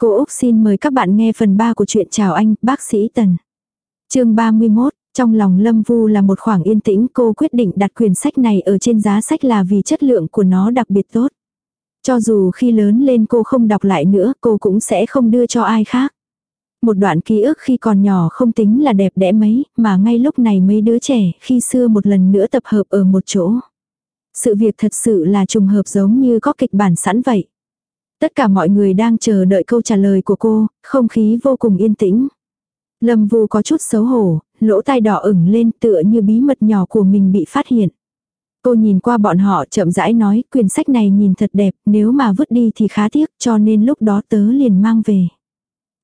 Cô Úc xin mời các bạn nghe phần 3 của truyện Chào anh, bác sĩ Tần. chương 31, trong lòng Lâm Vu là một khoảng yên tĩnh cô quyết định đặt quyển sách này ở trên giá sách là vì chất lượng của nó đặc biệt tốt. Cho dù khi lớn lên cô không đọc lại nữa cô cũng sẽ không đưa cho ai khác. Một đoạn ký ức khi còn nhỏ không tính là đẹp đẽ mấy, mà ngay lúc này mấy đứa trẻ khi xưa một lần nữa tập hợp ở một chỗ. Sự việc thật sự là trùng hợp giống như có kịch bản sẵn vậy. Tất cả mọi người đang chờ đợi câu trả lời của cô, không khí vô cùng yên tĩnh. Lâm Vu có chút xấu hổ, lỗ tai đỏ ửng lên tựa như bí mật nhỏ của mình bị phát hiện. Cô nhìn qua bọn họ chậm rãi nói quyển sách này nhìn thật đẹp, nếu mà vứt đi thì khá tiếc cho nên lúc đó tớ liền mang về.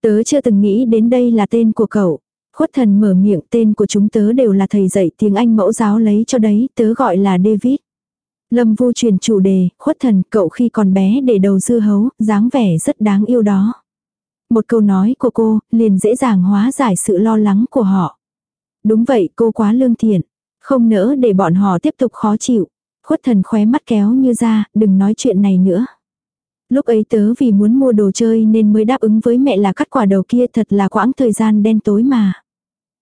Tớ chưa từng nghĩ đến đây là tên của cậu. Khuất thần mở miệng tên của chúng tớ đều là thầy dạy tiếng Anh mẫu giáo lấy cho đấy, tớ gọi là David. Lâm vu truyền chủ đề, khuất thần cậu khi còn bé để đầu dư hấu, dáng vẻ rất đáng yêu đó. Một câu nói của cô, liền dễ dàng hóa giải sự lo lắng của họ. Đúng vậy cô quá lương thiện, không nỡ để bọn họ tiếp tục khó chịu. Khuất thần khóe mắt kéo như ra, đừng nói chuyện này nữa. Lúc ấy tớ vì muốn mua đồ chơi nên mới đáp ứng với mẹ là cắt quả đầu kia thật là quãng thời gian đen tối mà.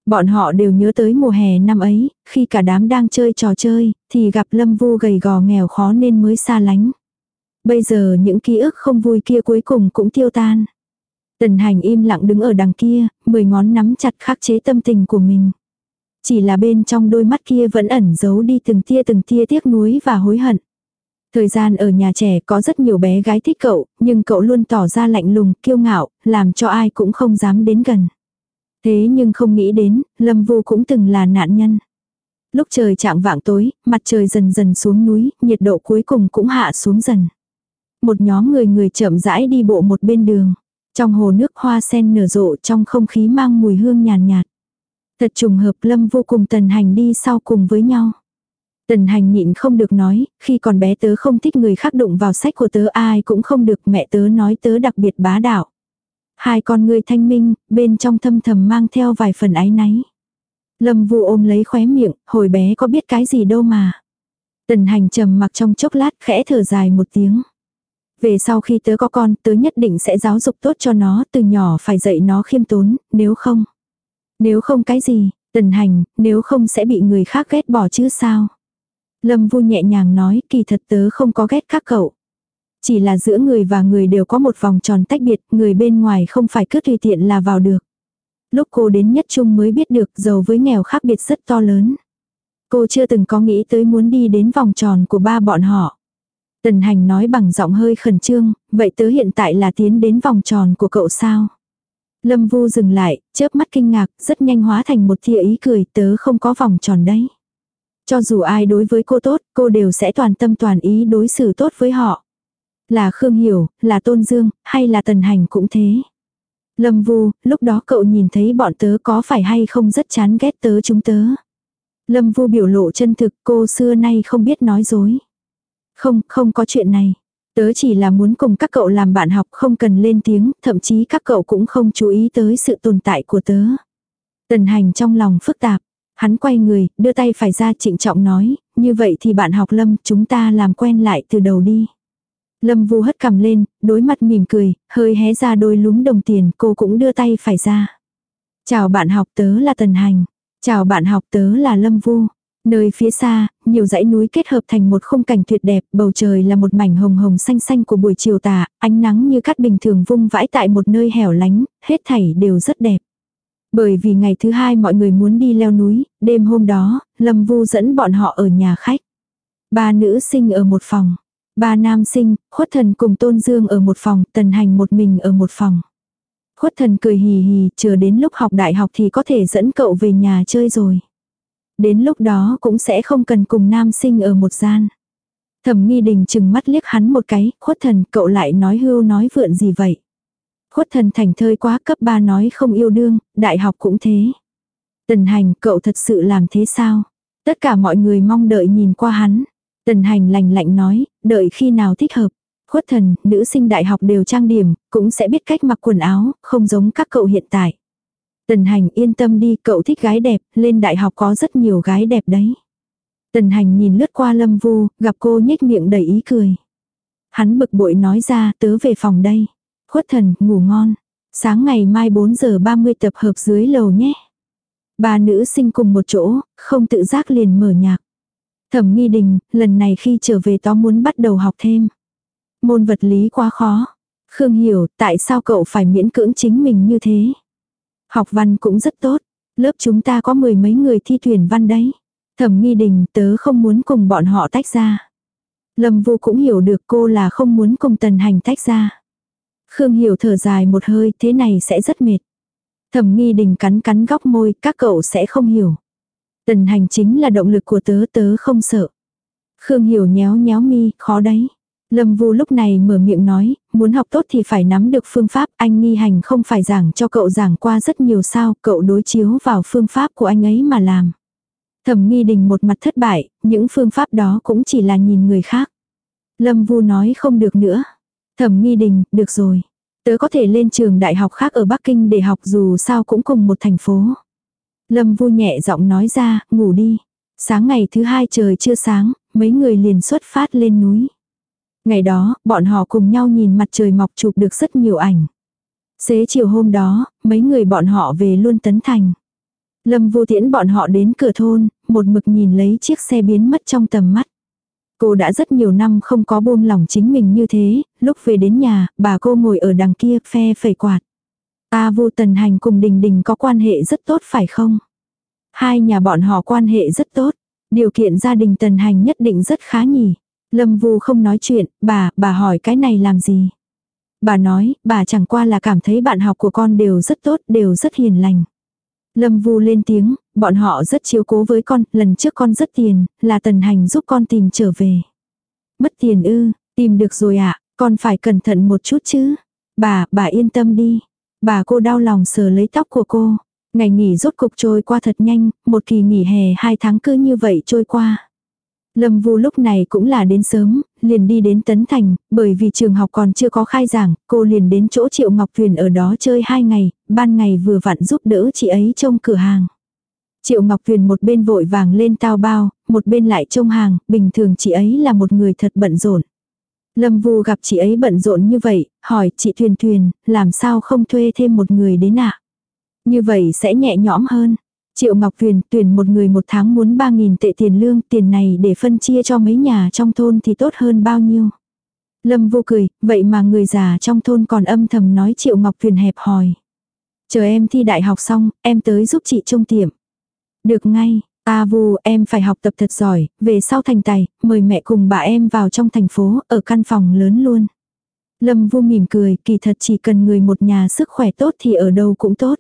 Bọn họ đều nhớ tới mùa hè năm ấy, khi cả đám đang chơi trò chơi, thì gặp Lâm Vu gầy gò nghèo khó nên mới xa lánh. Bây giờ những ký ức không vui kia cuối cùng cũng tiêu tan. Tần hành im lặng đứng ở đằng kia, mười ngón nắm chặt khắc chế tâm tình của mình. Chỉ là bên trong đôi mắt kia vẫn ẩn giấu đi từng tia từng tia tiếc nuối và hối hận. Thời gian ở nhà trẻ có rất nhiều bé gái thích cậu, nhưng cậu luôn tỏ ra lạnh lùng, kiêu ngạo, làm cho ai cũng không dám đến gần. Thế nhưng không nghĩ đến, Lâm Vu cũng từng là nạn nhân. Lúc trời trạng vạng tối, mặt trời dần dần xuống núi, nhiệt độ cuối cùng cũng hạ xuống dần. Một nhóm người người chậm rãi đi bộ một bên đường. Trong hồ nước hoa sen nở rộ trong không khí mang mùi hương nhàn nhạt, nhạt. Thật trùng hợp Lâm vô cùng tần hành đi sau cùng với nhau. Tần hành nhịn không được nói, khi còn bé tớ không thích người khác đụng vào sách của tớ ai cũng không được mẹ tớ nói tớ đặc biệt bá đạo. Hai con người thanh minh, bên trong thâm thầm mang theo vài phần ái náy. Lâm vu ôm lấy khóe miệng, hồi bé có biết cái gì đâu mà. Tần hành trầm mặc trong chốc lát khẽ thở dài một tiếng. Về sau khi tớ có con, tớ nhất định sẽ giáo dục tốt cho nó, từ nhỏ phải dạy nó khiêm tốn, nếu không. Nếu không cái gì, tần hành, nếu không sẽ bị người khác ghét bỏ chứ sao. Lâm vu nhẹ nhàng nói, kỳ thật tớ không có ghét các cậu. Chỉ là giữa người và người đều có một vòng tròn tách biệt, người bên ngoài không phải cứ tùy tiện là vào được. Lúc cô đến nhất trung mới biết được giàu với nghèo khác biệt rất to lớn. Cô chưa từng có nghĩ tới muốn đi đến vòng tròn của ba bọn họ. Tần hành nói bằng giọng hơi khẩn trương, vậy tớ hiện tại là tiến đến vòng tròn của cậu sao? Lâm vu dừng lại, chớp mắt kinh ngạc, rất nhanh hóa thành một tia ý cười, tớ không có vòng tròn đấy. Cho dù ai đối với cô tốt, cô đều sẽ toàn tâm toàn ý đối xử tốt với họ. Là Khương Hiểu, là Tôn Dương, hay là Tần Hành cũng thế. Lâm Vu, lúc đó cậu nhìn thấy bọn tớ có phải hay không rất chán ghét tớ chúng tớ. Lâm Vu biểu lộ chân thực cô xưa nay không biết nói dối. Không, không có chuyện này. Tớ chỉ là muốn cùng các cậu làm bạn học không cần lên tiếng, thậm chí các cậu cũng không chú ý tới sự tồn tại của tớ. Tần hành trong lòng phức tạp. Hắn quay người, đưa tay phải ra trịnh trọng nói, như vậy thì bạn học Lâm, chúng ta làm quen lại từ đầu đi. Lâm Vu hất cầm lên, đối mặt mỉm cười, hơi hé ra đôi lúm đồng tiền, cô cũng đưa tay phải ra. Chào bạn học tớ là Tần Hành. Chào bạn học tớ là Lâm Vu. Nơi phía xa, nhiều dãy núi kết hợp thành một khung cảnh tuyệt đẹp, bầu trời là một mảnh hồng hồng xanh xanh của buổi chiều tà, ánh nắng như cát bình thường vung vãi tại một nơi hẻo lánh, hết thảy đều rất đẹp. Bởi vì ngày thứ hai mọi người muốn đi leo núi, đêm hôm đó, Lâm Vu dẫn bọn họ ở nhà khách. Ba nữ sinh ở một phòng, ba nam sinh, khuất thần cùng Tôn Dương ở một phòng, tần hành một mình ở một phòng. Khuất thần cười hì hì, chờ đến lúc học đại học thì có thể dẫn cậu về nhà chơi rồi. Đến lúc đó cũng sẽ không cần cùng nam sinh ở một gian. Thẩm nghi đình chừng mắt liếc hắn một cái, khuất thần cậu lại nói hưu nói vượn gì vậy. Khuất thần thành thơi quá cấp 3 nói không yêu đương, đại học cũng thế. Tần hành cậu thật sự làm thế sao? Tất cả mọi người mong đợi nhìn qua hắn. Tần hành lành lạnh nói, đợi khi nào thích hợp. Khuất thần, nữ sinh đại học đều trang điểm, cũng sẽ biết cách mặc quần áo, không giống các cậu hiện tại. Tần hành yên tâm đi, cậu thích gái đẹp, lên đại học có rất nhiều gái đẹp đấy. Tần hành nhìn lướt qua lâm vu, gặp cô nhếch miệng đầy ý cười. Hắn bực bội nói ra, tớ về phòng đây. Khuất thần, ngủ ngon. Sáng ngày mai 4 giờ 30 tập hợp dưới lầu nhé. Ba nữ sinh cùng một chỗ, không tự giác liền mở nhạc. Thẩm nghi đình, lần này khi trở về tó muốn bắt đầu học thêm. Môn vật lý quá khó. Khương hiểu, tại sao cậu phải miễn cưỡng chính mình như thế? Học văn cũng rất tốt. Lớp chúng ta có mười mấy người thi tuyển văn đấy. Thẩm nghi đình, tớ không muốn cùng bọn họ tách ra. Lâm Vu cũng hiểu được cô là không muốn cùng tần hành tách ra. Khương hiểu thở dài một hơi, thế này sẽ rất mệt. Thẩm nghi đình cắn cắn góc môi, các cậu sẽ không hiểu. Tần hành chính là động lực của tớ, tớ không sợ. Khương hiểu nhéo nhéo mi, khó đấy. Lâm Vu lúc này mở miệng nói, muốn học tốt thì phải nắm được phương pháp, anh nghi hành không phải giảng cho cậu giảng qua rất nhiều sao, cậu đối chiếu vào phương pháp của anh ấy mà làm. Thẩm nghi đình một mặt thất bại, những phương pháp đó cũng chỉ là nhìn người khác. Lâm Vu nói không được nữa. Thẩm nghi đình, được rồi. Tớ có thể lên trường đại học khác ở Bắc Kinh để học dù sao cũng cùng một thành phố. Lâm Vu nhẹ giọng nói ra, ngủ đi. Sáng ngày thứ hai trời chưa sáng, mấy người liền xuất phát lên núi. Ngày đó, bọn họ cùng nhau nhìn mặt trời mọc chụp được rất nhiều ảnh. Xế chiều hôm đó, mấy người bọn họ về luôn tấn thành. Lâm vô tiễn bọn họ đến cửa thôn, một mực nhìn lấy chiếc xe biến mất trong tầm mắt. Cô đã rất nhiều năm không có buông lòng chính mình như thế, lúc về đến nhà, bà cô ngồi ở đằng kia phe phẩy quạt. Ta Vu tần hành cùng đình đình có quan hệ rất tốt phải không? Hai nhà bọn họ quan hệ rất tốt. Điều kiện gia đình tần hành nhất định rất khá nhỉ. Lâm Vu không nói chuyện, bà, bà hỏi cái này làm gì? Bà nói, bà chẳng qua là cảm thấy bạn học của con đều rất tốt, đều rất hiền lành. Lâm Vu lên tiếng, bọn họ rất chiếu cố với con, lần trước con rất tiền, là tần hành giúp con tìm trở về. Mất tiền ư, tìm được rồi ạ, à, con phải cẩn thận một chút chứ. Bà, bà yên tâm đi. Bà cô đau lòng sờ lấy tóc của cô. Ngày nghỉ rốt cục trôi qua thật nhanh, một kỳ nghỉ hè hai tháng cứ như vậy trôi qua. Lâm Vu lúc này cũng là đến sớm, liền đi đến Tấn Thành, bởi vì trường học còn chưa có khai giảng, cô liền đến chỗ Triệu Ngọc Tuyền ở đó chơi hai ngày, ban ngày vừa vặn giúp đỡ chị ấy trông cửa hàng. Triệu Ngọc Tuyền một bên vội vàng lên tao bao, một bên lại trông hàng, bình thường chị ấy là một người thật bận rộn. Lâm Vu gặp chị ấy bận rộn như vậy, hỏi chị Tuyền Tuyền, làm sao không thuê thêm một người đến ạ? Như vậy sẽ nhẹ nhõm hơn. Triệu Ngọc Tuyền tuyển một người một tháng muốn 3.000 tệ tiền lương, tiền này để phân chia cho mấy nhà trong thôn thì tốt hơn bao nhiêu. Lâm vô cười, vậy mà người già trong thôn còn âm thầm nói Triệu Ngọc Tuyền hẹp hòi. Chờ em thi đại học xong, em tới giúp chị trông tiệm. Được ngay, A Vu em phải học tập thật giỏi, về sau thành tài, mời mẹ cùng bà em vào trong thành phố, ở căn phòng lớn luôn. Lâm Vu mỉm cười, kỳ thật chỉ cần người một nhà sức khỏe tốt thì ở đâu cũng tốt.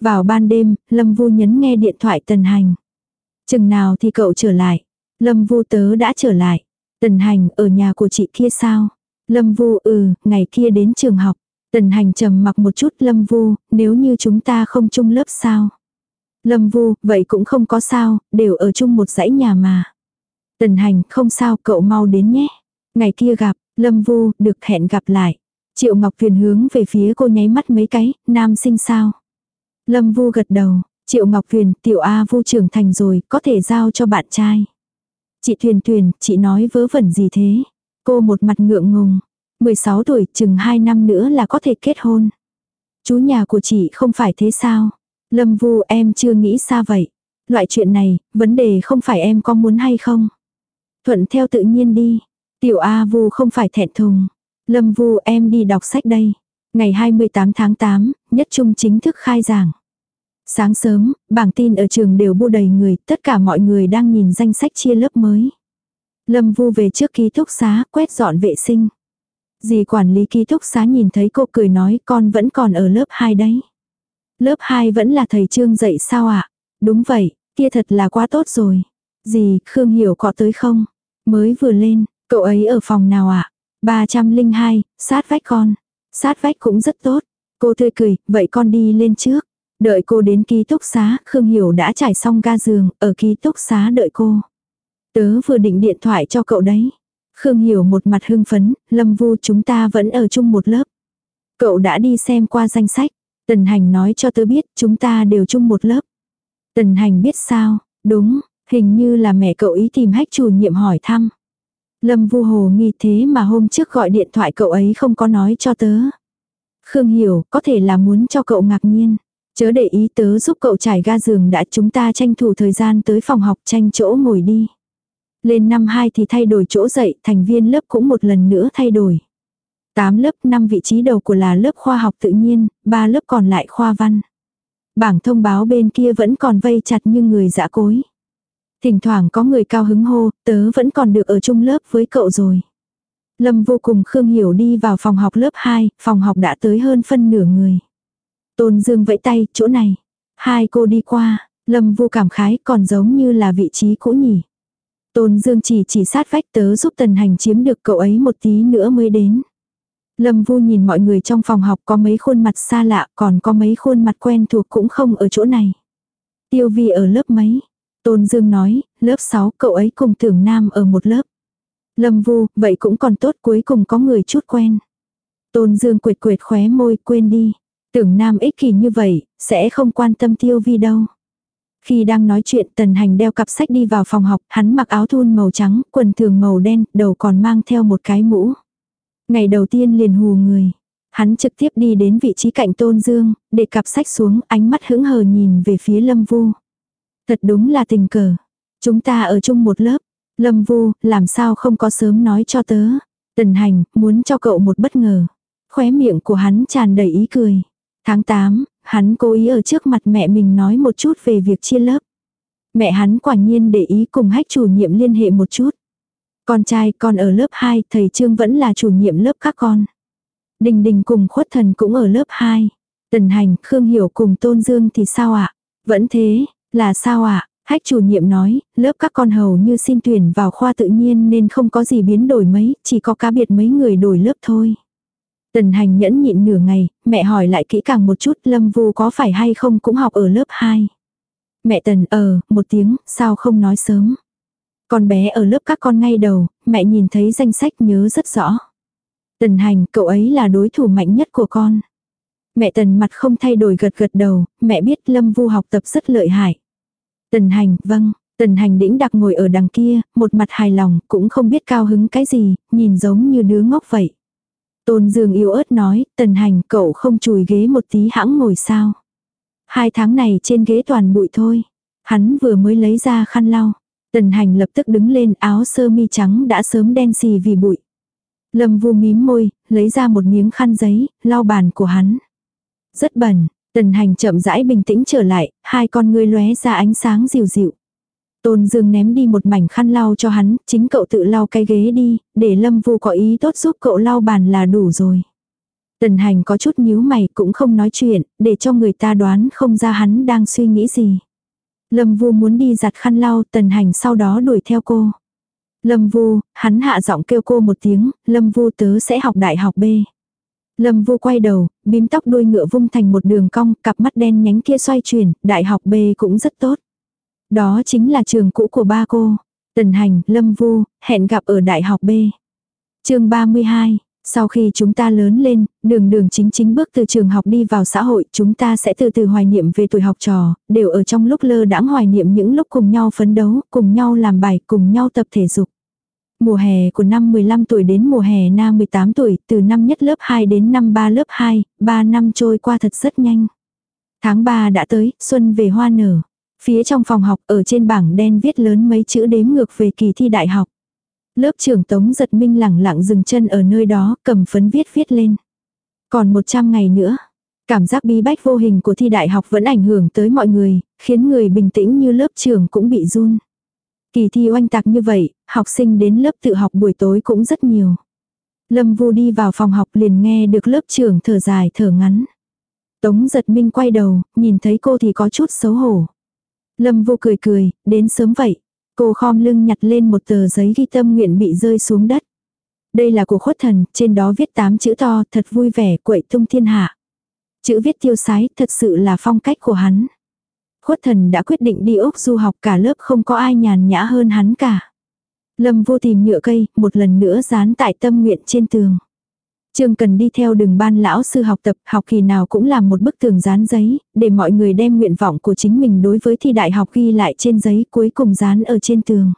Vào ban đêm, Lâm Vu nhấn nghe điện thoại Tần Hành. Chừng nào thì cậu trở lại. Lâm Vu tớ đã trở lại. Tần Hành ở nhà của chị kia sao? Lâm Vu ừ, ngày kia đến trường học. Tần Hành trầm mặc một chút Lâm Vu, nếu như chúng ta không chung lớp sao? Lâm Vu, vậy cũng không có sao, đều ở chung một dãy nhà mà. Tần Hành, không sao, cậu mau đến nhé. Ngày kia gặp, Lâm Vu, được hẹn gặp lại. Triệu Ngọc Tuyền hướng về phía cô nháy mắt mấy cái, nam sinh sao? Lâm Vu gật đầu, Triệu Ngọc Tuyền, tiểu A Vu trưởng thành rồi, có thể giao cho bạn trai. Chị thuyền thuyền chị nói vớ vẩn gì thế? Cô một mặt ngượng ngùng. 16 tuổi, chừng 2 năm nữa là có thể kết hôn. Chú nhà của chị không phải thế sao? Lâm Vu em chưa nghĩ xa vậy. Loại chuyện này, vấn đề không phải em có muốn hay không. Thuận theo tự nhiên đi. Tiểu A Vu không phải thẹn thùng. Lâm Vu em đi đọc sách đây. Ngày 28 tháng 8, nhất trung chính thức khai giảng. Sáng sớm, bảng tin ở trường đều bu đầy người, tất cả mọi người đang nhìn danh sách chia lớp mới. Lâm Vu về trước ký túc xá, quét dọn vệ sinh. Dì quản lý ký túc xá nhìn thấy cô cười nói con vẫn còn ở lớp 2 đấy. Lớp 2 vẫn là thầy Trương dạy sao ạ? À? Đúng vậy, kia thật là quá tốt rồi. gì, Khương Hiểu có tới không? Mới vừa lên, cậu ấy ở phòng nào ạ? À? 302, sát vách con. Sát vách cũng rất tốt. Cô tươi cười, vậy con đi lên trước. Đợi cô đến ký túc xá, Khương Hiểu đã trải xong ga giường, ở ký túc xá đợi cô. Tớ vừa định điện thoại cho cậu đấy. Khương Hiểu một mặt hưng phấn, Lâm Vu chúng ta vẫn ở chung một lớp. Cậu đã đi xem qua danh sách. Tần Hành nói cho tớ biết chúng ta đều chung một lớp. Tần Hành biết sao, đúng, hình như là mẹ cậu ý tìm hách chủ nhiệm hỏi thăm. Lâm Vu hồ nghi thế mà hôm trước gọi điện thoại cậu ấy không có nói cho tớ. Khương hiểu, có thể là muốn cho cậu ngạc nhiên. Chớ để ý tớ giúp cậu trải ga giường đã chúng ta tranh thủ thời gian tới phòng học tranh chỗ ngồi đi. Lên năm 2 thì thay đổi chỗ dạy, thành viên lớp cũng một lần nữa thay đổi. 8 lớp 5 vị trí đầu của là lớp khoa học tự nhiên, 3 lớp còn lại khoa văn. Bảng thông báo bên kia vẫn còn vây chặt như người dã cối. Thỉnh thoảng có người cao hứng hô, tớ vẫn còn được ở chung lớp với cậu rồi. Lâm vô cùng Khương Hiểu đi vào phòng học lớp 2, phòng học đã tới hơn phân nửa người. Tôn Dương vẫy tay, chỗ này. Hai cô đi qua, Lâm vô cảm khái còn giống như là vị trí cũ nhỉ. Tôn Dương chỉ chỉ sát vách tớ giúp tần hành chiếm được cậu ấy một tí nữa mới đến. Lâm Vu nhìn mọi người trong phòng học có mấy khuôn mặt xa lạ còn có mấy khuôn mặt quen thuộc cũng không ở chỗ này. Tiêu vi ở lớp mấy? Tôn Dương nói, lớp 6 cậu ấy cùng tưởng nam ở một lớp. Lâm Vu, vậy cũng còn tốt cuối cùng có người chút quen. Tôn Dương quệt quệt khóe môi quên đi. Tưởng nam ích kỷ như vậy, sẽ không quan tâm tiêu vi đâu. Khi đang nói chuyện tần hành đeo cặp sách đi vào phòng học, hắn mặc áo thun màu trắng, quần thường màu đen, đầu còn mang theo một cái mũ. Ngày đầu tiên liền hù người. Hắn trực tiếp đi đến vị trí cạnh tôn dương, để cặp sách xuống, ánh mắt hững hờ nhìn về phía lâm vu. Thật đúng là tình cờ. Chúng ta ở chung một lớp. Lâm vu, làm sao không có sớm nói cho tớ. Tần hành, muốn cho cậu một bất ngờ. Khóe miệng của hắn tràn đầy ý cười. Tháng 8, hắn cố ý ở trước mặt mẹ mình nói một chút về việc chia lớp. Mẹ hắn quả nhiên để ý cùng hách chủ nhiệm liên hệ một chút. Con trai con ở lớp 2, thầy Trương vẫn là chủ nhiệm lớp các con. Đình đình cùng khuất thần cũng ở lớp 2. Tần hành, Khương Hiểu cùng Tôn Dương thì sao ạ? Vẫn thế, là sao ạ? Hách chủ nhiệm nói, lớp các con hầu như xin tuyển vào khoa tự nhiên nên không có gì biến đổi mấy, chỉ có cá biệt mấy người đổi lớp thôi. Tần hành nhẫn nhịn nửa ngày, mẹ hỏi lại kỹ càng một chút Lâm Vu có phải hay không cũng học ở lớp 2. Mẹ Tần ờ, một tiếng, sao không nói sớm. Con bé ở lớp các con ngay đầu, mẹ nhìn thấy danh sách nhớ rất rõ. Tần hành, cậu ấy là đối thủ mạnh nhất của con. Mẹ Tần mặt không thay đổi gật gật đầu, mẹ biết Lâm Vu học tập rất lợi hại. Tần hành, vâng, Tần hành đĩnh đặc ngồi ở đằng kia, một mặt hài lòng, cũng không biết cao hứng cái gì, nhìn giống như đứa ngốc vậy. Tôn Dương yếu ớt nói, tần hành cậu không chùi ghế một tí hãng ngồi sao. Hai tháng này trên ghế toàn bụi thôi. Hắn vừa mới lấy ra khăn lau. Tần hành lập tức đứng lên áo sơ mi trắng đã sớm đen xì vì bụi. Lâm vu mím môi, lấy ra một miếng khăn giấy, lau bàn của hắn. Rất bẩn, tần hành chậm rãi bình tĩnh trở lại, hai con ngươi lóe ra ánh sáng dịu dịu. Tôn Dương ném đi một mảnh khăn lau cho hắn, chính cậu tự lau cái ghế đi, để Lâm Vu có ý tốt giúp cậu lau bàn là đủ rồi. Tần hành có chút nhíu mày cũng không nói chuyện, để cho người ta đoán không ra hắn đang suy nghĩ gì. Lâm Vu muốn đi giặt khăn lau, tần hành sau đó đuổi theo cô. Lâm Vu, hắn hạ giọng kêu cô một tiếng, Lâm Vu tớ sẽ học đại học B. Lâm Vu quay đầu, bím tóc đuôi ngựa vung thành một đường cong, cặp mắt đen nhánh kia xoay chuyển, đại học B cũng rất tốt. Đó chính là trường cũ của ba cô. Tần Hành, Lâm Vu, hẹn gặp ở Đại học B. chương 32, sau khi chúng ta lớn lên, đường đường chính chính bước từ trường học đi vào xã hội, chúng ta sẽ từ từ hoài niệm về tuổi học trò, đều ở trong lúc lơ đãng hoài niệm những lúc cùng nhau phấn đấu, cùng nhau làm bài, cùng nhau tập thể dục. Mùa hè của năm 15 tuổi đến mùa hè na 18 tuổi, từ năm nhất lớp 2 đến năm 3 lớp 2, 3 năm trôi qua thật rất nhanh. Tháng 3 đã tới, xuân về hoa nở. Phía trong phòng học ở trên bảng đen viết lớn mấy chữ đếm ngược về kỳ thi đại học. Lớp trưởng Tống giật minh lẳng lặng dừng chân ở nơi đó cầm phấn viết viết lên. Còn 100 ngày nữa. Cảm giác bí bách vô hình của thi đại học vẫn ảnh hưởng tới mọi người, khiến người bình tĩnh như lớp trưởng cũng bị run. Kỳ thi oanh tạc như vậy, học sinh đến lớp tự học buổi tối cũng rất nhiều. Lâm Vu đi vào phòng học liền nghe được lớp trưởng thở dài thở ngắn. Tống giật minh quay đầu, nhìn thấy cô thì có chút xấu hổ. Lâm vu cười cười, đến sớm vậy. Cô khom lưng nhặt lên một tờ giấy ghi tâm nguyện bị rơi xuống đất. Đây là của khuất thần, trên đó viết tám chữ to, thật vui vẻ, quậy tung thiên hạ. Chữ viết tiêu sái, thật sự là phong cách của hắn. Khuất thần đã quyết định đi Úc du học cả lớp không có ai nhàn nhã hơn hắn cả. Lâm vô tìm nhựa cây, một lần nữa dán tại tâm nguyện trên tường. Trương cần đi theo đường ban lão sư học tập, học kỳ nào cũng làm một bức tường dán giấy, để mọi người đem nguyện vọng của chính mình đối với thi đại học ghi lại trên giấy cuối cùng dán ở trên tường.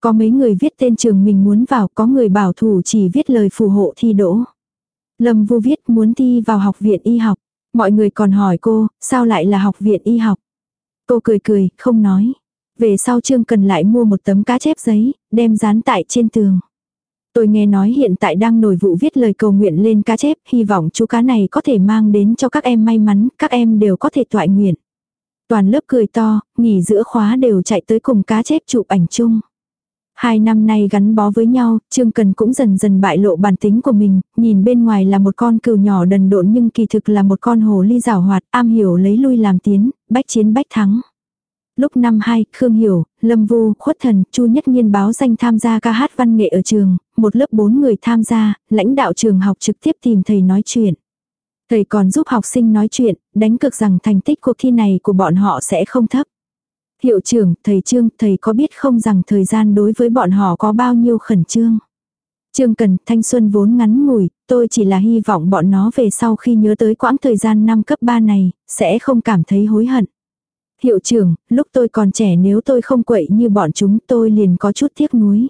Có mấy người viết tên trường mình muốn vào, có người bảo thủ chỉ viết lời phù hộ thi đỗ. Lâm Vu viết muốn thi vào học viện y học. Mọi người còn hỏi cô, sao lại là học viện y học? Cô cười cười, không nói. Về sau Trương Cần lại mua một tấm cá chép giấy, đem dán tại trên tường. Tôi nghe nói hiện tại đang nổi vụ viết lời cầu nguyện lên cá chép, hy vọng chú cá này có thể mang đến cho các em may mắn, các em đều có thể toại nguyện. Toàn lớp cười to, nghỉ giữa khóa đều chạy tới cùng cá chép chụp ảnh chung. Hai năm nay gắn bó với nhau, Trương Cần cũng dần dần bại lộ bản tính của mình, nhìn bên ngoài là một con cừu nhỏ đần độn nhưng kỳ thực là một con hồ ly rào hoạt, am hiểu lấy lui làm tiến, bách chiến bách thắng. Lúc năm 2, Khương Hiểu, Lâm Vu, Khuất Thần, Chu Nhất Nhiên báo danh tham gia ca hát văn nghệ ở trường, một lớp 4 người tham gia, lãnh đạo trường học trực tiếp tìm thầy nói chuyện. Thầy còn giúp học sinh nói chuyện, đánh cực rằng thành tích cuộc thi này của bọn họ sẽ không thấp. Hiệu trưởng, thầy Trương, thầy có biết không rằng thời gian đối với bọn họ có bao nhiêu khẩn trương? Trương Cần, thanh xuân vốn ngắn ngủi, tôi chỉ là hy vọng bọn nó về sau khi nhớ tới quãng thời gian năm cấp 3 này, sẽ không cảm thấy hối hận. Hiệu trưởng, lúc tôi còn trẻ nếu tôi không quậy như bọn chúng tôi liền có chút tiếc nuối.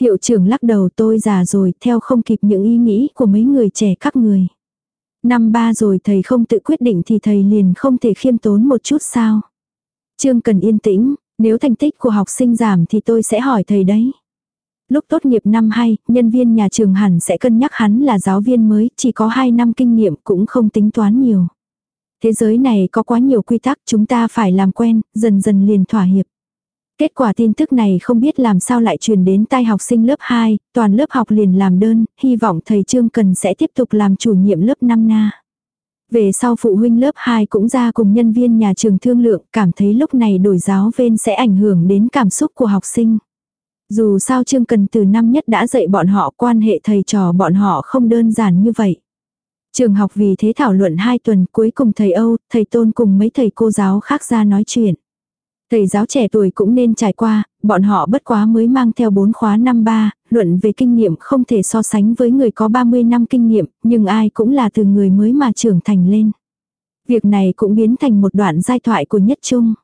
Hiệu trưởng lắc đầu tôi già rồi, theo không kịp những ý nghĩ của mấy người trẻ các người. Năm ba rồi thầy không tự quyết định thì thầy liền không thể khiêm tốn một chút sao. Trương cần yên tĩnh, nếu thành tích của học sinh giảm thì tôi sẽ hỏi thầy đấy. Lúc tốt nghiệp năm 2, nhân viên nhà trường hẳn sẽ cân nhắc hắn là giáo viên mới, chỉ có 2 năm kinh nghiệm cũng không tính toán nhiều. Thế giới này có quá nhiều quy tắc chúng ta phải làm quen, dần dần liền thỏa hiệp. Kết quả tin tức này không biết làm sao lại truyền đến tai học sinh lớp 2, toàn lớp học liền làm đơn, hy vọng thầy Trương Cần sẽ tiếp tục làm chủ nhiệm lớp 5 na. Về sau phụ huynh lớp 2 cũng ra cùng nhân viên nhà trường thương lượng, cảm thấy lúc này đổi giáo viên sẽ ảnh hưởng đến cảm xúc của học sinh. Dù sao Trương Cần từ năm nhất đã dạy bọn họ quan hệ thầy trò bọn họ không đơn giản như vậy. Trường học vì thế thảo luận 2 tuần cuối cùng thầy Âu, thầy Tôn cùng mấy thầy cô giáo khác ra nói chuyện. Thầy giáo trẻ tuổi cũng nên trải qua, bọn họ bất quá mới mang theo 4 khóa năm ba, luận về kinh nghiệm không thể so sánh với người có 30 năm kinh nghiệm, nhưng ai cũng là từ người mới mà trưởng thành lên. Việc này cũng biến thành một đoạn giai thoại của nhất trung.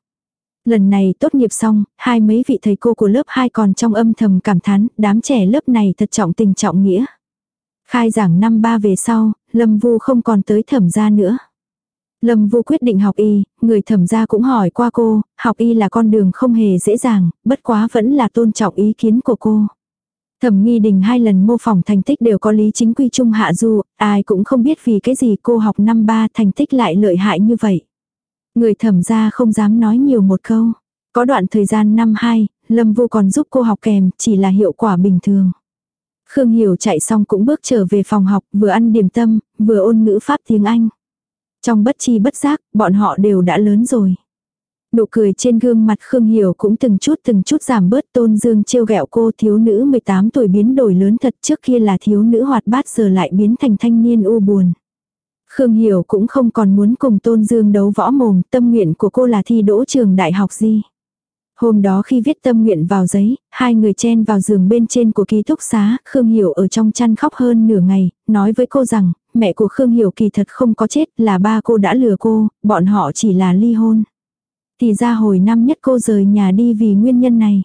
Lần này tốt nghiệp xong, hai mấy vị thầy cô của lớp 2 còn trong âm thầm cảm thán, đám trẻ lớp này thật trọng tình trọng nghĩa. Khai giảng năm ba về sau, Lâm Vu không còn tới thẩm gia nữa. Lâm Vu quyết định học y, người thẩm gia cũng hỏi qua cô, học y là con đường không hề dễ dàng, bất quá vẫn là tôn trọng ý kiến của cô. Thẩm nghi đình hai lần mô phỏng thành tích đều có lý chính quy trung hạ du, ai cũng không biết vì cái gì cô học năm ba thành tích lại lợi hại như vậy. Người thẩm gia không dám nói nhiều một câu. Có đoạn thời gian năm hai, Lâm Vu còn giúp cô học kèm, chỉ là hiệu quả bình thường. Khương Hiểu chạy xong cũng bước trở về phòng học, vừa ăn điểm tâm, vừa ôn ngữ pháp tiếng Anh. Trong bất chi bất giác, bọn họ đều đã lớn rồi. Nụ cười trên gương mặt Khương Hiểu cũng từng chút từng chút giảm bớt tôn dương trêu ghẹo cô thiếu nữ 18 tuổi biến đổi lớn thật trước kia là thiếu nữ hoạt bát giờ lại biến thành thanh niên u buồn. Khương Hiểu cũng không còn muốn cùng tôn dương đấu võ mồm, tâm nguyện của cô là thi đỗ trường đại học gì. Hôm đó khi viết tâm nguyện vào giấy, hai người chen vào giường bên trên của ký túc xá, Khương Hiểu ở trong chăn khóc hơn nửa ngày, nói với cô rằng, mẹ của Khương Hiểu kỳ thật không có chết, là ba cô đã lừa cô, bọn họ chỉ là ly hôn. Thì ra hồi năm nhất cô rời nhà đi vì nguyên nhân này.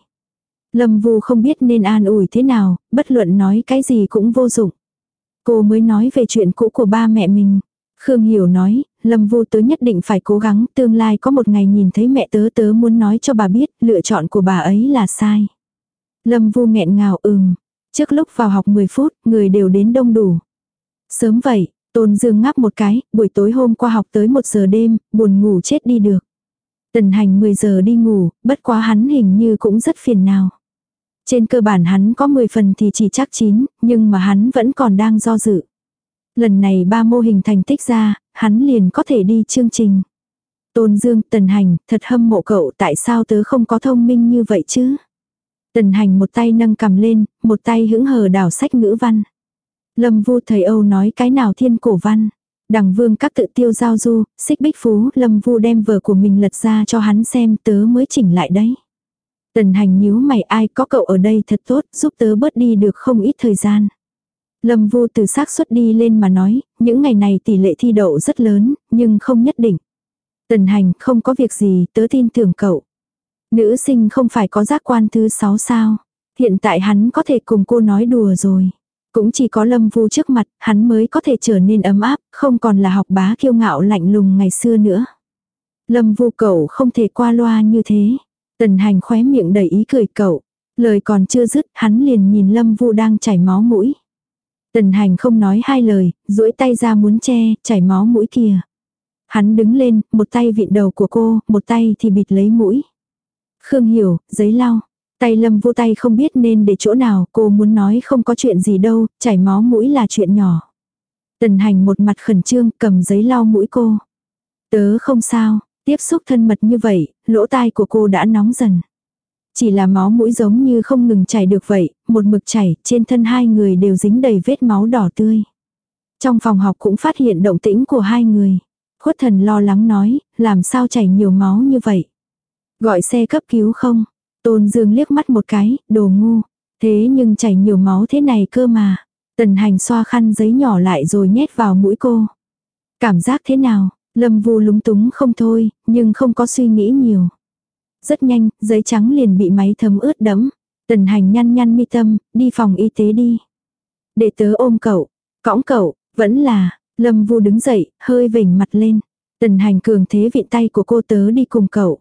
Lâm Vu không biết nên an ủi thế nào, bất luận nói cái gì cũng vô dụng. Cô mới nói về chuyện cũ của ba mẹ mình. Khương Hiểu nói, Lâm Vu tớ nhất định phải cố gắng, tương lai có một ngày nhìn thấy mẹ tớ tớ muốn nói cho bà biết, lựa chọn của bà ấy là sai. Lâm Vu nghẹn ngào ừm. Trước lúc vào học 10 phút, người đều đến đông đủ. Sớm vậy, Tôn Dương ngáp một cái, buổi tối hôm qua học tới 1 giờ đêm, buồn ngủ chết đi được. Tần hành 10 giờ đi ngủ, bất quá hắn hình như cũng rất phiền nào. Trên cơ bản hắn có 10 phần thì chỉ chắc 9, nhưng mà hắn vẫn còn đang do dự. Lần này ba mô hình thành tích ra, hắn liền có thể đi chương trình. Tôn Dương, Tần Hành, thật hâm mộ cậu tại sao tớ không có thông minh như vậy chứ? Tần Hành một tay nâng cầm lên, một tay hững hờ đảo sách ngữ văn. Lâm Vu thầy Âu nói cái nào thiên cổ văn. Đằng vương các tự tiêu giao du, xích bích phú, Lâm Vu đem vở của mình lật ra cho hắn xem tớ mới chỉnh lại đấy. Tần hành nhíu mày ai có cậu ở đây thật tốt, giúp tớ bớt đi được không ít thời gian. Lâm Vu từ xác suất đi lên mà nói, những ngày này tỷ lệ thi đậu rất lớn, nhưng không nhất định. Tần hành không có việc gì, tớ tin tưởng cậu. Nữ sinh không phải có giác quan thứ sáu sao. Hiện tại hắn có thể cùng cô nói đùa rồi. Cũng chỉ có Lâm Vu trước mặt, hắn mới có thể trở nên ấm áp, không còn là học bá kiêu ngạo lạnh lùng ngày xưa nữa. Lâm Vu cậu không thể qua loa như thế. Tần hành khóe miệng đầy ý cười cậu. Lời còn chưa dứt, hắn liền nhìn Lâm Vu đang chảy máu mũi. Tần hành không nói hai lời, duỗi tay ra muốn che, chảy máu mũi kìa. Hắn đứng lên, một tay vịn đầu của cô, một tay thì bịt lấy mũi. Khương hiểu, giấy lau. Tay lâm vô tay không biết nên để chỗ nào, cô muốn nói không có chuyện gì đâu, chảy máu mũi là chuyện nhỏ. Tần hành một mặt khẩn trương, cầm giấy lau mũi cô. Tớ không sao, tiếp xúc thân mật như vậy, lỗ tai của cô đã nóng dần. Chỉ là máu mũi giống như không ngừng chảy được vậy, một mực chảy, trên thân hai người đều dính đầy vết máu đỏ tươi. Trong phòng học cũng phát hiện động tĩnh của hai người. Khuất thần lo lắng nói, làm sao chảy nhiều máu như vậy. Gọi xe cấp cứu không? Tôn Dương liếc mắt một cái, đồ ngu. Thế nhưng chảy nhiều máu thế này cơ mà. Tần hành xoa khăn giấy nhỏ lại rồi nhét vào mũi cô. Cảm giác thế nào? Lâm vu lúng túng không thôi, nhưng không có suy nghĩ nhiều. Rất nhanh, giấy trắng liền bị máy thấm ướt đẫm. Tần hành nhăn nhăn mi tâm, đi phòng y tế đi. Để tớ ôm cậu, cõng cậu, vẫn là, Lâm vu đứng dậy, hơi vểnh mặt lên. Tần hành cường thế vị tay của cô tớ đi cùng cậu.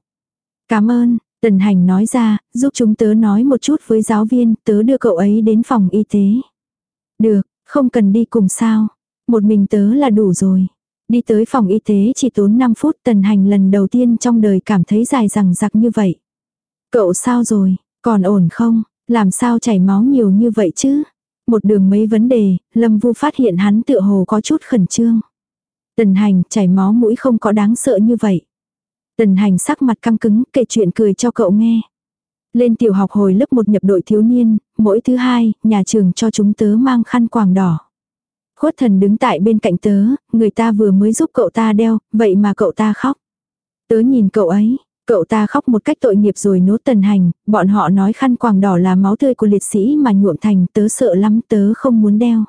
Cảm ơn, tần hành nói ra, giúp chúng tớ nói một chút với giáo viên, tớ đưa cậu ấy đến phòng y tế. Được, không cần đi cùng sao. Một mình tớ là đủ rồi. Đi tới phòng y tế chỉ tốn 5 phút tần hành lần đầu tiên trong đời cảm thấy dài rằng giặc như vậy. Cậu sao rồi, còn ổn không, làm sao chảy máu nhiều như vậy chứ? Một đường mấy vấn đề, Lâm Vu phát hiện hắn tựa hồ có chút khẩn trương. Tần hành chảy máu mũi không có đáng sợ như vậy. Tần hành sắc mặt căng cứng kể chuyện cười cho cậu nghe. Lên tiểu học hồi lớp một nhập đội thiếu niên, mỗi thứ hai, nhà trường cho chúng tớ mang khăn quàng đỏ. Khuất thần đứng tại bên cạnh tớ, người ta vừa mới giúp cậu ta đeo, vậy mà cậu ta khóc. Tớ nhìn cậu ấy, cậu ta khóc một cách tội nghiệp rồi nốt tần hành, bọn họ nói khăn quàng đỏ là máu tươi của liệt sĩ mà nhuộm thành tớ sợ lắm tớ không muốn đeo.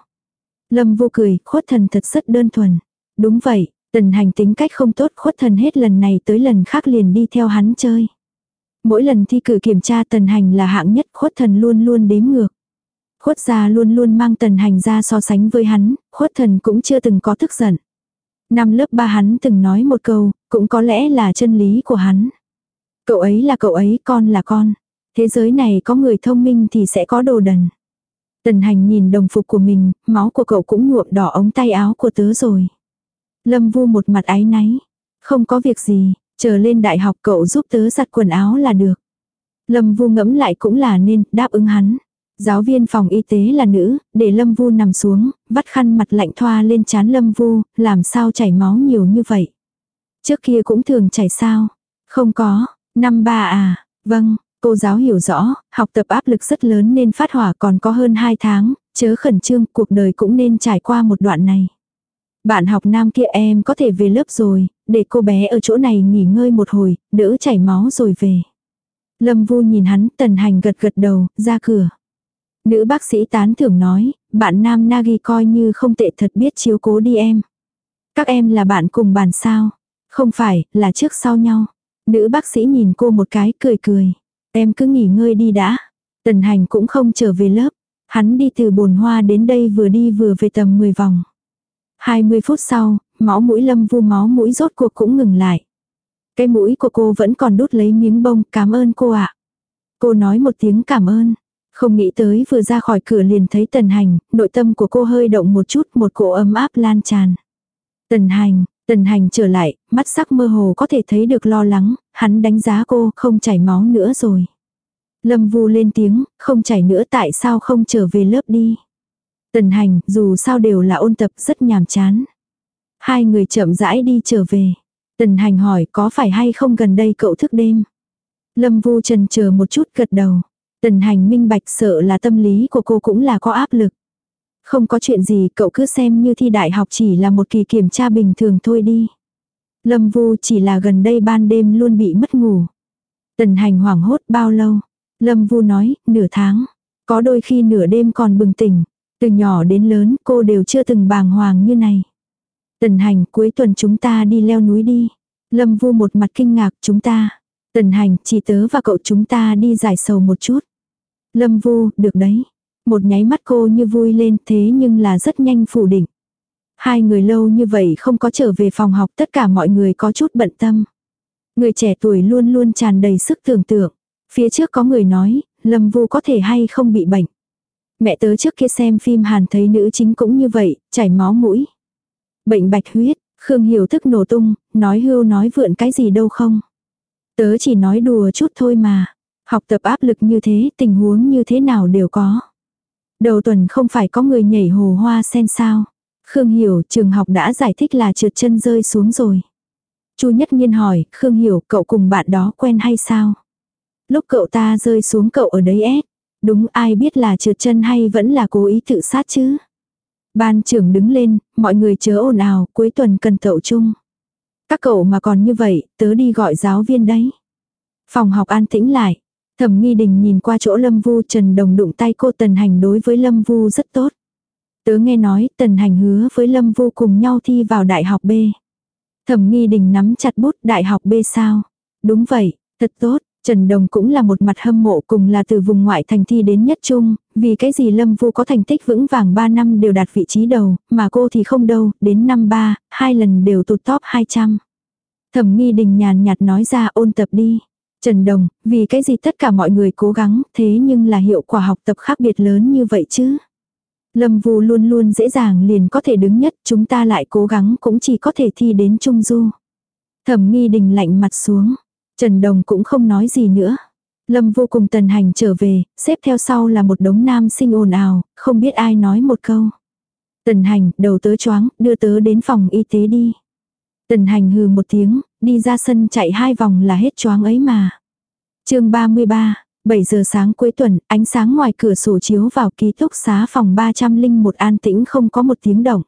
Lâm vô cười, khuất thần thật rất đơn thuần. Đúng vậy, tần hành tính cách không tốt khuất thần hết lần này tới lần khác liền đi theo hắn chơi. Mỗi lần thi cử kiểm tra tần hành là hạng nhất khuất thần luôn luôn đếm ngược. Khuất gia luôn luôn mang tần hành ra so sánh với hắn, khuất thần cũng chưa từng có tức giận. Năm lớp ba hắn từng nói một câu, cũng có lẽ là chân lý của hắn. Cậu ấy là cậu ấy, con là con. Thế giới này có người thông minh thì sẽ có đồ đần. Tần hành nhìn đồng phục của mình, máu của cậu cũng nhuộm đỏ ống tay áo của tớ rồi. Lâm vu một mặt áy náy. Không có việc gì, chờ lên đại học cậu giúp tớ giặt quần áo là được. Lâm vu ngẫm lại cũng là nên, đáp ứng hắn. Giáo viên phòng y tế là nữ, để Lâm Vu nằm xuống, vắt khăn mặt lạnh thoa lên chán Lâm Vu, làm sao chảy máu nhiều như vậy. Trước kia cũng thường chảy sao. Không có, năm ba à, vâng, cô giáo hiểu rõ, học tập áp lực rất lớn nên phát hỏa còn có hơn 2 tháng, chớ khẩn trương, cuộc đời cũng nên trải qua một đoạn này. Bạn học nam kia em có thể về lớp rồi, để cô bé ở chỗ này nghỉ ngơi một hồi, đỡ chảy máu rồi về. Lâm Vu nhìn hắn, tần hành gật gật đầu, ra cửa. Nữ bác sĩ tán thưởng nói, bạn nam Nagi coi như không tệ thật biết chiếu cố đi em. Các em là bạn cùng bàn sao? Không phải, là trước sau nhau. Nữ bác sĩ nhìn cô một cái cười cười. Em cứ nghỉ ngơi đi đã. Tần hành cũng không trở về lớp. Hắn đi từ bồn hoa đến đây vừa đi vừa về tầm 10 vòng. 20 phút sau, máu mũi lâm vu máu mũi rốt cuộc cũng ngừng lại. Cái mũi của cô vẫn còn đút lấy miếng bông, cảm ơn cô ạ. Cô nói một tiếng cảm ơn. Không nghĩ tới vừa ra khỏi cửa liền thấy tần hành, nội tâm của cô hơi động một chút một cỗ ấm áp lan tràn. Tần hành, tần hành trở lại, mắt sắc mơ hồ có thể thấy được lo lắng, hắn đánh giá cô không chảy máu nữa rồi. Lâm vu lên tiếng, không chảy nữa tại sao không trở về lớp đi. Tần hành, dù sao đều là ôn tập rất nhàm chán. Hai người chậm rãi đi trở về. Tần hành hỏi có phải hay không gần đây cậu thức đêm. Lâm vu trần chờ một chút gật đầu. Tần hành minh bạch sợ là tâm lý của cô cũng là có áp lực. Không có chuyện gì cậu cứ xem như thi đại học chỉ là một kỳ kiểm tra bình thường thôi đi. Lâm Vu chỉ là gần đây ban đêm luôn bị mất ngủ. Tần hành hoảng hốt bao lâu? Lâm Vu nói, nửa tháng. Có đôi khi nửa đêm còn bừng tỉnh. Từ nhỏ đến lớn cô đều chưa từng bàng hoàng như này. Tần hành cuối tuần chúng ta đi leo núi đi. Lâm Vu một mặt kinh ngạc chúng ta. Tần hành chỉ tớ và cậu chúng ta đi giải sầu một chút. Lâm Vu, được đấy. Một nháy mắt cô như vui lên thế nhưng là rất nhanh phủ định. Hai người lâu như vậy không có trở về phòng học tất cả mọi người có chút bận tâm. Người trẻ tuổi luôn luôn tràn đầy sức tưởng tượng. Phía trước có người nói, Lâm Vu có thể hay không bị bệnh. Mẹ tớ trước kia xem phim Hàn thấy nữ chính cũng như vậy, chảy máu mũi. Bệnh bạch huyết, Khương Hiểu thức nổ tung, nói hưu nói vượn cái gì đâu không. Tớ chỉ nói đùa chút thôi mà. Học tập áp lực như thế, tình huống như thế nào đều có. Đầu tuần không phải có người nhảy hồ hoa sen sao. Khương Hiểu trường học đã giải thích là trượt chân rơi xuống rồi. Chu Nhất Nhiên hỏi, Khương Hiểu cậu cùng bạn đó quen hay sao? Lúc cậu ta rơi xuống cậu ở đấy ép. Đúng ai biết là trượt chân hay vẫn là cố ý tự sát chứ? Ban trưởng đứng lên, mọi người chớ ồn ào, cuối tuần cần tậu chung. Các cậu mà còn như vậy, tớ đi gọi giáo viên đấy. Phòng học an tĩnh lại. Thẩm nghi đình nhìn qua chỗ Lâm Vu Trần Đồng đụng tay cô Tần Hành đối với Lâm Vu rất tốt. Tớ nghe nói Tần Hành hứa với Lâm Vu cùng nhau thi vào đại học B. Thẩm nghi đình nắm chặt bút đại học B sao. Đúng vậy, thật tốt, Trần Đồng cũng là một mặt hâm mộ cùng là từ vùng ngoại thành thi đến nhất trung, vì cái gì Lâm Vu có thành tích vững vàng 3 năm đều đạt vị trí đầu, mà cô thì không đâu, đến năm 3, hai lần đều tụt top 200. Thẩm nghi đình nhàn nhạt nói ra ôn tập đi. Trần Đồng, vì cái gì tất cả mọi người cố gắng, thế nhưng là hiệu quả học tập khác biệt lớn như vậy chứ. Lâm Vu luôn luôn dễ dàng liền có thể đứng nhất, chúng ta lại cố gắng cũng chỉ có thể thi đến trung du. Thẩm nghi đình lạnh mặt xuống. Trần Đồng cũng không nói gì nữa. Lâm vô cùng tần hành trở về, xếp theo sau là một đống nam sinh ồn ào, không biết ai nói một câu. Tần hành, đầu tớ choáng, đưa tớ đến phòng y tế đi. Tần hành hừ một tiếng, đi ra sân chạy hai vòng là hết choáng ấy mà. chương 33, 7 giờ sáng cuối tuần, ánh sáng ngoài cửa sổ chiếu vào ký túc xá phòng 301 an tĩnh không có một tiếng động.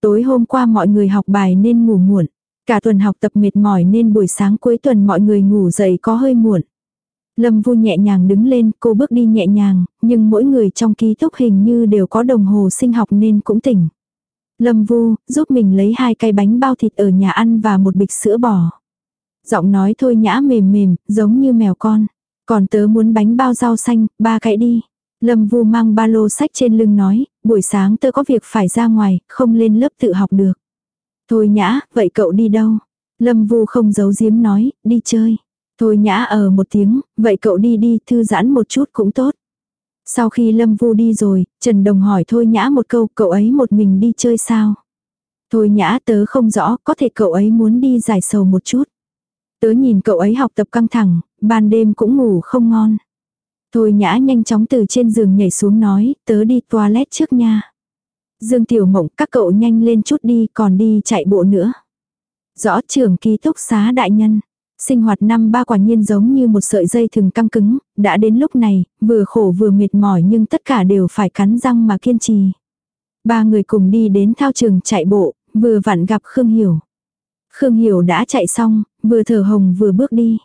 Tối hôm qua mọi người học bài nên ngủ muộn. Cả tuần học tập mệt mỏi nên buổi sáng cuối tuần mọi người ngủ dậy có hơi muộn. Lâm Vu nhẹ nhàng đứng lên, cô bước đi nhẹ nhàng, nhưng mỗi người trong ký túc hình như đều có đồng hồ sinh học nên cũng tỉnh. Lâm Vu, giúp mình lấy hai cái bánh bao thịt ở nhà ăn và một bịch sữa bò. Giọng nói thôi nhã mềm mềm, giống như mèo con. Còn tớ muốn bánh bao rau xanh, ba cái đi. Lâm Vu mang ba lô sách trên lưng nói, buổi sáng tớ có việc phải ra ngoài, không lên lớp tự học được. Thôi nhã, vậy cậu đi đâu? Lâm Vu không giấu giếm nói, đi chơi. Thôi nhã ở một tiếng, vậy cậu đi đi, thư giãn một chút cũng tốt. Sau khi Lâm Vu đi rồi, Trần Đồng hỏi Thôi Nhã một câu, cậu ấy một mình đi chơi sao? Thôi Nhã tớ không rõ, có thể cậu ấy muốn đi giải sầu một chút. Tớ nhìn cậu ấy học tập căng thẳng, ban đêm cũng ngủ không ngon. Thôi Nhã nhanh chóng từ trên giường nhảy xuống nói, tớ đi toilet trước nha. Dương Tiểu Mộng, các cậu nhanh lên chút đi, còn đi chạy bộ nữa. Rõ trưởng ký túc xá đại nhân. Sinh hoạt năm ba quả nhiên giống như một sợi dây thừng căng cứng, đã đến lúc này, vừa khổ vừa mệt mỏi nhưng tất cả đều phải cắn răng mà kiên trì. Ba người cùng đi đến thao trường chạy bộ, vừa vặn gặp Khương Hiểu. Khương Hiểu đã chạy xong, vừa thở hồng vừa bước đi.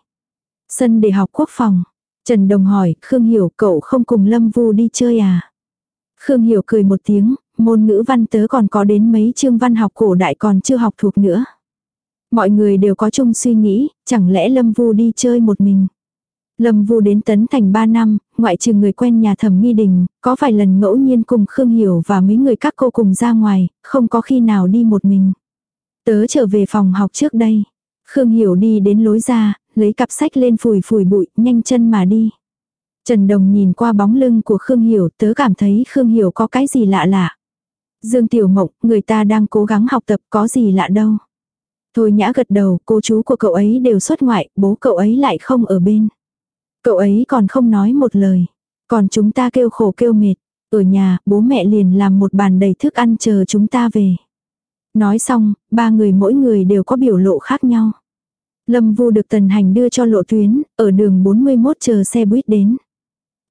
Sân để học quốc phòng. Trần Đồng hỏi, Khương Hiểu cậu không cùng Lâm Vu đi chơi à? Khương Hiểu cười một tiếng, môn ngữ văn tớ còn có đến mấy chương văn học cổ đại còn chưa học thuộc nữa. Mọi người đều có chung suy nghĩ, chẳng lẽ Lâm Vu đi chơi một mình. Lâm Vu đến Tấn Thành 3 năm, ngoại trừ người quen nhà thẩm nghi đình, có vài lần ngẫu nhiên cùng Khương Hiểu và mấy người các cô cùng ra ngoài, không có khi nào đi một mình. Tớ trở về phòng học trước đây. Khương Hiểu đi đến lối ra, lấy cặp sách lên phủi phủi bụi, nhanh chân mà đi. Trần Đồng nhìn qua bóng lưng của Khương Hiểu, tớ cảm thấy Khương Hiểu có cái gì lạ lạ. Dương Tiểu Mộng, người ta đang cố gắng học tập có gì lạ đâu. Thôi nhã gật đầu, cô chú của cậu ấy đều xuất ngoại, bố cậu ấy lại không ở bên. Cậu ấy còn không nói một lời. Còn chúng ta kêu khổ kêu mệt. Ở nhà, bố mẹ liền làm một bàn đầy thức ăn chờ chúng ta về. Nói xong, ba người mỗi người đều có biểu lộ khác nhau. Lâm Vu được tần hành đưa cho lộ tuyến, ở đường 41 chờ xe buýt đến.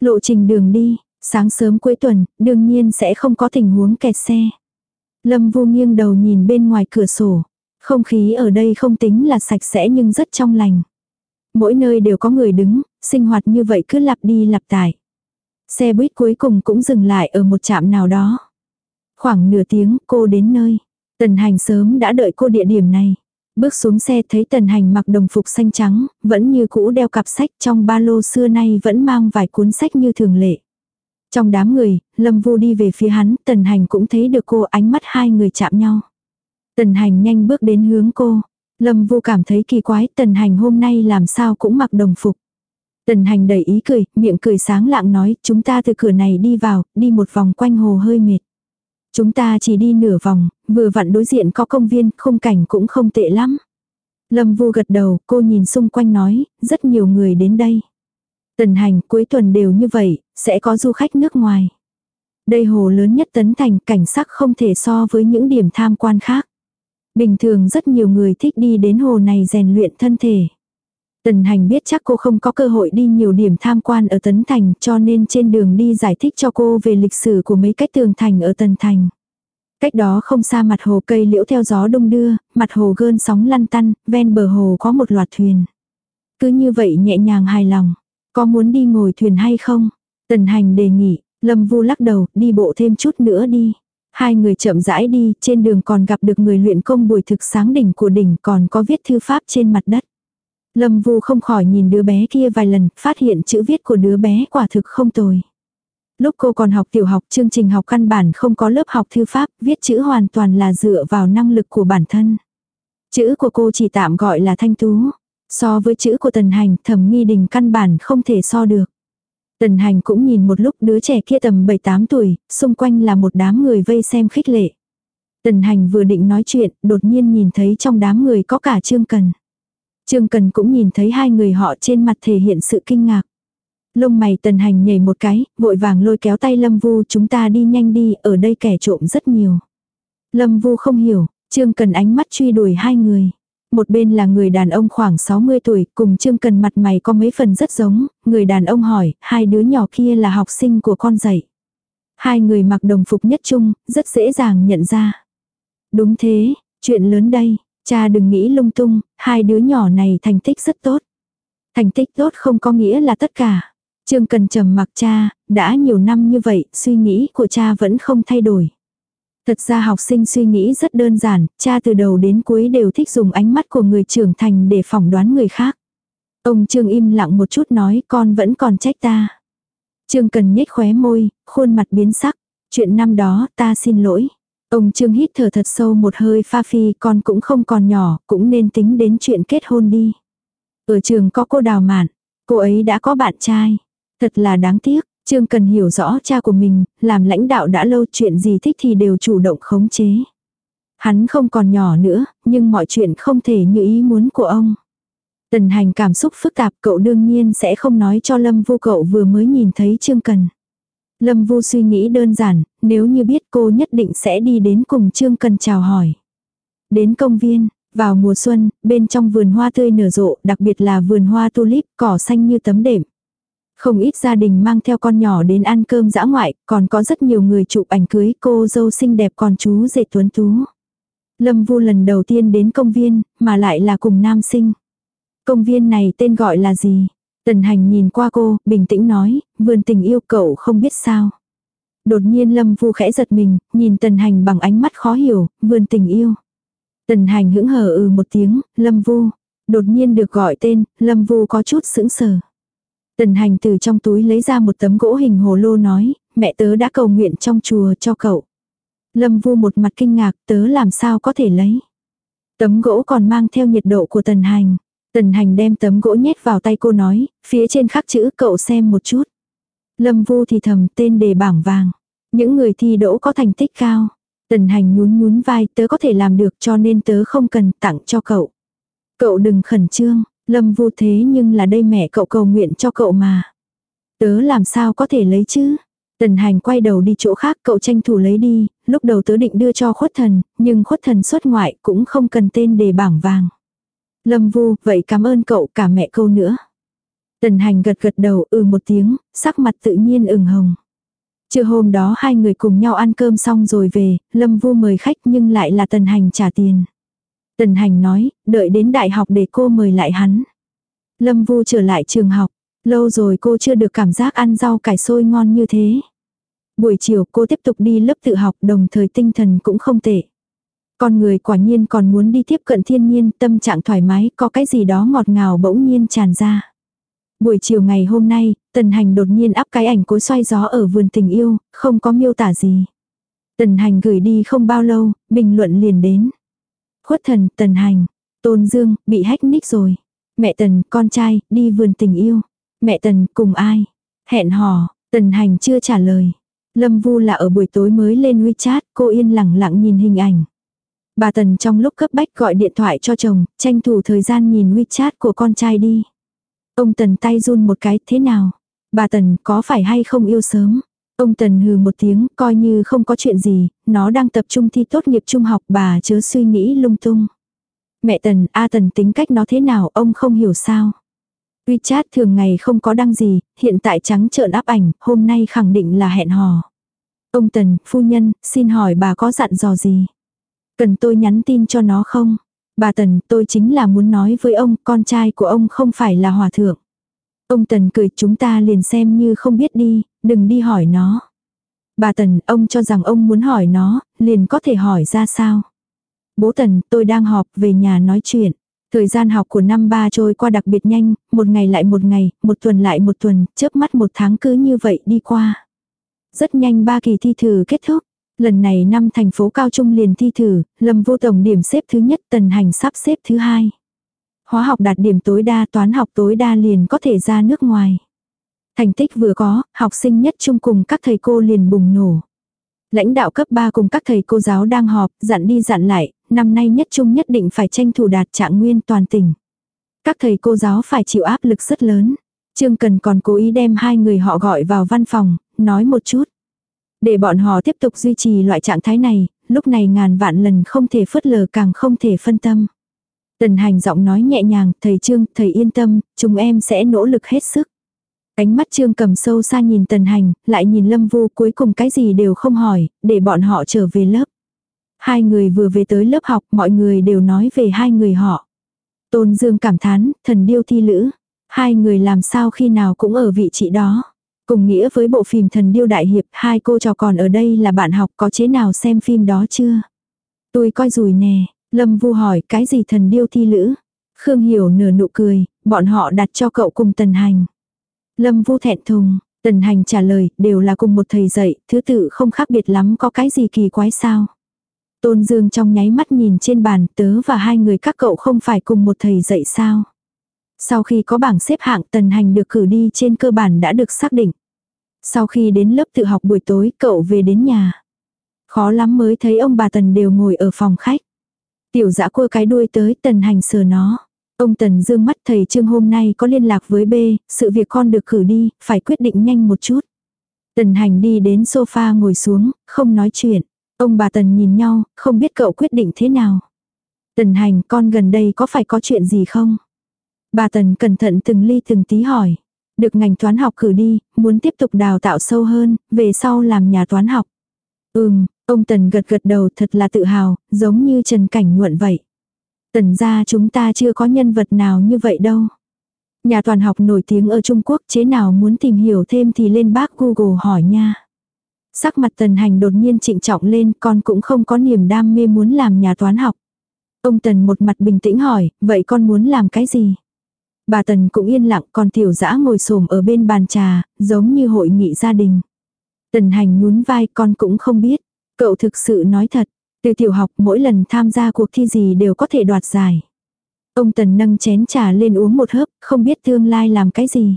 Lộ trình đường đi, sáng sớm cuối tuần, đương nhiên sẽ không có tình huống kẹt xe. Lâm Vu nghiêng đầu nhìn bên ngoài cửa sổ. Không khí ở đây không tính là sạch sẽ nhưng rất trong lành. Mỗi nơi đều có người đứng, sinh hoạt như vậy cứ lặp đi lặp lại. Xe buýt cuối cùng cũng dừng lại ở một trạm nào đó. Khoảng nửa tiếng cô đến nơi. Tần hành sớm đã đợi cô địa điểm này. Bước xuống xe thấy tần hành mặc đồng phục xanh trắng, vẫn như cũ đeo cặp sách trong ba lô xưa nay vẫn mang vài cuốn sách như thường lệ. Trong đám người, Lâm Vu đi về phía hắn, Tần Hành cũng thấy được cô ánh mắt hai người chạm nhau. Tần Hành nhanh bước đến hướng cô. Lâm Vu cảm thấy kỳ quái, Tần Hành hôm nay làm sao cũng mặc đồng phục. Tần Hành đầy ý cười, miệng cười sáng lạng nói, chúng ta từ cửa này đi vào, đi một vòng quanh hồ hơi mệt. Chúng ta chỉ đi nửa vòng, vừa vặn đối diện có công viên, khung cảnh cũng không tệ lắm. Lâm Vu gật đầu, cô nhìn xung quanh nói, rất nhiều người đến đây. Tần hành cuối tuần đều như vậy, sẽ có du khách nước ngoài. Đây hồ lớn nhất tấn thành, cảnh sắc không thể so với những điểm tham quan khác. Bình thường rất nhiều người thích đi đến hồ này rèn luyện thân thể. Tần hành biết chắc cô không có cơ hội đi nhiều điểm tham quan ở Tấn Thành cho nên trên đường đi giải thích cho cô về lịch sử của mấy cách tường thành ở Tần Thành. Cách đó không xa mặt hồ cây liễu theo gió đông đưa, mặt hồ gơn sóng lăn tăn, ven bờ hồ có một loạt thuyền. Cứ như vậy nhẹ nhàng hài lòng. Có muốn đi ngồi thuyền hay không? Tần hành đề nghị, Lâm Vu lắc đầu, đi bộ thêm chút nữa đi. Hai người chậm rãi đi, trên đường còn gặp được người luyện công buổi thực sáng đỉnh của đỉnh còn có viết thư pháp trên mặt đất. Lâm Vu không khỏi nhìn đứa bé kia vài lần, phát hiện chữ viết của đứa bé quả thực không tồi. Lúc cô còn học tiểu học chương trình học căn bản không có lớp học thư pháp, viết chữ hoàn toàn là dựa vào năng lực của bản thân. Chữ của cô chỉ tạm gọi là thanh tú. So với chữ của tần hành thẩm nghi đình căn bản không thể so được. Tần hành cũng nhìn một lúc đứa trẻ kia tầm 7-8 tuổi, xung quanh là một đám người vây xem khích lệ. Tần hành vừa định nói chuyện, đột nhiên nhìn thấy trong đám người có cả Trương Cần. Trương Cần cũng nhìn thấy hai người họ trên mặt thể hiện sự kinh ngạc. Lông mày tần hành nhảy một cái, vội vàng lôi kéo tay Lâm Vu chúng ta đi nhanh đi, ở đây kẻ trộm rất nhiều. Lâm Vu không hiểu, Trương Cần ánh mắt truy đuổi hai người. Một bên là người đàn ông khoảng 60 tuổi, cùng Trương Cần mặt mày có mấy phần rất giống, người đàn ông hỏi, hai đứa nhỏ kia là học sinh của con dạy. Hai người mặc đồng phục nhất chung, rất dễ dàng nhận ra. Đúng thế, chuyện lớn đây, cha đừng nghĩ lung tung, hai đứa nhỏ này thành tích rất tốt. Thành tích tốt không có nghĩa là tất cả. Trương Cần trầm mặc cha, đã nhiều năm như vậy, suy nghĩ của cha vẫn không thay đổi. Thật ra học sinh suy nghĩ rất đơn giản, cha từ đầu đến cuối đều thích dùng ánh mắt của người trưởng thành để phỏng đoán người khác. Ông Trương im lặng một chút nói con vẫn còn trách ta. Trương Cần nhếch khóe môi, khuôn mặt biến sắc. Chuyện năm đó ta xin lỗi. Ông Trương hít thở thật sâu một hơi pha phi con cũng không còn nhỏ, cũng nên tính đến chuyện kết hôn đi. Ở trường có cô đào mạn, cô ấy đã có bạn trai. Thật là đáng tiếc, Trương cần hiểu rõ cha của mình, làm lãnh đạo đã lâu chuyện gì thích thì đều chủ động khống chế. Hắn không còn nhỏ nữa, nhưng mọi chuyện không thể như ý muốn của ông. Tần hành cảm xúc phức tạp cậu đương nhiên sẽ không nói cho Lâm Vu cậu vừa mới nhìn thấy Trương Cần. Lâm Vu suy nghĩ đơn giản, nếu như biết cô nhất định sẽ đi đến cùng Trương Cần chào hỏi. Đến công viên, vào mùa xuân, bên trong vườn hoa tươi nở rộ, đặc biệt là vườn hoa tulip, cỏ xanh như tấm đệm. Không ít gia đình mang theo con nhỏ đến ăn cơm dã ngoại, còn có rất nhiều người chụp ảnh cưới cô dâu xinh đẹp còn chú rể tuấn tú. Lâm Vu lần đầu tiên đến công viên, mà lại là cùng nam sinh. Công viên này tên gọi là gì? Tần hành nhìn qua cô, bình tĩnh nói, vườn tình yêu cậu không biết sao. Đột nhiên Lâm Vu khẽ giật mình, nhìn tần hành bằng ánh mắt khó hiểu, vườn tình yêu. Tần hành hững hờ ừ một tiếng, Lâm Vu. Đột nhiên được gọi tên, Lâm Vu có chút sững sờ. Tần hành từ trong túi lấy ra một tấm gỗ hình hồ lô nói, mẹ tớ đã cầu nguyện trong chùa cho cậu. Lâm vu một mặt kinh ngạc, tớ làm sao có thể lấy. Tấm gỗ còn mang theo nhiệt độ của tần hành. Tần hành đem tấm gỗ nhét vào tay cô nói, phía trên khắc chữ cậu xem một chút. Lâm vu thì thầm tên đề bảng vàng. Những người thi đỗ có thành tích cao. Tần hành nhún nhún vai tớ có thể làm được cho nên tớ không cần tặng cho cậu. Cậu đừng khẩn trương, Lâm vu thế nhưng là đây mẹ cậu cầu nguyện cho cậu mà. Tớ làm sao có thể lấy chứ? Tần hành quay đầu đi chỗ khác cậu tranh thủ lấy đi, lúc đầu tớ định đưa cho khuất thần, nhưng khuất thần xuất ngoại cũng không cần tên đề bảng vàng. Lâm vu, vậy cảm ơn cậu cả mẹ câu nữa. Tần hành gật gật đầu ừ một tiếng, sắc mặt tự nhiên ửng hồng. Trưa hôm đó hai người cùng nhau ăn cơm xong rồi về, Lâm vu mời khách nhưng lại là tần hành trả tiền. Tần hành nói, đợi đến đại học để cô mời lại hắn. Lâm Vu trở lại trường học, lâu rồi cô chưa được cảm giác ăn rau cải sôi ngon như thế. Buổi chiều cô tiếp tục đi lớp tự học đồng thời tinh thần cũng không tệ. Con người quả nhiên còn muốn đi tiếp cận thiên nhiên, tâm trạng thoải mái, có cái gì đó ngọt ngào bỗng nhiên tràn ra. Buổi chiều ngày hôm nay, Tần Hành đột nhiên áp cái ảnh cối xoay gió ở vườn tình yêu, không có miêu tả gì. Tần Hành gửi đi không bao lâu, bình luận liền đến. Khuất thần, Tần Hành, Tôn Dương, bị hách nick rồi. Mẹ Tần, con trai, đi vườn tình yêu. Mẹ Tần, cùng ai? Hẹn hò, Tần Hành chưa trả lời. Lâm Vu là ở buổi tối mới lên WeChat, cô yên lặng lặng nhìn hình ảnh. Bà Tần trong lúc cấp bách gọi điện thoại cho chồng, tranh thủ thời gian nhìn WeChat của con trai đi. Ông Tần tay run một cái, thế nào? Bà Tần có phải hay không yêu sớm? Ông Tần hừ một tiếng, coi như không có chuyện gì, nó đang tập trung thi tốt nghiệp trung học bà chớ suy nghĩ lung tung. Mẹ Tần, A Tần tính cách nó thế nào, ông không hiểu sao. WeChat thường ngày không có đăng gì, hiện tại trắng trợn áp ảnh, hôm nay khẳng định là hẹn hò. Ông Tần, phu nhân, xin hỏi bà có dặn dò gì? Cần tôi nhắn tin cho nó không? Bà Tần, tôi chính là muốn nói với ông, con trai của ông không phải là hòa thượng. Ông Tần cười chúng ta liền xem như không biết đi, đừng đi hỏi nó. Bà Tần, ông cho rằng ông muốn hỏi nó, liền có thể hỏi ra sao. Bố Tần, tôi đang họp về nhà nói chuyện. Thời gian học của năm ba trôi qua đặc biệt nhanh, một ngày lại một ngày, một tuần lại một tuần, chớp mắt một tháng cứ như vậy đi qua. Rất nhanh ba kỳ thi thử kết thúc. Lần này năm thành phố cao trung liền thi thử, Lâm Vô Tổng điểm xếp thứ nhất, Tần Hành sắp xếp thứ hai. Hóa học đạt điểm tối đa, toán học tối đa liền có thể ra nước ngoài. Thành tích vừa có, học sinh nhất chung cùng các thầy cô liền bùng nổ. Lãnh đạo cấp 3 cùng các thầy cô giáo đang họp, dặn đi dặn lại, năm nay nhất trung nhất định phải tranh thủ đạt trạng nguyên toàn tỉnh. Các thầy cô giáo phải chịu áp lực rất lớn. Trương Cần còn cố ý đem hai người họ gọi vào văn phòng, nói một chút. Để bọn họ tiếp tục duy trì loại trạng thái này, lúc này ngàn vạn lần không thể phớt lờ càng không thể phân tâm. Tần hành giọng nói nhẹ nhàng, thầy Trương, thầy yên tâm, chúng em sẽ nỗ lực hết sức. Cánh mắt Trương cầm sâu xa nhìn tần hành, lại nhìn Lâm Vu cuối cùng cái gì đều không hỏi, để bọn họ trở về lớp. Hai người vừa về tới lớp học, mọi người đều nói về hai người họ. Tôn Dương cảm thán, thần điêu thi lữ. Hai người làm sao khi nào cũng ở vị trí đó. Cùng nghĩa với bộ phim Thần Điêu Đại Hiệp, hai cô trò còn ở đây là bạn học có chế nào xem phim đó chưa? Tôi coi rùi nè, Lâm Vu hỏi cái gì thần điêu thi lữ? Khương Hiểu nửa nụ cười, bọn họ đặt cho cậu cùng Tần Hành. Lâm Vu thẹn thùng, Tần Hành trả lời, đều là cùng một thầy dạy, thứ tự không khác biệt lắm có cái gì kỳ quái sao? Tôn Dương trong nháy mắt nhìn trên bàn, tớ và hai người các cậu không phải cùng một thầy dạy sao? Sau khi có bảng xếp hạng tần hành được cử đi trên cơ bản đã được xác định. Sau khi đến lớp tự học buổi tối cậu về đến nhà. Khó lắm mới thấy ông bà tần đều ngồi ở phòng khách. Tiểu dã cua cái đuôi tới tần hành sờ nó. Ông Tần dương mắt thầy Trương hôm nay có liên lạc với B, sự việc con được cử đi, phải quyết định nhanh một chút. Tần hành đi đến sofa ngồi xuống, không nói chuyện. Ông bà Tần nhìn nhau, không biết cậu quyết định thế nào. Tần hành con gần đây có phải có chuyện gì không? Bà Tần cẩn thận từng ly từng tí hỏi. Được ngành toán học cử đi, muốn tiếp tục đào tạo sâu hơn, về sau làm nhà toán học. Ừm, ông Tần gật gật đầu thật là tự hào, giống như Trần Cảnh Nguận vậy. Tần ra chúng ta chưa có nhân vật nào như vậy đâu. Nhà toàn học nổi tiếng ở Trung Quốc chế nào muốn tìm hiểu thêm thì lên bác Google hỏi nha. Sắc mặt tần hành đột nhiên trịnh trọng lên con cũng không có niềm đam mê muốn làm nhà toán học. Ông tần một mặt bình tĩnh hỏi, vậy con muốn làm cái gì? Bà Tần cũng yên lặng còn tiểu dã ngồi xổm ở bên bàn trà, giống như hội nghị gia đình. Tần hành nhún vai con cũng không biết. Cậu thực sự nói thật, từ tiểu học mỗi lần tham gia cuộc thi gì đều có thể đoạt giải. Ông Tần nâng chén trà lên uống một hớp, không biết tương lai làm cái gì.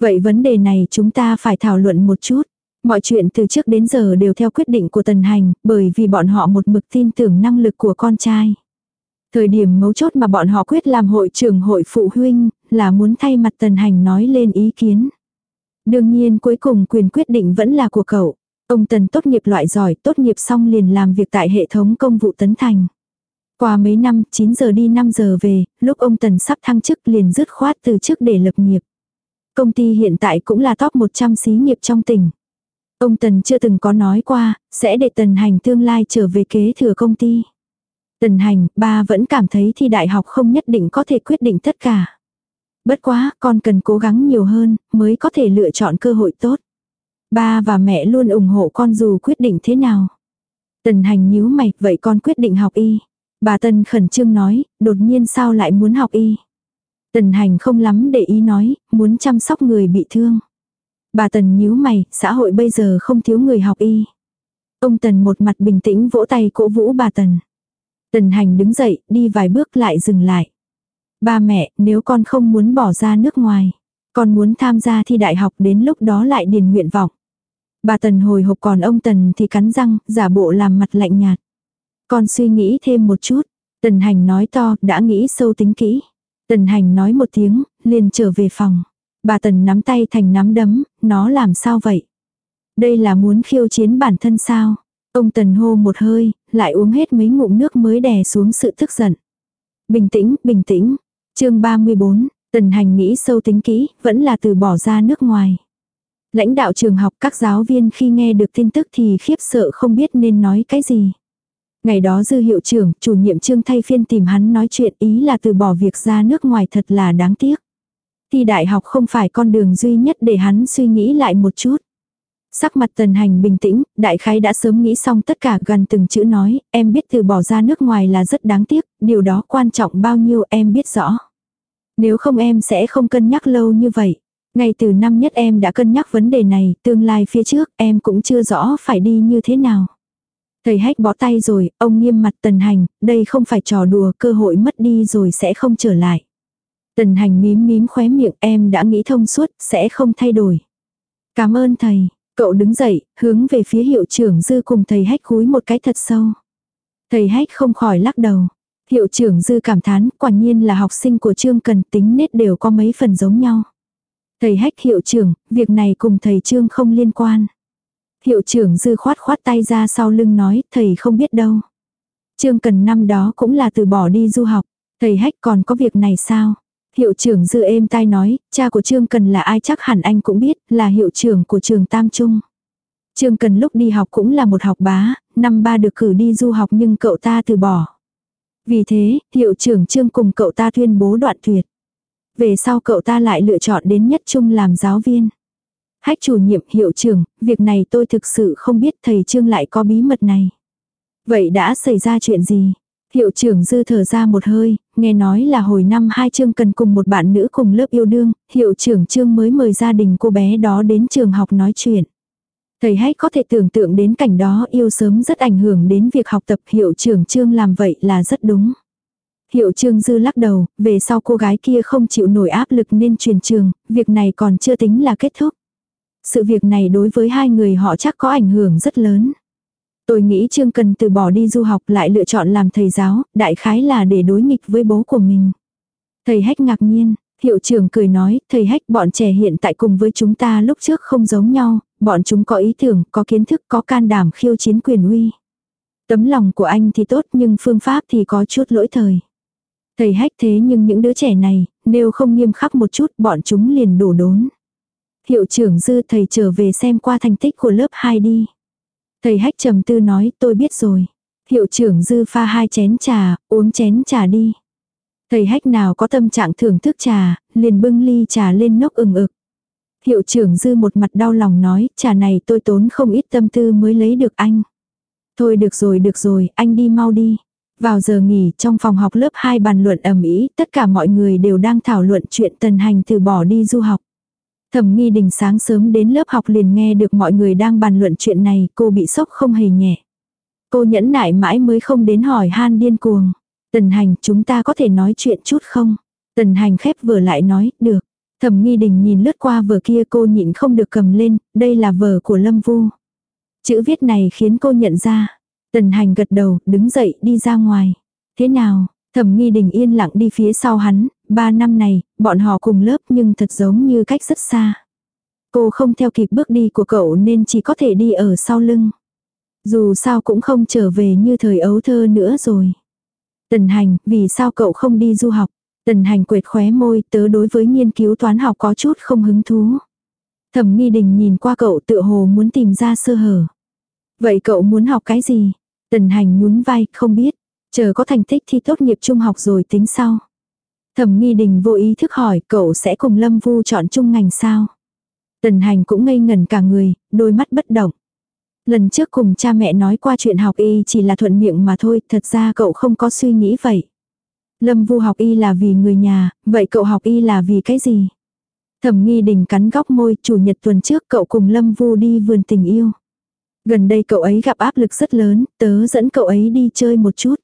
Vậy vấn đề này chúng ta phải thảo luận một chút. Mọi chuyện từ trước đến giờ đều theo quyết định của Tần Hành, bởi vì bọn họ một mực tin tưởng năng lực của con trai. Thời điểm mấu chốt mà bọn họ quyết làm hội trưởng hội phụ huynh, là muốn thay mặt tần hành nói lên ý kiến. Đương nhiên cuối cùng quyền quyết định vẫn là của cậu. Ông Tần tốt nghiệp loại giỏi, tốt nghiệp xong liền làm việc tại hệ thống công vụ Tấn Thành. Qua mấy năm, 9 giờ đi 5 giờ về, lúc ông Tần sắp thăng chức liền dứt khoát từ chức để lập nghiệp. Công ty hiện tại cũng là top 100 xí nghiệp trong tỉnh. Ông Tần chưa từng có nói qua, sẽ để Tần Hành tương lai trở về kế thừa công ty. Tần hành, ba vẫn cảm thấy thi đại học không nhất định có thể quyết định tất cả. Bất quá, con cần cố gắng nhiều hơn, mới có thể lựa chọn cơ hội tốt. Ba và mẹ luôn ủng hộ con dù quyết định thế nào. Tần hành nhíu mày, vậy con quyết định học y. Bà Tần khẩn trương nói, đột nhiên sao lại muốn học y. Tần hành không lắm để ý nói, muốn chăm sóc người bị thương. Bà Tần nhíu mày, xã hội bây giờ không thiếu người học y. Ông Tần một mặt bình tĩnh vỗ tay cổ vũ bà Tần. Tần hành đứng dậy, đi vài bước lại dừng lại. Ba mẹ, nếu con không muốn bỏ ra nước ngoài, con muốn tham gia thi đại học đến lúc đó lại điền nguyện vọng. Bà Tần hồi hộp còn ông Tần thì cắn răng, giả bộ làm mặt lạnh nhạt. Con suy nghĩ thêm một chút. Tần hành nói to, đã nghĩ sâu tính kỹ. Tần hành nói một tiếng, liền trở về phòng. Bà Tần nắm tay thành nắm đấm, nó làm sao vậy? Đây là muốn khiêu chiến bản thân sao? Ông Tần hô một hơi, lại uống hết mấy ngụm nước mới đè xuống sự tức giận. Bình tĩnh, bình tĩnh. chương 34, Tần Hành nghĩ sâu tính kỹ, vẫn là từ bỏ ra nước ngoài. Lãnh đạo trường học các giáo viên khi nghe được tin tức thì khiếp sợ không biết nên nói cái gì. Ngày đó dư hiệu trưởng, chủ nhiệm trương thay phiên tìm hắn nói chuyện ý là từ bỏ việc ra nước ngoài thật là đáng tiếc. Thi đại học không phải con đường duy nhất để hắn suy nghĩ lại một chút. Sắc mặt tần hành bình tĩnh, đại khái đã sớm nghĩ xong tất cả gần từng chữ nói, em biết từ bỏ ra nước ngoài là rất đáng tiếc, điều đó quan trọng bao nhiêu em biết rõ. Nếu không em sẽ không cân nhắc lâu như vậy. Ngay từ năm nhất em đã cân nhắc vấn đề này, tương lai phía trước em cũng chưa rõ phải đi như thế nào. Thầy hách bó tay rồi, ông nghiêm mặt tần hành, đây không phải trò đùa, cơ hội mất đi rồi sẽ không trở lại. Tần hành mím mím khóe miệng em đã nghĩ thông suốt, sẽ không thay đổi. Cảm ơn thầy, cậu đứng dậy, hướng về phía hiệu trưởng dư cùng thầy hách cúi một cái thật sâu. Thầy hách không khỏi lắc đầu. Hiệu trưởng dư cảm thán, quả nhiên là học sinh của trương cần tính nết đều có mấy phần giống nhau. Thầy hách hiệu trưởng, việc này cùng thầy trương không liên quan. Hiệu trưởng dư khoát khoát tay ra sau lưng nói, thầy không biết đâu. Trương cần năm đó cũng là từ bỏ đi du học. Thầy hách còn có việc này sao? Hiệu trưởng dư êm tai nói, cha của Trương Cần là ai chắc hẳn anh cũng biết, là hiệu trưởng của trường Tam Trung. Trương Cần lúc đi học cũng là một học bá, năm ba được cử đi du học nhưng cậu ta từ bỏ. Vì thế, hiệu trưởng Trương cùng cậu ta tuyên bố đoạn tuyệt. Về sau cậu ta lại lựa chọn đến nhất trung làm giáo viên. Hách chủ nhiệm hiệu trưởng, việc này tôi thực sự không biết thầy Trương lại có bí mật này. Vậy đã xảy ra chuyện gì? Hiệu trưởng dư thở ra một hơi, nghe nói là hồi năm hai Trương cần cùng một bạn nữ cùng lớp yêu đương, hiệu trưởng Trương mới mời gia đình cô bé đó đến trường học nói chuyện. Thầy hãy có thể tưởng tượng đến cảnh đó yêu sớm rất ảnh hưởng đến việc học tập hiệu trưởng Trương làm vậy là rất đúng. Hiệu Trương Dư lắc đầu, về sau cô gái kia không chịu nổi áp lực nên truyền trường, việc này còn chưa tính là kết thúc. Sự việc này đối với hai người họ chắc có ảnh hưởng rất lớn. Tôi nghĩ Trương Cần từ bỏ đi du học lại lựa chọn làm thầy giáo, đại khái là để đối nghịch với bố của mình. Thầy Hách ngạc nhiên, hiệu trưởng cười nói, thầy Hách bọn trẻ hiện tại cùng với chúng ta lúc trước không giống nhau, bọn chúng có ý tưởng, có kiến thức, có can đảm khiêu chiến quyền uy. Tấm lòng của anh thì tốt nhưng phương pháp thì có chút lỗi thời. Thầy Hách thế nhưng những đứa trẻ này, nếu không nghiêm khắc một chút bọn chúng liền đổ đốn. Hiệu trưởng dư thầy trở về xem qua thành tích của lớp 2 đi. Thầy hách trầm tư nói tôi biết rồi. Hiệu trưởng dư pha hai chén trà, uống chén trà đi. Thầy hách nào có tâm trạng thưởng thức trà, liền bưng ly trà lên nốc ừng ực. Hiệu trưởng dư một mặt đau lòng nói, trà này tôi tốn không ít tâm tư mới lấy được anh. Thôi được rồi được rồi, anh đi mau đi. Vào giờ nghỉ trong phòng học lớp 2 bàn luận ầm ĩ, tất cả mọi người đều đang thảo luận chuyện tần hành từ bỏ đi du học. Thẩm nghi đình sáng sớm đến lớp học liền nghe được mọi người đang bàn luận chuyện này, cô bị sốc không hề nhẹ. Cô nhẫn nại mãi mới không đến hỏi han điên cuồng. Tần hành chúng ta có thể nói chuyện chút không? Tần hành khép vừa lại nói, được. Thẩm nghi đình nhìn lướt qua vở kia cô nhịn không được cầm lên, đây là vở của Lâm Vu. Chữ viết này khiến cô nhận ra. Tần hành gật đầu, đứng dậy đi ra ngoài. Thế nào, thẩm nghi đình yên lặng đi phía sau hắn, ba năm này, bọn họ cùng lớp nhưng thật giống như cách rất xa. Cô không theo kịp bước đi của cậu nên chỉ có thể đi ở sau lưng. Dù sao cũng không trở về như thời ấu thơ nữa rồi. Tần hành, vì sao cậu không đi du học? Tần hành quệt khóe môi tớ đối với nghiên cứu toán học có chút không hứng thú. Thẩm nghi đình nhìn qua cậu tự hồ muốn tìm ra sơ hở. Vậy cậu muốn học cái gì? Tần hành nhún vai, không biết. Chờ có thành tích thi tốt nghiệp trung học rồi tính sau. Thẩm nghi đình vô ý thức hỏi cậu sẽ cùng Lâm Vu chọn chung ngành sao? Tần hành cũng ngây ngẩn cả người, đôi mắt bất động. Lần trước cùng cha mẹ nói qua chuyện học y chỉ là thuận miệng mà thôi, thật ra cậu không có suy nghĩ vậy. Lâm Vu học y là vì người nhà, vậy cậu học y là vì cái gì? Thẩm nghi đình cắn góc môi, chủ nhật tuần trước cậu cùng Lâm Vu đi vườn tình yêu. Gần đây cậu ấy gặp áp lực rất lớn, tớ dẫn cậu ấy đi chơi một chút.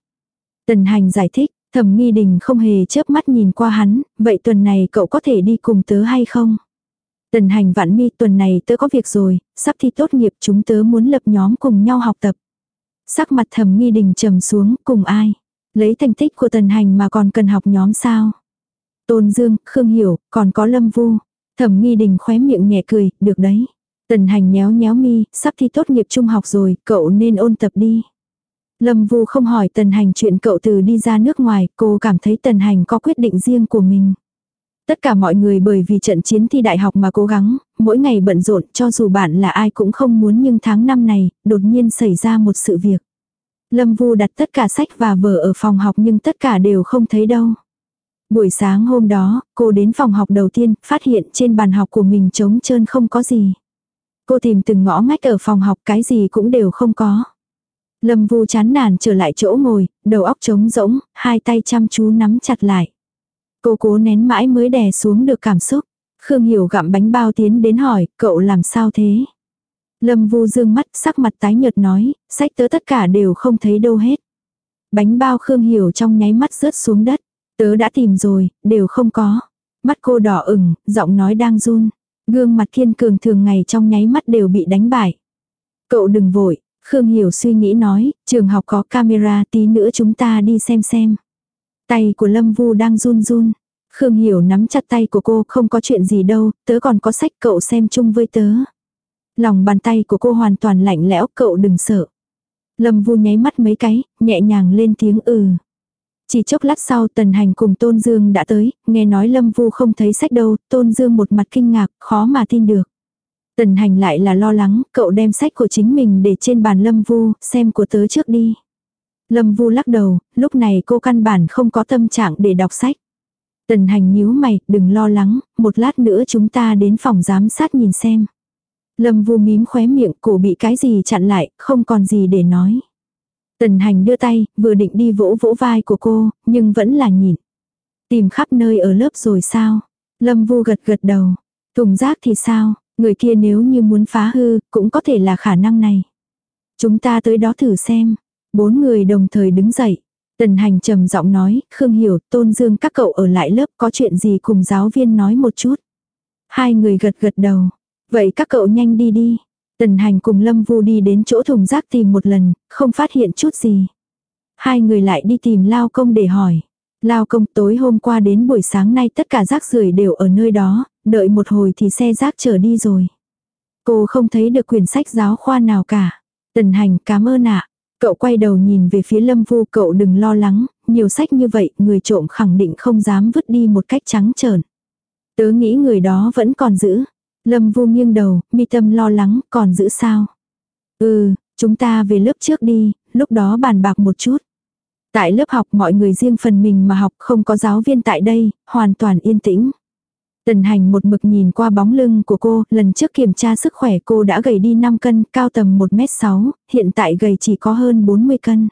Tần hành giải thích, thẩm nghi đình không hề chớp mắt nhìn qua hắn, vậy tuần này cậu có thể đi cùng tớ hay không? Tần hành vạn mi tuần này tớ có việc rồi, sắp thi tốt nghiệp chúng tớ muốn lập nhóm cùng nhau học tập. Sắc mặt thẩm nghi đình trầm xuống, cùng ai? Lấy thành tích của tần hành mà còn cần học nhóm sao? Tôn Dương, Khương Hiểu, còn có Lâm Vu. Thẩm nghi đình khóe miệng nhẹ cười, được đấy. Tần hành nhéo nhéo mi, sắp thi tốt nghiệp trung học rồi, cậu nên ôn tập đi. Lâm Vu không hỏi tần hành chuyện cậu từ đi ra nước ngoài, cô cảm thấy tần hành có quyết định riêng của mình. Tất cả mọi người bởi vì trận chiến thi đại học mà cố gắng, mỗi ngày bận rộn cho dù bạn là ai cũng không muốn nhưng tháng năm này, đột nhiên xảy ra một sự việc. Lâm Vu đặt tất cả sách và vở ở phòng học nhưng tất cả đều không thấy đâu. Buổi sáng hôm đó, cô đến phòng học đầu tiên, phát hiện trên bàn học của mình trống trơn không có gì. Cô tìm từng ngõ ngách ở phòng học cái gì cũng đều không có. Lâm Vu chán nản trở lại chỗ ngồi, đầu óc trống rỗng, hai tay chăm chú nắm chặt lại. Cô cố nén mãi mới đè xuống được cảm xúc. Khương Hiểu gặm bánh bao tiến đến hỏi, cậu làm sao thế? Lâm Vu dương mắt, sắc mặt tái nhợt nói, sách tớ tất cả đều không thấy đâu hết. Bánh bao Khương Hiểu trong nháy mắt rớt xuống đất. Tớ đã tìm rồi, đều không có. Mắt cô đỏ ửng, giọng nói đang run. Gương mặt kiên cường thường ngày trong nháy mắt đều bị đánh bại. Cậu đừng vội, Khương Hiểu suy nghĩ nói, trường học có camera tí nữa chúng ta đi xem xem. Tay của Lâm Vu đang run run. Khương Hiểu nắm chặt tay của cô, không có chuyện gì đâu, tớ còn có sách cậu xem chung với tớ. Lòng bàn tay của cô hoàn toàn lạnh lẽo, cậu đừng sợ. Lâm Vu nháy mắt mấy cái, nhẹ nhàng lên tiếng ừ. Chỉ chốc lát sau Tần Hành cùng Tôn Dương đã tới, nghe nói Lâm Vu không thấy sách đâu, Tôn Dương một mặt kinh ngạc, khó mà tin được. Tần Hành lại là lo lắng, cậu đem sách của chính mình để trên bàn Lâm Vu, xem của tớ trước đi. Lâm Vu lắc đầu, lúc này cô căn bản không có tâm trạng để đọc sách. Tần Hành nhíu mày, đừng lo lắng, một lát nữa chúng ta đến phòng giám sát nhìn xem. Lâm Vu mím khóe miệng, cổ bị cái gì chặn lại, không còn gì để nói. Tần hành đưa tay, vừa định đi vỗ vỗ vai của cô, nhưng vẫn là nhìn. Tìm khắp nơi ở lớp rồi sao? Lâm vu gật gật đầu. Thùng rác thì sao? Người kia nếu như muốn phá hư, cũng có thể là khả năng này. Chúng ta tới đó thử xem. Bốn người đồng thời đứng dậy. Tần hành trầm giọng nói, Khương Hiểu, Tôn Dương các cậu ở lại lớp có chuyện gì cùng giáo viên nói một chút. Hai người gật gật đầu. Vậy các cậu nhanh đi đi. Tần hành cùng Lâm Vu đi đến chỗ thùng rác tìm một lần, không phát hiện chút gì. Hai người lại đi tìm Lao Công để hỏi. Lao Công tối hôm qua đến buổi sáng nay tất cả rác rưởi đều ở nơi đó, đợi một hồi thì xe rác trở đi rồi. Cô không thấy được quyển sách giáo khoa nào cả. Tần hành cảm ơn ạ. Cậu quay đầu nhìn về phía Lâm Vu cậu đừng lo lắng, nhiều sách như vậy người trộm khẳng định không dám vứt đi một cách trắng trợn. Tớ nghĩ người đó vẫn còn giữ. Lâm Vu nghiêng đầu, mi tâm lo lắng, còn giữ sao? Ừ, chúng ta về lớp trước đi, lúc đó bàn bạc một chút. Tại lớp học mọi người riêng phần mình mà học không có giáo viên tại đây, hoàn toàn yên tĩnh. Tần hành một mực nhìn qua bóng lưng của cô, lần trước kiểm tra sức khỏe cô đã gầy đi 5 cân, cao tầm 1m6, hiện tại gầy chỉ có hơn 40 cân.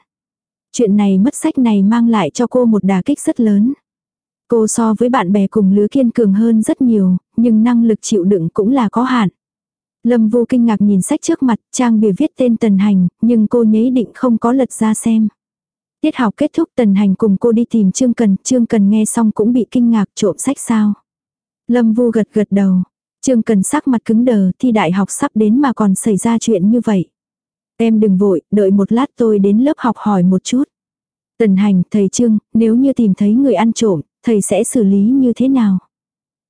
Chuyện này mất sách này mang lại cho cô một đà kích rất lớn. Cô so với bạn bè cùng lứa kiên cường hơn rất nhiều, nhưng năng lực chịu đựng cũng là có hạn. Lâm vô kinh ngạc nhìn sách trước mặt, trang bìa viết tên Tần Hành, nhưng cô nhấy định không có lật ra xem. Tiết học kết thúc Tần Hành cùng cô đi tìm Trương Cần, Trương Cần nghe xong cũng bị kinh ngạc trộm sách sao. Lâm vu gật gật đầu, Trương Cần sắc mặt cứng đờ, thi đại học sắp đến mà còn xảy ra chuyện như vậy. Em đừng vội, đợi một lát tôi đến lớp học hỏi một chút. Tần Hành, thầy Trương, nếu như tìm thấy người ăn trộm, thầy sẽ xử lý như thế nào?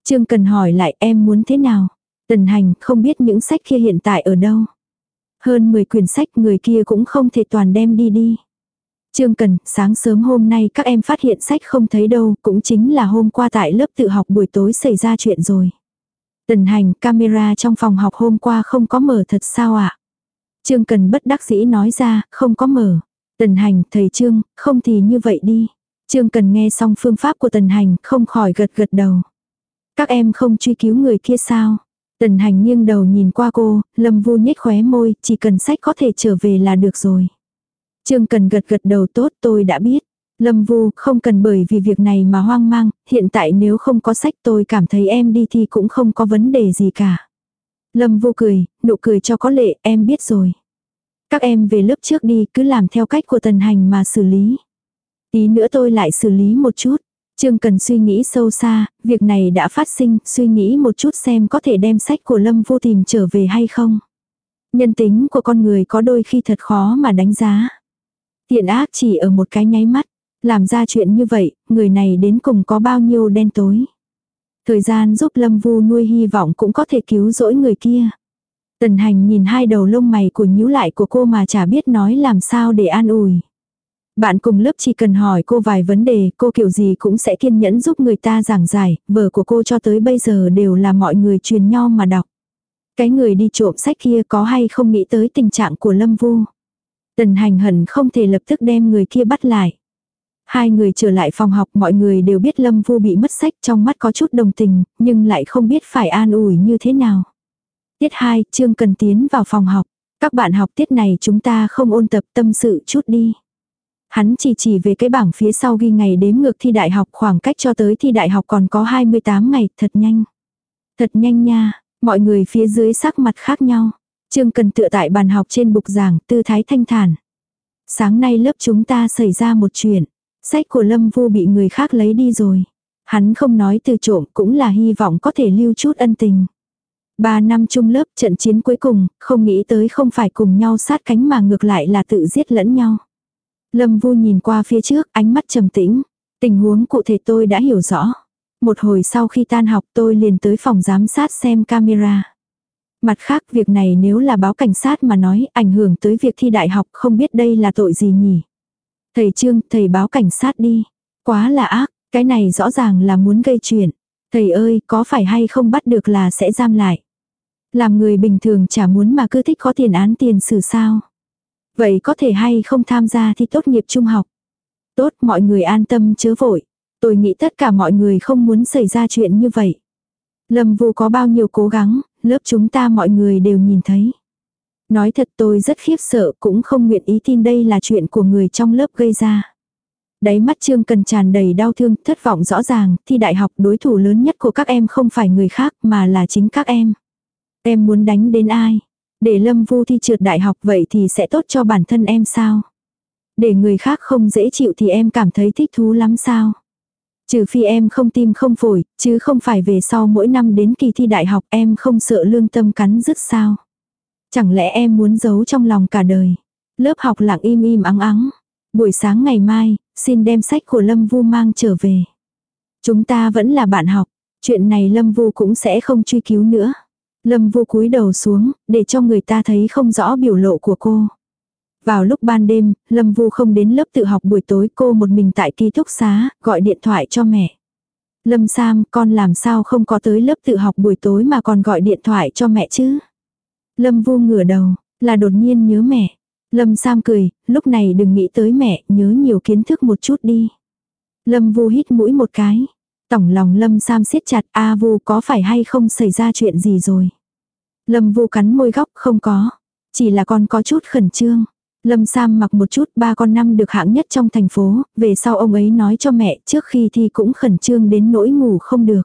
Trương Cần hỏi lại em muốn thế nào? Tần hành không biết những sách kia hiện tại ở đâu. Hơn 10 quyển sách người kia cũng không thể toàn đem đi đi. Trương Cần, sáng sớm hôm nay các em phát hiện sách không thấy đâu, cũng chính là hôm qua tại lớp tự học buổi tối xảy ra chuyện rồi. Tần hành, camera trong phòng học hôm qua không có mở thật sao ạ? À? Trương Cần bất đắc dĩ nói ra, không có mở. Tần hành, thầy Trương, không thì như vậy đi. Trương Cần nghe xong phương pháp của Tần Hành, không khỏi gật gật đầu. Các em không truy cứu người kia sao? Tần Hành nghiêng đầu nhìn qua cô, Lâm Vu nhếch khóe môi, chỉ cần sách có thể trở về là được rồi. Trương Cần gật gật đầu tốt tôi đã biết. Lâm Vu, không cần bởi vì việc này mà hoang mang, hiện tại nếu không có sách tôi cảm thấy em đi thì cũng không có vấn đề gì cả. Lâm Vu cười, nụ cười cho có lệ, em biết rồi. Các em về lớp trước đi, cứ làm theo cách của tần hành mà xử lý. Tí nữa tôi lại xử lý một chút. Trương cần suy nghĩ sâu xa, việc này đã phát sinh, suy nghĩ một chút xem có thể đem sách của Lâm Vô tìm trở về hay không. Nhân tính của con người có đôi khi thật khó mà đánh giá. Tiện ác chỉ ở một cái nháy mắt, làm ra chuyện như vậy, người này đến cùng có bao nhiêu đen tối. Thời gian giúp Lâm Vu nuôi hy vọng cũng có thể cứu rỗi người kia. Tần hành nhìn hai đầu lông mày của nhíu lại của cô mà chả biết nói làm sao để an ủi. Bạn cùng lớp chỉ cần hỏi cô vài vấn đề, cô kiểu gì cũng sẽ kiên nhẫn giúp người ta giảng giải, vở của cô cho tới bây giờ đều là mọi người truyền nhau mà đọc. Cái người đi trộm sách kia có hay không nghĩ tới tình trạng của Lâm Vu. Tần hành hận không thể lập tức đem người kia bắt lại. Hai người trở lại phòng học mọi người đều biết Lâm Vu bị mất sách trong mắt có chút đồng tình, nhưng lại không biết phải an ủi như thế nào. Tiết 2, Trương Cần tiến vào phòng học. Các bạn học tiết này chúng ta không ôn tập tâm sự chút đi. Hắn chỉ chỉ về cái bảng phía sau ghi ngày đếm ngược thi đại học khoảng cách cho tới thi đại học còn có 28 ngày, thật nhanh. Thật nhanh nha, mọi người phía dưới sắc mặt khác nhau. Trương Cần tựa tại bàn học trên bục giảng, tư thái thanh thản. Sáng nay lớp chúng ta xảy ra một chuyện. Sách của Lâm Vu bị người khác lấy đi rồi. Hắn không nói từ trộm cũng là hy vọng có thể lưu chút ân tình. Ba năm chung lớp trận chiến cuối cùng, không nghĩ tới không phải cùng nhau sát cánh mà ngược lại là tự giết lẫn nhau. Lâm Vu nhìn qua phía trước, ánh mắt trầm tĩnh. Tình huống cụ thể tôi đã hiểu rõ. Một hồi sau khi tan học tôi liền tới phòng giám sát xem camera. Mặt khác việc này nếu là báo cảnh sát mà nói ảnh hưởng tới việc thi đại học không biết đây là tội gì nhỉ. Thầy Trương, thầy báo cảnh sát đi. Quá là ác, cái này rõ ràng là muốn gây chuyện. Thầy ơi, có phải hay không bắt được là sẽ giam lại. Làm người bình thường chả muốn mà cứ thích có tiền án tiền xử sao. Vậy có thể hay không tham gia thi tốt nghiệp trung học. Tốt, mọi người an tâm chớ vội. Tôi nghĩ tất cả mọi người không muốn xảy ra chuyện như vậy. Lâm Vu có bao nhiêu cố gắng, lớp chúng ta mọi người đều nhìn thấy. Nói thật tôi rất khiếp sợ cũng không nguyện ý tin đây là chuyện của người trong lớp gây ra. Đáy mắt Trương Cần tràn đầy đau thương, thất vọng rõ ràng, thi đại học đối thủ lớn nhất của các em không phải người khác mà là chính các em. Em muốn đánh đến ai? Để Lâm Vu thi trượt đại học vậy thì sẽ tốt cho bản thân em sao? Để người khác không dễ chịu thì em cảm thấy thích thú lắm sao? Trừ phi em không tim không phổi, chứ không phải về sau mỗi năm đến kỳ thi đại học em không sợ lương tâm cắn rứt sao? Chẳng lẽ em muốn giấu trong lòng cả đời? Lớp học lặng im im ắng ắng. Buổi sáng ngày mai, xin đem sách của Lâm Vu mang trở về. Chúng ta vẫn là bạn học, chuyện này Lâm Vu cũng sẽ không truy cứu nữa. Lâm Vu cúi đầu xuống, để cho người ta thấy không rõ biểu lộ của cô. Vào lúc ban đêm, Lâm Vu không đến lớp tự học buổi tối cô một mình tại ký túc xá, gọi điện thoại cho mẹ. Lâm Sam, con làm sao không có tới lớp tự học buổi tối mà còn gọi điện thoại cho mẹ chứ? Lâm Vu ngửa đầu, là đột nhiên nhớ mẹ. Lâm Sam cười, lúc này đừng nghĩ tới mẹ, nhớ nhiều kiến thức một chút đi. Lâm Vu hít mũi một cái. Tổng lòng Lâm Sam siết chặt, A Vu có phải hay không xảy ra chuyện gì rồi? Lâm Vu cắn môi góc, không có. Chỉ là con có chút khẩn trương. Lâm Sam mặc một chút ba con năm được hạng nhất trong thành phố, về sau ông ấy nói cho mẹ trước khi thi cũng khẩn trương đến nỗi ngủ không được.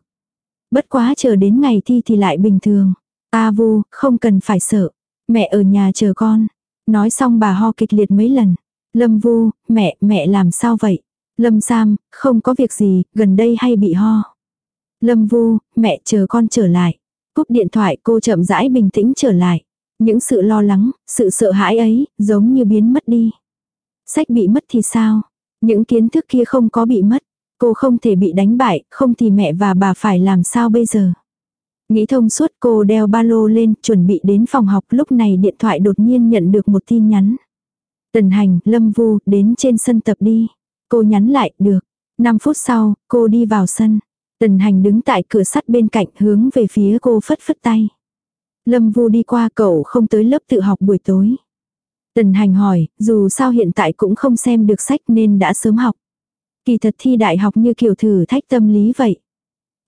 Bất quá chờ đến ngày thi thì lại bình thường. A vu, không cần phải sợ. Mẹ ở nhà chờ con. Nói xong bà ho kịch liệt mấy lần. Lâm vu, mẹ, mẹ làm sao vậy? Lâm Sam, không có việc gì, gần đây hay bị ho. Lâm vu, mẹ chờ con trở lại. Cúp điện thoại cô chậm rãi bình tĩnh trở lại. Những sự lo lắng, sự sợ hãi ấy, giống như biến mất đi. Sách bị mất thì sao? Những kiến thức kia không có bị mất. Cô không thể bị đánh bại, không thì mẹ và bà phải làm sao bây giờ? Nghĩ thông suốt cô đeo ba lô lên, chuẩn bị đến phòng học lúc này điện thoại đột nhiên nhận được một tin nhắn. Tần hành, Lâm Vu, đến trên sân tập đi. Cô nhắn lại, được. 5 phút sau, cô đi vào sân. Tần hành đứng tại cửa sắt bên cạnh hướng về phía cô phất phất tay. Lâm Vu đi qua cậu không tới lớp tự học buổi tối. Tần hành hỏi, dù sao hiện tại cũng không xem được sách nên đã sớm học. Kỳ thật thi đại học như kiểu thử thách tâm lý vậy.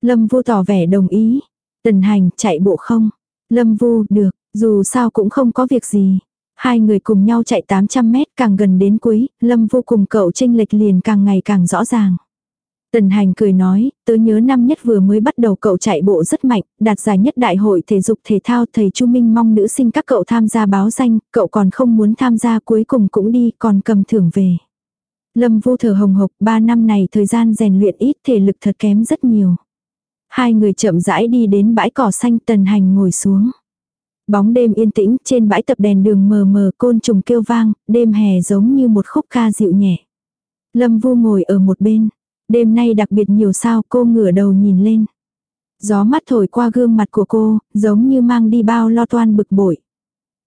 Lâm Vu tỏ vẻ đồng ý. Tần hành, chạy bộ không? Lâm Vu, được, dù sao cũng không có việc gì. Hai người cùng nhau chạy 800 mét càng gần đến cuối, Lâm vô cùng cậu tranh lệch liền càng ngày càng rõ ràng. Tần hành cười nói, tớ nhớ năm nhất vừa mới bắt đầu cậu chạy bộ rất mạnh, đạt giải nhất đại hội thể dục thể thao thầy Chu Minh mong nữ sinh các cậu tham gia báo danh, cậu còn không muốn tham gia cuối cùng cũng đi còn cầm thưởng về. Lâm vô thở hồng hộc, ba năm này thời gian rèn luyện ít thể lực thật kém rất nhiều. Hai người chậm rãi đi đến bãi cỏ xanh tần hành ngồi xuống. Bóng đêm yên tĩnh, trên bãi tập đèn đường mờ mờ côn trùng kêu vang, đêm hè giống như một khúc ca dịu nhẹ. Lâm vu ngồi ở một bên. Đêm nay đặc biệt nhiều sao cô ngửa đầu nhìn lên. Gió mắt thổi qua gương mặt của cô, giống như mang đi bao lo toan bực bội.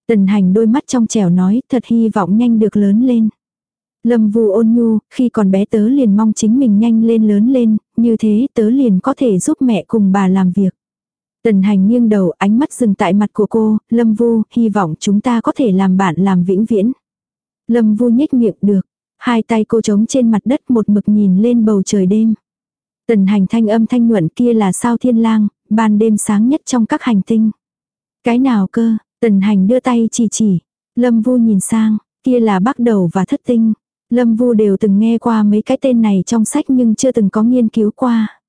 Tần hành đôi mắt trong trẻo nói thật hy vọng nhanh được lớn lên. Lâm Vu ôn nhu, khi còn bé tớ liền mong chính mình nhanh lên lớn lên, như thế tớ liền có thể giúp mẹ cùng bà làm việc. Tần hành nghiêng đầu ánh mắt dừng tại mặt của cô, Lâm Vu, hy vọng chúng ta có thể làm bạn làm vĩnh viễn. Lâm Vu nhếch miệng được, hai tay cô trống trên mặt đất một mực nhìn lên bầu trời đêm. Tần hành thanh âm thanh nhuận kia là sao thiên lang, ban đêm sáng nhất trong các hành tinh. Cái nào cơ, tần hành đưa tay chỉ chỉ, Lâm Vu nhìn sang, kia là bắt đầu và thất tinh. Lâm Vu đều từng nghe qua mấy cái tên này trong sách nhưng chưa từng có nghiên cứu qua.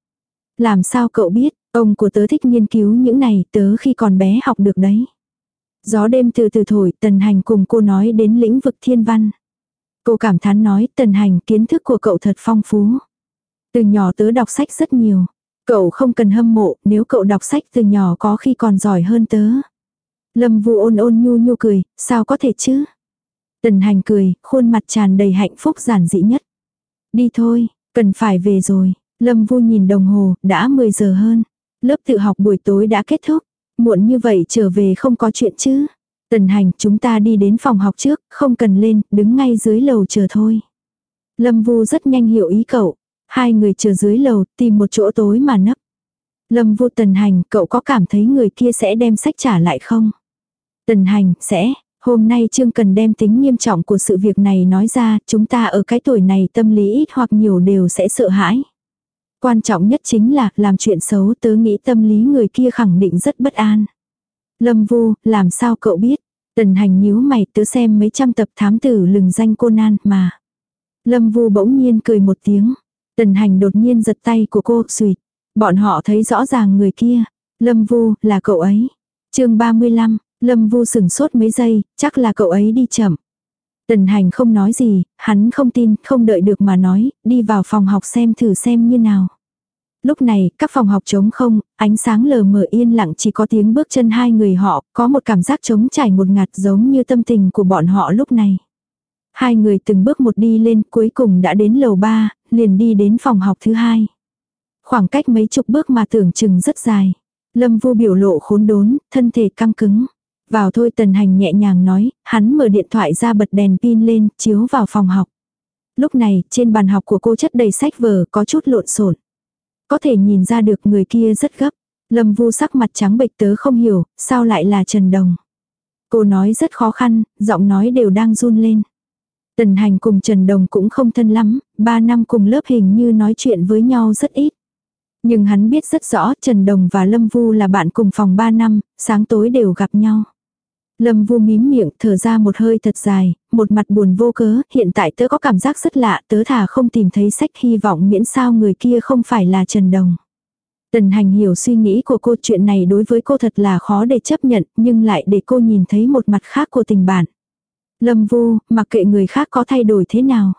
Làm sao cậu biết, ông của tớ thích nghiên cứu những này tớ khi còn bé học được đấy. Gió đêm từ từ thổi, tần hành cùng cô nói đến lĩnh vực thiên văn. Cô cảm thán nói tần hành kiến thức của cậu thật phong phú. Từ nhỏ tớ đọc sách rất nhiều. Cậu không cần hâm mộ, nếu cậu đọc sách từ nhỏ có khi còn giỏi hơn tớ. Lâm vu ôn ôn nhu nhu cười, sao có thể chứ? Tần hành cười, khuôn mặt tràn đầy hạnh phúc giản dị nhất. Đi thôi, cần phải về rồi. Lâm Vu nhìn đồng hồ, đã 10 giờ hơn. Lớp tự học buổi tối đã kết thúc. Muộn như vậy trở về không có chuyện chứ. Tần hành, chúng ta đi đến phòng học trước, không cần lên, đứng ngay dưới lầu chờ thôi. Lâm Vu rất nhanh hiểu ý cậu. Hai người chờ dưới lầu, tìm một chỗ tối mà nấp. Lâm Vu tần hành, cậu có cảm thấy người kia sẽ đem sách trả lại không? Tần hành, sẽ, Hôm nay Trương cần đem tính nghiêm trọng của sự việc này nói ra, chúng ta ở cái tuổi này tâm lý ít hoặc nhiều đều sẽ sợ hãi. Quan trọng nhất chính là, làm chuyện xấu tớ nghĩ tâm lý người kia khẳng định rất bất an. Lâm Vu, làm sao cậu biết? Tần hành nhíu mày tớ xem mấy trăm tập thám tử lừng danh cô nan mà. Lâm Vu bỗng nhiên cười một tiếng. Tần hành đột nhiên giật tay của cô, suyệt. Bọn họ thấy rõ ràng người kia. Lâm Vu, là cậu ấy. chương 35, Lâm Vu sừng sốt mấy giây, chắc là cậu ấy đi chậm. Tần hành không nói gì, hắn không tin, không đợi được mà nói, đi vào phòng học xem thử xem như nào. Lúc này, các phòng học trống không, ánh sáng lờ mờ yên lặng chỉ có tiếng bước chân hai người họ, có một cảm giác trống trải một ngạt giống như tâm tình của bọn họ lúc này. Hai người từng bước một đi lên, cuối cùng đã đến lầu ba, liền đi đến phòng học thứ hai. Khoảng cách mấy chục bước mà tưởng chừng rất dài. Lâm vu biểu lộ khốn đốn, thân thể căng cứng. Vào thôi tần hành nhẹ nhàng nói, hắn mở điện thoại ra bật đèn pin lên, chiếu vào phòng học. Lúc này, trên bàn học của cô chất đầy sách vở, có chút lộn xộn. Có thể nhìn ra được người kia rất gấp. Lâm vu sắc mặt trắng bệch tớ không hiểu, sao lại là Trần Đồng. Cô nói rất khó khăn, giọng nói đều đang run lên. Tần hành cùng Trần Đồng cũng không thân lắm, ba năm cùng lớp hình như nói chuyện với nhau rất ít. Nhưng hắn biết rất rõ Trần Đồng và Lâm Vu là bạn cùng phòng ba năm, sáng tối đều gặp nhau. Lâm vu mím miệng thở ra một hơi thật dài, một mặt buồn vô cớ, hiện tại tớ có cảm giác rất lạ, tớ thả không tìm thấy sách hy vọng miễn sao người kia không phải là Trần Đồng. Tần hành hiểu suy nghĩ của cô chuyện này đối với cô thật là khó để chấp nhận, nhưng lại để cô nhìn thấy một mặt khác của tình bạn. Lâm vu, mặc kệ người khác có thay đổi thế nào.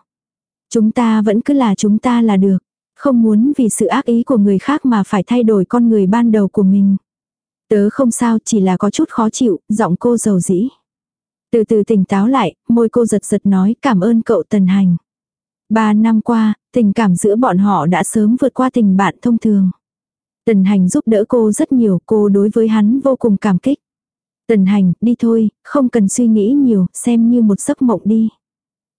Chúng ta vẫn cứ là chúng ta là được. Không muốn vì sự ác ý của người khác mà phải thay đổi con người ban đầu của mình. Tớ không sao chỉ là có chút khó chịu, giọng cô giàu dĩ. Từ từ tỉnh táo lại, môi cô giật giật nói cảm ơn cậu Tần Hành. Ba năm qua, tình cảm giữa bọn họ đã sớm vượt qua tình bạn thông thường. Tần Hành giúp đỡ cô rất nhiều, cô đối với hắn vô cùng cảm kích. Tần Hành, đi thôi, không cần suy nghĩ nhiều, xem như một giấc mộng đi.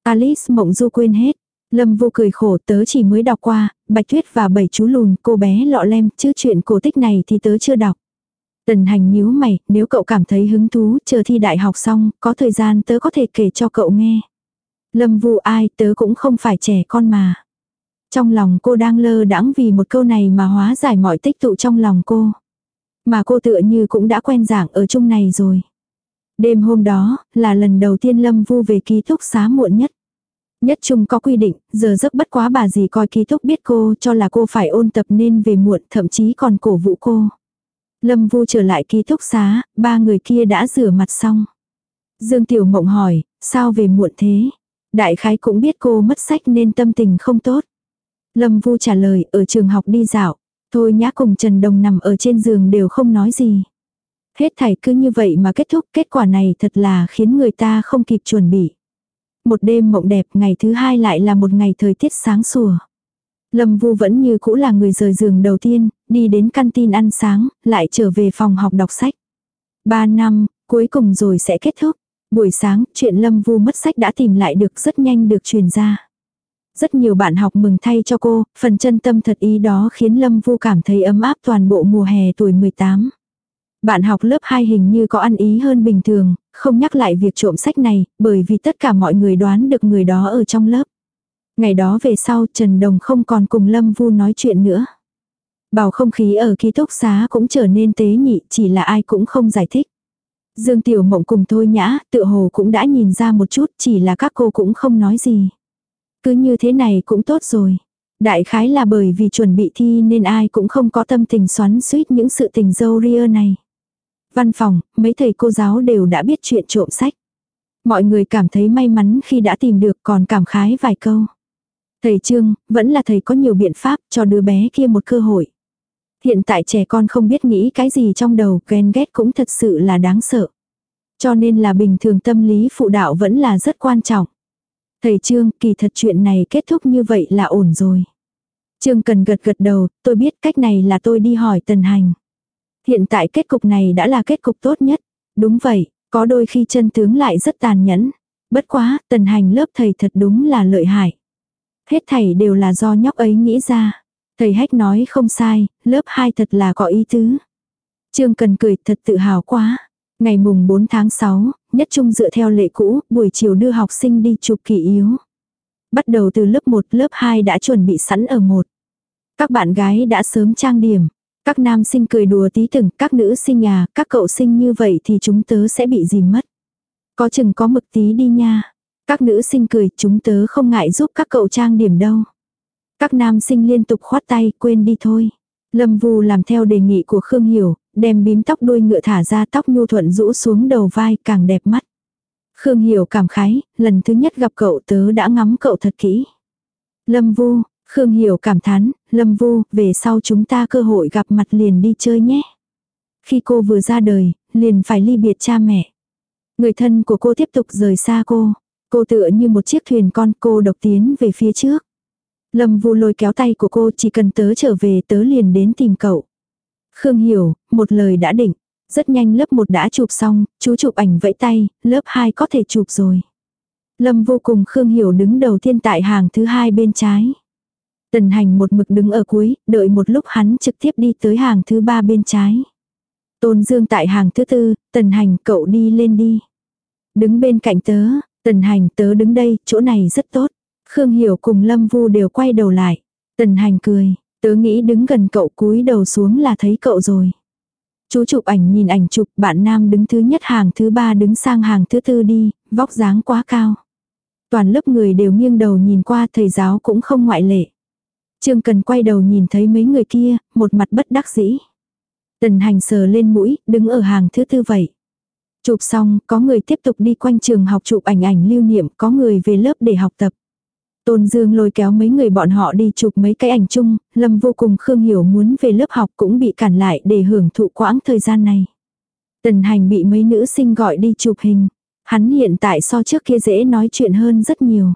Alice mộng du quên hết. Lâm vô cười khổ tớ chỉ mới đọc qua, Bạch Tuyết và bảy chú lùn cô bé lọ lem chứ chuyện cổ tích này thì tớ chưa đọc. Tần hành nhíu mày, nếu cậu cảm thấy hứng thú, chờ thi đại học xong, có thời gian tớ có thể kể cho cậu nghe. Lâm vu ai, tớ cũng không phải trẻ con mà. Trong lòng cô đang lơ đãng vì một câu này mà hóa giải mọi tích tụ trong lòng cô. Mà cô tựa như cũng đã quen giảng ở chung này rồi. Đêm hôm đó, là lần đầu tiên Lâm Vu về ký túc xá muộn nhất. Nhất chung có quy định, giờ giấc bất quá bà gì coi ký túc biết cô cho là cô phải ôn tập nên về muộn thậm chí còn cổ vũ cô. Lâm Vu trở lại ký túc xá, ba người kia đã rửa mặt xong. Dương Tiểu Mộng hỏi, sao về muộn thế? Đại khái cũng biết cô mất sách nên tâm tình không tốt. Lâm Vu trả lời, ở trường học đi dạo. Thôi nhã cùng Trần Đồng nằm ở trên giường đều không nói gì. Hết thảy cứ như vậy mà kết thúc, kết quả này thật là khiến người ta không kịp chuẩn bị. Một đêm mộng đẹp, ngày thứ hai lại là một ngày thời tiết sáng sủa. Lâm Vu vẫn như cũ là người rời giường đầu tiên, đi đến căn tin ăn sáng, lại trở về phòng học đọc sách. Ba năm, cuối cùng rồi sẽ kết thúc. Buổi sáng, chuyện Lâm Vu mất sách đã tìm lại được rất nhanh được truyền ra. Rất nhiều bạn học mừng thay cho cô, phần chân tâm thật ý đó khiến Lâm Vu cảm thấy ấm áp toàn bộ mùa hè tuổi 18. Bạn học lớp 2 hình như có ăn ý hơn bình thường, không nhắc lại việc trộm sách này, bởi vì tất cả mọi người đoán được người đó ở trong lớp. Ngày đó về sau Trần Đồng không còn cùng Lâm Vu nói chuyện nữa. Bầu không khí ở ký túc xá cũng trở nên tế nhị, chỉ là ai cũng không giải thích. Dương Tiểu Mộng cùng Thôi Nhã, tự hồ cũng đã nhìn ra một chút, chỉ là các cô cũng không nói gì. Cứ như thế này cũng tốt rồi. Đại khái là bởi vì chuẩn bị thi nên ai cũng không có tâm tình xoắn suýt những sự tình dâu ria này. Văn phòng, mấy thầy cô giáo đều đã biết chuyện trộm sách. Mọi người cảm thấy may mắn khi đã tìm được còn cảm khái vài câu. Thầy Trương, vẫn là thầy có nhiều biện pháp cho đứa bé kia một cơ hội. Hiện tại trẻ con không biết nghĩ cái gì trong đầu, ghen ghét cũng thật sự là đáng sợ. Cho nên là bình thường tâm lý phụ đạo vẫn là rất quan trọng. Thầy Trương, kỳ thật chuyện này kết thúc như vậy là ổn rồi. Trương cần gật gật đầu, tôi biết cách này là tôi đi hỏi tần hành. Hiện tại kết cục này đã là kết cục tốt nhất. Đúng vậy, có đôi khi chân tướng lại rất tàn nhẫn. Bất quá, tần hành lớp thầy thật đúng là lợi hại. Hết thầy đều là do nhóc ấy nghĩ ra. Thầy hách nói không sai, lớp 2 thật là có ý tứ. Trương cần cười thật tự hào quá. Ngày mùng 4 tháng 6, nhất trung dựa theo lệ cũ, buổi chiều đưa học sinh đi chụp kỳ yếu. Bắt đầu từ lớp 1, lớp 2 đã chuẩn bị sẵn ở một. Các bạn gái đã sớm trang điểm. Các nam sinh cười đùa tí từng, các nữ sinh à, các cậu sinh như vậy thì chúng tớ sẽ bị gì mất. Có chừng có mực tí đi nha. Các nữ sinh cười, chúng tớ không ngại giúp các cậu trang điểm đâu. Các nam sinh liên tục khoát tay, quên đi thôi. Lâm Vu làm theo đề nghị của Khương Hiểu, đem bím tóc đuôi ngựa thả ra tóc nhu thuận rũ xuống đầu vai càng đẹp mắt. Khương Hiểu cảm khái, lần thứ nhất gặp cậu tớ đã ngắm cậu thật kỹ. Lâm Vu, Khương Hiểu cảm thán, Lâm Vu, về sau chúng ta cơ hội gặp mặt liền đi chơi nhé. Khi cô vừa ra đời, liền phải ly biệt cha mẹ. Người thân của cô tiếp tục rời xa cô. Cô tựa như một chiếc thuyền con cô độc tiến về phía trước. Lâm Vu lôi kéo tay của cô chỉ cần tớ trở về tớ liền đến tìm cậu. Khương hiểu, một lời đã định. Rất nhanh lớp 1 đã chụp xong, chú chụp ảnh vẫy tay, lớp 2 có thể chụp rồi. Lâm vô cùng Khương hiểu đứng đầu tiên tại hàng thứ hai bên trái. Tần hành một mực đứng ở cuối, đợi một lúc hắn trực tiếp đi tới hàng thứ ba bên trái. Tôn Dương tại hàng thứ tư, tần hành cậu đi lên đi. Đứng bên cạnh tớ, tần hành tớ đứng đây, chỗ này rất tốt. Khương Hiểu cùng Lâm Vu đều quay đầu lại. Tần hành cười, tớ nghĩ đứng gần cậu cúi đầu xuống là thấy cậu rồi. Chú chụp ảnh nhìn ảnh chụp bạn nam đứng thứ nhất hàng thứ ba đứng sang hàng thứ tư đi, vóc dáng quá cao. Toàn lớp người đều nghiêng đầu nhìn qua thầy giáo cũng không ngoại lệ. Trương Cần quay đầu nhìn thấy mấy người kia, một mặt bất đắc dĩ. Tần hành sờ lên mũi, đứng ở hàng thứ tư vậy. Chụp xong, có người tiếp tục đi quanh trường học chụp ảnh ảnh lưu niệm, có người về lớp để học tập. Tôn Dương lôi kéo mấy người bọn họ đi chụp mấy cái ảnh chung, Lâm vô cùng Khương Hiểu muốn về lớp học cũng bị cản lại để hưởng thụ quãng thời gian này. Tần hành bị mấy nữ sinh gọi đi chụp hình. Hắn hiện tại so trước kia dễ nói chuyện hơn rất nhiều.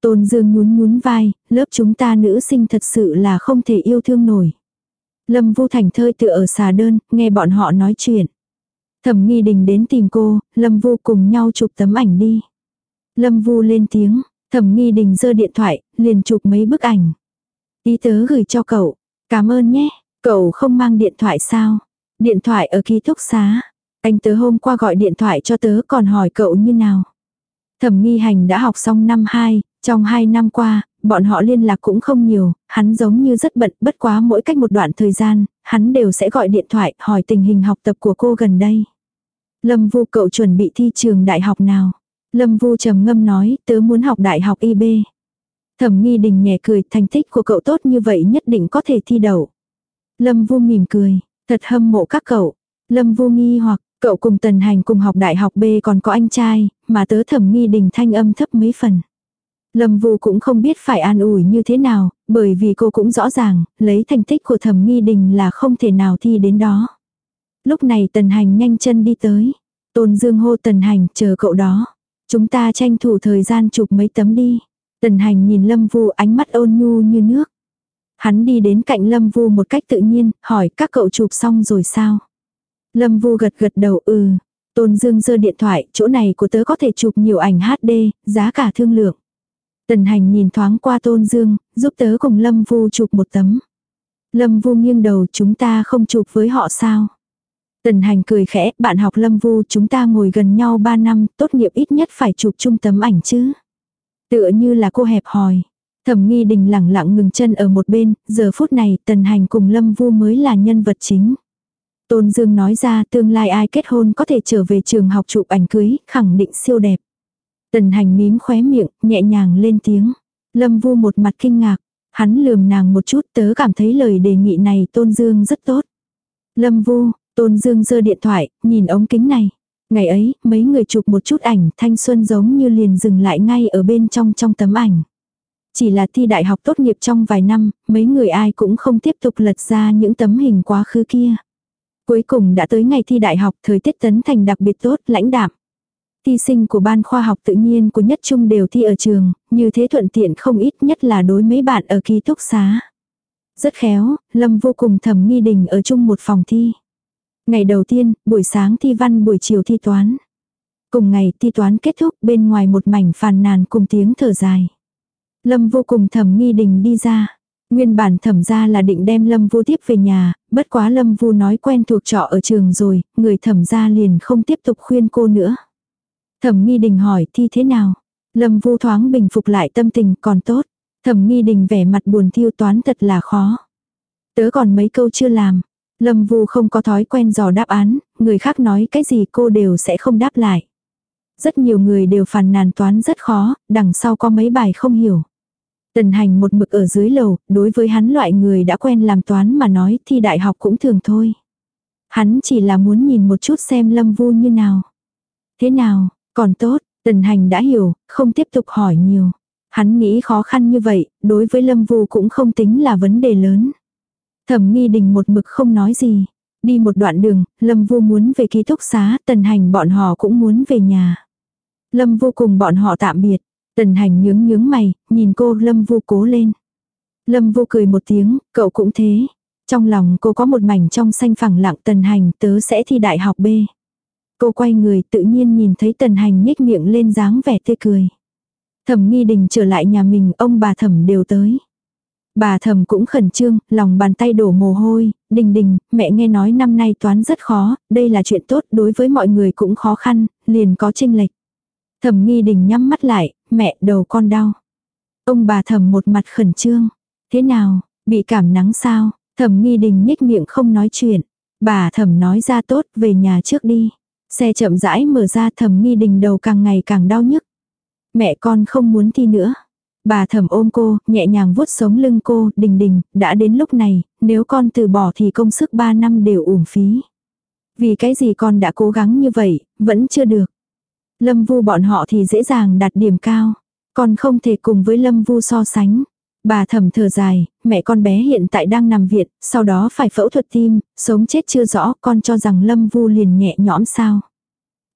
Tôn Dương nhún nhún vai, lớp chúng ta nữ sinh thật sự là không thể yêu thương nổi. Lâm Vu Thành thơi tựa ở xà đơn, nghe bọn họ nói chuyện. Thẩm nghi đình đến tìm cô, Lâm Vu cùng nhau chụp tấm ảnh đi. Lâm Vu lên tiếng, thẩm nghi đình giơ điện thoại, liền chụp mấy bức ảnh. Ý tớ gửi cho cậu, cảm ơn nhé, cậu không mang điện thoại sao? Điện thoại ở ký túc xá. Anh tớ hôm qua gọi điện thoại cho tớ còn hỏi cậu như nào. Thẩm nghi hành đã học xong năm 2, trong 2 năm qua, bọn họ liên lạc cũng không nhiều, hắn giống như rất bận, bất quá mỗi cách một đoạn thời gian, hắn đều sẽ gọi điện thoại hỏi tình hình học tập của cô gần đây. Lâm Vu cậu chuẩn bị thi trường đại học nào? Lâm Vu trầm ngâm nói, tớ muốn học đại học IB. Thẩm nghi đình nhẹ cười, thành tích của cậu tốt như vậy nhất định có thể thi đậu. Lâm Vu mỉm cười, thật hâm mộ các cậu. Lâm Vu nghi hoặc, cậu cùng Tần Hành cùng học đại học B còn có anh trai, mà tớ thẩm nghi đình thanh âm thấp mấy phần. Lâm Vu cũng không biết phải an ủi như thế nào, bởi vì cô cũng rõ ràng, lấy thành tích của thẩm nghi đình là không thể nào thi đến đó. Lúc này Tần Hành nhanh chân đi tới. Tôn Dương hô Tần Hành chờ cậu đó. Chúng ta tranh thủ thời gian chụp mấy tấm đi. Tần Hành nhìn Lâm Vu ánh mắt ôn nhu như nước. Hắn đi đến cạnh Lâm Vu một cách tự nhiên, hỏi các cậu chụp xong rồi sao? Lâm Vu gật gật đầu ừ. Tôn Dương giơ điện thoại, chỗ này của tớ có thể chụp nhiều ảnh HD, giá cả thương lượng. Tần hành nhìn thoáng qua Tôn Dương, giúp tớ cùng Lâm Vu chụp một tấm. Lâm Vu nghiêng đầu chúng ta không chụp với họ sao? Tần hành cười khẽ, bạn học Lâm Vu chúng ta ngồi gần nhau 3 năm, tốt nghiệp ít nhất phải chụp chung tấm ảnh chứ. Tựa như là cô hẹp hòi. Thẩm nghi đình lẳng lặng ngừng chân ở một bên, giờ phút này tần hành cùng Lâm Vu mới là nhân vật chính. Tôn Dương nói ra tương lai ai kết hôn có thể trở về trường học chụp ảnh cưới, khẳng định siêu đẹp. Tần hành mím khóe miệng, nhẹ nhàng lên tiếng. Lâm Vu một mặt kinh ngạc, hắn lườm nàng một chút tớ cảm thấy lời đề nghị này Tôn Dương rất tốt. Lâm Vu, Tôn Dương giơ điện thoại, nhìn ống kính này. Ngày ấy, mấy người chụp một chút ảnh thanh xuân giống như liền dừng lại ngay ở bên trong trong tấm ảnh. Chỉ là thi đại học tốt nghiệp trong vài năm, mấy người ai cũng không tiếp tục lật ra những tấm hình quá khứ kia. Cuối cùng đã tới ngày thi đại học, thời tiết tấn thành đặc biệt tốt, lãnh đạm. Thi sinh của ban khoa học tự nhiên của nhất trung đều thi ở trường, như thế thuận tiện không ít nhất là đối mấy bạn ở ký túc xá. Rất khéo, Lâm vô cùng thầm nghi đình ở chung một phòng thi. Ngày đầu tiên, buổi sáng thi văn buổi chiều thi toán. Cùng ngày thi toán kết thúc bên ngoài một mảnh phàn nàn cùng tiếng thở dài. Lâm vô cùng thầm nghi đình đi ra. Nguyên bản thẩm ra là định đem Lâm Vu tiếp về nhà, bất quá Lâm Vu nói quen thuộc trọ ở trường rồi, người thẩm ra liền không tiếp tục khuyên cô nữa. Thẩm nghi đình hỏi thi thế nào? Lâm Vu thoáng bình phục lại tâm tình còn tốt. Thẩm nghi đình vẻ mặt buồn thiêu toán thật là khó. Tớ còn mấy câu chưa làm. Lâm Vu không có thói quen dò đáp án, người khác nói cái gì cô đều sẽ không đáp lại. Rất nhiều người đều phàn nàn toán rất khó, đằng sau có mấy bài không hiểu. Tần hành một mực ở dưới lầu, đối với hắn loại người đã quen làm toán mà nói thì đại học cũng thường thôi. Hắn chỉ là muốn nhìn một chút xem lâm vu như nào. Thế nào, còn tốt, tần hành đã hiểu, không tiếp tục hỏi nhiều. Hắn nghĩ khó khăn như vậy, đối với lâm vu cũng không tính là vấn đề lớn. Thẩm nghi đình một mực không nói gì. Đi một đoạn đường, lâm vu muốn về ký túc xá, tần hành bọn họ cũng muốn về nhà. Lâm vu cùng bọn họ tạm biệt, Tần hành nhướng nhướng mày, nhìn cô Lâm Vu cố lên. Lâm Vu cười một tiếng, cậu cũng thế. Trong lòng cô có một mảnh trong xanh phẳng lặng tần hành tớ sẽ thi đại học B. Cô quay người tự nhiên nhìn thấy tần hành nhếch miệng lên dáng vẻ tươi cười. Thẩm nghi đình trở lại nhà mình, ông bà thẩm đều tới. Bà thẩm cũng khẩn trương, lòng bàn tay đổ mồ hôi, đình đình, mẹ nghe nói năm nay toán rất khó, đây là chuyện tốt đối với mọi người cũng khó khăn, liền có trinh lệch. Thẩm nghi đình nhắm mắt lại, mẹ đầu con đau. Ông bà thẩm một mặt khẩn trương. Thế nào, bị cảm nắng sao? Thẩm nghi đình nhếch miệng không nói chuyện. Bà thẩm nói ra tốt, về nhà trước đi. Xe chậm rãi mở ra thầm nghi đình đầu càng ngày càng đau nhức. Mẹ con không muốn thi nữa. Bà thầm ôm cô, nhẹ nhàng vuốt sống lưng cô, đình đình, đã đến lúc này, nếu con từ bỏ thì công sức 3 năm đều uổng phí. Vì cái gì con đã cố gắng như vậy, vẫn chưa được. Lâm Vu bọn họ thì dễ dàng đạt điểm cao. Còn không thể cùng với Lâm Vu so sánh. Bà thầm thở dài, mẹ con bé hiện tại đang nằm viện, sau đó phải phẫu thuật tim, sống chết chưa rõ, con cho rằng Lâm Vu liền nhẹ nhõm sao.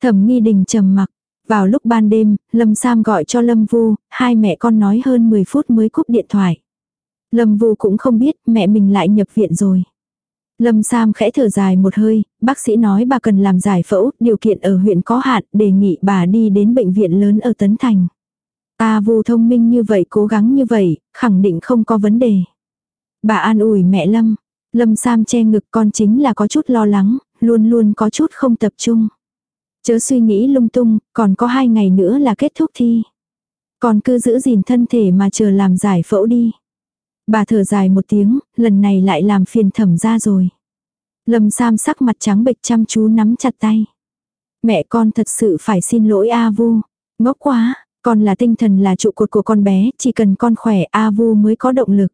Thẩm nghi đình trầm mặc. Vào lúc ban đêm, Lâm Sam gọi cho Lâm Vu, hai mẹ con nói hơn 10 phút mới cúp điện thoại. Lâm Vu cũng không biết mẹ mình lại nhập viện rồi. Lâm Sam khẽ thở dài một hơi, bác sĩ nói bà cần làm giải phẫu, điều kiện ở huyện có hạn, đề nghị bà đi đến bệnh viện lớn ở Tấn Thành. Ta vu thông minh như vậy cố gắng như vậy, khẳng định không có vấn đề. Bà an ủi mẹ Lâm. Lâm Sam che ngực con chính là có chút lo lắng, luôn luôn có chút không tập trung. Chớ suy nghĩ lung tung, còn có hai ngày nữa là kết thúc thi. Còn cứ giữ gìn thân thể mà chờ làm giải phẫu đi. Bà thở dài một tiếng, lần này lại làm phiền thẩm ra rồi. Lâm Sam sắc mặt trắng bệch chăm chú nắm chặt tay. Mẹ con thật sự phải xin lỗi A Vu. Ngốc quá, con là tinh thần là trụ cột của con bé, chỉ cần con khỏe A Vu mới có động lực.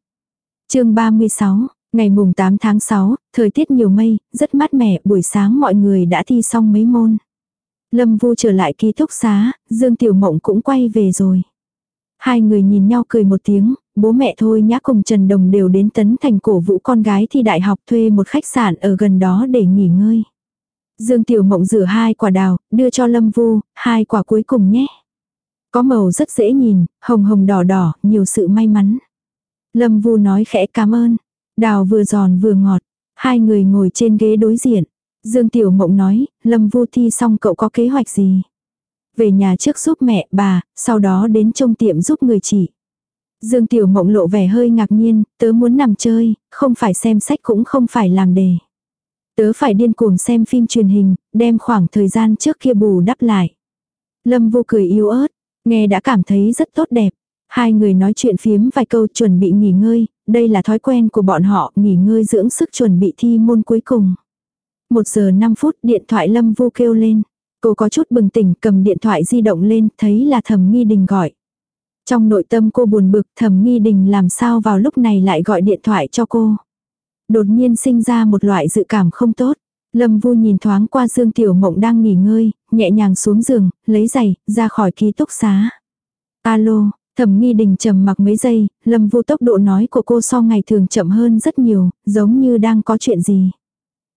chương 36, ngày mùng 8 tháng 6, thời tiết nhiều mây, rất mát mẻ, buổi sáng mọi người đã thi xong mấy môn. Lâm Vu trở lại ký túc xá, Dương Tiểu Mộng cũng quay về rồi. Hai người nhìn nhau cười một tiếng, bố mẹ thôi nhã cùng Trần Đồng đều đến tấn thành cổ vũ con gái thi đại học thuê một khách sạn ở gần đó để nghỉ ngơi. Dương Tiểu Mộng rửa hai quả đào, đưa cho Lâm Vu, hai quả cuối cùng nhé. Có màu rất dễ nhìn, hồng hồng đỏ đỏ, nhiều sự may mắn. Lâm Vu nói khẽ cảm ơn. Đào vừa giòn vừa ngọt. Hai người ngồi trên ghế đối diện. Dương Tiểu Mộng nói, Lâm Vu thi xong cậu có kế hoạch gì? Về nhà trước giúp mẹ, bà, sau đó đến trông tiệm giúp người chị. Dương Tiểu Mộng lộ vẻ hơi ngạc nhiên, tớ muốn nằm chơi, không phải xem sách cũng không phải làm đề. Tớ phải điên cuồng xem phim truyền hình, đem khoảng thời gian trước kia bù đắp lại. Lâm vô cười yếu ớt, nghe đã cảm thấy rất tốt đẹp. Hai người nói chuyện phiếm vài câu chuẩn bị nghỉ ngơi, đây là thói quen của bọn họ, nghỉ ngơi dưỡng sức chuẩn bị thi môn cuối cùng. Một giờ 5 phút điện thoại Lâm Vu kêu lên. Cô có chút bừng tỉnh cầm điện thoại di động lên thấy là thẩm nghi đình gọi. Trong nội tâm cô buồn bực thẩm nghi đình làm sao vào lúc này lại gọi điện thoại cho cô. Đột nhiên sinh ra một loại dự cảm không tốt. Lâm Vu nhìn thoáng qua Dương Tiểu Mộng đang nghỉ ngơi, nhẹ nhàng xuống giường, lấy giày, ra khỏi ký túc xá. Alo, thẩm nghi đình trầm mặc mấy giây, Lâm Vu tốc độ nói của cô so ngày thường chậm hơn rất nhiều, giống như đang có chuyện gì.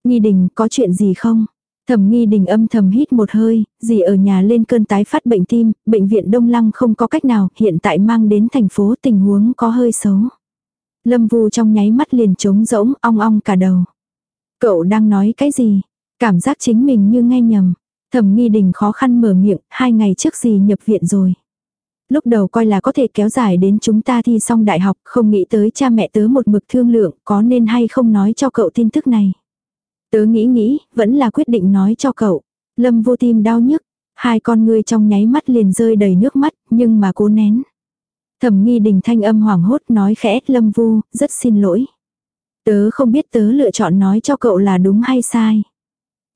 Nghi đình, có chuyện gì không? Thẩm nghi đình âm thầm hít một hơi, gì ở nhà lên cơn tái phát bệnh tim, bệnh viện Đông Lăng không có cách nào, hiện tại mang đến thành phố tình huống có hơi xấu. Lâm Vu trong nháy mắt liền trống rỗng, ong ong cả đầu. Cậu đang nói cái gì? Cảm giác chính mình như nghe nhầm. Thẩm nghi đình khó khăn mở miệng, hai ngày trước gì nhập viện rồi. Lúc đầu coi là có thể kéo dài đến chúng ta thi xong đại học, không nghĩ tới cha mẹ tớ một mực thương lượng, có nên hay không nói cho cậu tin tức này. Tớ nghĩ nghĩ, vẫn là quyết định nói cho cậu. Lâm vô tim đau nhức, hai con ngươi trong nháy mắt liền rơi đầy nước mắt, nhưng mà cố nén. Thẩm nghi đình thanh âm hoảng hốt nói khẽ lâm vu, rất xin lỗi. Tớ không biết tớ lựa chọn nói cho cậu là đúng hay sai.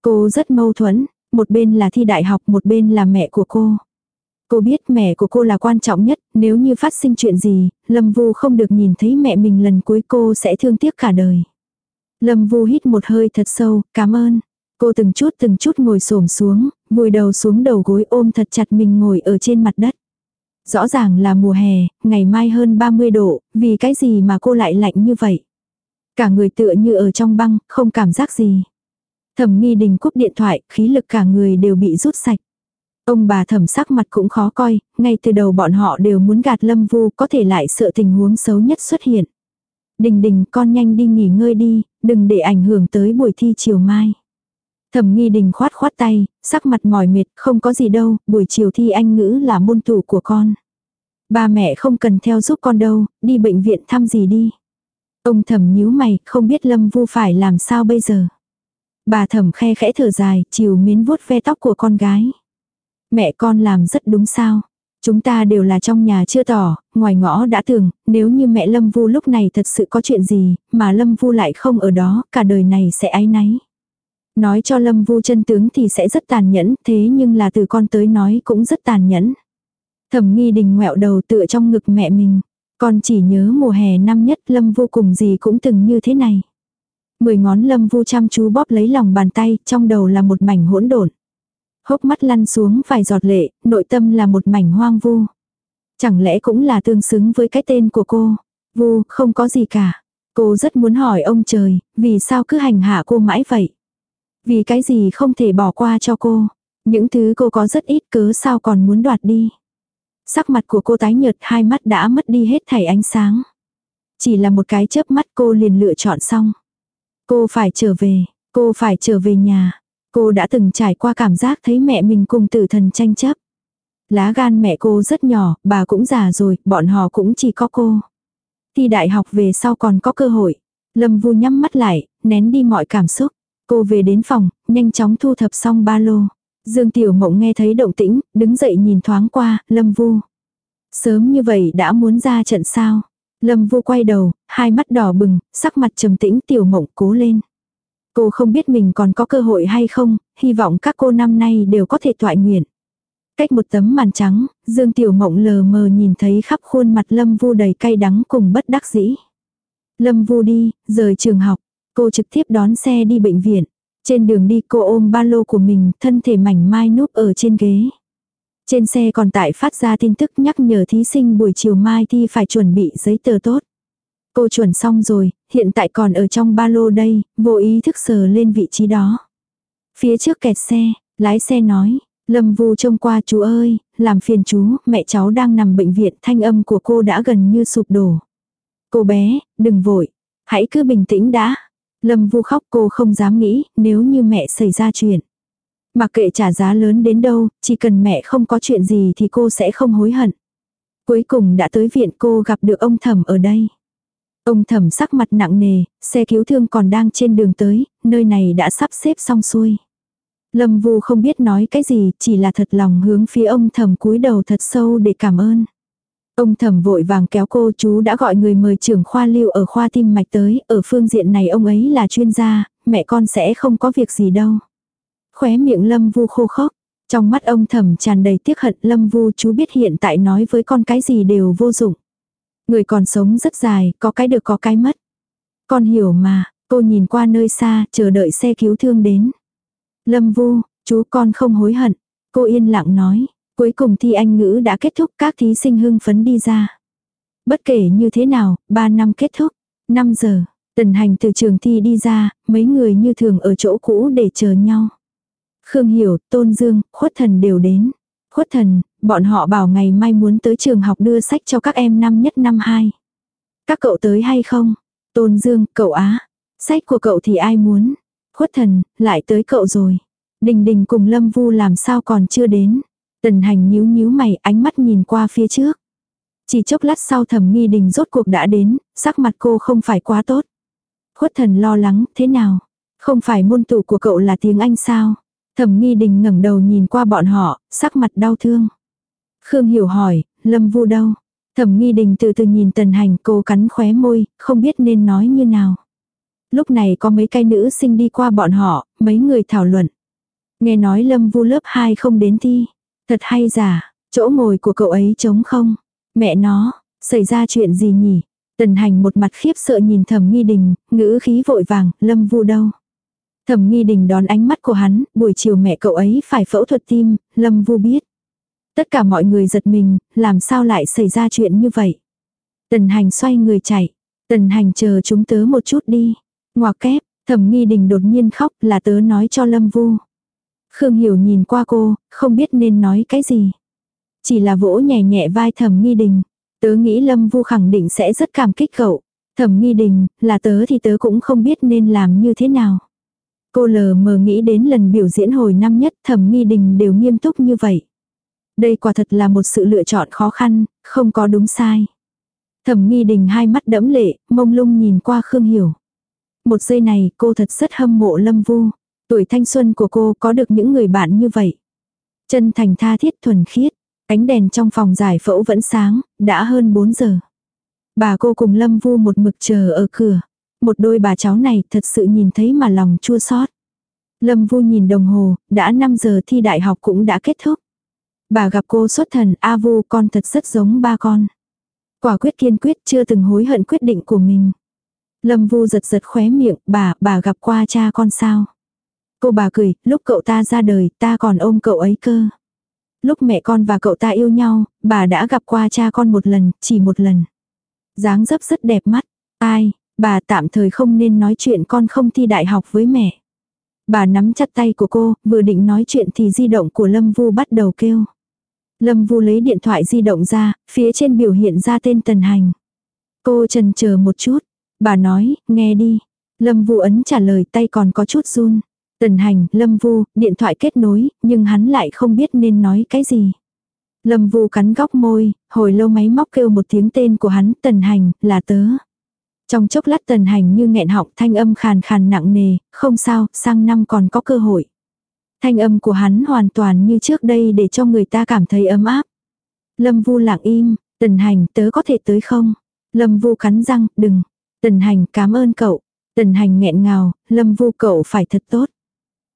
Cô rất mâu thuẫn, một bên là thi đại học một bên là mẹ của cô. Cô biết mẹ của cô là quan trọng nhất, nếu như phát sinh chuyện gì, Lâm Vu không được nhìn thấy mẹ mình lần cuối cô sẽ thương tiếc cả đời. Lâm Vu hít một hơi thật sâu, cảm ơn. Cô từng chút từng chút ngồi xổm xuống, vùi đầu xuống đầu gối ôm thật chặt mình ngồi ở trên mặt đất. Rõ ràng là mùa hè, ngày mai hơn 30 độ, vì cái gì mà cô lại lạnh như vậy? Cả người tựa như ở trong băng, không cảm giác gì. Thẩm nghi đình cúp điện thoại, khí lực cả người đều bị rút sạch. Ông bà thẩm sắc mặt cũng khó coi, ngay từ đầu bọn họ đều muốn gạt lâm vu có thể lại sợ tình huống xấu nhất xuất hiện. Đình đình con nhanh đi nghỉ ngơi đi, đừng để ảnh hưởng tới buổi thi chiều mai. Thẩm nghi đình khoát khoát tay, sắc mặt mỏi mệt, không có gì đâu, buổi chiều thi anh ngữ là môn tủ của con. Ba mẹ không cần theo giúp con đâu, đi bệnh viện thăm gì đi. Ông thẩm nhíu mày, không biết lâm vu phải làm sao bây giờ. Bà thẩm khe khẽ thở dài, chiều miến vuốt ve tóc của con gái. Mẹ con làm rất đúng sao. Chúng ta đều là trong nhà chưa tỏ, ngoài ngõ đã tưởng, nếu như mẹ Lâm Vu lúc này thật sự có chuyện gì, mà Lâm Vu lại không ở đó, cả đời này sẽ ái náy. Nói cho Lâm Vu chân tướng thì sẽ rất tàn nhẫn, thế nhưng là từ con tới nói cũng rất tàn nhẫn. Thẩm nghi đình ngoẹo đầu tựa trong ngực mẹ mình. Con chỉ nhớ mùa hè năm nhất Lâm Vu cùng gì cũng từng như thế này. Mười ngón Lâm Vu chăm chú bóp lấy lòng bàn tay, trong đầu là một mảnh hỗn độn. Hốc mắt lăn xuống vài giọt lệ, nội tâm là một mảnh hoang vu. Chẳng lẽ cũng là tương xứng với cái tên của cô? Vu, không có gì cả. Cô rất muốn hỏi ông trời, vì sao cứ hành hạ cô mãi vậy? Vì cái gì không thể bỏ qua cho cô? Những thứ cô có rất ít cớ sao còn muốn đoạt đi? Sắc mặt của cô tái nhợt hai mắt đã mất đi hết thảy ánh sáng. Chỉ là một cái chớp mắt cô liền lựa chọn xong. Cô phải trở về, cô phải trở về nhà. Cô đã từng trải qua cảm giác thấy mẹ mình cùng tử thần tranh chấp. Lá gan mẹ cô rất nhỏ, bà cũng già rồi, bọn họ cũng chỉ có cô. Thi đại học về sau còn có cơ hội. Lâm Vu nhắm mắt lại, nén đi mọi cảm xúc. Cô về đến phòng, nhanh chóng thu thập xong ba lô. Dương Tiểu Mộng nghe thấy động tĩnh, đứng dậy nhìn thoáng qua, Lâm Vu. Sớm như vậy đã muốn ra trận sao? Lâm Vu quay đầu, hai mắt đỏ bừng, sắc mặt trầm tĩnh Tiểu Mộng cố lên. Cô không biết mình còn có cơ hội hay không, hy vọng các cô năm nay đều có thể toại nguyện. Cách một tấm màn trắng, Dương Tiểu Mộng lờ mờ nhìn thấy khắp khuôn mặt Lâm Vu đầy cay đắng cùng bất đắc dĩ. Lâm Vu đi, rời trường học, cô trực tiếp đón xe đi bệnh viện. Trên đường đi cô ôm ba lô của mình, thân thể mảnh mai núp ở trên ghế. Trên xe còn tại phát ra tin tức nhắc nhở thí sinh buổi chiều mai thi phải chuẩn bị giấy tờ tốt. Cô chuẩn xong rồi, hiện tại còn ở trong ba lô đây, vô ý thức sờ lên vị trí đó. Phía trước kẹt xe, lái xe nói, Lâm Vu trông qua chú ơi, làm phiền chú, mẹ cháu đang nằm bệnh viện, thanh âm của cô đã gần như sụp đổ. Cô bé, đừng vội, hãy cứ bình tĩnh đã. Lâm Vu khóc cô không dám nghĩ, nếu như mẹ xảy ra chuyện. Mặc kệ trả giá lớn đến đâu, chỉ cần mẹ không có chuyện gì thì cô sẽ không hối hận. Cuối cùng đã tới viện cô gặp được ông thẩm ở đây. Ông thẩm sắc mặt nặng nề, xe cứu thương còn đang trên đường tới, nơi này đã sắp xếp xong xuôi. Lâm Vu không biết nói cái gì, chỉ là thật lòng hướng phía ông thẩm cúi đầu thật sâu để cảm ơn. Ông thẩm vội vàng kéo cô chú đã gọi người mời trưởng khoa lưu ở khoa tim mạch tới, ở phương diện này ông ấy là chuyên gia, mẹ con sẽ không có việc gì đâu. Khóe miệng Lâm Vu khô khốc, trong mắt ông thầm tràn đầy tiếc hận Lâm Vu chú biết hiện tại nói với con cái gì đều vô dụng. Người còn sống rất dài, có cái được có cái mất. Con hiểu mà, cô nhìn qua nơi xa, chờ đợi xe cứu thương đến. Lâm Vu, chú con không hối hận. Cô yên lặng nói, cuối cùng thi anh ngữ đã kết thúc các thí sinh hưng phấn đi ra. Bất kể như thế nào, 3 năm kết thúc. 5 giờ, tần hành từ trường thi đi ra, mấy người như thường ở chỗ cũ để chờ nhau. Khương Hiểu, Tôn Dương, Khuất Thần đều đến. Khuất Thần, bọn họ bảo ngày mai muốn tới trường học đưa sách cho các em năm nhất năm hai. Các cậu tới hay không? Tôn Dương, cậu Á. Sách của cậu thì ai muốn? Khuất Thần, lại tới cậu rồi. Đình Đình cùng Lâm Vu làm sao còn chưa đến? Tần hành nhíu nhíu mày ánh mắt nhìn qua phía trước. Chỉ chốc lát sau thẩm nghi đình rốt cuộc đã đến, sắc mặt cô không phải quá tốt. Khuất thần lo lắng, thế nào? Không phải môn tụ của cậu là tiếng Anh sao? Thẩm nghi đình ngẩng đầu nhìn qua bọn họ, sắc mặt đau thương. Khương hiểu hỏi, Lâm Vu đâu? Thẩm nghi đình từ từ nhìn tần hành cô cắn khóe môi, không biết nên nói như nào. Lúc này có mấy cái nữ sinh đi qua bọn họ, mấy người thảo luận. Nghe nói Lâm Vu lớp 2 không đến thi. Thật hay giả, chỗ ngồi của cậu ấy trống không? Mẹ nó, xảy ra chuyện gì nhỉ? Tần hành một mặt khiếp sợ nhìn thẩm nghi đình, ngữ khí vội vàng, Lâm Vu đâu? Thẩm nghi đình đón ánh mắt của hắn, buổi chiều mẹ cậu ấy phải phẫu thuật tim, Lâm Vu biết. Tất cả mọi người giật mình, làm sao lại xảy ra chuyện như vậy? Tần hành xoay người chạy. Tần hành chờ chúng tớ một chút đi. Ngoà kép, thẩm nghi đình đột nhiên khóc là tớ nói cho Lâm Vu. Khương Hiểu nhìn qua cô, không biết nên nói cái gì. Chỉ là vỗ nhẹ nhẹ vai thẩm nghi đình. Tớ nghĩ Lâm Vu khẳng định sẽ rất cảm kích cậu. Thẩm nghi đình, là tớ thì tớ cũng không biết nên làm như thế nào. Cô lờ mờ nghĩ đến lần biểu diễn hồi năm nhất thẩm nghi đình đều nghiêm túc như vậy. Đây quả thật là một sự lựa chọn khó khăn, không có đúng sai. Thẩm nghi đình hai mắt đẫm lệ, mông lung nhìn qua Khương Hiểu. Một giây này cô thật rất hâm mộ Lâm Vu. Tuổi thanh xuân của cô có được những người bạn như vậy. Chân thành tha thiết thuần khiết. Ánh đèn trong phòng giải phẫu vẫn sáng, đã hơn 4 giờ. Bà cô cùng Lâm Vu một mực chờ ở cửa. Một đôi bà cháu này thật sự nhìn thấy mà lòng chua xót. Lâm Vu nhìn đồng hồ, đã 5 giờ thi đại học cũng đã kết thúc. Bà gặp cô xuất thần, A Vu con thật rất giống ba con. Quả quyết kiên quyết chưa từng hối hận quyết định của mình. Lâm Vu giật giật khóe miệng, bà, bà gặp qua cha con sao? Cô bà cười, lúc cậu ta ra đời, ta còn ôm cậu ấy cơ. Lúc mẹ con và cậu ta yêu nhau, bà đã gặp qua cha con một lần, chỉ một lần. dáng dấp rất đẹp mắt. Ai, bà tạm thời không nên nói chuyện con không thi đại học với mẹ. Bà nắm chặt tay của cô, vừa định nói chuyện thì di động của Lâm Vu bắt đầu kêu. Lâm Vu lấy điện thoại di động ra, phía trên biểu hiện ra tên Tần Hành. Cô trần chờ một chút, bà nói, nghe đi. Lâm Vu ấn trả lời tay còn có chút run. Tần hành, Lâm Vu, điện thoại kết nối, nhưng hắn lại không biết nên nói cái gì. Lâm Vu cắn góc môi, hồi lâu máy móc kêu một tiếng tên của hắn, Tần hành, là tớ. Trong chốc lát Tần hành như nghẹn họng thanh âm khàn khàn nặng nề, không sao, sang năm còn có cơ hội. Thanh âm của hắn hoàn toàn như trước đây để cho người ta cảm thấy ấm áp. Lâm Vu lặng im, Tần hành tớ có thể tới không? Lâm Vu cắn răng, đừng. Tần hành cảm ơn cậu. Tần hành nghẹn ngào, lâm vu cậu phải thật tốt.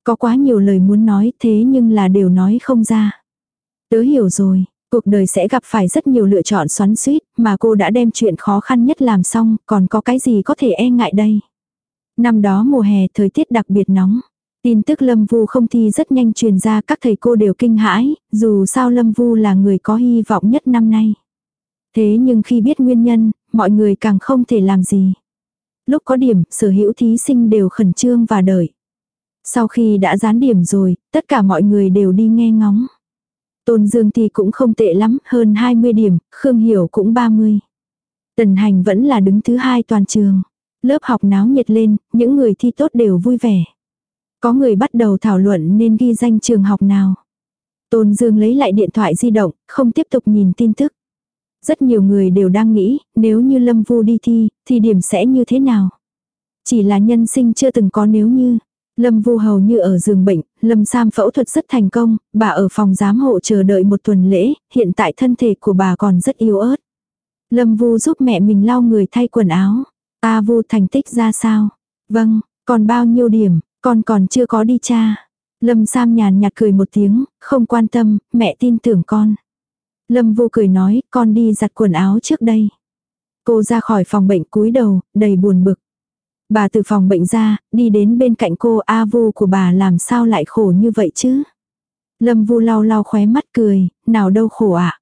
Có quá nhiều lời muốn nói thế nhưng là đều nói không ra. Tớ hiểu rồi, cuộc đời sẽ gặp phải rất nhiều lựa chọn xoắn suýt, mà cô đã đem chuyện khó khăn nhất làm xong, còn có cái gì có thể e ngại đây. Năm đó mùa hè thời tiết đặc biệt nóng. Tin tức Lâm Vu không thi rất nhanh truyền ra các thầy cô đều kinh hãi, dù sao Lâm Vu là người có hy vọng nhất năm nay. Thế nhưng khi biết nguyên nhân, mọi người càng không thể làm gì. Lúc có điểm, sở hữu thí sinh đều khẩn trương và đợi. Sau khi đã dán điểm rồi, tất cả mọi người đều đi nghe ngóng. Tôn Dương thì cũng không tệ lắm, hơn 20 điểm, Khương Hiểu cũng 30. Tần Hành vẫn là đứng thứ hai toàn trường. Lớp học náo nhiệt lên, những người thi tốt đều vui vẻ. Có người bắt đầu thảo luận nên ghi danh trường học nào. Tôn Dương lấy lại điện thoại di động, không tiếp tục nhìn tin tức. Rất nhiều người đều đang nghĩ, nếu như Lâm Vu đi thi, thì điểm sẽ như thế nào? Chỉ là nhân sinh chưa từng có nếu như. Lâm Vu hầu như ở giường bệnh, Lâm Sam phẫu thuật rất thành công, bà ở phòng giám hộ chờ đợi một tuần lễ, hiện tại thân thể của bà còn rất yếu ớt. Lâm Vu giúp mẹ mình lau người thay quần áo. A Vu thành tích ra sao? Vâng, còn bao nhiêu điểm, con còn chưa có đi cha. Lâm Sam nhàn nhạt cười một tiếng, không quan tâm, mẹ tin tưởng con. Lâm Vu cười nói, con đi giặt quần áo trước đây. Cô ra khỏi phòng bệnh cúi đầu, đầy buồn bực. Bà từ phòng bệnh ra, đi đến bên cạnh cô A Vu của bà làm sao lại khổ như vậy chứ? Lâm Vu lau lau khóe mắt cười, nào đâu khổ ạ. À?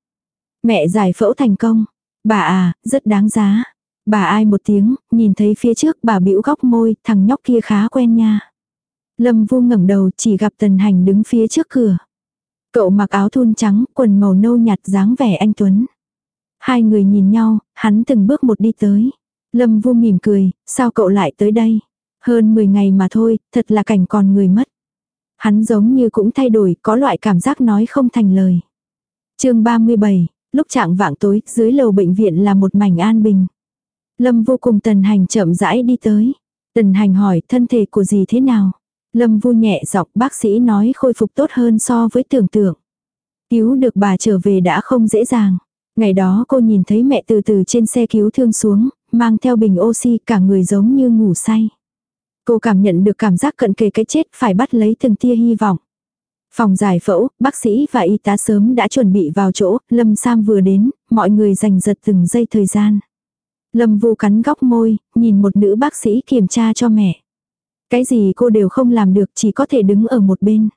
Mẹ giải phẫu thành công. Bà à, rất đáng giá. Bà ai một tiếng, nhìn thấy phía trước bà bĩu góc môi, thằng nhóc kia khá quen nha. Lâm Vu ngẩng đầu chỉ gặp Tần Hành đứng phía trước cửa. Cậu mặc áo thun trắng, quần màu nâu nhạt dáng vẻ anh Tuấn. Hai người nhìn nhau, hắn từng bước một đi tới. Lâm Vu mỉm cười, sao cậu lại tới đây? Hơn 10 ngày mà thôi, thật là cảnh còn người mất. Hắn giống như cũng thay đổi, có loại cảm giác nói không thành lời. chương 37, lúc trạng vạng tối, dưới lầu bệnh viện là một mảnh an bình. Lâm vô cùng tần hành chậm rãi đi tới. Tần hành hỏi thân thể của gì thế nào? Lâm vu nhẹ giọng bác sĩ nói khôi phục tốt hơn so với tưởng tượng. Cứu được bà trở về đã không dễ dàng. Ngày đó cô nhìn thấy mẹ từ từ trên xe cứu thương xuống, mang theo bình oxy cả người giống như ngủ say. Cô cảm nhận được cảm giác cận kề cái chết phải bắt lấy từng tia hy vọng. Phòng giải phẫu, bác sĩ và y tá sớm đã chuẩn bị vào chỗ, Lâm Sam vừa đến, mọi người giành giật từng giây thời gian. Lâm Vu cắn góc môi, nhìn một nữ bác sĩ kiểm tra cho mẹ. Cái gì cô đều không làm được chỉ có thể đứng ở một bên.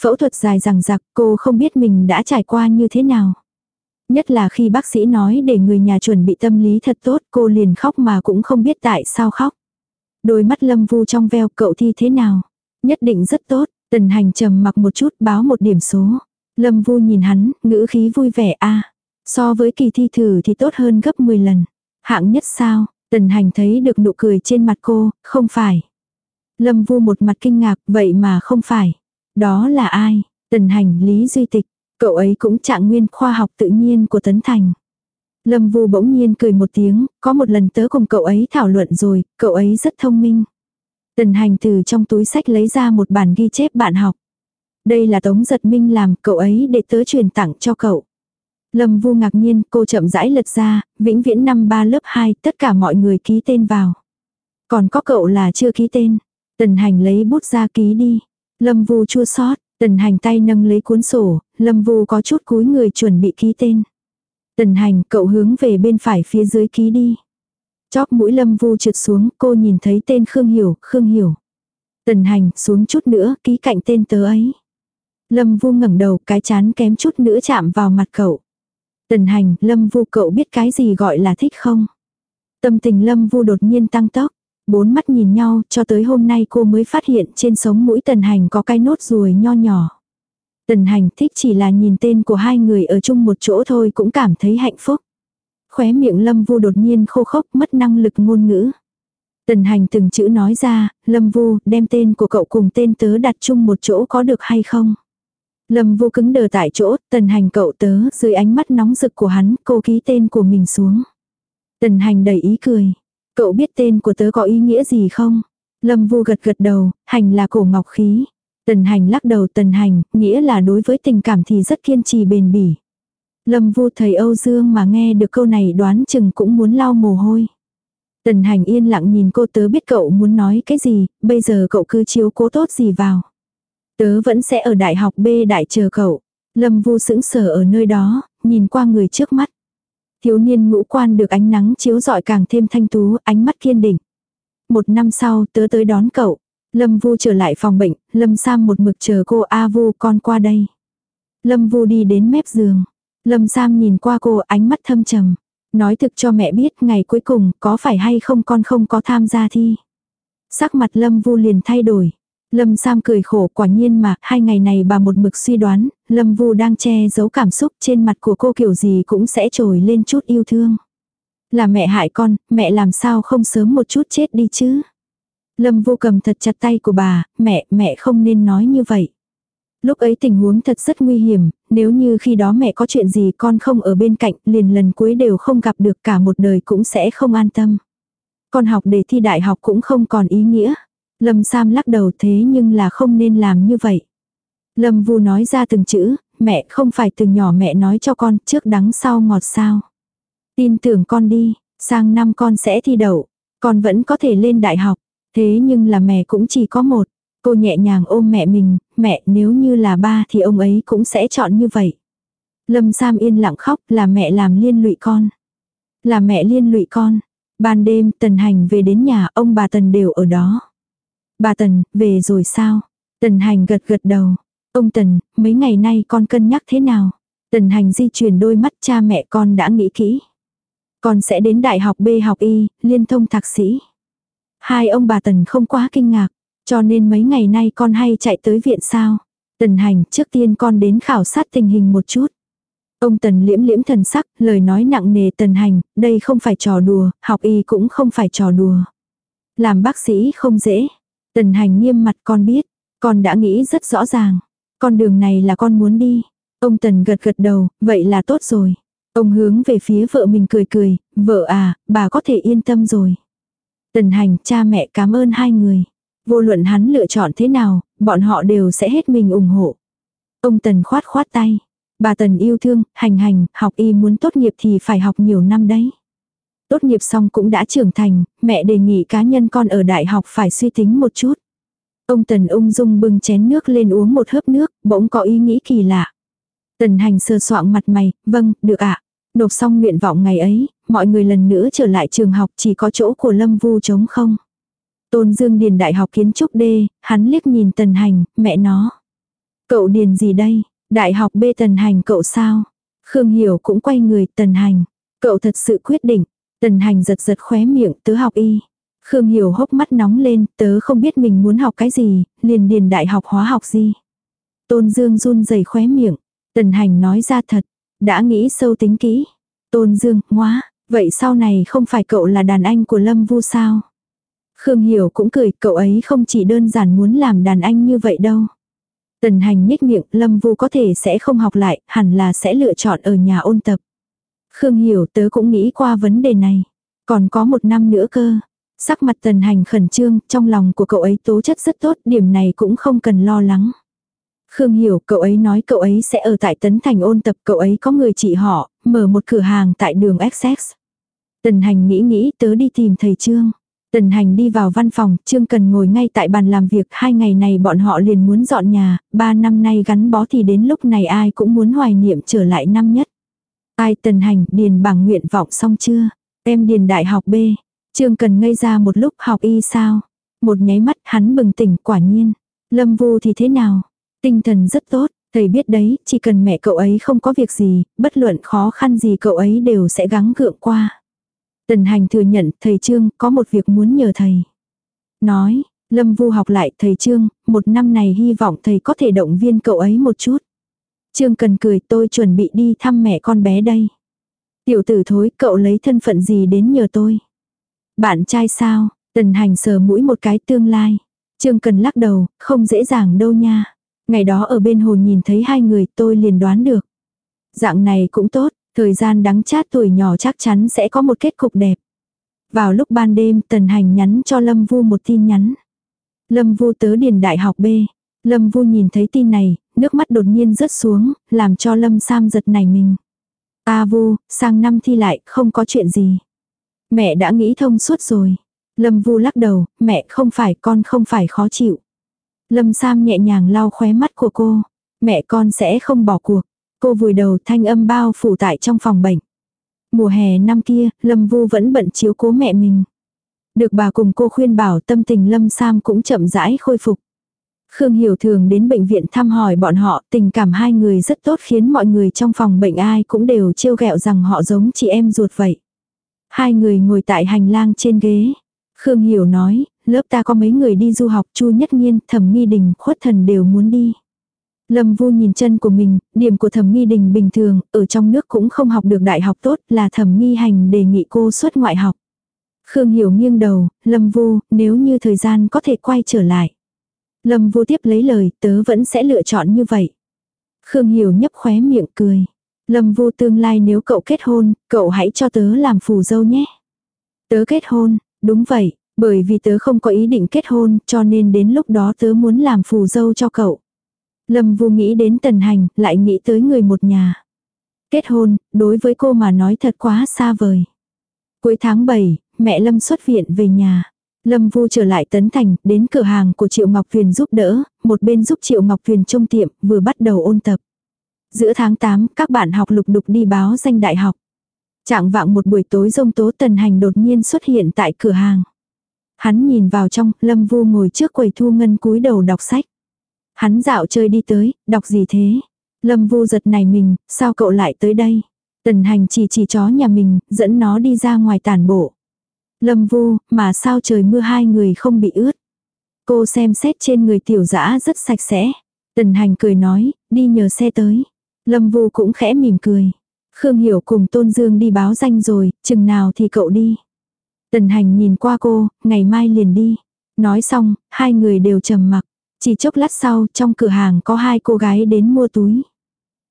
Phẫu thuật dài rằng giặc cô không biết mình đã trải qua như thế nào. Nhất là khi bác sĩ nói để người nhà chuẩn bị tâm lý thật tốt cô liền khóc mà cũng không biết tại sao khóc. Đôi mắt lâm vu trong veo cậu thi thế nào. Nhất định rất tốt, tần hành trầm mặc một chút báo một điểm số. Lâm vu nhìn hắn, ngữ khí vui vẻ a So với kỳ thi thử thì tốt hơn gấp 10 lần. Hạng nhất sao, tần hành thấy được nụ cười trên mặt cô, không phải. Lâm vu một mặt kinh ngạc, vậy mà không phải. Đó là ai? Tần hành Lý Duy Tịch. Cậu ấy cũng trạng nguyên khoa học tự nhiên của Tấn Thành. Lâm Vu bỗng nhiên cười một tiếng, có một lần tớ cùng cậu ấy thảo luận rồi, cậu ấy rất thông minh. Tần hành từ trong túi sách lấy ra một bản ghi chép bạn học. Đây là Tống Giật Minh làm, cậu ấy để tớ truyền tặng cho cậu. Lâm Vu ngạc nhiên, cô chậm rãi lật ra, vĩnh viễn năm ba lớp 2, tất cả mọi người ký tên vào. Còn có cậu là chưa ký tên. Tần hành lấy bút ra ký đi. Lâm Vu chua xót Tần hành tay nâng lấy cuốn sổ, Lâm Vu có chút cúi người chuẩn bị ký tên. Tần hành, cậu hướng về bên phải phía dưới ký đi. Chóp mũi Lâm Vu trượt xuống, cô nhìn thấy tên Khương Hiểu, Khương Hiểu. Tần hành, xuống chút nữa, ký cạnh tên tớ ấy. Lâm Vu ngẩng đầu, cái chán kém chút nữa chạm vào mặt cậu. Tần hành, Lâm Vu cậu biết cái gì gọi là thích không? Tâm tình Lâm Vu đột nhiên tăng tốc. Bốn mắt nhìn nhau, cho tới hôm nay cô mới phát hiện trên sống mũi tần hành có cái nốt ruồi nho nhỏ. Tần hành thích chỉ là nhìn tên của hai người ở chung một chỗ thôi cũng cảm thấy hạnh phúc. Khóe miệng Lâm Vu đột nhiên khô khốc mất năng lực ngôn ngữ. Tần hành từng chữ nói ra, Lâm Vu đem tên của cậu cùng tên tớ đặt chung một chỗ có được hay không? Lâm Vu cứng đờ tại chỗ, tần hành cậu tớ dưới ánh mắt nóng rực của hắn cô ký tên của mình xuống. Tần hành đầy ý cười. Cậu biết tên của tớ có ý nghĩa gì không? Lâm Vu gật gật đầu, hành là cổ ngọc khí. Tần hành lắc đầu tần hành, nghĩa là đối với tình cảm thì rất kiên trì bền bỉ. Lâm Vu thầy Âu Dương mà nghe được câu này đoán chừng cũng muốn lau mồ hôi. Tần hành yên lặng nhìn cô tớ biết cậu muốn nói cái gì, bây giờ cậu cứ chiếu cố tốt gì vào. Tớ vẫn sẽ ở đại học B đại chờ cậu. Lâm vu sững sờ ở nơi đó, nhìn qua người trước mắt. Thiếu niên ngũ quan được ánh nắng chiếu rọi càng thêm thanh tú, ánh mắt kiên định. Một năm sau tớ tới đón cậu. Lâm vu trở lại phòng bệnh, Lâm Sam một mực chờ cô A vu con qua đây. Lâm vu đi đến mép giường. Lâm Sam nhìn qua cô ánh mắt thâm trầm. Nói thực cho mẹ biết ngày cuối cùng có phải hay không con không có tham gia thi. Sắc mặt Lâm Vu liền thay đổi. Lâm Sam cười khổ quả nhiên mà, hai ngày này bà một mực suy đoán, Lâm Vu đang che giấu cảm xúc trên mặt của cô kiểu gì cũng sẽ trồi lên chút yêu thương. Là mẹ hại con, mẹ làm sao không sớm một chút chết đi chứ. Lâm Vu cầm thật chặt tay của bà, mẹ, mẹ không nên nói như vậy. Lúc ấy tình huống thật rất nguy hiểm, nếu như khi đó mẹ có chuyện gì con không ở bên cạnh, liền lần cuối đều không gặp được cả một đời cũng sẽ không an tâm. Con học để thi đại học cũng không còn ý nghĩa. Lâm Sam lắc đầu thế nhưng là không nên làm như vậy. Lâm Vu nói ra từng chữ, mẹ không phải từ nhỏ mẹ nói cho con trước đắng sau ngọt sao. Tin tưởng con đi, sang năm con sẽ thi đậu, con vẫn có thể lên đại học. Thế nhưng là mẹ cũng chỉ có một. Cô nhẹ nhàng ôm mẹ mình, mẹ nếu như là ba thì ông ấy cũng sẽ chọn như vậy. Lâm Sam yên lặng khóc là mẹ làm liên lụy con. Là mẹ liên lụy con. Ban đêm Tần Hành về đến nhà ông bà Tần đều ở đó. Bà Tần, về rồi sao? Tần Hành gật gật đầu. Ông Tần, mấy ngày nay con cân nhắc thế nào? Tần Hành di chuyển đôi mắt cha mẹ con đã nghĩ kỹ. Con sẽ đến đại học B học Y, liên thông thạc sĩ. Hai ông bà Tần không quá kinh ngạc. Cho nên mấy ngày nay con hay chạy tới viện sao? Tần hành trước tiên con đến khảo sát tình hình một chút. Ông Tần liễm liễm thần sắc, lời nói nặng nề Tần hành, đây không phải trò đùa, học y cũng không phải trò đùa. Làm bác sĩ không dễ. Tần hành nghiêm mặt con biết, con đã nghĩ rất rõ ràng. Con đường này là con muốn đi. Ông Tần gật gật đầu, vậy là tốt rồi. Ông hướng về phía vợ mình cười cười, vợ à, bà có thể yên tâm rồi. Tần hành, cha mẹ cảm ơn hai người. Vô luận hắn lựa chọn thế nào, bọn họ đều sẽ hết mình ủng hộ. Ông Tần khoát khoát tay. Bà Tần yêu thương, hành hành, học y muốn tốt nghiệp thì phải học nhiều năm đấy. Tốt nghiệp xong cũng đã trưởng thành, mẹ đề nghị cá nhân con ở đại học phải suy tính một chút. Ông Tần ung dung bưng chén nước lên uống một hớp nước, bỗng có ý nghĩ kỳ lạ. Tần hành sơ soạn mặt mày, vâng, được ạ. Nộp xong nguyện vọng ngày ấy, mọi người lần nữa trở lại trường học chỉ có chỗ của Lâm Vu trống không. Tôn Dương Điền Đại học kiến trúc D, hắn liếc nhìn Tần Hành, mẹ nó. Cậu Điền gì đây? Đại học B Tần Hành cậu sao? Khương Hiểu cũng quay người Tần Hành. Cậu thật sự quyết định. Tần Hành giật giật khóe miệng tớ học y. Khương Hiểu hốc mắt nóng lên, tớ không biết mình muốn học cái gì, liền điền đại học hóa học gì. Tôn Dương run rẩy khóe miệng. Tần Hành nói ra thật, đã nghĩ sâu tính kỹ. Tôn Dương, ngoá, vậy sau này không phải cậu là đàn anh của Lâm Vu sao? Khương Hiểu cũng cười, cậu ấy không chỉ đơn giản muốn làm đàn anh như vậy đâu. Tần hành nhếch miệng, Lâm Vu có thể sẽ không học lại, hẳn là sẽ lựa chọn ở nhà ôn tập. Khương Hiểu tớ cũng nghĩ qua vấn đề này. Còn có một năm nữa cơ. Sắc mặt tần hành khẩn trương, trong lòng của cậu ấy tố chất rất tốt, điểm này cũng không cần lo lắng. Khương Hiểu, cậu ấy nói cậu ấy sẽ ở tại Tấn Thành ôn tập, cậu ấy có người chị họ, mở một cửa hàng tại đường XX. Tần hành nghĩ nghĩ tớ đi tìm thầy Trương. Tần hành đi vào văn phòng, Trương Cần ngồi ngay tại bàn làm việc, hai ngày này bọn họ liền muốn dọn nhà, ba năm nay gắn bó thì đến lúc này ai cũng muốn hoài niệm trở lại năm nhất. Ai tần hành, điền bảng nguyện vọng xong chưa? Em điền đại học B. Trương Cần ngây ra một lúc học y sao? Một nháy mắt hắn bừng tỉnh quả nhiên. Lâm Vu thì thế nào? Tinh thần rất tốt, thầy biết đấy, chỉ cần mẹ cậu ấy không có việc gì, bất luận khó khăn gì cậu ấy đều sẽ gắng gượng qua. Tần hành thừa nhận thầy Trương có một việc muốn nhờ thầy. Nói, Lâm Vu học lại thầy Trương, một năm này hy vọng thầy có thể động viên cậu ấy một chút. Trương cần cười tôi chuẩn bị đi thăm mẹ con bé đây. Tiểu tử thối cậu lấy thân phận gì đến nhờ tôi. Bạn trai sao, tần hành sờ mũi một cái tương lai. Trương cần lắc đầu, không dễ dàng đâu nha. Ngày đó ở bên hồ nhìn thấy hai người tôi liền đoán được. Dạng này cũng tốt, Thời gian đắng chát tuổi nhỏ chắc chắn sẽ có một kết cục đẹp. Vào lúc ban đêm Tần Hành nhắn cho Lâm Vu một tin nhắn. Lâm Vu tớ điền đại học B. Lâm Vu nhìn thấy tin này, nước mắt đột nhiên rớt xuống, làm cho Lâm Sam giật nảy mình. A Vu, sang năm thi lại, không có chuyện gì. Mẹ đã nghĩ thông suốt rồi. Lâm Vu lắc đầu, mẹ không phải con không phải khó chịu. Lâm Sam nhẹ nhàng lau khóe mắt của cô. Mẹ con sẽ không bỏ cuộc. Cô vùi đầu thanh âm bao phủ tại trong phòng bệnh. Mùa hè năm kia, Lâm Vu vẫn bận chiếu cố mẹ mình. Được bà cùng cô khuyên bảo tâm tình Lâm Sam cũng chậm rãi khôi phục. Khương Hiểu thường đến bệnh viện thăm hỏi bọn họ, tình cảm hai người rất tốt khiến mọi người trong phòng bệnh ai cũng đều trêu ghẹo rằng họ giống chị em ruột vậy. Hai người ngồi tại hành lang trên ghế. Khương Hiểu nói, lớp ta có mấy người đi du học Chu Nhất Nhiên, Thẩm Nghi Đình, Khuất Thần đều muốn đi. Lâm Vu nhìn chân của mình, điểm của Thẩm Nghi Đình bình thường, ở trong nước cũng không học được đại học tốt, là Thẩm Nghi Hành đề nghị cô xuất ngoại học. Khương Hiểu nghiêng đầu, Lâm Vu, nếu như thời gian có thể quay trở lại. Lâm Vu tiếp lấy lời, tớ vẫn sẽ lựa chọn như vậy. Khương Hiểu nhấp khóe miệng cười. Lâm Vu tương lai nếu cậu kết hôn, cậu hãy cho tớ làm phù dâu nhé. Tớ kết hôn, đúng vậy, bởi vì tớ không có ý định kết hôn, cho nên đến lúc đó tớ muốn làm phù dâu cho cậu. Lâm Vu nghĩ đến Tần Hành, lại nghĩ tới người một nhà. Kết hôn, đối với cô mà nói thật quá xa vời. Cuối tháng 7, mẹ Lâm xuất viện về nhà. Lâm Vu trở lại Tấn Thành, đến cửa hàng của Triệu Ngọc Tuyền giúp đỡ, một bên giúp Triệu Ngọc Tuyền trông tiệm, vừa bắt đầu ôn tập. Giữa tháng 8, các bạn học lục đục đi báo danh đại học. Trạng vạng một buổi tối rông tố Tần Hành đột nhiên xuất hiện tại cửa hàng. Hắn nhìn vào trong, Lâm Vu ngồi trước quầy thu ngân cúi đầu đọc sách. Hắn dạo chơi đi tới, đọc gì thế? Lâm Vu giật này mình, sao cậu lại tới đây? Tần Hành chỉ chỉ chó nhà mình, dẫn nó đi ra ngoài tàn bộ. Lâm Vu, mà sao trời mưa hai người không bị ướt? Cô xem xét trên người tiểu dã rất sạch sẽ. Tần Hành cười nói, đi nhờ xe tới. Lâm Vu cũng khẽ mỉm cười. Khương Hiểu cùng Tôn Dương đi báo danh rồi, chừng nào thì cậu đi. Tần Hành nhìn qua cô, ngày mai liền đi. Nói xong, hai người đều trầm mặc. Chỉ chốc lát sau, trong cửa hàng có hai cô gái đến mua túi.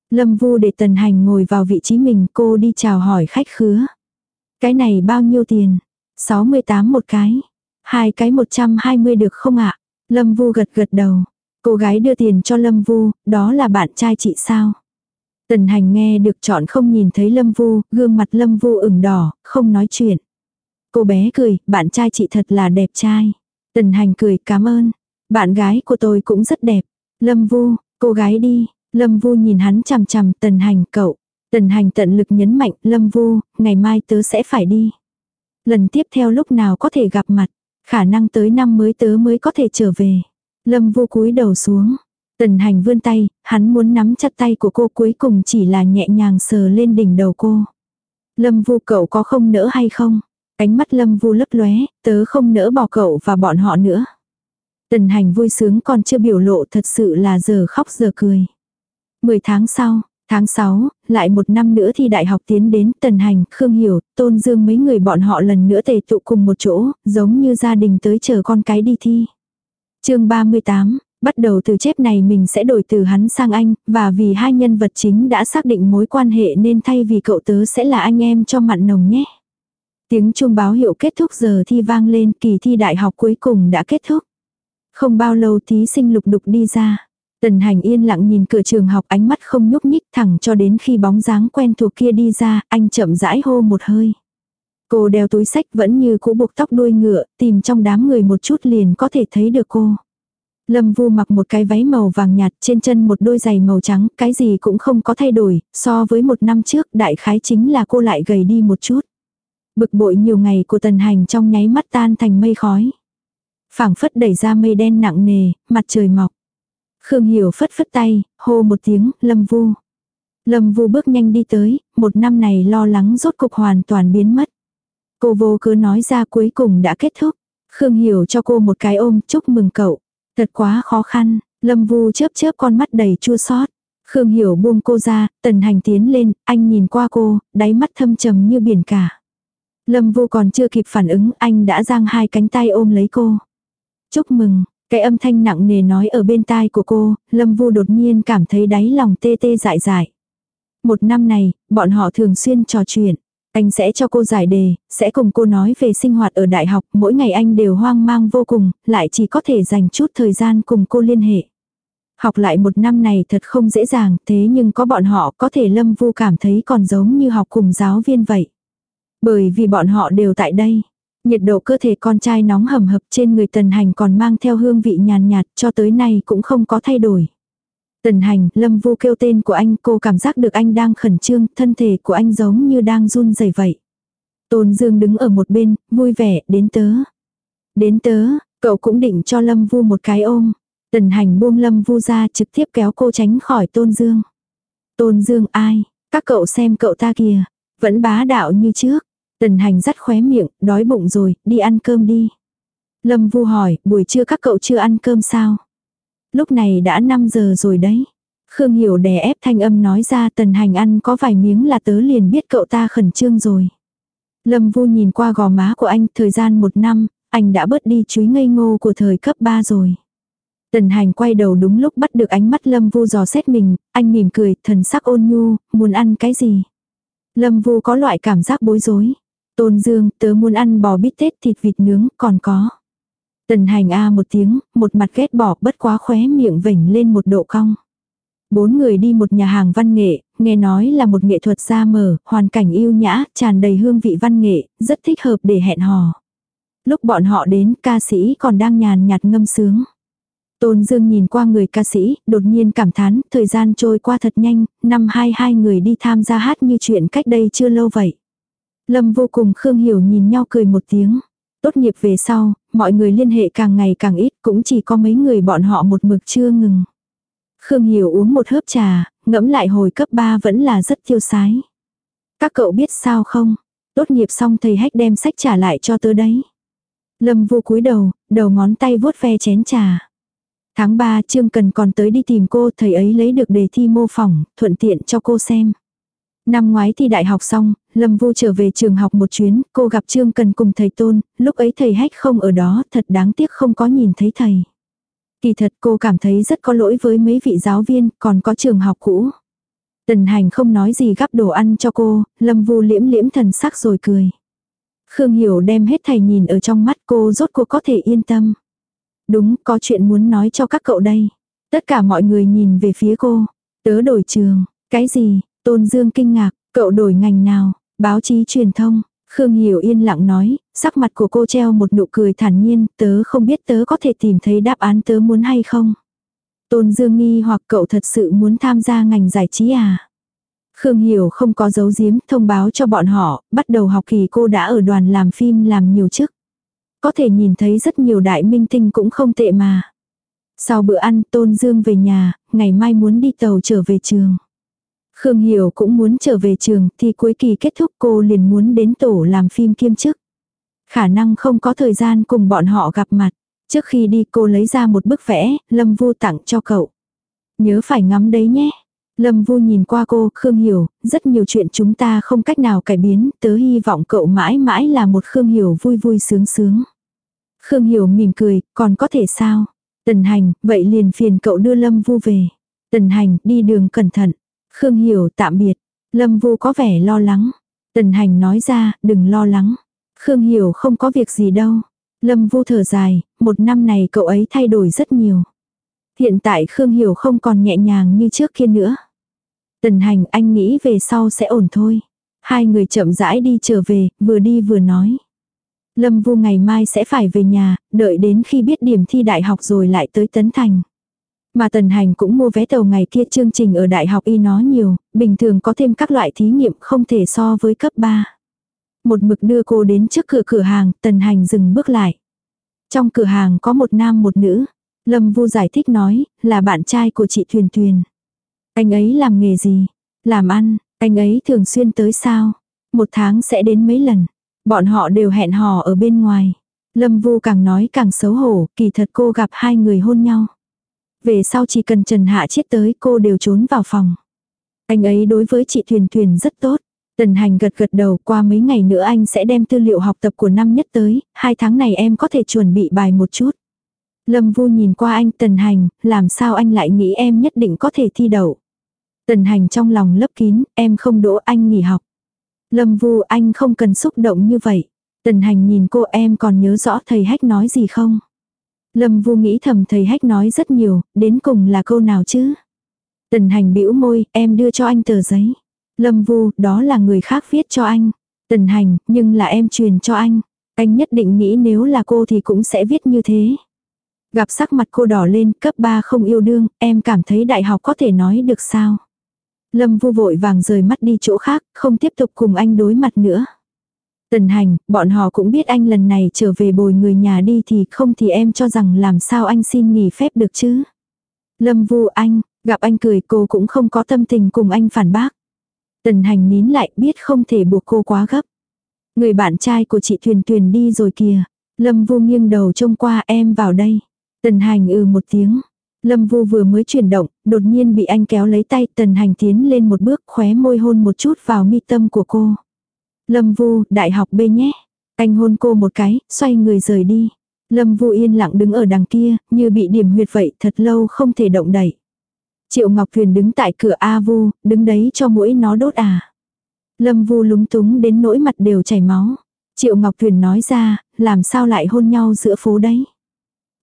Lâm Vu để Tần Hành ngồi vào vị trí mình, cô đi chào hỏi khách khứa. Cái này bao nhiêu tiền? 68 một cái. Hai cái 120 được không ạ? Lâm Vu gật gật đầu. Cô gái đưa tiền cho Lâm Vu, đó là bạn trai chị sao? Tần hành nghe được chọn không nhìn thấy Lâm Vu, gương mặt Lâm Vu ửng đỏ, không nói chuyện. Cô bé cười, bạn trai chị thật là đẹp trai. Tần hành cười, cảm ơn. Bạn gái của tôi cũng rất đẹp. Lâm Vu, cô gái đi. Lâm Vu nhìn hắn chằm chằm, tần hành, cậu. Tần hành tận lực nhấn mạnh, Lâm Vu, ngày mai tớ sẽ phải đi. Lần tiếp theo lúc nào có thể gặp mặt, khả năng tới năm mới tớ mới có thể trở về. Lâm Vu cúi đầu xuống. Tần hành vươn tay, hắn muốn nắm chặt tay của cô cuối cùng chỉ là nhẹ nhàng sờ lên đỉnh đầu cô. Lâm vu cậu có không nỡ hay không? Ánh mắt lâm vu lấp lóe, tớ không nỡ bỏ cậu và bọn họ nữa. Tần hành vui sướng còn chưa biểu lộ thật sự là giờ khóc giờ cười. Mười tháng sau, tháng 6, lại một năm nữa thì đại học tiến đến Tần Hành, Khương Hiểu, Tôn Dương mấy người bọn họ lần nữa tề tụ cùng một chỗ, giống như gia đình tới chờ con cái đi thi. chương 38, Bắt đầu từ chép này mình sẽ đổi từ hắn sang anh, và vì hai nhân vật chính đã xác định mối quan hệ nên thay vì cậu tớ sẽ là anh em cho mặn nồng nhé. Tiếng chuông báo hiệu kết thúc giờ thi vang lên kỳ thi đại học cuối cùng đã kết thúc. Không bao lâu thí sinh lục đục đi ra. Tần hành yên lặng nhìn cửa trường học ánh mắt không nhúc nhích thẳng cho đến khi bóng dáng quen thuộc kia đi ra, anh chậm rãi hô một hơi. Cô đeo túi sách vẫn như cũ buộc tóc đuôi ngựa, tìm trong đám người một chút liền có thể thấy được cô. Lâm Vu mặc một cái váy màu vàng nhạt trên chân một đôi giày màu trắng, cái gì cũng không có thay đổi, so với một năm trước đại khái chính là cô lại gầy đi một chút. Bực bội nhiều ngày của tần hành trong nháy mắt tan thành mây khói. phảng phất đẩy ra mây đen nặng nề, mặt trời mọc. Khương Hiểu phất phất tay, hô một tiếng, Lâm Vu. Lâm Vu bước nhanh đi tới, một năm này lo lắng rốt cục hoàn toàn biến mất. Cô vô cứ nói ra cuối cùng đã kết thúc. Khương Hiểu cho cô một cái ôm, chúc mừng cậu. Thật quá khó khăn, Lâm Vu chớp chớp con mắt đầy chua xót. Khương Hiểu buông cô ra, tần hành tiến lên, anh nhìn qua cô, đáy mắt thâm trầm như biển cả. Lâm Vu còn chưa kịp phản ứng, anh đã giang hai cánh tay ôm lấy cô. Chúc mừng, cái âm thanh nặng nề nói ở bên tai của cô, Lâm Vu đột nhiên cảm thấy đáy lòng tê tê dại dại. Một năm này, bọn họ thường xuyên trò chuyện. Anh sẽ cho cô giải đề, sẽ cùng cô nói về sinh hoạt ở đại học, mỗi ngày anh đều hoang mang vô cùng, lại chỉ có thể dành chút thời gian cùng cô liên hệ. Học lại một năm này thật không dễ dàng, thế nhưng có bọn họ có thể Lâm Vu cảm thấy còn giống như học cùng giáo viên vậy. Bởi vì bọn họ đều tại đây. Nhiệt độ cơ thể con trai nóng hầm hập trên người tần hành còn mang theo hương vị nhàn nhạt cho tới nay cũng không có thay đổi. Tần hành, lâm vu kêu tên của anh, cô cảm giác được anh đang khẩn trương, thân thể của anh giống như đang run rẩy vậy. Tôn Dương đứng ở một bên, vui vẻ, đến tớ. Đến tớ, cậu cũng định cho lâm vu một cái ôm. Tần hành buông lâm vu ra trực tiếp kéo cô tránh khỏi Tôn Dương. Tôn Dương ai? Các cậu xem cậu ta kìa. Vẫn bá đạo như trước. Tần hành dắt khóe miệng, đói bụng rồi, đi ăn cơm đi. Lâm Vu hỏi, buổi trưa các cậu chưa ăn cơm sao? Lúc này đã 5 giờ rồi đấy. Khương Hiểu đè ép thanh âm nói ra tần hành ăn có vài miếng là tớ liền biết cậu ta khẩn trương rồi. Lâm Vu nhìn qua gò má của anh, thời gian một năm, anh đã bớt đi chúy ngây ngô của thời cấp 3 rồi. Tần hành quay đầu đúng lúc bắt được ánh mắt Lâm Vu dò xét mình, anh mỉm cười, thần sắc ôn nhu, muốn ăn cái gì? Lâm Vu có loại cảm giác bối rối. Tôn Dương, tớ muốn ăn bò bít tết thịt vịt nướng, còn có. Tần hành a một tiếng, một mặt ghét bỏ bất quá khóe miệng vểnh lên một độ cong. Bốn người đi một nhà hàng văn nghệ, nghe nói là một nghệ thuật gia mở, hoàn cảnh yêu nhã, tràn đầy hương vị văn nghệ, rất thích hợp để hẹn hò. Lúc bọn họ đến, ca sĩ còn đang nhàn nhạt ngâm sướng. Tôn Dương nhìn qua người ca sĩ, đột nhiên cảm thán, thời gian trôi qua thật nhanh, năm hai hai người đi tham gia hát như chuyện cách đây chưa lâu vậy. Lâm vô cùng Khương Hiểu nhìn nhau cười một tiếng. Tốt nghiệp về sau, mọi người liên hệ càng ngày càng ít, cũng chỉ có mấy người bọn họ một mực chưa ngừng. Khương Hiểu uống một hớp trà, ngẫm lại hồi cấp 3 vẫn là rất tiêu sái. Các cậu biết sao không? Tốt nghiệp xong thầy hách đem sách trả lại cho tớ đấy. Lâm vô cúi đầu, đầu ngón tay vuốt ve chén trà. Tháng 3 Trương Cần còn tới đi tìm cô, thầy ấy lấy được đề thi mô phỏng, thuận tiện cho cô xem. Năm ngoái thi đại học xong, Lâm Vu trở về trường học một chuyến, cô gặp Trương Cần cùng thầy Tôn, lúc ấy thầy hách không ở đó, thật đáng tiếc không có nhìn thấy thầy. Kỳ thật cô cảm thấy rất có lỗi với mấy vị giáo viên, còn có trường học cũ. Tần hành không nói gì gắp đồ ăn cho cô, Lâm Vu liễm liễm thần sắc rồi cười. Khương Hiểu đem hết thầy nhìn ở trong mắt cô rốt cuộc có thể yên tâm. Đúng, có chuyện muốn nói cho các cậu đây. Tất cả mọi người nhìn về phía cô. Tớ đổi trường. Cái gì? Tôn Dương kinh ngạc. Cậu đổi ngành nào? Báo chí truyền thông. Khương Hiểu yên lặng nói, sắc mặt của cô treo một nụ cười thản nhiên, tớ không biết tớ có thể tìm thấy đáp án tớ muốn hay không. Tôn Dương nghi hoặc cậu thật sự muốn tham gia ngành giải trí à? Khương Hiểu không có giấu giếm, thông báo cho bọn họ, bắt đầu học kỳ cô đã ở đoàn làm phim làm nhiều chức. Có thể nhìn thấy rất nhiều đại minh tinh cũng không tệ mà. Sau bữa ăn Tôn Dương về nhà, ngày mai muốn đi tàu trở về trường. Khương Hiểu cũng muốn trở về trường thì cuối kỳ kết thúc cô liền muốn đến tổ làm phim kiêm chức. Khả năng không có thời gian cùng bọn họ gặp mặt. Trước khi đi cô lấy ra một bức vẽ, Lâm Vu tặng cho cậu. Nhớ phải ngắm đấy nhé. Lâm Vu nhìn qua cô, Khương Hiểu, rất nhiều chuyện chúng ta không cách nào cải biến, tớ hy vọng cậu mãi mãi là một Khương Hiểu vui vui sướng sướng. Khương Hiểu mỉm cười, còn có thể sao? Tần Hành, vậy liền phiền cậu đưa Lâm Vu về. Tần Hành, đi đường cẩn thận. Khương Hiểu, tạm biệt. Lâm Vu có vẻ lo lắng. Tần Hành nói ra, đừng lo lắng. Khương Hiểu không có việc gì đâu. Lâm Vu thở dài, một năm này cậu ấy thay đổi rất nhiều. Hiện tại Khương Hiểu không còn nhẹ nhàng như trước kia nữa. Tần hành anh nghĩ về sau sẽ ổn thôi. Hai người chậm rãi đi trở về, vừa đi vừa nói. Lâm Vu ngày mai sẽ phải về nhà, đợi đến khi biết điểm thi đại học rồi lại tới Tấn Thành. Mà Tần Hành cũng mua vé tàu ngày kia chương trình ở đại học y nó nhiều, bình thường có thêm các loại thí nghiệm không thể so với cấp 3. Một mực đưa cô đến trước cửa cửa hàng, Tần Hành dừng bước lại. Trong cửa hàng có một nam một nữ. Lâm Vu giải thích nói, là bạn trai của chị Thuyền Thuyền. Anh ấy làm nghề gì? Làm ăn, anh ấy thường xuyên tới sao? Một tháng sẽ đến mấy lần. Bọn họ đều hẹn hò ở bên ngoài. Lâm Vu càng nói càng xấu hổ, kỳ thật cô gặp hai người hôn nhau. Về sau chỉ cần Trần Hạ chết tới cô đều trốn vào phòng. Anh ấy đối với chị Thuyền Thuyền rất tốt. Tần hành gật gật đầu qua mấy ngày nữa anh sẽ đem tư liệu học tập của năm nhất tới, hai tháng này em có thể chuẩn bị bài một chút. Lâm Vu nhìn qua anh Tần hành, làm sao anh lại nghĩ em nhất định có thể thi đậu. Tần hành trong lòng lấp kín, em không đỗ anh nghỉ học. Lâm Vu anh không cần xúc động như vậy. Tần hành nhìn cô em còn nhớ rõ thầy hách nói gì không? Lâm Vu nghĩ thầm thầy hách nói rất nhiều, đến cùng là câu nào chứ? Tần hành bĩu môi, em đưa cho anh tờ giấy. Lâm Vu, đó là người khác viết cho anh. Tần hành, nhưng là em truyền cho anh. Anh nhất định nghĩ nếu là cô thì cũng sẽ viết như thế. Gặp sắc mặt cô đỏ lên, cấp 3 không yêu đương, em cảm thấy đại học có thể nói được sao. Lâm vu vội vàng rời mắt đi chỗ khác, không tiếp tục cùng anh đối mặt nữa. Tần hành, bọn họ cũng biết anh lần này trở về bồi người nhà đi thì không thì em cho rằng làm sao anh xin nghỉ phép được chứ. Lâm vu anh, gặp anh cười cô cũng không có tâm tình cùng anh phản bác. Tần hành nín lại biết không thể buộc cô quá gấp. Người bạn trai của chị Thuyền Tuyền đi rồi kìa. Lâm vu nghiêng đầu trông qua em vào đây. Tần hành ừ một tiếng. Lâm vu vừa mới chuyển động, đột nhiên bị anh kéo lấy tay tần hành tiến lên một bước khóe môi hôn một chút vào mi tâm của cô. Lâm vu, đại học B nhé. Anh hôn cô một cái, xoay người rời đi. Lâm vu yên lặng đứng ở đằng kia, như bị điểm huyệt vậy thật lâu không thể động đậy. Triệu Ngọc Thuyền đứng tại cửa A vu, đứng đấy cho mũi nó đốt à. Lâm vu lúng túng đến nỗi mặt đều chảy máu. Triệu Ngọc Thuyền nói ra, làm sao lại hôn nhau giữa phố đấy.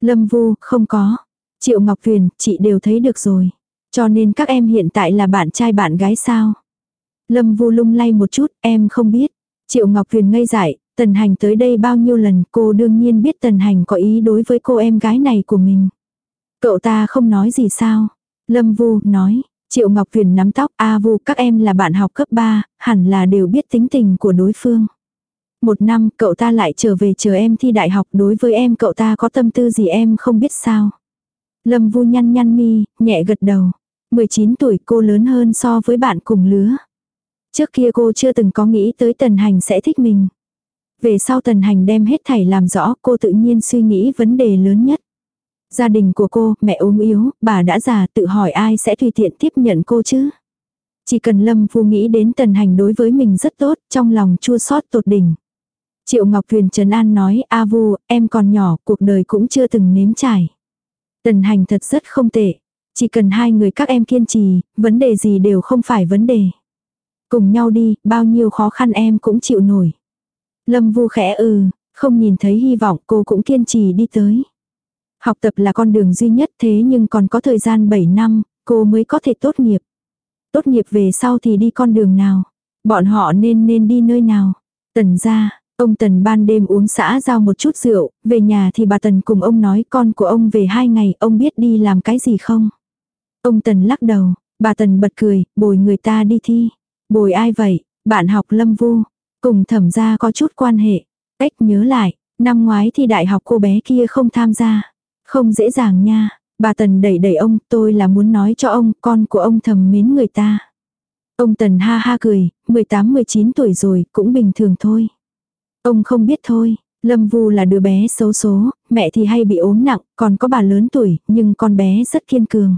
Lâm vu, không có. Triệu Ngọc Thuyền, chị đều thấy được rồi. Cho nên các em hiện tại là bạn trai bạn gái sao? Lâm vu lung lay một chút, em không biết. Triệu Ngọc Tuyền ngây dại, Tần Hành tới đây bao nhiêu lần cô đương nhiên biết Tần Hành có ý đối với cô em gái này của mình. Cậu ta không nói gì sao? Lâm Vu nói, Triệu Ngọc Tuyền nắm tóc A Vu các em là bạn học cấp 3, hẳn là đều biết tính tình của đối phương. Một năm cậu ta lại trở về chờ em thi đại học đối với em cậu ta có tâm tư gì em không biết sao. Lâm Vu nhăn nhăn mi, nhẹ gật đầu. 19 tuổi cô lớn hơn so với bạn cùng lứa. Trước kia cô chưa từng có nghĩ tới Tần Hành sẽ thích mình. Về sau Tần Hành đem hết thảy làm rõ cô tự nhiên suy nghĩ vấn đề lớn nhất. Gia đình của cô, mẹ ốm yếu, bà đã già tự hỏi ai sẽ tùy tiện tiếp nhận cô chứ. Chỉ cần Lâm Phu nghĩ đến Tần Hành đối với mình rất tốt, trong lòng chua xót tột đỉnh. Triệu Ngọc Thuyền Trần An nói, A Vu, em còn nhỏ, cuộc đời cũng chưa từng nếm trải. Tần Hành thật rất không tệ. Chỉ cần hai người các em kiên trì, vấn đề gì đều không phải vấn đề. Cùng nhau đi, bao nhiêu khó khăn em cũng chịu nổi. Lâm Vu khẽ ừ, không nhìn thấy hy vọng cô cũng kiên trì đi tới. Học tập là con đường duy nhất thế nhưng còn có thời gian 7 năm, cô mới có thể tốt nghiệp. Tốt nghiệp về sau thì đi con đường nào? Bọn họ nên nên đi nơi nào? Tần ra, ông Tần ban đêm uống xã giao một chút rượu, về nhà thì bà Tần cùng ông nói con của ông về hai ngày, ông biết đi làm cái gì không? Ông Tần lắc đầu, bà Tần bật cười, bồi người ta đi thi. Bồi ai vậy? Bạn học Lâm Vu. Cùng thẩm gia có chút quan hệ. Cách nhớ lại, năm ngoái thì đại học cô bé kia không tham gia. Không dễ dàng nha. Bà Tần đẩy đẩy ông, tôi là muốn nói cho ông, con của ông thầm mến người ta. Ông Tần ha ha cười, 18-19 tuổi rồi, cũng bình thường thôi. Ông không biết thôi, Lâm Vu là đứa bé xấu số, mẹ thì hay bị ốm nặng, còn có bà lớn tuổi, nhưng con bé rất kiên cường.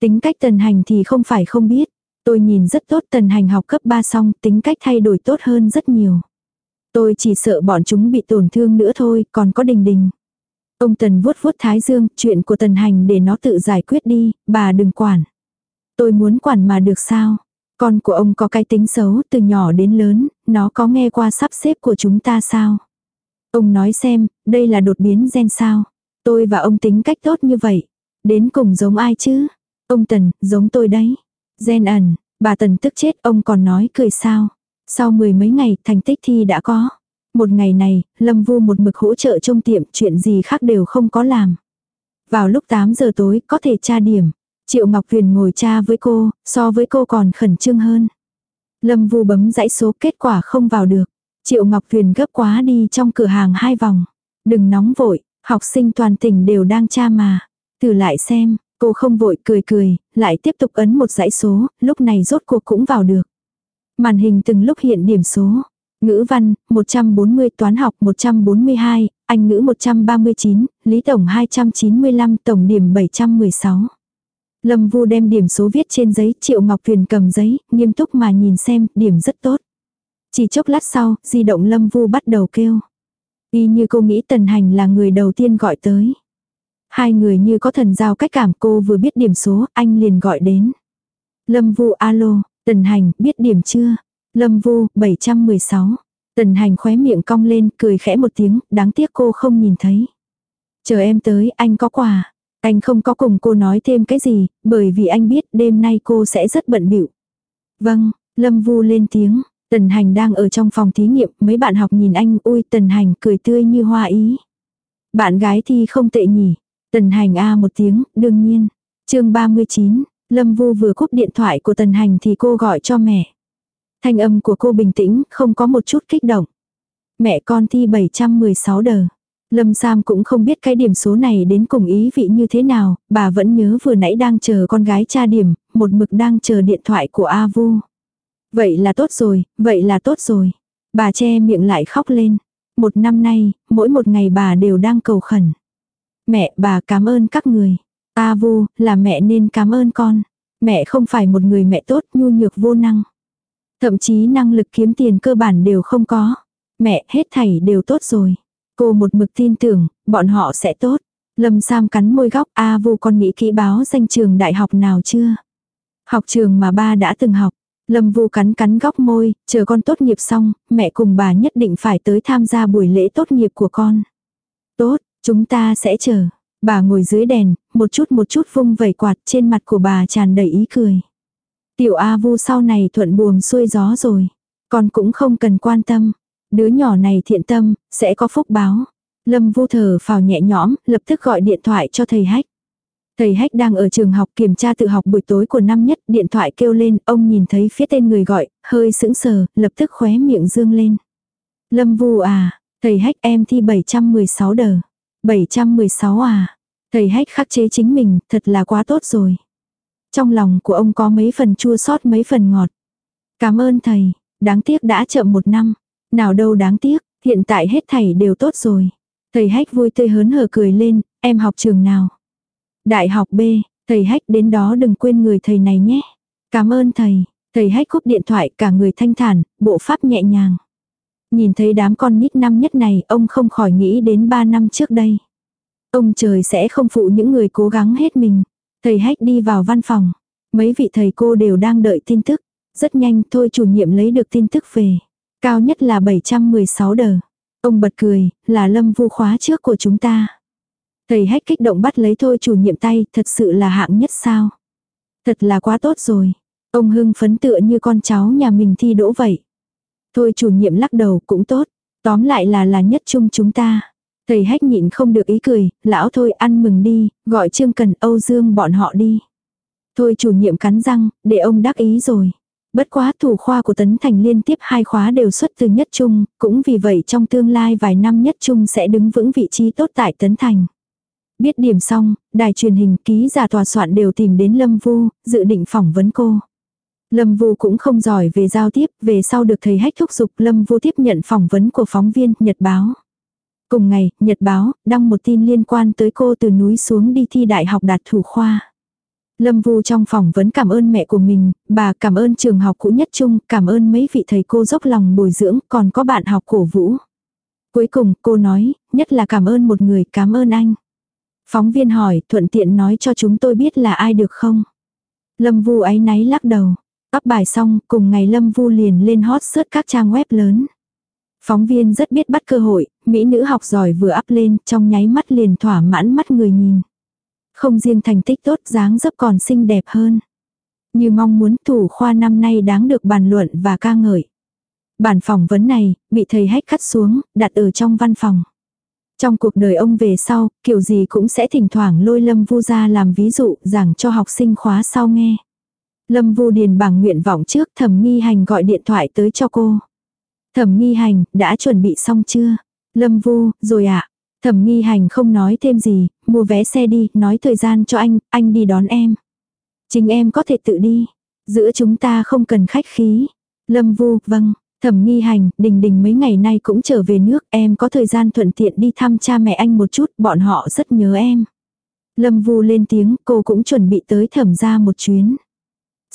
Tính cách tần hành thì không phải không biết. Tôi nhìn rất tốt tần hành học cấp 3 xong, tính cách thay đổi tốt hơn rất nhiều. Tôi chỉ sợ bọn chúng bị tổn thương nữa thôi, còn có đình đình. Ông Tần vuốt vuốt thái dương, chuyện của Tần Hành để nó tự giải quyết đi, bà đừng quản. Tôi muốn quản mà được sao? Con của ông có cái tính xấu từ nhỏ đến lớn, nó có nghe qua sắp xếp của chúng ta sao? Ông nói xem, đây là đột biến gen sao? Tôi và ông tính cách tốt như vậy. Đến cùng giống ai chứ? Ông Tần, giống tôi đấy. Gen ẩn, bà Tần tức chết ông còn nói cười sao? Sau mười mấy ngày thành tích thi đã có. Một ngày này, Lâm Vu một mực hỗ trợ trong tiệm, chuyện gì khác đều không có làm. Vào lúc 8 giờ tối, có thể tra điểm. Triệu Ngọc Huyền ngồi tra với cô, so với cô còn khẩn trương hơn. Lâm Vu bấm dãy số kết quả không vào được. Triệu Ngọc Huyền gấp quá đi trong cửa hàng hai vòng. Đừng nóng vội, học sinh toàn tỉnh đều đang tra mà. từ lại xem, cô không vội cười cười, lại tiếp tục ấn một dãy số, lúc này rốt cuộc cũng vào được. Màn hình từng lúc hiện điểm số. Ngữ văn, 140, toán học 142, Anh ngữ 139, Lý Tổng 295, tổng điểm 716. Lâm Vu đem điểm số viết trên giấy, Triệu Ngọc Tuyền cầm giấy, nghiêm túc mà nhìn xem, điểm rất tốt. Chỉ chốc lát sau, di động Lâm Vu bắt đầu kêu. Y như cô nghĩ Tần Hành là người đầu tiên gọi tới. Hai người như có thần giao cách cảm cô vừa biết điểm số, anh liền gọi đến. Lâm Vu alo, Tần Hành, biết điểm chưa? Lâm Vu, 716. Tần hành khóe miệng cong lên, cười khẽ một tiếng, đáng tiếc cô không nhìn thấy. Chờ em tới, anh có quà. Anh không có cùng cô nói thêm cái gì, bởi vì anh biết đêm nay cô sẽ rất bận bịu. Vâng, Lâm Vu lên tiếng, Tần hành đang ở trong phòng thí nghiệm, mấy bạn học nhìn anh, ui tần hành cười tươi như hoa ý. Bạn gái thì không tệ nhỉ. Tần hành a một tiếng, đương nhiên. chương 39, Lâm Vu vừa cúp điện thoại của tần hành thì cô gọi cho mẹ. Thanh âm của cô bình tĩnh, không có một chút kích động. Mẹ con thi 716 đờ. Lâm Sam cũng không biết cái điểm số này đến cùng ý vị như thế nào, bà vẫn nhớ vừa nãy đang chờ con gái tra điểm, một mực đang chờ điện thoại của A Vu. Vậy là tốt rồi, vậy là tốt rồi. Bà che miệng lại khóc lên. Một năm nay, mỗi một ngày bà đều đang cầu khẩn. Mẹ, bà cảm ơn các người. A Vu, là mẹ nên cảm ơn con. Mẹ không phải một người mẹ tốt, nhu nhược vô năng. Thậm chí năng lực kiếm tiền cơ bản đều không có. Mẹ, hết thảy đều tốt rồi. Cô một mực tin tưởng, bọn họ sẽ tốt. Lâm Sam cắn môi góc, A Vu con nghĩ kỹ báo danh trường đại học nào chưa? Học trường mà ba đã từng học. Lâm Vu cắn cắn góc môi, chờ con tốt nghiệp xong, mẹ cùng bà nhất định phải tới tham gia buổi lễ tốt nghiệp của con. Tốt, chúng ta sẽ chờ. Bà ngồi dưới đèn, một chút một chút vung vẩy quạt trên mặt của bà tràn đầy ý cười. Tiểu A Vu sau này thuận buồm xuôi gió rồi. Con cũng không cần quan tâm. Đứa nhỏ này thiện tâm, sẽ có phúc báo. Lâm Vu thở phào nhẹ nhõm, lập tức gọi điện thoại cho thầy Hách. Thầy Hách đang ở trường học kiểm tra tự học buổi tối của năm nhất, điện thoại kêu lên, ông nhìn thấy phía tên người gọi, hơi sững sờ, lập tức khóe miệng dương lên. Lâm Vu à, thầy Hách em thi 716 đờ. 716 à, thầy Hách khắc chế chính mình, thật là quá tốt rồi. Trong lòng của ông có mấy phần chua sót mấy phần ngọt. Cảm ơn thầy, đáng tiếc đã chậm một năm. Nào đâu đáng tiếc, hiện tại hết thầy đều tốt rồi. Thầy Hách vui tươi hớn hở cười lên, em học trường nào? Đại học B, thầy Hách đến đó đừng quên người thầy này nhé. Cảm ơn thầy, thầy Hách cúp điện thoại cả người thanh thản, bộ pháp nhẹ nhàng. Nhìn thấy đám con nít năm nhất này, ông không khỏi nghĩ đến ba năm trước đây. Ông trời sẽ không phụ những người cố gắng hết mình. Thầy Hách đi vào văn phòng. Mấy vị thầy cô đều đang đợi tin tức. Rất nhanh thôi chủ nhiệm lấy được tin tức về. Cao nhất là 716 đờ. Ông bật cười, là lâm vu khóa trước của chúng ta. Thầy hách kích động bắt lấy thôi chủ nhiệm tay, thật sự là hạng nhất sao. Thật là quá tốt rồi. Ông hưng phấn tựa như con cháu nhà mình thi đỗ vậy. Thôi chủ nhiệm lắc đầu cũng tốt. Tóm lại là là nhất chung chúng ta. Thầy hách nhịn không được ý cười, lão thôi ăn mừng đi, gọi Trương Cần Âu Dương bọn họ đi. Thôi chủ nhiệm cắn răng, để ông đắc ý rồi. Bất quá thủ khoa của Tấn Thành liên tiếp hai khóa đều xuất từ nhất trung, cũng vì vậy trong tương lai vài năm nhất trung sẽ đứng vững vị trí tốt tại Tấn Thành. Biết điểm xong, đài truyền hình ký giả tòa soạn đều tìm đến Lâm Vu, dự định phỏng vấn cô. Lâm Vu cũng không giỏi về giao tiếp, về sau được thầy hách thúc giục Lâm Vu tiếp nhận phỏng vấn của phóng viên Nhật Báo. Cùng ngày, Nhật Báo đăng một tin liên quan tới cô từ núi xuống đi thi đại học đạt thủ khoa. Lâm Vu trong phỏng vấn cảm ơn mẹ của mình, bà cảm ơn trường học cũ nhất chung, cảm ơn mấy vị thầy cô dốc lòng bồi dưỡng, còn có bạn học cổ vũ. Cuối cùng, cô nói, nhất là cảm ơn một người, cảm ơn anh. Phóng viên hỏi, thuận tiện nói cho chúng tôi biết là ai được không? Lâm Vu ấy náy lắc đầu. Up bài xong, cùng ngày Lâm Vu liền lên hot search các trang web lớn. Phóng viên rất biết bắt cơ hội, mỹ nữ học giỏi vừa up lên, trong nháy mắt liền thỏa mãn mắt người nhìn. Không riêng thành tích tốt dáng dấp còn xinh đẹp hơn. Như mong muốn thủ khoa năm nay đáng được bàn luận và ca ngợi. Bản phỏng vấn này, bị thầy hách cắt xuống, đặt ở trong văn phòng. Trong cuộc đời ông về sau, kiểu gì cũng sẽ thỉnh thoảng lôi Lâm Vu ra làm ví dụ giảng cho học sinh khóa sau nghe. Lâm Vu điền bằng nguyện vọng trước thẩm nghi hành gọi điện thoại tới cho cô. Thẩm nghi hành, đã chuẩn bị xong chưa? Lâm Vu, rồi ạ. À? Thẩm nghi hành không nói thêm gì, mua vé xe đi, nói thời gian cho anh, anh đi đón em. Chính em có thể tự đi. Giữa chúng ta không cần khách khí. Lâm Vu, vâng. Thẩm nghi hành, đình đình mấy ngày nay cũng trở về nước, em có thời gian thuận tiện đi thăm cha mẹ anh một chút, bọn họ rất nhớ em. Lâm Vu lên tiếng, cô cũng chuẩn bị tới thẩm ra một chuyến.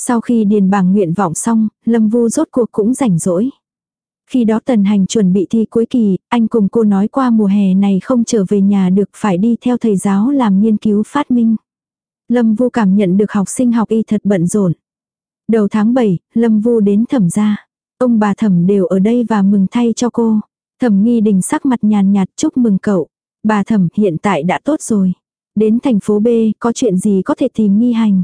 Sau khi điền bảng nguyện vọng xong, Lâm Vu rốt cuộc cũng rảnh rỗi. Khi đó tần hành chuẩn bị thi cuối kỳ, anh cùng cô nói qua mùa hè này không trở về nhà được phải đi theo thầy giáo làm nghiên cứu phát minh. Lâm Vu cảm nhận được học sinh học y thật bận rộn. Đầu tháng 7, Lâm Vu đến thẩm gia. Ông bà thẩm đều ở đây và mừng thay cho cô. Thẩm nghi đình sắc mặt nhàn nhạt chúc mừng cậu. Bà thẩm hiện tại đã tốt rồi. Đến thành phố B, có chuyện gì có thể tìm nghi hành.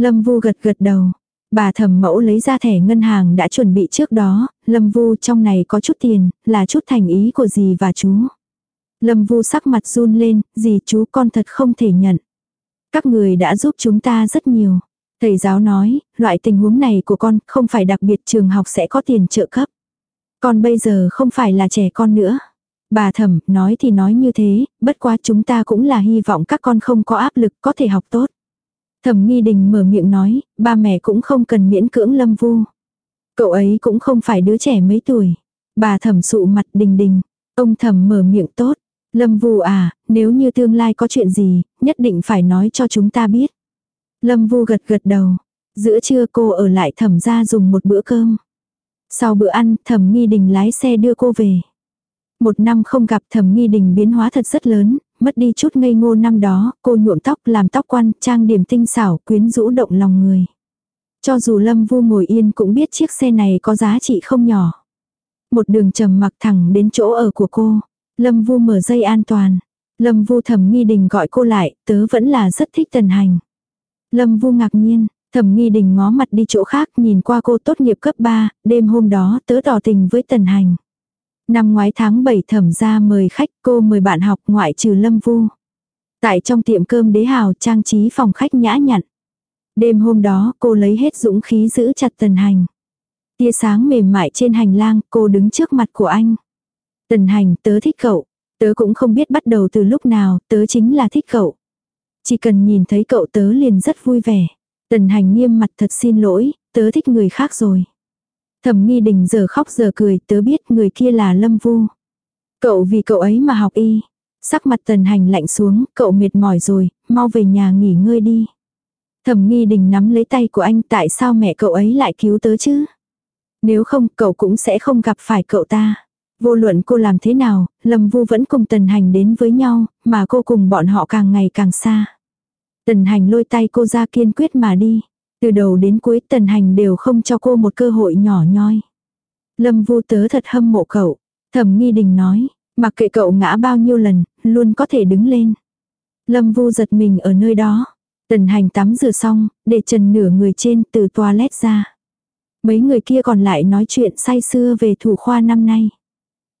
Lâm Vu gật gật đầu. Bà thẩm mẫu lấy ra thẻ ngân hàng đã chuẩn bị trước đó, Lâm Vu trong này có chút tiền, là chút thành ý của dì và chú. Lâm Vu sắc mặt run lên, dì chú con thật không thể nhận. Các người đã giúp chúng ta rất nhiều. Thầy giáo nói, loại tình huống này của con không phải đặc biệt trường học sẽ có tiền trợ cấp. Con bây giờ không phải là trẻ con nữa. Bà thẩm, nói thì nói như thế, bất quá chúng ta cũng là hy vọng các con không có áp lực có thể học tốt. Thẩm nghi đình mở miệng nói, ba mẹ cũng không cần miễn cưỡng lâm vu. Cậu ấy cũng không phải đứa trẻ mấy tuổi. Bà thẩm sụ mặt đình đình. Ông thẩm mở miệng tốt. Lâm vu à, nếu như tương lai có chuyện gì, nhất định phải nói cho chúng ta biết. Lâm vu gật gật đầu. Giữa trưa cô ở lại thẩm ra dùng một bữa cơm. Sau bữa ăn, thẩm nghi đình lái xe đưa cô về. Một năm không gặp thẩm nghi đình biến hóa thật rất lớn, mất đi chút ngây ngô năm đó, cô nhuộm tóc làm tóc quan, trang điểm tinh xảo, quyến rũ động lòng người. Cho dù Lâm Vu ngồi yên cũng biết chiếc xe này có giá trị không nhỏ. Một đường trầm mặc thẳng đến chỗ ở của cô. Lâm Vu mở dây an toàn. Lâm Vu thẩm nghi đình gọi cô lại, tớ vẫn là rất thích tần hành. Lâm Vu ngạc nhiên, thẩm nghi đình ngó mặt đi chỗ khác nhìn qua cô tốt nghiệp cấp 3, đêm hôm đó tớ tỏ tình với tần hành. Năm ngoái tháng 7 thẩm ra mời khách cô mời bạn học ngoại trừ Lâm Vu. Tại trong tiệm cơm đế hào trang trí phòng khách nhã nhặn. Đêm hôm đó cô lấy hết dũng khí giữ chặt tần hành. Tia sáng mềm mại trên hành lang cô đứng trước mặt của anh. Tần hành tớ thích cậu. Tớ cũng không biết bắt đầu từ lúc nào tớ chính là thích cậu. Chỉ cần nhìn thấy cậu tớ liền rất vui vẻ. Tần hành nghiêm mặt thật xin lỗi, tớ thích người khác rồi. Thẩm nghi đình giờ khóc giờ cười, tớ biết người kia là Lâm Vu. Cậu vì cậu ấy mà học y. Sắc mặt tần hành lạnh xuống, cậu mệt mỏi rồi, mau về nhà nghỉ ngơi đi. Thẩm nghi đình nắm lấy tay của anh tại sao mẹ cậu ấy lại cứu tớ chứ? Nếu không cậu cũng sẽ không gặp phải cậu ta. Vô luận cô làm thế nào, Lâm Vu vẫn cùng Tần Hành đến với nhau, mà cô cùng bọn họ càng ngày càng xa. Tần Hành lôi tay cô ra kiên quyết mà đi. Từ đầu đến cuối tần hành đều không cho cô một cơ hội nhỏ nhoi. Lâm vu tớ thật hâm mộ cậu. Thẩm nghi đình nói, mặc kệ cậu ngã bao nhiêu lần, luôn có thể đứng lên. Lâm vu giật mình ở nơi đó. Tần hành tắm rửa xong, để trần nửa người trên từ toilet ra. Mấy người kia còn lại nói chuyện say xưa về thủ khoa năm nay.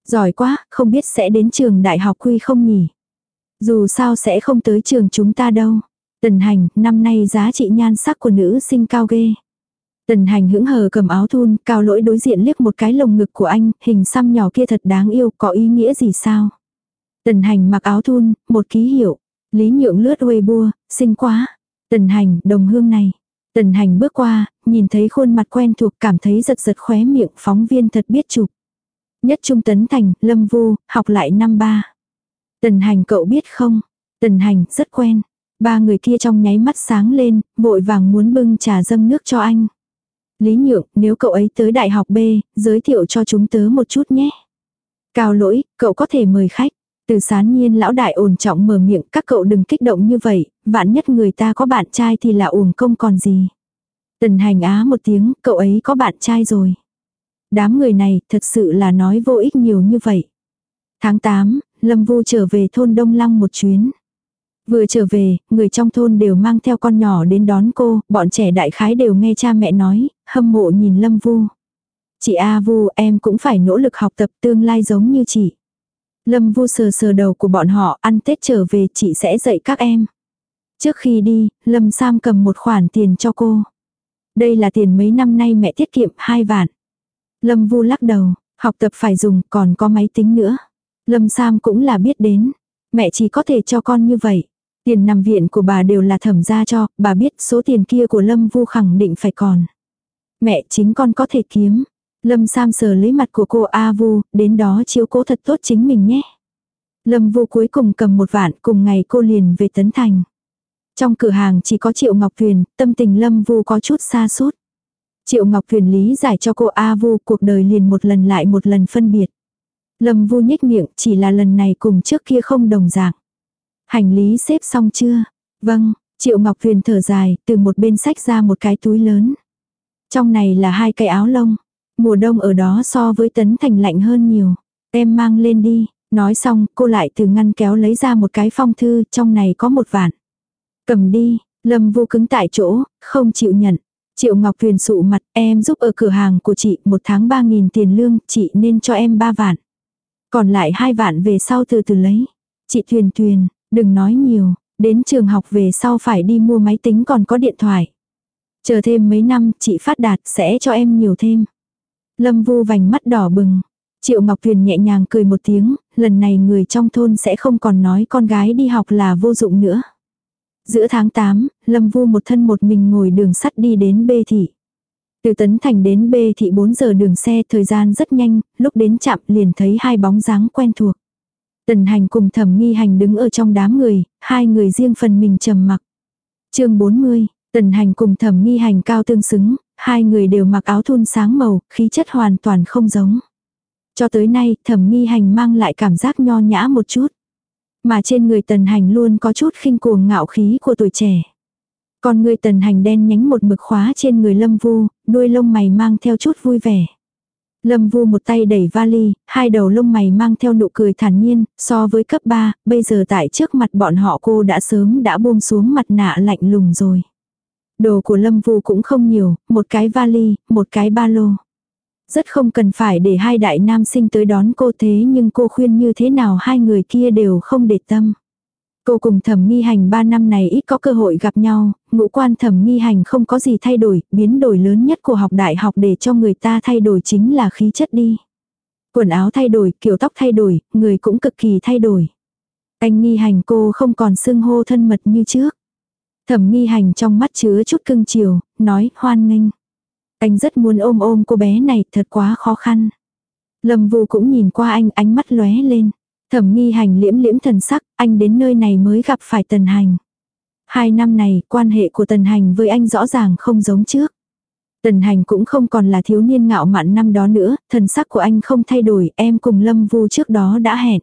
Giỏi quá, không biết sẽ đến trường đại học quy không nhỉ? Dù sao sẽ không tới trường chúng ta đâu. Tần hành, năm nay giá trị nhan sắc của nữ sinh cao ghê. Tần hành hững hờ cầm áo thun, cao lỗi đối diện liếc một cái lồng ngực của anh, hình xăm nhỏ kia thật đáng yêu, có ý nghĩa gì sao? Tần hành mặc áo thun, một ký hiệu. Lý nhượng lướt Weibo, xinh quá. Tần hành, đồng hương này. Tần hành bước qua, nhìn thấy khuôn mặt quen thuộc cảm thấy giật giật khóe miệng phóng viên thật biết chụp. Nhất trung tấn thành, lâm vu, học lại năm ba. Tần hành cậu biết không? Tần hành, rất quen. Ba người kia trong nháy mắt sáng lên, vội vàng muốn bưng trà dâng nước cho anh. Lý nhượng, nếu cậu ấy tới đại học B, giới thiệu cho chúng tớ một chút nhé. Cao lỗi, cậu có thể mời khách. Từ sán nhiên lão đại ổn trọng mở miệng, các cậu đừng kích động như vậy, vạn nhất người ta có bạn trai thì là uổng công còn gì. Tần hành á một tiếng, cậu ấy có bạn trai rồi. Đám người này thật sự là nói vô ích nhiều như vậy. Tháng 8, Lâm Vu trở về thôn Đông Lăng một chuyến. Vừa trở về, người trong thôn đều mang theo con nhỏ đến đón cô, bọn trẻ đại khái đều nghe cha mẹ nói, hâm mộ nhìn Lâm Vu. Chị A Vu em cũng phải nỗ lực học tập tương lai giống như chị. Lâm Vu sờ sờ đầu của bọn họ ăn Tết trở về chị sẽ dạy các em. Trước khi đi, Lâm Sam cầm một khoản tiền cho cô. Đây là tiền mấy năm nay mẹ tiết kiệm hai vạn. Lâm Vu lắc đầu, học tập phải dùng còn có máy tính nữa. Lâm Sam cũng là biết đến. Mẹ chỉ có thể cho con như vậy. Tiền nằm viện của bà đều là thẩm ra cho, bà biết số tiền kia của Lâm Vu khẳng định phải còn. Mẹ chính con có thể kiếm. Lâm Sam sờ lấy mặt của cô A Vu, đến đó chiếu cố thật tốt chính mình nhé. Lâm Vu cuối cùng cầm một vạn, cùng ngày cô liền về Tấn Thành. Trong cửa hàng chỉ có Triệu Ngọc thuyền tâm tình Lâm Vu có chút xa suốt. Triệu Ngọc thuyền lý giải cho cô A Vu cuộc đời liền một lần lại một lần phân biệt. Lâm Vu nhếch miệng, chỉ là lần này cùng trước kia không đồng dạng. Hành lý xếp xong chưa? Vâng, Triệu Ngọc Huyền thở dài, từ một bên sách ra một cái túi lớn. Trong này là hai cái áo lông. Mùa đông ở đó so với tấn thành lạnh hơn nhiều. Em mang lên đi. Nói xong, cô lại từ ngăn kéo lấy ra một cái phong thư, trong này có một vạn. Cầm đi, Lâm vu cứng tại chỗ, không chịu nhận. Triệu Ngọc Huyền sụ mặt, em giúp ở cửa hàng của chị, một tháng 3.000 tiền lương, chị nên cho em 3 vạn. Còn lại hai vạn về sau từ từ lấy. Chị thuyền thuyền đừng nói nhiều, đến trường học về sau phải đi mua máy tính còn có điện thoại. Chờ thêm mấy năm, chị phát đạt sẽ cho em nhiều thêm. Lâm Vu vành mắt đỏ bừng. Triệu Ngọc Tuyền nhẹ nhàng cười một tiếng, lần này người trong thôn sẽ không còn nói con gái đi học là vô dụng nữa. Giữa tháng 8, Lâm Vu một thân một mình ngồi đường sắt đi đến Bê Thị. Từ Tấn Thành đến b Thị 4 giờ đường xe thời gian rất nhanh, lúc đến chạm liền thấy hai bóng dáng quen thuộc. Tần hành cùng thẩm nghi hành đứng ở trong đám người, hai người riêng phần mình trầm mặc. chương 40, tần hành cùng thẩm nghi hành cao tương xứng, hai người đều mặc áo thun sáng màu, khí chất hoàn toàn không giống. Cho tới nay, thẩm nghi hành mang lại cảm giác nho nhã một chút. Mà trên người tần hành luôn có chút khinh cuồng ngạo khí của tuổi trẻ. Còn người tần hành đen nhánh một mực khóa trên người lâm vu, đuôi lông mày mang theo chút vui vẻ. Lâm vu một tay đẩy vali, hai đầu lông mày mang theo nụ cười thản nhiên, so với cấp 3, bây giờ tại trước mặt bọn họ cô đã sớm đã buông xuống mặt nạ lạnh lùng rồi. Đồ của Lâm vu cũng không nhiều, một cái vali, một cái ba lô. Rất không cần phải để hai đại nam sinh tới đón cô thế nhưng cô khuyên như thế nào hai người kia đều không để tâm. Cô cùng thẩm nghi hành 3 năm này ít có cơ hội gặp nhau, ngũ quan thẩm nghi hành không có gì thay đổi, biến đổi lớn nhất của học đại học để cho người ta thay đổi chính là khí chất đi. Quần áo thay đổi, kiểu tóc thay đổi, người cũng cực kỳ thay đổi. Anh nghi hành cô không còn xưng hô thân mật như trước. Thẩm nghi hành trong mắt chứa chút cưng chiều, nói hoan nghênh. Anh rất muốn ôm ôm cô bé này, thật quá khó khăn. Lâm Vu cũng nhìn qua anh, ánh mắt lóe lên. Thẩm nghi hành liễm liễm thần sắc, anh đến nơi này mới gặp phải tần hành. Hai năm này, quan hệ của tần hành với anh rõ ràng không giống trước. Tần hành cũng không còn là thiếu niên ngạo mạn năm đó nữa, thần sắc của anh không thay đổi, em cùng Lâm Vu trước đó đã hẹn.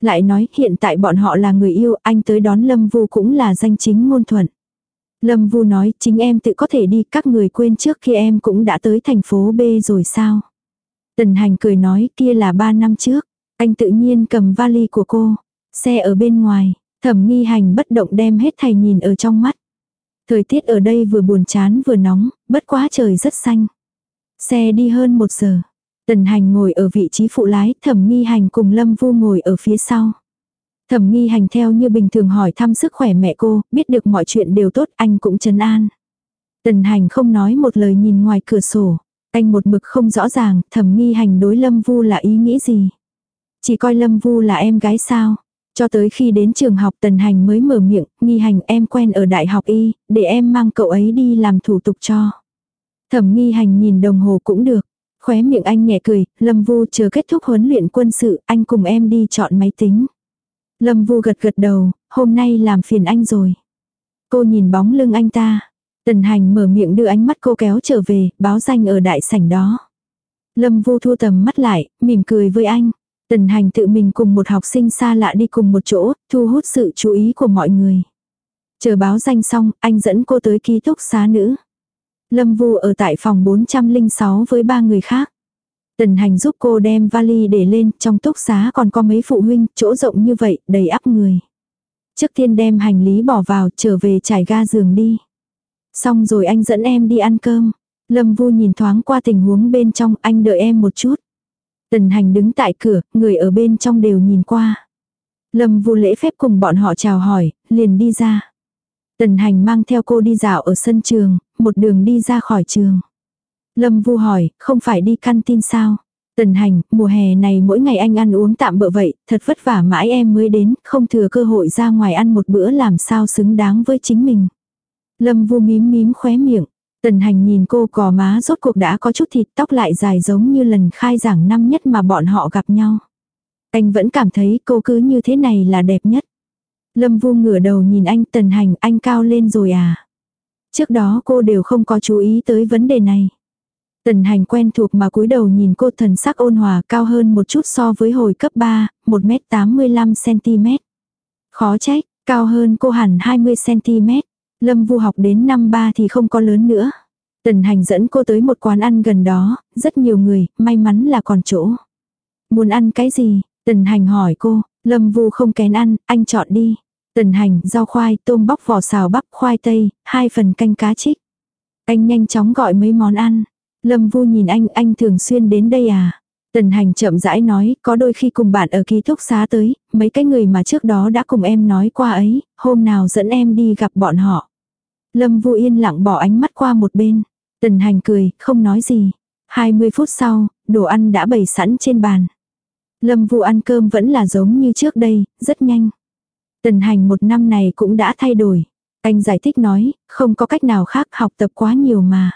Lại nói hiện tại bọn họ là người yêu, anh tới đón Lâm Vu cũng là danh chính ngôn thuận. Lâm Vu nói, chính em tự có thể đi, các người quên trước khi em cũng đã tới thành phố B rồi sao? Tần hành cười nói, kia là ba năm trước. Anh tự nhiên cầm vali của cô. Xe ở bên ngoài, thẩm nghi hành bất động đem hết thầy nhìn ở trong mắt. Thời tiết ở đây vừa buồn chán vừa nóng, bất quá trời rất xanh. Xe đi hơn một giờ. Tần hành ngồi ở vị trí phụ lái, thẩm nghi hành cùng Lâm Vu ngồi ở phía sau. Thẩm nghi hành theo như bình thường hỏi thăm sức khỏe mẹ cô, biết được mọi chuyện đều tốt, anh cũng trấn an. Tần hành không nói một lời nhìn ngoài cửa sổ. Anh một mực không rõ ràng, thẩm nghi hành đối Lâm Vu là ý nghĩ gì. Chỉ coi Lâm Vu là em gái sao. Cho tới khi đến trường học tần hành mới mở miệng, nghi hành em quen ở đại học y, để em mang cậu ấy đi làm thủ tục cho. Thẩm nghi hành nhìn đồng hồ cũng được. Khóe miệng anh nhẹ cười, Lâm Vu chờ kết thúc huấn luyện quân sự, anh cùng em đi chọn máy tính. Lâm Vu gật gật đầu, hôm nay làm phiền anh rồi. Cô nhìn bóng lưng anh ta. Tần hành mở miệng đưa ánh mắt cô kéo trở về, báo danh ở đại sảnh đó. Lâm Vu thu tầm mắt lại, mỉm cười với anh. Tần hành tự mình cùng một học sinh xa lạ đi cùng một chỗ, thu hút sự chú ý của mọi người. Chờ báo danh xong, anh dẫn cô tới ký túc xá nữ. Lâm Vu ở tại phòng 406 với ba người khác. Tần hành giúp cô đem vali để lên, trong túc xá còn có mấy phụ huynh, chỗ rộng như vậy, đầy ắp người. Trước tiên đem hành lý bỏ vào, trở về trải ga giường đi. Xong rồi anh dẫn em đi ăn cơm. Lâm Vu nhìn thoáng qua tình huống bên trong, anh đợi em một chút. Tần hành đứng tại cửa, người ở bên trong đều nhìn qua. Lâm Vu lễ phép cùng bọn họ chào hỏi, liền đi ra. Tần hành mang theo cô đi dạo ở sân trường, một đường đi ra khỏi trường. Lâm Vu hỏi, không phải đi căn tin sao? Tần hành, mùa hè này mỗi ngày anh ăn uống tạm bợ vậy, thật vất vả mãi em mới đến, không thừa cơ hội ra ngoài ăn một bữa làm sao xứng đáng với chính mình. Lâm Vu mím mím khóe miệng. Tần hành nhìn cô cò má rốt cuộc đã có chút thịt tóc lại dài giống như lần khai giảng năm nhất mà bọn họ gặp nhau. Anh vẫn cảm thấy cô cứ như thế này là đẹp nhất. Lâm Vu ngửa đầu nhìn anh tần hành anh cao lên rồi à. Trước đó cô đều không có chú ý tới vấn đề này. Tần hành quen thuộc mà cúi đầu nhìn cô thần sắc ôn hòa cao hơn một chút so với hồi cấp 3, 1m85cm. Khó trách, cao hơn cô hẳn 20cm. Lâm Vu học đến năm ba thì không có lớn nữa. Tần hành dẫn cô tới một quán ăn gần đó, rất nhiều người, may mắn là còn chỗ. Muốn ăn cái gì? Tần hành hỏi cô, Lâm Vu không kén ăn, anh chọn đi. Tần hành, rau khoai, tôm bóc vỏ xào bắp, khoai tây, hai phần canh cá trích. Anh nhanh chóng gọi mấy món ăn. Lâm Vu nhìn anh, anh thường xuyên đến đây à? Tần hành chậm rãi nói, có đôi khi cùng bạn ở ký túc xá tới, mấy cái người mà trước đó đã cùng em nói qua ấy, hôm nào dẫn em đi gặp bọn họ. Lâm Vu yên lặng bỏ ánh mắt qua một bên. Tần hành cười, không nói gì. 20 phút sau, đồ ăn đã bày sẵn trên bàn. Lâm Vu ăn cơm vẫn là giống như trước đây, rất nhanh. Tần hành một năm này cũng đã thay đổi. Anh giải thích nói, không có cách nào khác học tập quá nhiều mà.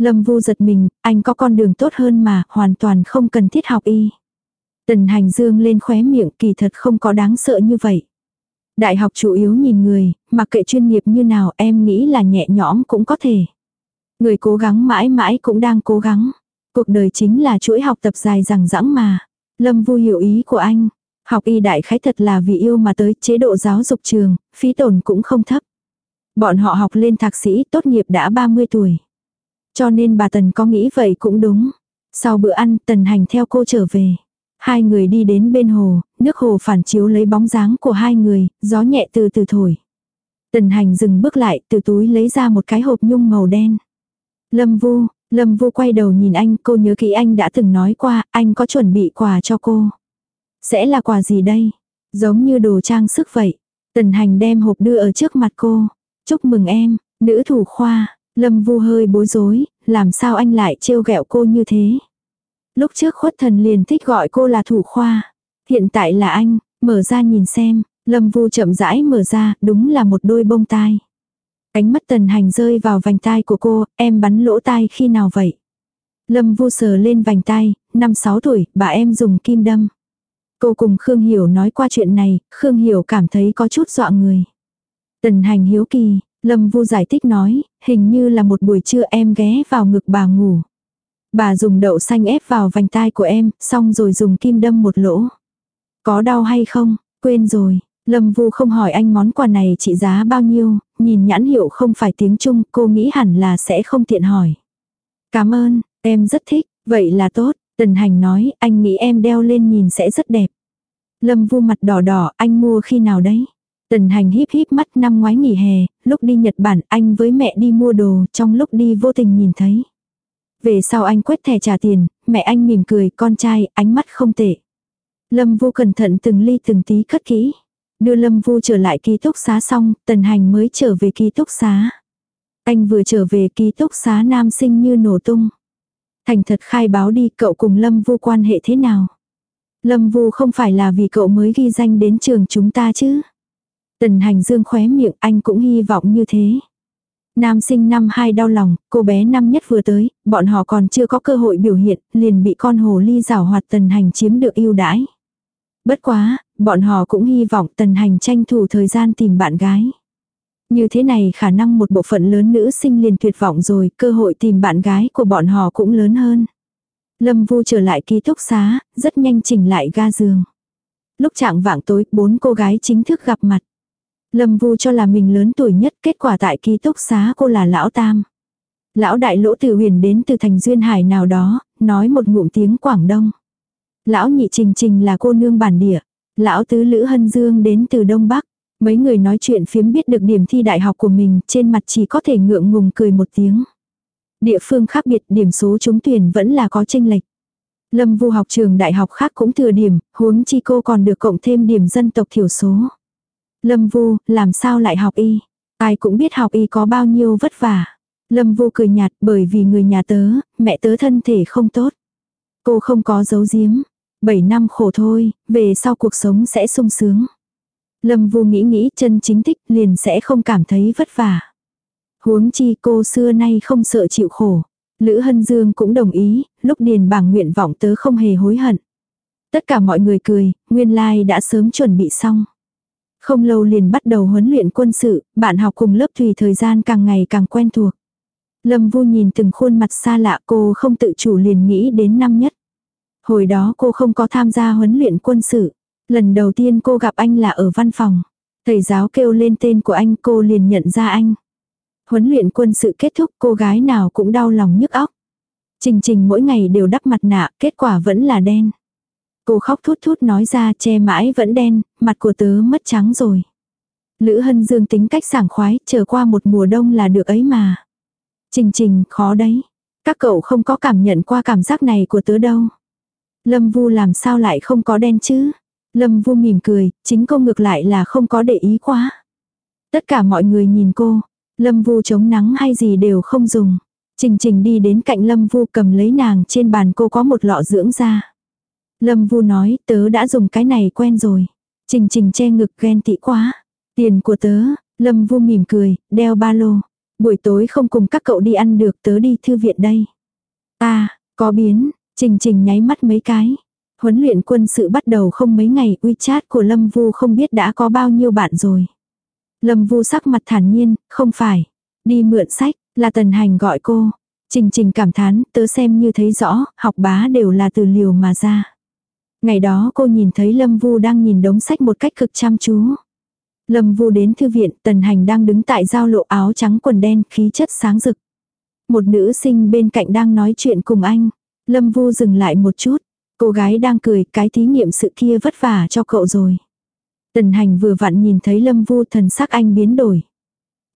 Lâm Vu giật mình, anh có con đường tốt hơn mà, hoàn toàn không cần thiết học y. Tần hành dương lên khóe miệng kỳ thật không có đáng sợ như vậy. Đại học chủ yếu nhìn người, mặc kệ chuyên nghiệp như nào em nghĩ là nhẹ nhõm cũng có thể. Người cố gắng mãi mãi cũng đang cố gắng. Cuộc đời chính là chuỗi học tập dài rằng dẵng mà. Lâm Vu hiểu ý của anh. Học y đại khái thật là vì yêu mà tới chế độ giáo dục trường, phí tổn cũng không thấp. Bọn họ học lên thạc sĩ tốt nghiệp đã 30 tuổi. Cho nên bà Tần có nghĩ vậy cũng đúng. Sau bữa ăn Tần Hành theo cô trở về. Hai người đi đến bên hồ, nước hồ phản chiếu lấy bóng dáng của hai người, gió nhẹ từ từ thổi. Tần Hành dừng bước lại, từ túi lấy ra một cái hộp nhung màu đen. Lâm Vu, Lâm Vu quay đầu nhìn anh, cô nhớ kỹ anh đã từng nói qua, anh có chuẩn bị quà cho cô. Sẽ là quà gì đây? Giống như đồ trang sức vậy. Tần Hành đem hộp đưa ở trước mặt cô. Chúc mừng em, nữ thủ khoa. Lâm Vu hơi bối rối, làm sao anh lại trêu ghẹo cô như thế? Lúc trước khuất thần liền thích gọi cô là thủ khoa. Hiện tại là anh, mở ra nhìn xem, Lâm Vu chậm rãi mở ra, đúng là một đôi bông tai. Cánh mắt tần hành rơi vào vành tai của cô, em bắn lỗ tai khi nào vậy? Lâm Vu sờ lên vành tai, năm sáu tuổi, bà em dùng kim đâm. Cô cùng Khương Hiểu nói qua chuyện này, Khương Hiểu cảm thấy có chút dọa người. Tần hành hiếu kỳ, Lâm Vu giải thích nói, hình như là một buổi trưa em ghé vào ngực bà ngủ. Bà dùng đậu xanh ép vào vành tai của em, xong rồi dùng kim đâm một lỗ. Có đau hay không? Quên rồi. Lâm Vu không hỏi anh món quà này trị giá bao nhiêu, nhìn nhãn hiệu không phải tiếng Trung, cô nghĩ hẳn là sẽ không tiện hỏi. Cảm ơn, em rất thích, vậy là tốt, Tần Hành nói, anh nghĩ em đeo lên nhìn sẽ rất đẹp. Lâm Vu mặt đỏ đỏ, anh mua khi nào đấy? Tần hành híp híp mắt năm ngoái nghỉ hè, lúc đi Nhật Bản anh với mẹ đi mua đồ, trong lúc đi vô tình nhìn thấy. Về sau anh quét thẻ trả tiền, mẹ anh mỉm cười, con trai, ánh mắt không tệ. Lâm Vu cẩn thận từng ly từng tí cất kỹ. Đưa Lâm Vu trở lại ký túc xá xong, Tần Hành mới trở về ký túc xá. Anh vừa trở về ký túc xá nam sinh như nổ tung. Thành thật khai báo đi cậu cùng Lâm Vu quan hệ thế nào. Lâm Vu không phải là vì cậu mới ghi danh đến trường chúng ta chứ. Tần hành dương khóe miệng anh cũng hy vọng như thế. Nam sinh năm hai đau lòng, cô bé năm nhất vừa tới, bọn họ còn chưa có cơ hội biểu hiện, liền bị con hồ ly rào hoạt tần hành chiếm được ưu đãi. Bất quá, bọn họ cũng hy vọng tần hành tranh thủ thời gian tìm bạn gái. Như thế này khả năng một bộ phận lớn nữ sinh liền tuyệt vọng rồi, cơ hội tìm bạn gái của bọn họ cũng lớn hơn. Lâm Vu trở lại ký túc xá, rất nhanh chỉnh lại ga giường. Lúc trạng vạng tối, bốn cô gái chính thức gặp mặt. Lâm Vu cho là mình lớn tuổi nhất, kết quả tại ký túc xá cô là lão tam. Lão đại lỗ tử huyền đến từ thành duyên hải nào đó, nói một ngụm tiếng Quảng Đông. Lão nhị trình trình là cô nương bản địa. Lão tứ lữ hân dương đến từ Đông Bắc. Mấy người nói chuyện phiếm biết được điểm thi đại học của mình, trên mặt chỉ có thể ngượng ngùng cười một tiếng. Địa phương khác biệt điểm số trúng tuyển vẫn là có tranh lệch. Lâm Vu học trường đại học khác cũng thừa điểm, huống chi cô còn được cộng thêm điểm dân tộc thiểu số. Lâm Vu, làm sao lại học y? Ai cũng biết học y có bao nhiêu vất vả. Lâm Vu cười nhạt bởi vì người nhà tớ, mẹ tớ thân thể không tốt. Cô không có giấu giếm. Bảy năm khổ thôi, về sau cuộc sống sẽ sung sướng. Lâm Vu nghĩ nghĩ chân chính thích liền sẽ không cảm thấy vất vả. Huống chi cô xưa nay không sợ chịu khổ. Lữ Hân Dương cũng đồng ý, lúc điền bảng nguyện vọng tớ không hề hối hận. Tất cả mọi người cười, nguyên lai like đã sớm chuẩn bị xong. Không lâu liền bắt đầu huấn luyện quân sự, bạn học cùng lớp tùy thời gian càng ngày càng quen thuộc. Lâm Vu nhìn từng khuôn mặt xa lạ cô không tự chủ liền nghĩ đến năm nhất. Hồi đó cô không có tham gia huấn luyện quân sự. Lần đầu tiên cô gặp anh là ở văn phòng. Thầy giáo kêu lên tên của anh cô liền nhận ra anh. Huấn luyện quân sự kết thúc cô gái nào cũng đau lòng nhức óc. Trình trình mỗi ngày đều đắp mặt nạ, kết quả vẫn là đen. Cô khóc thút thút nói ra che mãi vẫn đen, mặt của tớ mất trắng rồi. Lữ Hân Dương tính cách sảng khoái, chờ qua một mùa đông là được ấy mà. Trình trình, khó đấy. Các cậu không có cảm nhận qua cảm giác này của tớ đâu. Lâm Vu làm sao lại không có đen chứ? Lâm Vu mỉm cười, chính cô ngược lại là không có để ý quá. Tất cả mọi người nhìn cô, Lâm Vu chống nắng hay gì đều không dùng. Trình Trình đi đến cạnh Lâm Vu cầm lấy nàng trên bàn cô có một lọ dưỡng da. Lâm Vu nói tớ đã dùng cái này quen rồi. Trình Trình che ngực ghen tị quá. Tiền của tớ, Lâm Vu mỉm cười, đeo ba lô. Buổi tối không cùng các cậu đi ăn được tớ đi thư viện đây. À, có biến, Trình Trình nháy mắt mấy cái. Huấn luyện quân sự bắt đầu không mấy ngày, WeChat của Lâm Vu không biết đã có bao nhiêu bạn rồi. Lâm Vu sắc mặt thản nhiên, không phải. Đi mượn sách, là Tần Hành gọi cô. Trình Trình cảm thán, tớ xem như thấy rõ, học bá đều là từ liều mà ra. Ngày đó cô nhìn thấy Lâm Vu đang nhìn đống sách một cách cực chăm chú. Lâm Vu đến thư viện, Tần Hành đang đứng tại giao lộ áo trắng quần đen, khí chất sáng rực. Một nữ sinh bên cạnh đang nói chuyện cùng anh. Lâm Vu dừng lại một chút. Cô gái đang cười, cái thí nghiệm sự kia vất vả cho cậu rồi. Tần Hành vừa vặn nhìn thấy Lâm Vu thần sắc anh biến đổi.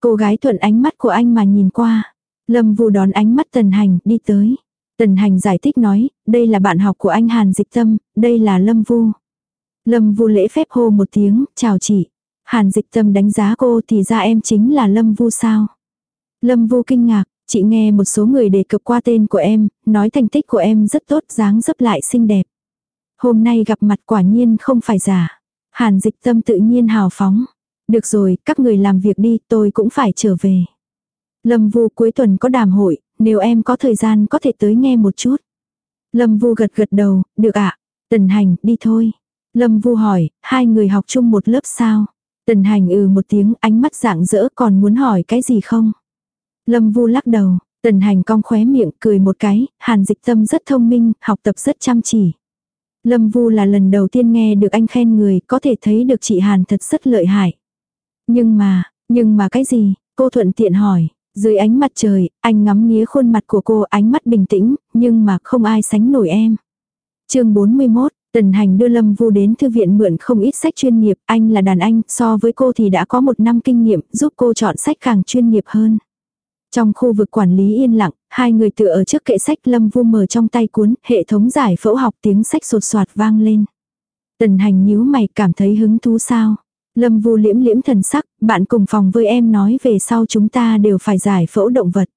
Cô gái thuận ánh mắt của anh mà nhìn qua. Lâm Vu đón ánh mắt Tần Hành, đi tới. Tần Hành giải thích nói, đây là bạn học của anh Hàn Dịch Tâm, đây là Lâm Vu. Lâm Vu lễ phép hô một tiếng, chào chị. Hàn Dịch Tâm đánh giá cô thì ra em chính là Lâm Vu sao. Lâm Vu kinh ngạc, chị nghe một số người đề cập qua tên của em, nói thành tích của em rất tốt, dáng dấp lại xinh đẹp. Hôm nay gặp mặt quả nhiên không phải giả. Hàn Dịch Tâm tự nhiên hào phóng. Được rồi, các người làm việc đi, tôi cũng phải trở về. Lâm Vu cuối tuần có đàm hội, nếu em có thời gian có thể tới nghe một chút. Lâm Vu gật gật đầu, được ạ. Tần Hành, đi thôi. Lâm Vu hỏi, hai người học chung một lớp sao? Tần Hành ừ một tiếng, ánh mắt dạng dỡ còn muốn hỏi cái gì không? Lâm Vu lắc đầu, Tần Hành cong khóe miệng cười một cái, Hàn Dịch Tâm rất thông minh, học tập rất chăm chỉ. Lâm Vu là lần đầu tiên nghe được anh khen người, có thể thấy được chị Hàn thật rất lợi hại. Nhưng mà, nhưng mà cái gì? Cô thuận tiện hỏi. Dưới ánh mặt trời, anh ngắm nghía khuôn mặt của cô ánh mắt bình tĩnh, nhưng mà không ai sánh nổi em. chương 41, Tần Hành đưa Lâm Vu đến thư viện mượn không ít sách chuyên nghiệp, anh là đàn anh, so với cô thì đã có một năm kinh nghiệm, giúp cô chọn sách càng chuyên nghiệp hơn. Trong khu vực quản lý yên lặng, hai người tựa ở trước kệ sách Lâm Vu mở trong tay cuốn, hệ thống giải phẫu học tiếng sách sột soạt vang lên. Tần Hành nhíu mày cảm thấy hứng thú sao? Lâm Vu liễm liễm thần sắc, bạn cùng phòng với em nói về sau chúng ta đều phải giải phẫu động vật.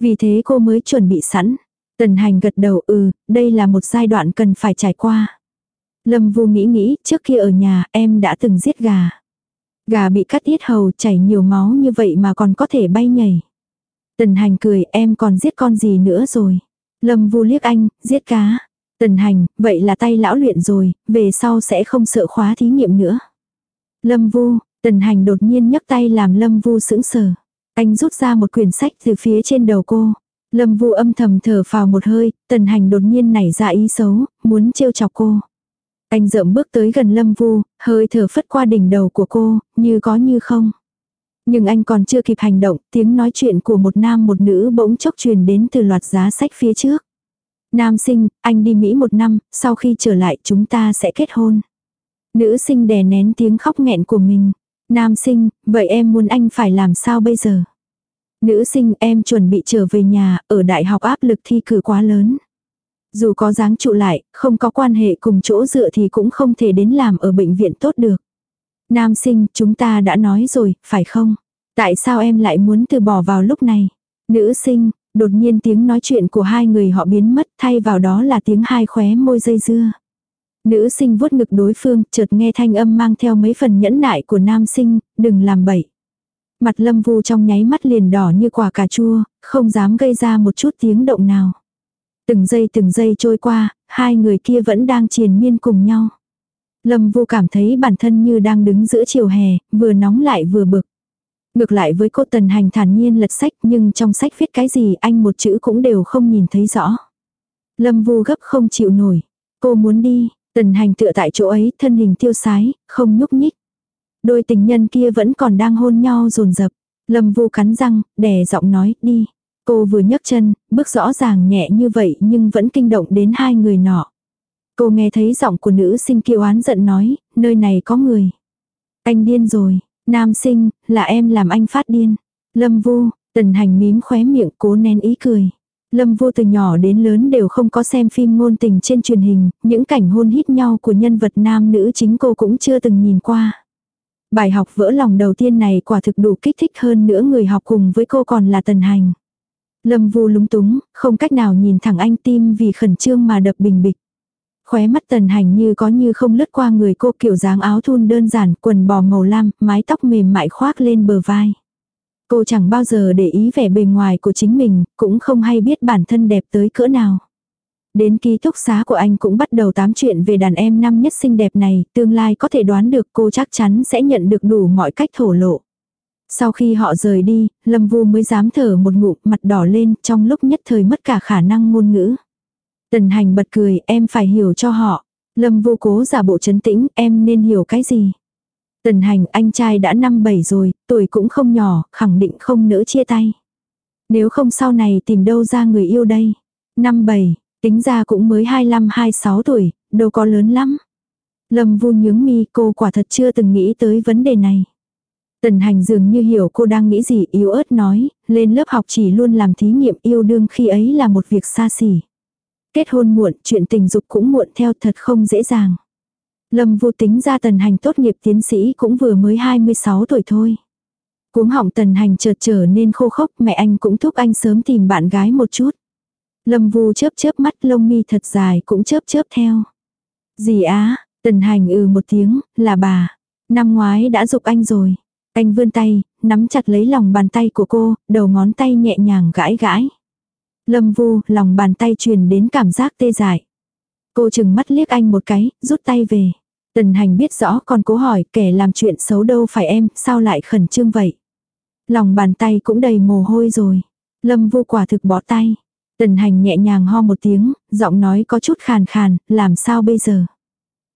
Vì thế cô mới chuẩn bị sẵn. Tần hành gật đầu ừ, đây là một giai đoạn cần phải trải qua. Lâm Vu nghĩ nghĩ, trước kia ở nhà em đã từng giết gà. Gà bị cắt yết hầu chảy nhiều máu như vậy mà còn có thể bay nhảy. Tần hành cười em còn giết con gì nữa rồi. Lâm Vu liếc anh, giết cá. Tần hành, vậy là tay lão luyện rồi, về sau sẽ không sợ khóa thí nghiệm nữa. Lâm Vu, Tần Hành đột nhiên nhấc tay làm Lâm Vu sững sờ. Anh rút ra một quyển sách từ phía trên đầu cô. Lâm Vu âm thầm thở phào một hơi, Tần Hành đột nhiên nảy ra ý xấu, muốn trêu chọc cô. Anh rậm bước tới gần Lâm Vu, hơi thở phất qua đỉnh đầu của cô, như có như không. Nhưng anh còn chưa kịp hành động, tiếng nói chuyện của một nam một nữ bỗng chốc truyền đến từ loạt giá sách phía trước. Nam sinh, anh đi Mỹ một năm, sau khi trở lại chúng ta sẽ kết hôn. Nữ sinh đè nén tiếng khóc nghẹn của mình. Nam sinh, vậy em muốn anh phải làm sao bây giờ? Nữ sinh em chuẩn bị trở về nhà, ở đại học áp lực thi cử quá lớn. Dù có dáng trụ lại, không có quan hệ cùng chỗ dựa thì cũng không thể đến làm ở bệnh viện tốt được. Nam sinh, chúng ta đã nói rồi, phải không? Tại sao em lại muốn từ bỏ vào lúc này? Nữ sinh, đột nhiên tiếng nói chuyện của hai người họ biến mất thay vào đó là tiếng hai khóe môi dây dưa. Nữ sinh vuốt ngực đối phương, chợt nghe thanh âm mang theo mấy phần nhẫn nại của nam sinh, đừng làm bậy. Mặt lâm vu trong nháy mắt liền đỏ như quả cà chua, không dám gây ra một chút tiếng động nào. Từng giây từng giây trôi qua, hai người kia vẫn đang triền miên cùng nhau. Lâm vu cảm thấy bản thân như đang đứng giữa chiều hè, vừa nóng lại vừa bực. Ngược lại với cô Tần Hành thản nhiên lật sách nhưng trong sách viết cái gì anh một chữ cũng đều không nhìn thấy rõ. Lâm vu gấp không chịu nổi. Cô muốn đi, Tần hành tựa tại chỗ ấy, thân hình tiêu sái, không nhúc nhích. Đôi tình nhân kia vẫn còn đang hôn nhau rồn rập. Lâm vu cắn răng, đè giọng nói, đi. Cô vừa nhấc chân, bước rõ ràng nhẹ như vậy nhưng vẫn kinh động đến hai người nọ. Cô nghe thấy giọng của nữ sinh kêu oán giận nói, nơi này có người. Anh điên rồi, nam sinh, là em làm anh phát điên. Lâm vu, Tần hành mím khóe miệng cố nén ý cười. Lâm vô từ nhỏ đến lớn đều không có xem phim ngôn tình trên truyền hình, những cảnh hôn hít nhau của nhân vật nam nữ chính cô cũng chưa từng nhìn qua. Bài học vỡ lòng đầu tiên này quả thực đủ kích thích hơn nữa người học cùng với cô còn là tần hành. Lâm vu lúng túng, không cách nào nhìn thẳng anh tim vì khẩn trương mà đập bình bịch. Khóe mắt tần hành như có như không lướt qua người cô kiểu dáng áo thun đơn giản, quần bò màu lam, mái tóc mềm mại khoác lên bờ vai. Cô chẳng bao giờ để ý vẻ bề ngoài của chính mình, cũng không hay biết bản thân đẹp tới cỡ nào. Đến ký túc xá của anh cũng bắt đầu tám chuyện về đàn em năm nhất xinh đẹp này, tương lai có thể đoán được cô chắc chắn sẽ nhận được đủ mọi cách thổ lộ. Sau khi họ rời đi, Lâm Vu mới dám thở một ngụm mặt đỏ lên trong lúc nhất thời mất cả khả năng ngôn ngữ. Tần hành bật cười, em phải hiểu cho họ. Lâm Vu cố giả bộ chấn tĩnh, em nên hiểu cái gì. Tần hành anh trai đã năm bảy rồi, tuổi cũng không nhỏ, khẳng định không nỡ chia tay. Nếu không sau này tìm đâu ra người yêu đây. Năm bảy, tính ra cũng mới 25-26 tuổi, đâu có lớn lắm. Lâm vu nhướng mi cô quả thật chưa từng nghĩ tới vấn đề này. Tần hành dường như hiểu cô đang nghĩ gì yếu ớt nói, lên lớp học chỉ luôn làm thí nghiệm yêu đương khi ấy là một việc xa xỉ. Kết hôn muộn, chuyện tình dục cũng muộn theo thật không dễ dàng. Lâm vô tính ra tần hành tốt nghiệp tiến sĩ cũng vừa mới 26 tuổi thôi. Cuống họng tần hành chợt trở nên khô khốc mẹ anh cũng thúc anh sớm tìm bạn gái một chút. Lâm vu chớp chớp mắt lông mi thật dài cũng chớp chớp theo. Gì á, tần hành ừ một tiếng, là bà. Năm ngoái đã dục anh rồi. Anh vươn tay, nắm chặt lấy lòng bàn tay của cô, đầu ngón tay nhẹ nhàng gãi gãi. Lâm vu, lòng bàn tay truyền đến cảm giác tê dại. Cô chừng mắt liếc anh một cái, rút tay về. Tần hành biết rõ còn cố hỏi kẻ làm chuyện xấu đâu phải em, sao lại khẩn trương vậy. Lòng bàn tay cũng đầy mồ hôi rồi. Lâm vô quả thực bỏ tay. Tần hành nhẹ nhàng ho một tiếng, giọng nói có chút khàn khàn, làm sao bây giờ.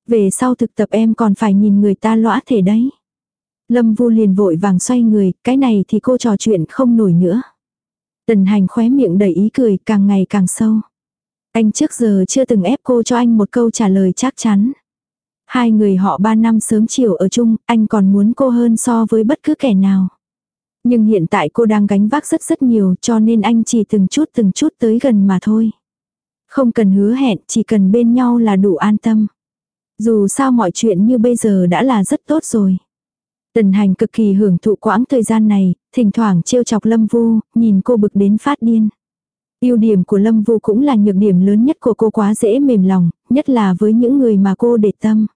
Về sau thực tập em còn phải nhìn người ta lõa thể đấy. Lâm vu liền vội vàng xoay người, cái này thì cô trò chuyện không nổi nữa. Tần hành khóe miệng đầy ý cười càng ngày càng sâu. Anh trước giờ chưa từng ép cô cho anh một câu trả lời chắc chắn. Hai người họ ba năm sớm chiều ở chung, anh còn muốn cô hơn so với bất cứ kẻ nào. Nhưng hiện tại cô đang gánh vác rất rất nhiều cho nên anh chỉ từng chút từng chút tới gần mà thôi. Không cần hứa hẹn, chỉ cần bên nhau là đủ an tâm. Dù sao mọi chuyện như bây giờ đã là rất tốt rồi. Tần hành cực kỳ hưởng thụ quãng thời gian này, thỉnh thoảng trêu chọc Lâm Vu, nhìn cô bực đến phát điên. Ưu điểm của Lâm Vu cũng là nhược điểm lớn nhất của cô quá dễ mềm lòng, nhất là với những người mà cô để tâm.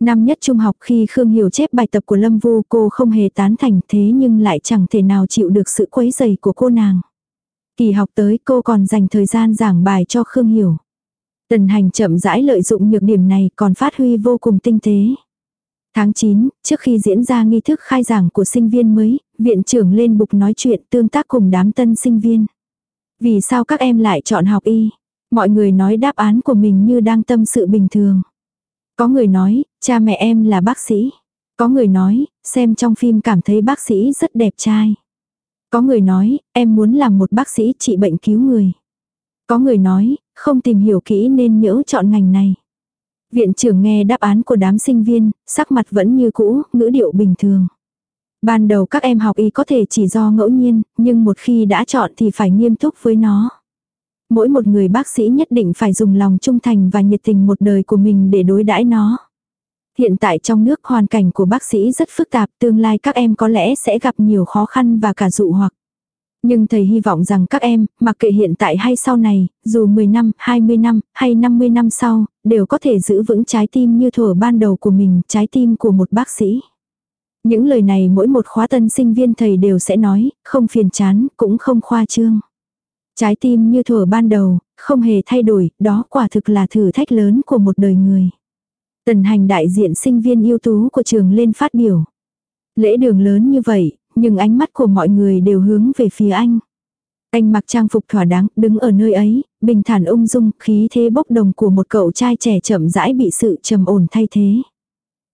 Năm nhất trung học khi Khương Hiểu chép bài tập của Lâm Vu cô không hề tán thành thế nhưng lại chẳng thể nào chịu được sự quấy dày của cô nàng. Kỳ học tới cô còn dành thời gian giảng bài cho Khương Hiểu. Tần hành chậm rãi lợi dụng nhược điểm này còn phát huy vô cùng tinh tế. Tháng 9, trước khi diễn ra nghi thức khai giảng của sinh viên mới, viện trưởng lên bục nói chuyện tương tác cùng đám tân sinh viên. Vì sao các em lại chọn học y? Mọi người nói đáp án của mình như đang tâm sự bình thường. Có người nói, cha mẹ em là bác sĩ. Có người nói, xem trong phim cảm thấy bác sĩ rất đẹp trai. Có người nói, em muốn làm một bác sĩ trị bệnh cứu người. Có người nói, không tìm hiểu kỹ nên nhỡ chọn ngành này. Viện trưởng nghe đáp án của đám sinh viên, sắc mặt vẫn như cũ, ngữ điệu bình thường. Ban đầu các em học y có thể chỉ do ngẫu nhiên, nhưng một khi đã chọn thì phải nghiêm túc với nó. Mỗi một người bác sĩ nhất định phải dùng lòng trung thành và nhiệt tình một đời của mình để đối đãi nó. Hiện tại trong nước hoàn cảnh của bác sĩ rất phức tạp, tương lai các em có lẽ sẽ gặp nhiều khó khăn và cả dụ hoặc. Nhưng thầy hy vọng rằng các em, mặc kệ hiện tại hay sau này, dù 10 năm, 20 năm, hay 50 năm sau, đều có thể giữ vững trái tim như thuở ban đầu của mình, trái tim của một bác sĩ. Những lời này mỗi một khóa tân sinh viên thầy đều sẽ nói, không phiền chán, cũng không khoa trương. Trái tim như thuở ban đầu, không hề thay đổi, đó quả thực là thử thách lớn của một đời người. Tần hành đại diện sinh viên ưu tú của trường lên phát biểu. Lễ đường lớn như vậy, nhưng ánh mắt của mọi người đều hướng về phía anh. Anh mặc trang phục thỏa đáng, đứng ở nơi ấy, bình thản ung dung, khí thế bốc đồng của một cậu trai trẻ chậm rãi bị sự trầm ổn thay thế.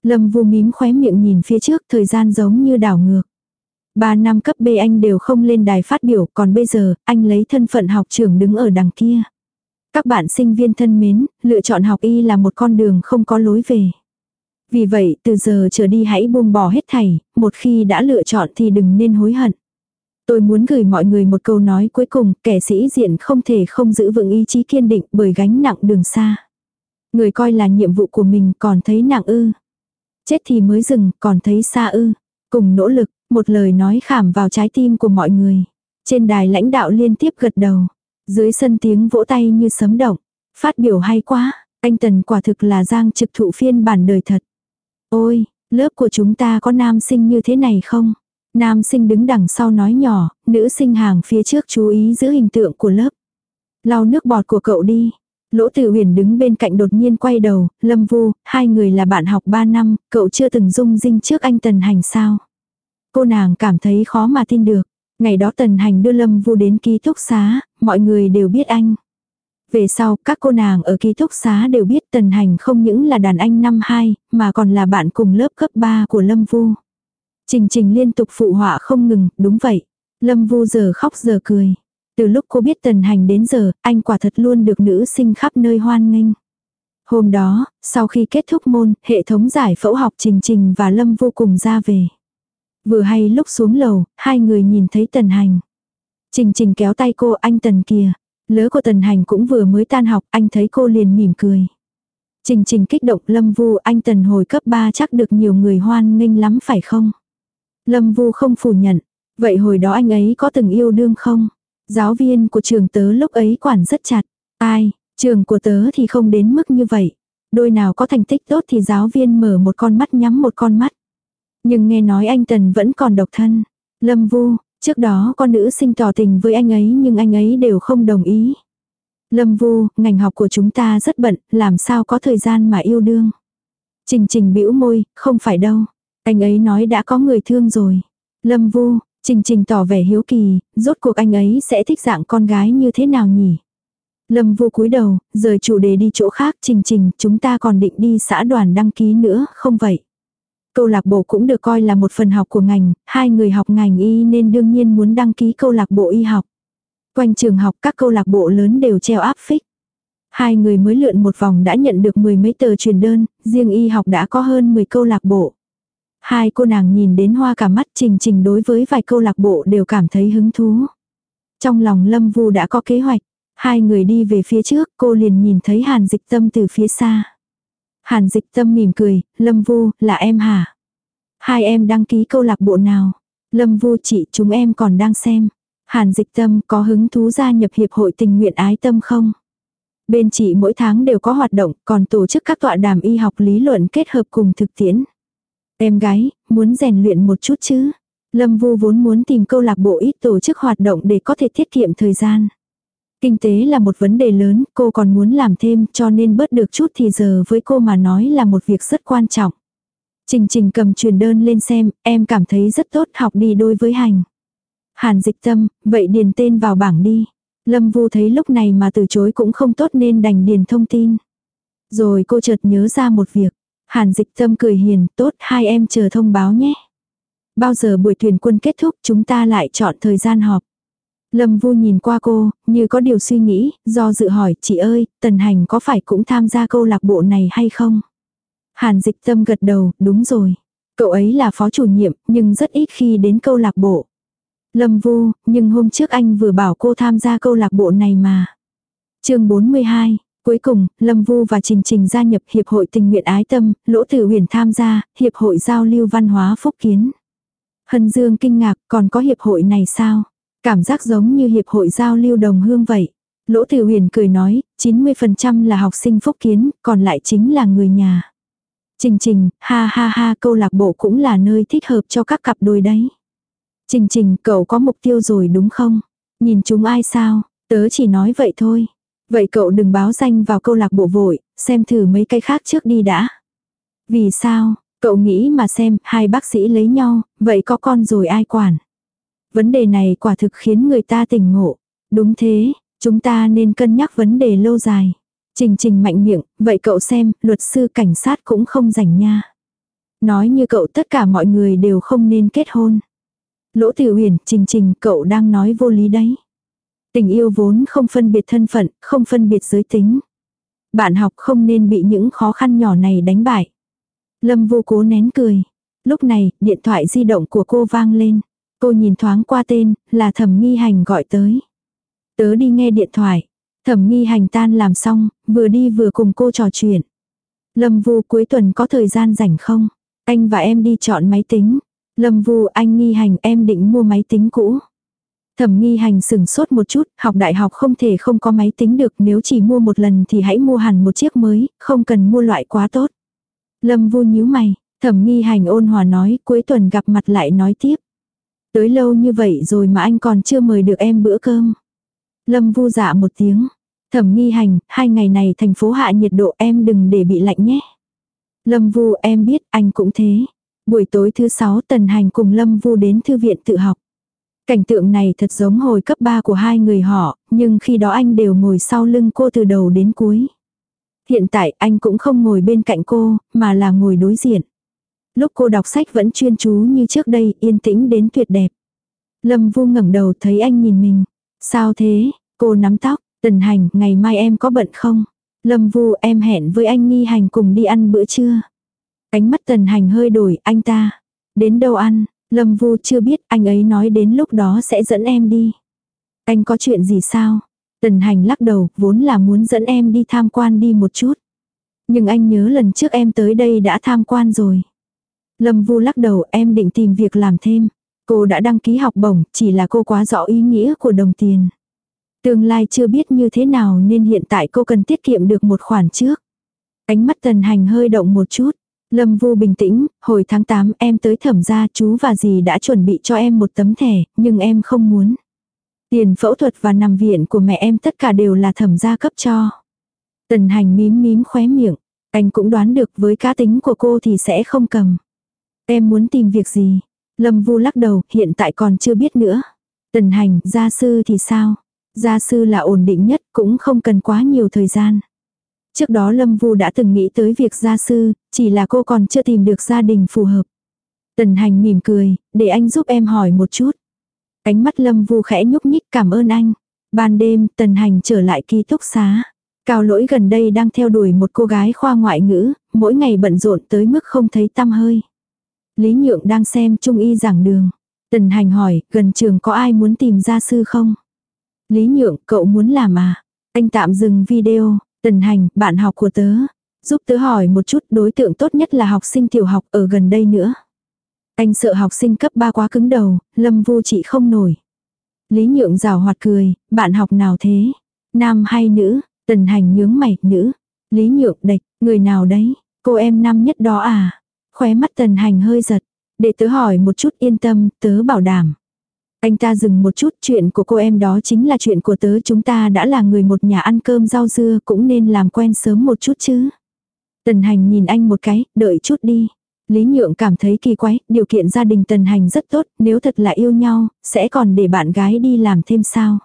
Lâm vu mím khóe miệng nhìn phía trước, thời gian giống như đảo ngược. Ba năm cấp B anh đều không lên đài phát biểu, còn bây giờ, anh lấy thân phận học trưởng đứng ở đằng kia. Các bạn sinh viên thân mến, lựa chọn học y là một con đường không có lối về. Vì vậy, từ giờ trở đi hãy buông bỏ hết thảy, một khi đã lựa chọn thì đừng nên hối hận. Tôi muốn gửi mọi người một câu nói cuối cùng, kẻ sĩ diện không thể không giữ vững ý chí kiên định bởi gánh nặng đường xa. Người coi là nhiệm vụ của mình còn thấy nặng ư. Chết thì mới dừng, còn thấy xa ư. Cùng nỗ lực, một lời nói khảm vào trái tim của mọi người. Trên đài lãnh đạo liên tiếp gật đầu. Dưới sân tiếng vỗ tay như sấm động. Phát biểu hay quá, anh Tần quả thực là giang trực thụ phiên bản đời thật. Ôi, lớp của chúng ta có nam sinh như thế này không? Nam sinh đứng đằng sau nói nhỏ, nữ sinh hàng phía trước chú ý giữ hình tượng của lớp. Lau nước bọt của cậu đi. Lỗ Tử Huyền đứng bên cạnh đột nhiên quay đầu, Lâm Vu, hai người là bạn học 3 năm, cậu chưa từng dung dinh trước anh Tần Hành sao? Cô nàng cảm thấy khó mà tin được. Ngày đó Tần Hành đưa Lâm Vu đến ký túc xá, mọi người đều biết anh. Về sau, các cô nàng ở ký túc xá đều biết Tần Hành không những là đàn anh năm 2, mà còn là bạn cùng lớp cấp 3 của Lâm Vu. Trình Trình liên tục phụ họa không ngừng, đúng vậy. Lâm Vu giờ khóc giờ cười. Từ lúc cô biết Tần Hành đến giờ, anh quả thật luôn được nữ sinh khắp nơi hoan nghênh. Hôm đó, sau khi kết thúc môn, hệ thống giải phẫu học Trình Trình và Lâm vô cùng ra về. Vừa hay lúc xuống lầu, hai người nhìn thấy Tần Hành. Trình Trình kéo tay cô anh Tần kìa. lỡ của Tần Hành cũng vừa mới tan học, anh thấy cô liền mỉm cười. Trình Trình kích động Lâm Vu anh Tần hồi cấp 3 chắc được nhiều người hoan nghênh lắm phải không? Lâm Vu không phủ nhận. Vậy hồi đó anh ấy có từng yêu đương không? Giáo viên của trường tớ lúc ấy quản rất chặt. Ai, trường của tớ thì không đến mức như vậy. Đôi nào có thành tích tốt thì giáo viên mở một con mắt nhắm một con mắt. Nhưng nghe nói anh Tần vẫn còn độc thân. Lâm Vu, trước đó con nữ sinh tỏ tình với anh ấy nhưng anh ấy đều không đồng ý. Lâm Vu, ngành học của chúng ta rất bận, làm sao có thời gian mà yêu đương. Trình trình bĩu môi, không phải đâu. Anh ấy nói đã có người thương rồi. Lâm Vu, Trình Trình tỏ vẻ hiếu kỳ, rốt cuộc anh ấy sẽ thích dạng con gái như thế nào nhỉ? Lâm Vu cúi đầu, rời chủ đề đi chỗ khác, Trình Trình, chúng ta còn định đi xã đoàn đăng ký nữa, không vậy? Câu lạc bộ cũng được coi là một phần học của ngành, hai người học ngành y nên đương nhiên muốn đăng ký câu lạc bộ y học. Quanh trường học các câu lạc bộ lớn đều treo áp phích. Hai người mới lượn một vòng đã nhận được mười mấy tờ truyền đơn, riêng y học đã có hơn 10 câu lạc bộ. Hai cô nàng nhìn đến hoa cả mắt trình trình đối với vài câu lạc bộ đều cảm thấy hứng thú. Trong lòng Lâm Vu đã có kế hoạch. Hai người đi về phía trước, cô liền nhìn thấy Hàn Dịch Tâm từ phía xa. Hàn Dịch Tâm mỉm cười, Lâm Vu, là em hả? Hai em đăng ký câu lạc bộ nào? Lâm Vu chị, chúng em còn đang xem. Hàn Dịch Tâm có hứng thú gia nhập hiệp hội tình nguyện ái tâm không? Bên chị mỗi tháng đều có hoạt động, còn tổ chức các tọa đàm y học lý luận kết hợp cùng thực tiễn. Em gái, muốn rèn luyện một chút chứ. Lâm Vu vốn muốn tìm câu lạc bộ ít tổ chức hoạt động để có thể tiết kiệm thời gian. Kinh tế là một vấn đề lớn, cô còn muốn làm thêm cho nên bớt được chút thì giờ với cô mà nói là một việc rất quan trọng. Trình trình cầm truyền đơn lên xem, em cảm thấy rất tốt học đi đôi với hành. Hàn dịch tâm, vậy điền tên vào bảng đi. Lâm Vu thấy lúc này mà từ chối cũng không tốt nên đành điền thông tin. Rồi cô chợt nhớ ra một việc. Hàn dịch tâm cười hiền, tốt hai em chờ thông báo nhé. Bao giờ buổi thuyền quân kết thúc chúng ta lại chọn thời gian họp. Lâm Vu nhìn qua cô, như có điều suy nghĩ, do dự hỏi, chị ơi, Tần Hành có phải cũng tham gia câu lạc bộ này hay không? Hàn dịch tâm gật đầu, đúng rồi. Cậu ấy là phó chủ nhiệm, nhưng rất ít khi đến câu lạc bộ. Lâm Vu, nhưng hôm trước anh vừa bảo cô tham gia câu lạc bộ này mà. chương 42, Cuối cùng, Lâm Vu và Trình Trình gia nhập Hiệp hội tình nguyện ái tâm, Lỗ Tử Huyền tham gia, Hiệp hội giao lưu văn hóa phúc kiến. Hân Dương kinh ngạc, còn có hiệp hội này sao? Cảm giác giống như hiệp hội giao lưu đồng hương vậy. Lỗ Tử Huyền cười nói, 90% là học sinh phúc kiến, còn lại chính là người nhà. Trình Trình, ha ha ha câu lạc bộ cũng là nơi thích hợp cho các cặp đôi đấy. Trình Trình, cậu có mục tiêu rồi đúng không? Nhìn chúng ai sao? Tớ chỉ nói vậy thôi. Vậy cậu đừng báo danh vào câu lạc bộ vội, xem thử mấy cái khác trước đi đã. Vì sao, cậu nghĩ mà xem, hai bác sĩ lấy nhau, vậy có con rồi ai quản. Vấn đề này quả thực khiến người ta tỉnh ngộ. Đúng thế, chúng ta nên cân nhắc vấn đề lâu dài. Trình trình mạnh miệng, vậy cậu xem, luật sư cảnh sát cũng không rảnh nha. Nói như cậu tất cả mọi người đều không nên kết hôn. Lỗ tử huyền, trình trình, cậu đang nói vô lý đấy. Tình yêu vốn không phân biệt thân phận, không phân biệt giới tính. Bạn học không nên bị những khó khăn nhỏ này đánh bại. Lâm vô cố nén cười. Lúc này, điện thoại di động của cô vang lên. Cô nhìn thoáng qua tên, là thẩm nghi hành gọi tới. Tớ đi nghe điện thoại. Thẩm nghi hành tan làm xong, vừa đi vừa cùng cô trò chuyện. Lâm Vu cuối tuần có thời gian rảnh không? Anh và em đi chọn máy tính. Lâm Vu anh nghi hành em định mua máy tính cũ. Thẩm nghi hành sừng sốt một chút, học đại học không thể không có máy tính được nếu chỉ mua một lần thì hãy mua hẳn một chiếc mới, không cần mua loại quá tốt. Lâm Vu nhíu mày, thẩm nghi hành ôn hòa nói cuối tuần gặp mặt lại nói tiếp. Tới lâu như vậy rồi mà anh còn chưa mời được em bữa cơm. Lâm Vu dạ một tiếng. Thẩm nghi hành, hai ngày này thành phố hạ nhiệt độ em đừng để bị lạnh nhé. Lâm Vu em biết anh cũng thế. Buổi tối thứ sáu Tần Hành cùng Lâm Vu đến thư viện tự học. Cảnh tượng này thật giống hồi cấp 3 của hai người họ, nhưng khi đó anh đều ngồi sau lưng cô từ đầu đến cuối. Hiện tại anh cũng không ngồi bên cạnh cô, mà là ngồi đối diện. Lúc cô đọc sách vẫn chuyên chú như trước đây, yên tĩnh đến tuyệt đẹp. Lâm Vu ngẩng đầu thấy anh nhìn mình. Sao thế? Cô nắm tóc, Tần Hành, ngày mai em có bận không? Lâm Vu em hẹn với anh nghi hành cùng đi ăn bữa trưa. Ánh mắt Tần Hành hơi đổi, anh ta. Đến đâu ăn? Lâm Vu chưa biết anh ấy nói đến lúc đó sẽ dẫn em đi. Anh có chuyện gì sao? Tần Hành lắc đầu, vốn là muốn dẫn em đi tham quan đi một chút. Nhưng anh nhớ lần trước em tới đây đã tham quan rồi. Lâm Vu lắc đầu em định tìm việc làm thêm. Cô đã đăng ký học bổng, chỉ là cô quá rõ ý nghĩa của đồng tiền. Tương lai chưa biết như thế nào nên hiện tại cô cần tiết kiệm được một khoản trước. Ánh mắt tần hành hơi động một chút. Lâm Vu bình tĩnh, hồi tháng 8 em tới thẩm gia chú và dì đã chuẩn bị cho em một tấm thẻ, nhưng em không muốn. Tiền phẫu thuật và nằm viện của mẹ em tất cả đều là thẩm gia cấp cho. Tần hành mím mím khóe miệng, anh cũng đoán được với cá tính của cô thì sẽ không cầm. Em muốn tìm việc gì? Lâm Vu lắc đầu, hiện tại còn chưa biết nữa. Tần hành, gia sư thì sao? Gia sư là ổn định nhất, cũng không cần quá nhiều thời gian. Trước đó Lâm Vu đã từng nghĩ tới việc gia sư, chỉ là cô còn chưa tìm được gia đình phù hợp. Tần hành mỉm cười, để anh giúp em hỏi một chút. Ánh mắt Lâm Vu khẽ nhúc nhích cảm ơn anh. Ban đêm, Tần hành trở lại ký túc xá. Cao lỗi gần đây đang theo đuổi một cô gái khoa ngoại ngữ, mỗi ngày bận rộn tới mức không thấy tăm hơi. Lý Nhượng đang xem trung y giảng đường. Tần hành hỏi, gần trường có ai muốn tìm gia sư không? Lý Nhượng, cậu muốn làm à? Anh tạm dừng video, tần hành, bạn học của tớ. Giúp tớ hỏi một chút đối tượng tốt nhất là học sinh tiểu học ở gần đây nữa. Anh sợ học sinh cấp 3 quá cứng đầu, lâm vu chị không nổi. Lý Nhượng rào hoạt cười, bạn học nào thế? Nam hay nữ? Tần hành nhướng mày, nữ. Lý Nhượng đạch, người nào đấy? Cô em năm nhất đó à? Khóe mắt tần hành hơi giật. Để tớ hỏi một chút yên tâm, tớ bảo đảm. Anh ta dừng một chút chuyện của cô em đó chính là chuyện của tớ chúng ta đã là người một nhà ăn cơm rau dưa cũng nên làm quen sớm một chút chứ. Tần hành nhìn anh một cái, đợi chút đi. Lý Nhượng cảm thấy kỳ quái, điều kiện gia đình Tần Hành rất tốt, nếu thật là yêu nhau, sẽ còn để bạn gái đi làm thêm sao.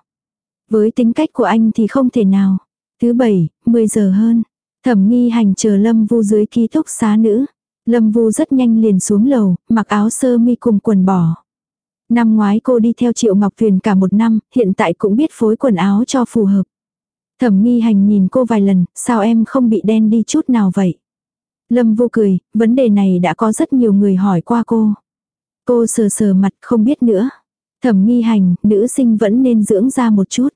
Với tính cách của anh thì không thể nào. Thứ bảy, 10 giờ hơn. Thẩm nghi hành chờ Lâm Vu dưới ký túc xá nữ. Lâm Vu rất nhanh liền xuống lầu, mặc áo sơ mi cùng quần bò. Năm ngoái cô đi theo Triệu Ngọc Thuyền cả một năm, hiện tại cũng biết phối quần áo cho phù hợp. Thẩm nghi hành nhìn cô vài lần, sao em không bị đen đi chút nào vậy? Lâm vô cười, vấn đề này đã có rất nhiều người hỏi qua cô. Cô sờ sờ mặt không biết nữa. Thẩm nghi hành, nữ sinh vẫn nên dưỡng ra một chút.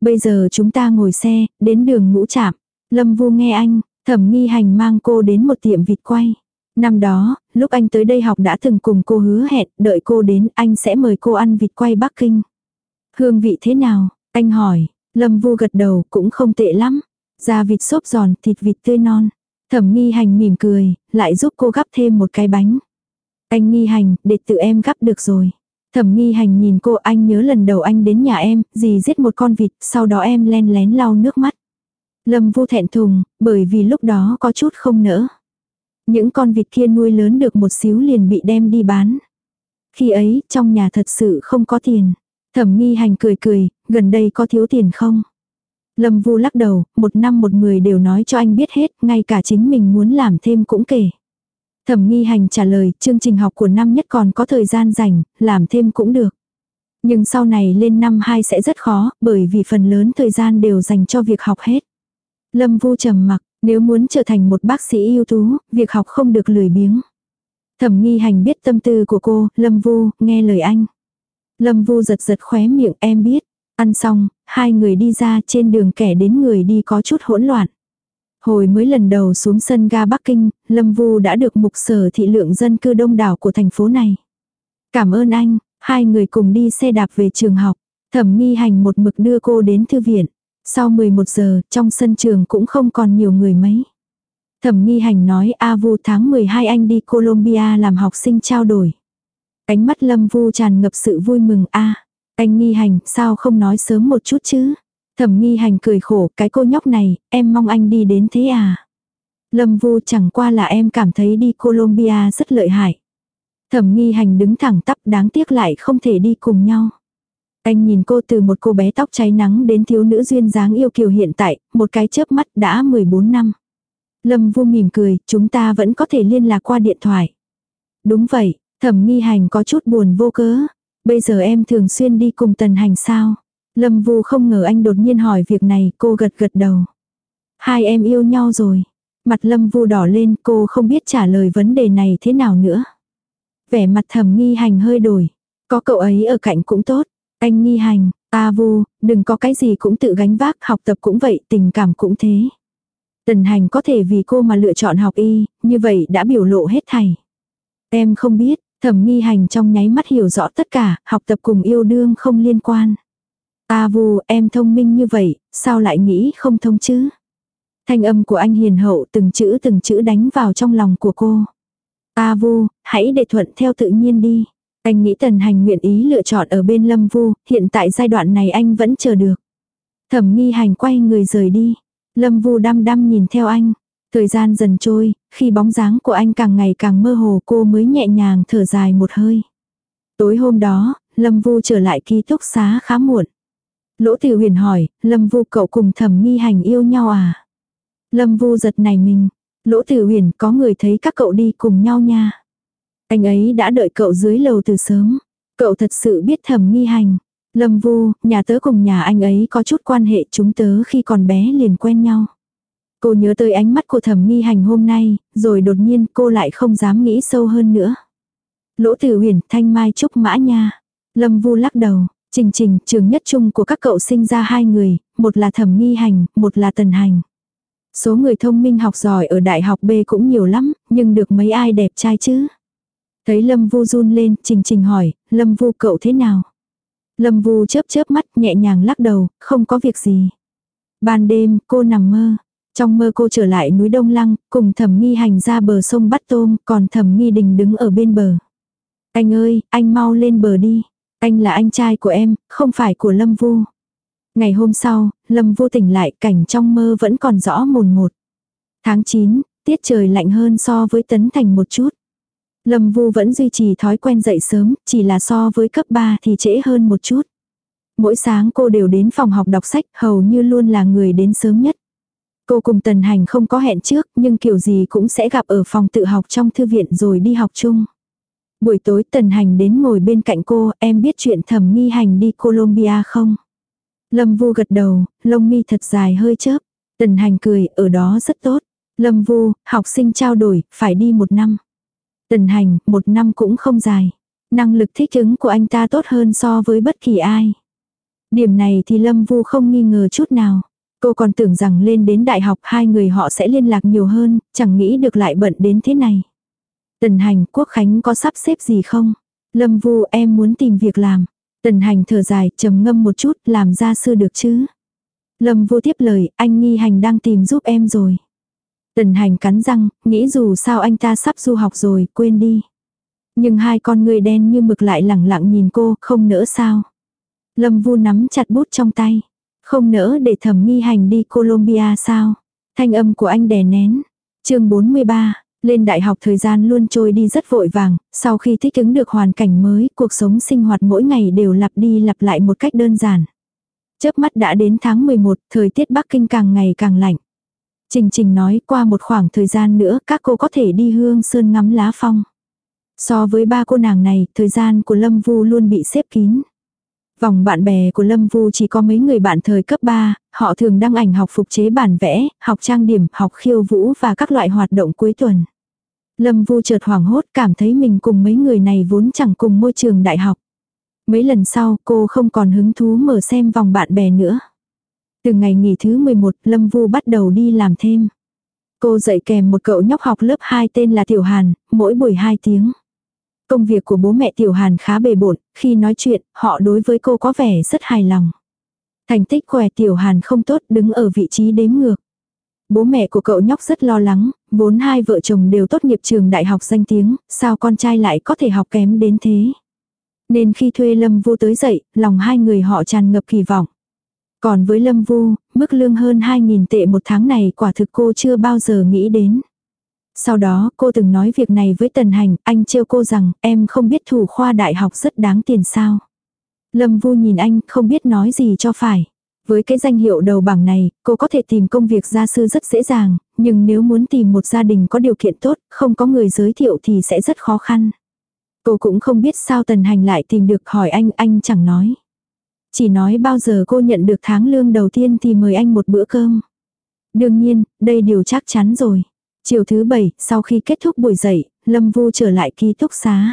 Bây giờ chúng ta ngồi xe, đến đường ngũ trạm. Lâm vu nghe anh, thẩm nghi hành mang cô đến một tiệm vịt quay. Năm đó, lúc anh tới đây học đã từng cùng cô hứa hẹn, đợi cô đến anh sẽ mời cô ăn vịt quay Bắc Kinh. Hương vị thế nào? Anh hỏi, Lâm Vu gật đầu cũng không tệ lắm. Da vịt xốp giòn, thịt vịt tươi non. Thẩm nghi hành mỉm cười, lại giúp cô gắp thêm một cái bánh. Anh nghi hành, để tự em gắp được rồi. Thẩm nghi hành nhìn cô anh nhớ lần đầu anh đến nhà em, dì giết một con vịt, sau đó em len lén lau nước mắt. Lâm Vu thẹn thùng, bởi vì lúc đó có chút không nỡ. Những con vịt kia nuôi lớn được một xíu liền bị đem đi bán. Khi ấy, trong nhà thật sự không có tiền. Thẩm nghi hành cười cười, gần đây có thiếu tiền không? Lâm Vu lắc đầu, một năm một người đều nói cho anh biết hết, ngay cả chính mình muốn làm thêm cũng kể. Thẩm nghi hành trả lời, chương trình học của năm nhất còn có thời gian rảnh, làm thêm cũng được. Nhưng sau này lên năm 2 sẽ rất khó, bởi vì phần lớn thời gian đều dành cho việc học hết. Lâm Vu trầm mặc, nếu muốn trở thành một bác sĩ ưu tú, việc học không được lười biếng. Thẩm nghi hành biết tâm tư của cô, Lâm Vu, nghe lời anh. Lâm Vu giật giật khóe miệng em biết. Ăn xong, hai người đi ra trên đường kẻ đến người đi có chút hỗn loạn. Hồi mới lần đầu xuống sân ga Bắc Kinh, Lâm Vu đã được mục sở thị lượng dân cư đông đảo của thành phố này. Cảm ơn anh, hai người cùng đi xe đạp về trường học. Thẩm nghi hành một mực đưa cô đến thư viện. Sau 11 giờ, trong sân trường cũng không còn nhiều người mấy. Thẩm nghi hành nói A Vu tháng 12 anh đi Colombia làm học sinh trao đổi. Ánh mắt Lâm Vu tràn ngập sự vui mừng a Anh nghi hành, sao không nói sớm một chút chứ? Thẩm nghi hành cười khổ, cái cô nhóc này, em mong anh đi đến thế à? Lâm Vu chẳng qua là em cảm thấy đi Colombia rất lợi hại. Thẩm nghi hành đứng thẳng tắp đáng tiếc lại không thể đi cùng nhau. Anh nhìn cô từ một cô bé tóc cháy nắng đến thiếu nữ duyên dáng yêu kiều hiện tại, một cái chớp mắt đã 14 năm. Lâm Vu mỉm cười, chúng ta vẫn có thể liên lạc qua điện thoại. Đúng vậy, thẩm nghi hành có chút buồn vô cớ. Bây giờ em thường xuyên đi cùng tần hành sao? Lâm Vu không ngờ anh đột nhiên hỏi việc này, cô gật gật đầu. Hai em yêu nhau rồi. Mặt Lâm Vu đỏ lên, cô không biết trả lời vấn đề này thế nào nữa. Vẻ mặt thẩm nghi hành hơi đổi. Có cậu ấy ở cạnh cũng tốt. Anh nghi hành, ta vu, đừng có cái gì cũng tự gánh vác, học tập cũng vậy, tình cảm cũng thế. Tần hành có thể vì cô mà lựa chọn học y, như vậy đã biểu lộ hết thảy. Em không biết, thẩm nghi hành trong nháy mắt hiểu rõ tất cả, học tập cùng yêu đương không liên quan. Ta vu, em thông minh như vậy, sao lại nghĩ không thông chứ? Thanh âm của anh hiền hậu từng chữ từng chữ đánh vào trong lòng của cô. Ta vu, hãy để thuận theo tự nhiên đi. Anh nghĩ tần hành nguyện ý lựa chọn ở bên lâm vu, hiện tại giai đoạn này anh vẫn chờ được. Thẩm nghi hành quay người rời đi. Lâm vu đăm đăm nhìn theo anh. Thời gian dần trôi, khi bóng dáng của anh càng ngày càng mơ hồ cô mới nhẹ nhàng thở dài một hơi. Tối hôm đó, Lâm vu trở lại ký túc xá khá muộn. Lỗ Tử Huyền hỏi, Lâm Vu cậu cùng Thẩm Nghi Hành yêu nhau à? Lâm Vu giật này mình, Lỗ Tử Huyền có người thấy các cậu đi cùng nhau nha. Anh ấy đã đợi cậu dưới lầu từ sớm. Cậu thật sự biết Thẩm Nghi Hành. Lâm Vu, nhà tớ cùng nhà anh ấy có chút quan hệ chúng tớ khi còn bé liền quen nhau. Cô nhớ tới ánh mắt của Thẩm Nghi Hành hôm nay, rồi đột nhiên cô lại không dám nghĩ sâu hơn nữa. Lỗ Tử Huyền, Thanh Mai Trúc Mã nha. Lâm Vu lắc đầu, Trình trình, trường nhất chung của các cậu sinh ra hai người, một là thẩm nghi hành, một là tần hành. Số người thông minh học giỏi ở đại học B cũng nhiều lắm, nhưng được mấy ai đẹp trai chứ? Thấy Lâm Vu run lên, Trình Trình hỏi, Lâm Vu cậu thế nào? Lâm Vu chớp chớp mắt nhẹ nhàng lắc đầu, không có việc gì. Ban đêm, cô nằm mơ. Trong mơ cô trở lại núi Đông Lăng, cùng thẩm nghi hành ra bờ sông bắt tôm, còn thẩm nghi đình đứng ở bên bờ. Anh ơi, anh mau lên bờ đi. Anh là anh trai của em, không phải của Lâm Vu. Ngày hôm sau, Lâm Vu tỉnh lại cảnh trong mơ vẫn còn rõ mồn một. Tháng 9, tiết trời lạnh hơn so với Tấn Thành một chút. Lâm Vu vẫn duy trì thói quen dậy sớm, chỉ là so với cấp 3 thì trễ hơn một chút. Mỗi sáng cô đều đến phòng học đọc sách, hầu như luôn là người đến sớm nhất. Cô cùng Tần Hành không có hẹn trước, nhưng kiểu gì cũng sẽ gặp ở phòng tự học trong thư viện rồi đi học chung. Buổi tối Tần Hành đến ngồi bên cạnh cô, em biết chuyện thẩm nghi hành đi Colombia không? Lâm Vu gật đầu, lông mi thật dài hơi chớp. Tần Hành cười, ở đó rất tốt. Lâm Vu, học sinh trao đổi, phải đi một năm. Tần Hành, một năm cũng không dài. Năng lực thích ứng của anh ta tốt hơn so với bất kỳ ai. Điểm này thì Lâm Vu không nghi ngờ chút nào. Cô còn tưởng rằng lên đến đại học hai người họ sẽ liên lạc nhiều hơn, chẳng nghĩ được lại bận đến thế này. Tần hành quốc khánh có sắp xếp gì không? Lâm vu em muốn tìm việc làm. Tần hành thở dài trầm ngâm một chút làm ra sư được chứ? Lâm vu tiếp lời anh nghi hành đang tìm giúp em rồi. Tần hành cắn răng, nghĩ dù sao anh ta sắp du học rồi, quên đi. Nhưng hai con người đen như mực lại lẳng lặng nhìn cô, không nỡ sao. Lâm vu nắm chặt bút trong tay. Không nỡ để thẩm nghi hành đi Colombia sao. Thanh âm của anh đè nén. chương 43, lên đại học thời gian luôn trôi đi rất vội vàng, sau khi thích ứng được hoàn cảnh mới, cuộc sống sinh hoạt mỗi ngày đều lặp đi lặp lại một cách đơn giản. Chớp mắt đã đến tháng 11, thời tiết Bắc Kinh càng ngày càng lạnh. Trình Trình nói qua một khoảng thời gian nữa các cô có thể đi hương sơn ngắm lá phong. So với ba cô nàng này, thời gian của Lâm Vu luôn bị xếp kín. Vòng bạn bè của Lâm Vu chỉ có mấy người bạn thời cấp 3, họ thường đăng ảnh học phục chế bản vẽ, học trang điểm, học khiêu vũ và các loại hoạt động cuối tuần. Lâm Vu chợt hoảng hốt cảm thấy mình cùng mấy người này vốn chẳng cùng môi trường đại học. Mấy lần sau cô không còn hứng thú mở xem vòng bạn bè nữa. Từ ngày nghỉ thứ 11, Lâm Vu bắt đầu đi làm thêm. Cô dạy kèm một cậu nhóc học lớp 2 tên là Tiểu Hàn, mỗi buổi 2 tiếng. Công việc của bố mẹ Tiểu Hàn khá bề bộn, khi nói chuyện, họ đối với cô có vẻ rất hài lòng. Thành tích khỏe Tiểu Hàn không tốt đứng ở vị trí đếm ngược. Bố mẹ của cậu nhóc rất lo lắng, vốn hai vợ chồng đều tốt nghiệp trường đại học danh tiếng, sao con trai lại có thể học kém đến thế. Nên khi thuê Lâm Vu tới dậy, lòng hai người họ tràn ngập kỳ vọng. Còn với Lâm Vu, mức lương hơn 2.000 tệ một tháng này quả thực cô chưa bao giờ nghĩ đến. Sau đó cô từng nói việc này với Tần Hành, anh trêu cô rằng em không biết thủ khoa đại học rất đáng tiền sao. Lâm Vu nhìn anh không biết nói gì cho phải. Với cái danh hiệu đầu bảng này, cô có thể tìm công việc gia sư rất dễ dàng, nhưng nếu muốn tìm một gia đình có điều kiện tốt, không có người giới thiệu thì sẽ rất khó khăn. Cô cũng không biết sao Tần Hành lại tìm được hỏi anh, anh chẳng nói. Chỉ nói bao giờ cô nhận được tháng lương đầu tiên thì mời anh một bữa cơm. Đương nhiên, đây điều chắc chắn rồi. Chiều thứ bảy, sau khi kết thúc buổi dậy, Lâm Vu trở lại ký túc xá.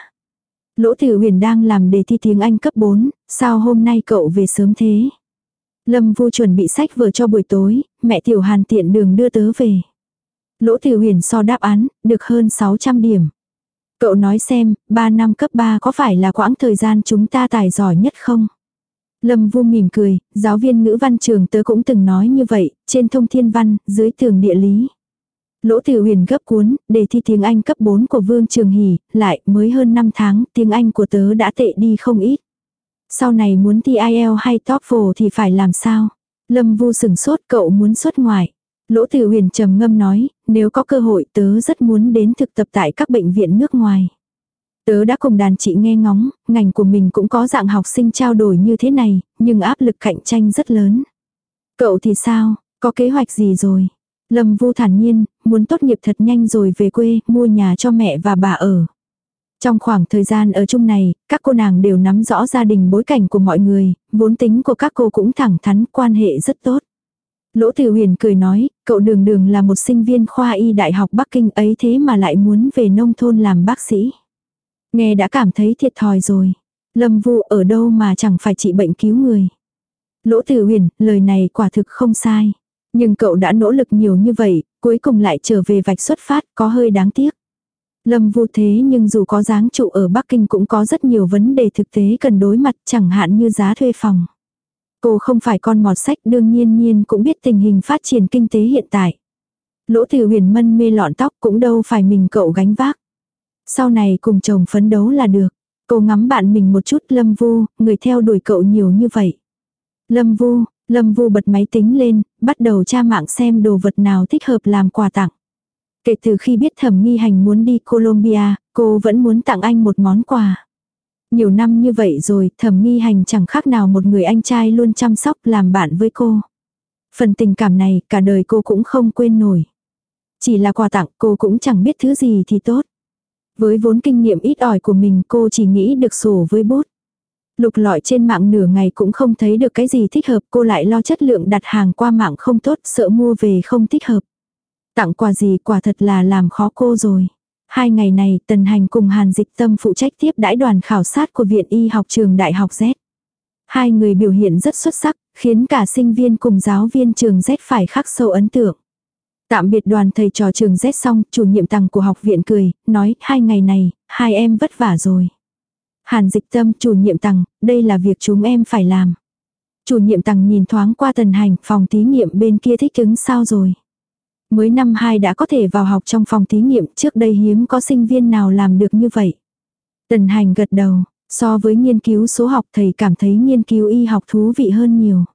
Lỗ Tử Huyền đang làm đề thi tiếng Anh cấp 4, sao hôm nay cậu về sớm thế? Lâm Vu chuẩn bị sách vở cho buổi tối, mẹ Tiểu Hàn tiện đường đưa tớ về. Lỗ Tử Huyền so đáp án, được hơn 600 điểm. Cậu nói xem, 3 năm cấp 3 có phải là quãng thời gian chúng ta tài giỏi nhất không? Lâm Vu mỉm cười, giáo viên ngữ văn trường tớ cũng từng nói như vậy, trên thông thiên văn, dưới tường địa lý. Lỗ Tử Huyền gấp cuốn, đề thi tiếng Anh cấp 4 của Vương Trường Hỷ, lại mới hơn 5 tháng, tiếng Anh của tớ đã tệ đi không ít. Sau này muốn thi IELTS hay TOEFL thì phải làm sao? Lâm Vu sừng sốt cậu muốn xuất ngoại. Lỗ Tử Huyền trầm ngâm nói, nếu có cơ hội tớ rất muốn đến thực tập tại các bệnh viện nước ngoài. Tớ đã cùng đàn chị nghe ngóng, ngành của mình cũng có dạng học sinh trao đổi như thế này, nhưng áp lực cạnh tranh rất lớn. Cậu thì sao, có kế hoạch gì rồi? Lâm Vu thản nhiên, muốn tốt nghiệp thật nhanh rồi về quê, mua nhà cho mẹ và bà ở. Trong khoảng thời gian ở chung này, các cô nàng đều nắm rõ gia đình bối cảnh của mọi người, vốn tính của các cô cũng thẳng thắn, quan hệ rất tốt. Lỗ Tử Huyền cười nói, cậu đường đường là một sinh viên khoa y đại học Bắc Kinh ấy thế mà lại muốn về nông thôn làm bác sĩ. Nghe đã cảm thấy thiệt thòi rồi. Lâm Vu ở đâu mà chẳng phải trị bệnh cứu người. Lỗ Tử Huyền, lời này quả thực không sai. Nhưng cậu đã nỗ lực nhiều như vậy, cuối cùng lại trở về vạch xuất phát, có hơi đáng tiếc. Lâm Vu thế nhưng dù có dáng trụ ở Bắc Kinh cũng có rất nhiều vấn đề thực tế cần đối mặt, chẳng hạn như giá thuê phòng. Cô không phải con mọt sách đương nhiên nhiên cũng biết tình hình phát triển kinh tế hiện tại. Lỗ Tử Huyền mân mê lọn tóc cũng đâu phải mình cậu gánh vác. Sau này cùng chồng phấn đấu là được. Cô ngắm bạn mình một chút Lâm Vu, người theo đuổi cậu nhiều như vậy. Lâm Vu, Lâm Vu bật máy tính lên, bắt đầu tra mạng xem đồ vật nào thích hợp làm quà tặng. Kể từ khi biết thẩm nghi hành muốn đi Colombia, cô vẫn muốn tặng anh một món quà. Nhiều năm như vậy rồi, thẩm nghi hành chẳng khác nào một người anh trai luôn chăm sóc làm bạn với cô. Phần tình cảm này, cả đời cô cũng không quên nổi. Chỉ là quà tặng cô cũng chẳng biết thứ gì thì tốt. Với vốn kinh nghiệm ít ỏi của mình cô chỉ nghĩ được sổ với bút. Lục lọi trên mạng nửa ngày cũng không thấy được cái gì thích hợp cô lại lo chất lượng đặt hàng qua mạng không tốt sợ mua về không thích hợp. Tặng quà gì quả thật là làm khó cô rồi. Hai ngày này Tần Hành cùng Hàn Dịch Tâm phụ trách tiếp đãi đoàn khảo sát của Viện Y học trường Đại học Z. Hai người biểu hiện rất xuất sắc, khiến cả sinh viên cùng giáo viên trường Z phải khắc sâu ấn tượng. Tạm biệt đoàn thầy trò trường Z xong, chủ nhiệm tầng của học viện cười, nói, hai ngày này, hai em vất vả rồi. Hàn dịch tâm, chủ nhiệm tầng, đây là việc chúng em phải làm. Chủ nhiệm tầng nhìn thoáng qua tần hành, phòng thí nghiệm bên kia thích ứng sao rồi. Mới năm 2 đã có thể vào học trong phòng thí nghiệm, trước đây hiếm có sinh viên nào làm được như vậy. Tần hành gật đầu, so với nghiên cứu số học thầy cảm thấy nghiên cứu y học thú vị hơn nhiều.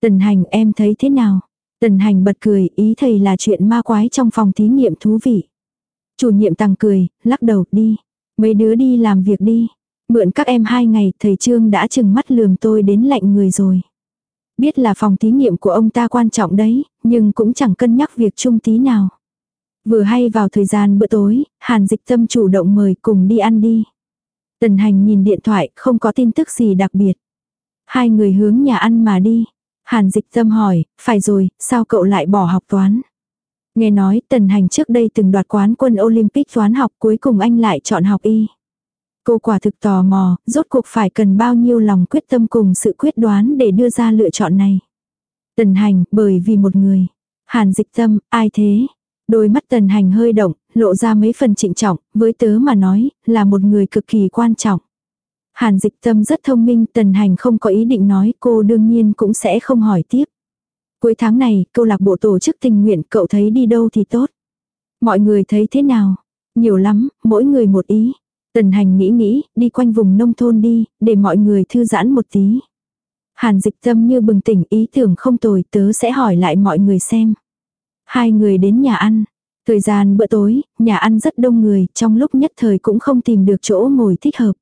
Tần hành em thấy thế nào? Tần hành bật cười, ý thầy là chuyện ma quái trong phòng thí nghiệm thú vị. Chủ nhiệm tăng cười, lắc đầu, đi. Mấy đứa đi làm việc đi. Mượn các em hai ngày, thầy Trương đã chừng mắt lườm tôi đến lạnh người rồi. Biết là phòng thí nghiệm của ông ta quan trọng đấy, nhưng cũng chẳng cân nhắc việc chung tí nào. Vừa hay vào thời gian bữa tối, Hàn Dịch Tâm chủ động mời cùng đi ăn đi. Tần hành nhìn điện thoại, không có tin tức gì đặc biệt. Hai người hướng nhà ăn mà đi. Hàn dịch tâm hỏi, phải rồi, sao cậu lại bỏ học toán? Nghe nói tần hành trước đây từng đoạt quán quân Olympic toán học cuối cùng anh lại chọn học y. Cô quả thực tò mò, rốt cuộc phải cần bao nhiêu lòng quyết tâm cùng sự quyết đoán để đưa ra lựa chọn này. Tần hành, bởi vì một người. Hàn dịch tâm, ai thế? Đôi mắt tần hành hơi động, lộ ra mấy phần trịnh trọng, với tớ mà nói, là một người cực kỳ quan trọng. Hàn dịch tâm rất thông minh, tần hành không có ý định nói, cô đương nhiên cũng sẽ không hỏi tiếp. Cuối tháng này, câu lạc bộ tổ chức tình nguyện, cậu thấy đi đâu thì tốt. Mọi người thấy thế nào? Nhiều lắm, mỗi người một ý. Tần hành nghĩ nghĩ, đi quanh vùng nông thôn đi, để mọi người thư giãn một tí. Hàn dịch tâm như bừng tỉnh ý tưởng không tồi tớ sẽ hỏi lại mọi người xem. Hai người đến nhà ăn. Thời gian bữa tối, nhà ăn rất đông người, trong lúc nhất thời cũng không tìm được chỗ ngồi thích hợp.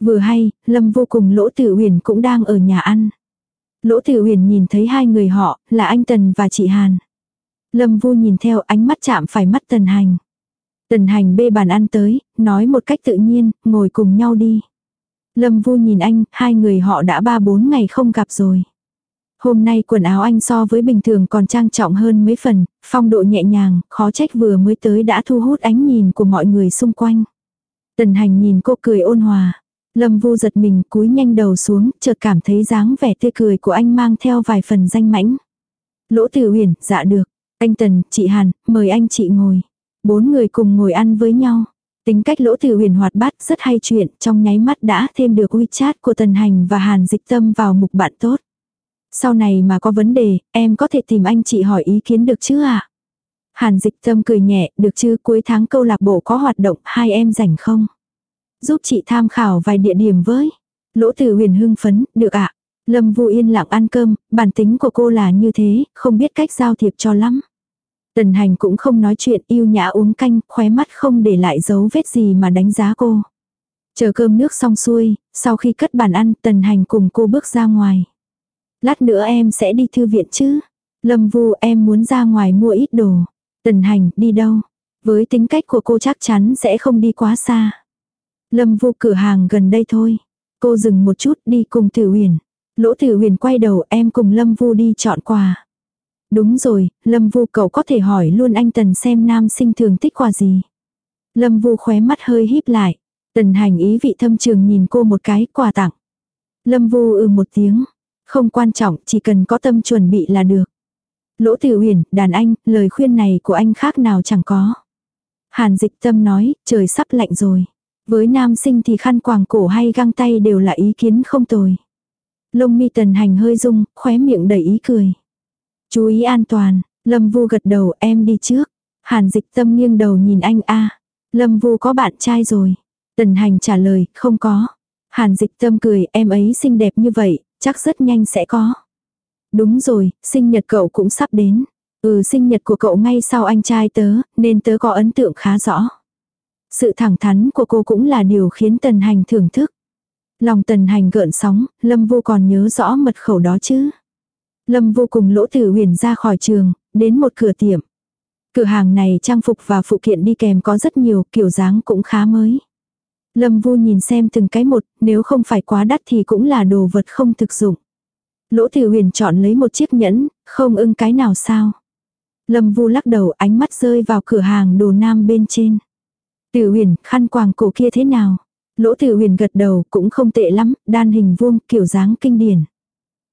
Vừa hay, Lâm vô cùng Lỗ Tử Huyền cũng đang ở nhà ăn. Lỗ Tử Huyền nhìn thấy hai người họ, là anh Tần và chị Hàn. Lâm Vu nhìn theo ánh mắt chạm phải mắt Tần Hành. Tần Hành bê bàn ăn tới, nói một cách tự nhiên, ngồi cùng nhau đi. Lâm Vu nhìn anh, hai người họ đã ba bốn ngày không gặp rồi. Hôm nay quần áo anh so với bình thường còn trang trọng hơn mấy phần, phong độ nhẹ nhàng, khó trách vừa mới tới đã thu hút ánh nhìn của mọi người xung quanh. Tần hành nhìn cô cười ôn hòa. Lâm vu giật mình cúi nhanh đầu xuống, chợt cảm thấy dáng vẻ tươi cười của anh mang theo vài phần danh mãnh. Lỗ tử huyền, dạ được. Anh Tần, chị Hàn, mời anh chị ngồi. Bốn người cùng ngồi ăn với nhau. Tính cách lỗ tử huyền hoạt bát rất hay chuyện, trong nháy mắt đã thêm được WeChat của Tần Hành và Hàn Dịch Tâm vào mục bạn tốt. Sau này mà có vấn đề, em có thể tìm anh chị hỏi ý kiến được chứ ạ? À? Hàn Dịch Tâm cười nhẹ, được chứ cuối tháng câu lạc bộ có hoạt động, hai em rảnh không? Giúp chị tham khảo vài địa điểm với. Lỗ tử huyền hưng phấn, được ạ. Lâm Vu yên lặng ăn cơm, bản tính của cô là như thế, không biết cách giao thiệp cho lắm. Tần hành cũng không nói chuyện yêu nhã uống canh, khóe mắt không để lại dấu vết gì mà đánh giá cô. Chờ cơm nước xong xuôi, sau khi cất bàn ăn, tần hành cùng cô bước ra ngoài. Lát nữa em sẽ đi thư viện chứ. Lâm Vu em muốn ra ngoài mua ít đồ. Tần hành, đi đâu? Với tính cách của cô chắc chắn sẽ không đi quá xa. Lâm Vu cửa hàng gần đây thôi. Cô dừng một chút đi cùng Tử Huyền. Lỗ Tử Huyền quay đầu em cùng Lâm Vu đi chọn quà. Đúng rồi, Lâm Vu cậu có thể hỏi luôn anh Tần xem nam sinh thường thích quà gì. Lâm Vu khóe mắt hơi híp lại. Tần hành ý vị thâm trường nhìn cô một cái quà tặng. Lâm Vu ừ một tiếng. Không quan trọng, chỉ cần có tâm chuẩn bị là được. Lỗ Tử Huyền, đàn anh, lời khuyên này của anh khác nào chẳng có. Hàn dịch tâm nói, trời sắp lạnh rồi. Với nam sinh thì khăn quàng cổ hay găng tay đều là ý kiến không tồi. Lông mi tần hành hơi rung, khóe miệng đầy ý cười. Chú ý an toàn, Lâm Vu gật đầu em đi trước. Hàn dịch tâm nghiêng đầu nhìn anh a Lâm Vu có bạn trai rồi. Tần hành trả lời, không có. Hàn dịch tâm cười, em ấy xinh đẹp như vậy, chắc rất nhanh sẽ có. Đúng rồi, sinh nhật cậu cũng sắp đến. Ừ sinh nhật của cậu ngay sau anh trai tớ, nên tớ có ấn tượng khá rõ. Sự thẳng thắn của cô cũng là điều khiến tần hành thưởng thức. Lòng tần hành gợn sóng, Lâm vô còn nhớ rõ mật khẩu đó chứ. Lâm vô cùng lỗ tử huyền ra khỏi trường, đến một cửa tiệm. Cửa hàng này trang phục và phụ kiện đi kèm có rất nhiều, kiểu dáng cũng khá mới. Lâm Vu nhìn xem từng cái một, nếu không phải quá đắt thì cũng là đồ vật không thực dụng. Lỗ Tử Huyền chọn lấy một chiếc nhẫn, không ưng cái nào sao. Lâm Vu lắc đầu ánh mắt rơi vào cửa hàng đồ nam bên trên. Tử Huyền, khăn quàng cổ kia thế nào? Lỗ Tử Huyền gật đầu, cũng không tệ lắm, đan hình vuông, kiểu dáng kinh điển.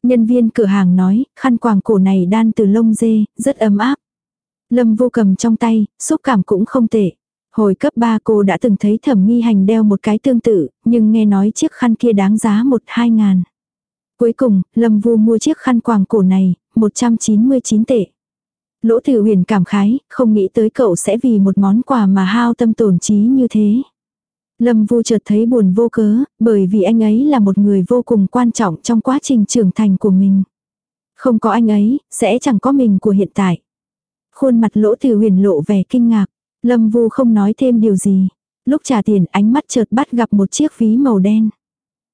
Nhân viên cửa hàng nói, khăn quàng cổ này đan từ lông dê, rất ấm áp. Lâm vô cầm trong tay, xúc cảm cũng không tệ. Hồi cấp 3 cô đã từng thấy thẩm nghi hành đeo một cái tương tự, nhưng nghe nói chiếc khăn kia đáng giá một hai ngàn. Cuối cùng, Lâm Vu mua chiếc khăn quàng cổ này, 199 tệ. Lỗ Tử Huyền cảm khái, không nghĩ tới cậu sẽ vì một món quà mà hao tâm tổn trí như thế. Lâm Vu chợt thấy buồn vô cớ, bởi vì anh ấy là một người vô cùng quan trọng trong quá trình trưởng thành của mình. Không có anh ấy, sẽ chẳng có mình của hiện tại. Khuôn mặt Lỗ Tử Huyền lộ vẻ kinh ngạc. Lâm Vu không nói thêm điều gì. Lúc trả tiền ánh mắt chợt bắt gặp một chiếc ví màu đen.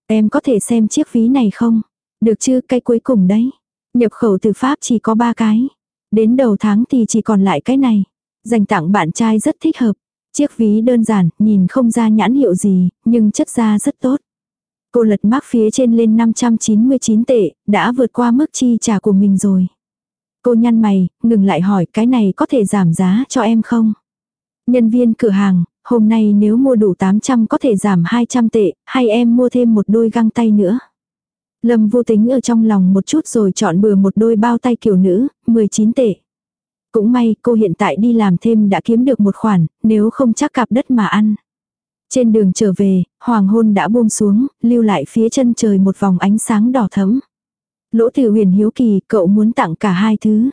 Em có thể xem chiếc ví này không? Được chứ, cái cuối cùng đấy. Nhập khẩu từ Pháp chỉ có ba cái. Đến đầu tháng thì chỉ còn lại cái này. Dành tặng bạn trai rất thích hợp. Chiếc ví đơn giản, nhìn không ra nhãn hiệu gì, nhưng chất da rất tốt. Cô lật mác phía trên lên 599 tệ, đã vượt qua mức chi trả của mình rồi. Cô nhăn mày, ngừng lại hỏi cái này có thể giảm giá cho em không? Nhân viên cửa hàng, hôm nay nếu mua đủ 800 có thể giảm 200 tệ, hay em mua thêm một đôi găng tay nữa. Lâm vô tính ở trong lòng một chút rồi chọn bừa một đôi bao tay kiểu nữ, 19 tệ. Cũng may cô hiện tại đi làm thêm đã kiếm được một khoản, nếu không chắc cặp đất mà ăn. Trên đường trở về, hoàng hôn đã buông xuống, lưu lại phía chân trời một vòng ánh sáng đỏ thẫm. Lỗ Tử Huyền hiếu kỳ, cậu muốn tặng cả hai thứ.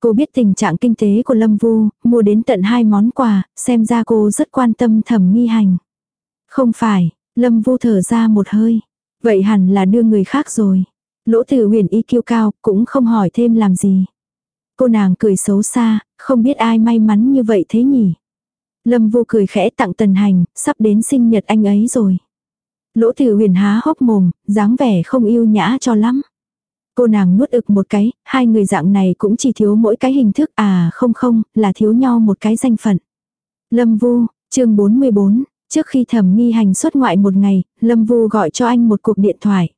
Cô biết tình trạng kinh tế của Lâm Vu, mua đến tận hai món quà, xem ra cô rất quan tâm thẩm nghi hành. Không phải, Lâm Vu thở ra một hơi. Vậy hẳn là đưa người khác rồi. Lỗ Tử Huyền y kiêu cao, cũng không hỏi thêm làm gì. Cô nàng cười xấu xa, không biết ai may mắn như vậy thế nhỉ. Lâm vô cười khẽ tặng tần hành, sắp đến sinh nhật anh ấy rồi. Lỗ tử huyền há hốc mồm, dáng vẻ không yêu nhã cho lắm. Cô nàng nuốt ực một cái, hai người dạng này cũng chỉ thiếu mỗi cái hình thức à không không, là thiếu nhau một cái danh phận. Lâm Vu, chương 44, trước khi thẩm nghi hành xuất ngoại một ngày, Lâm Vu gọi cho anh một cuộc điện thoại.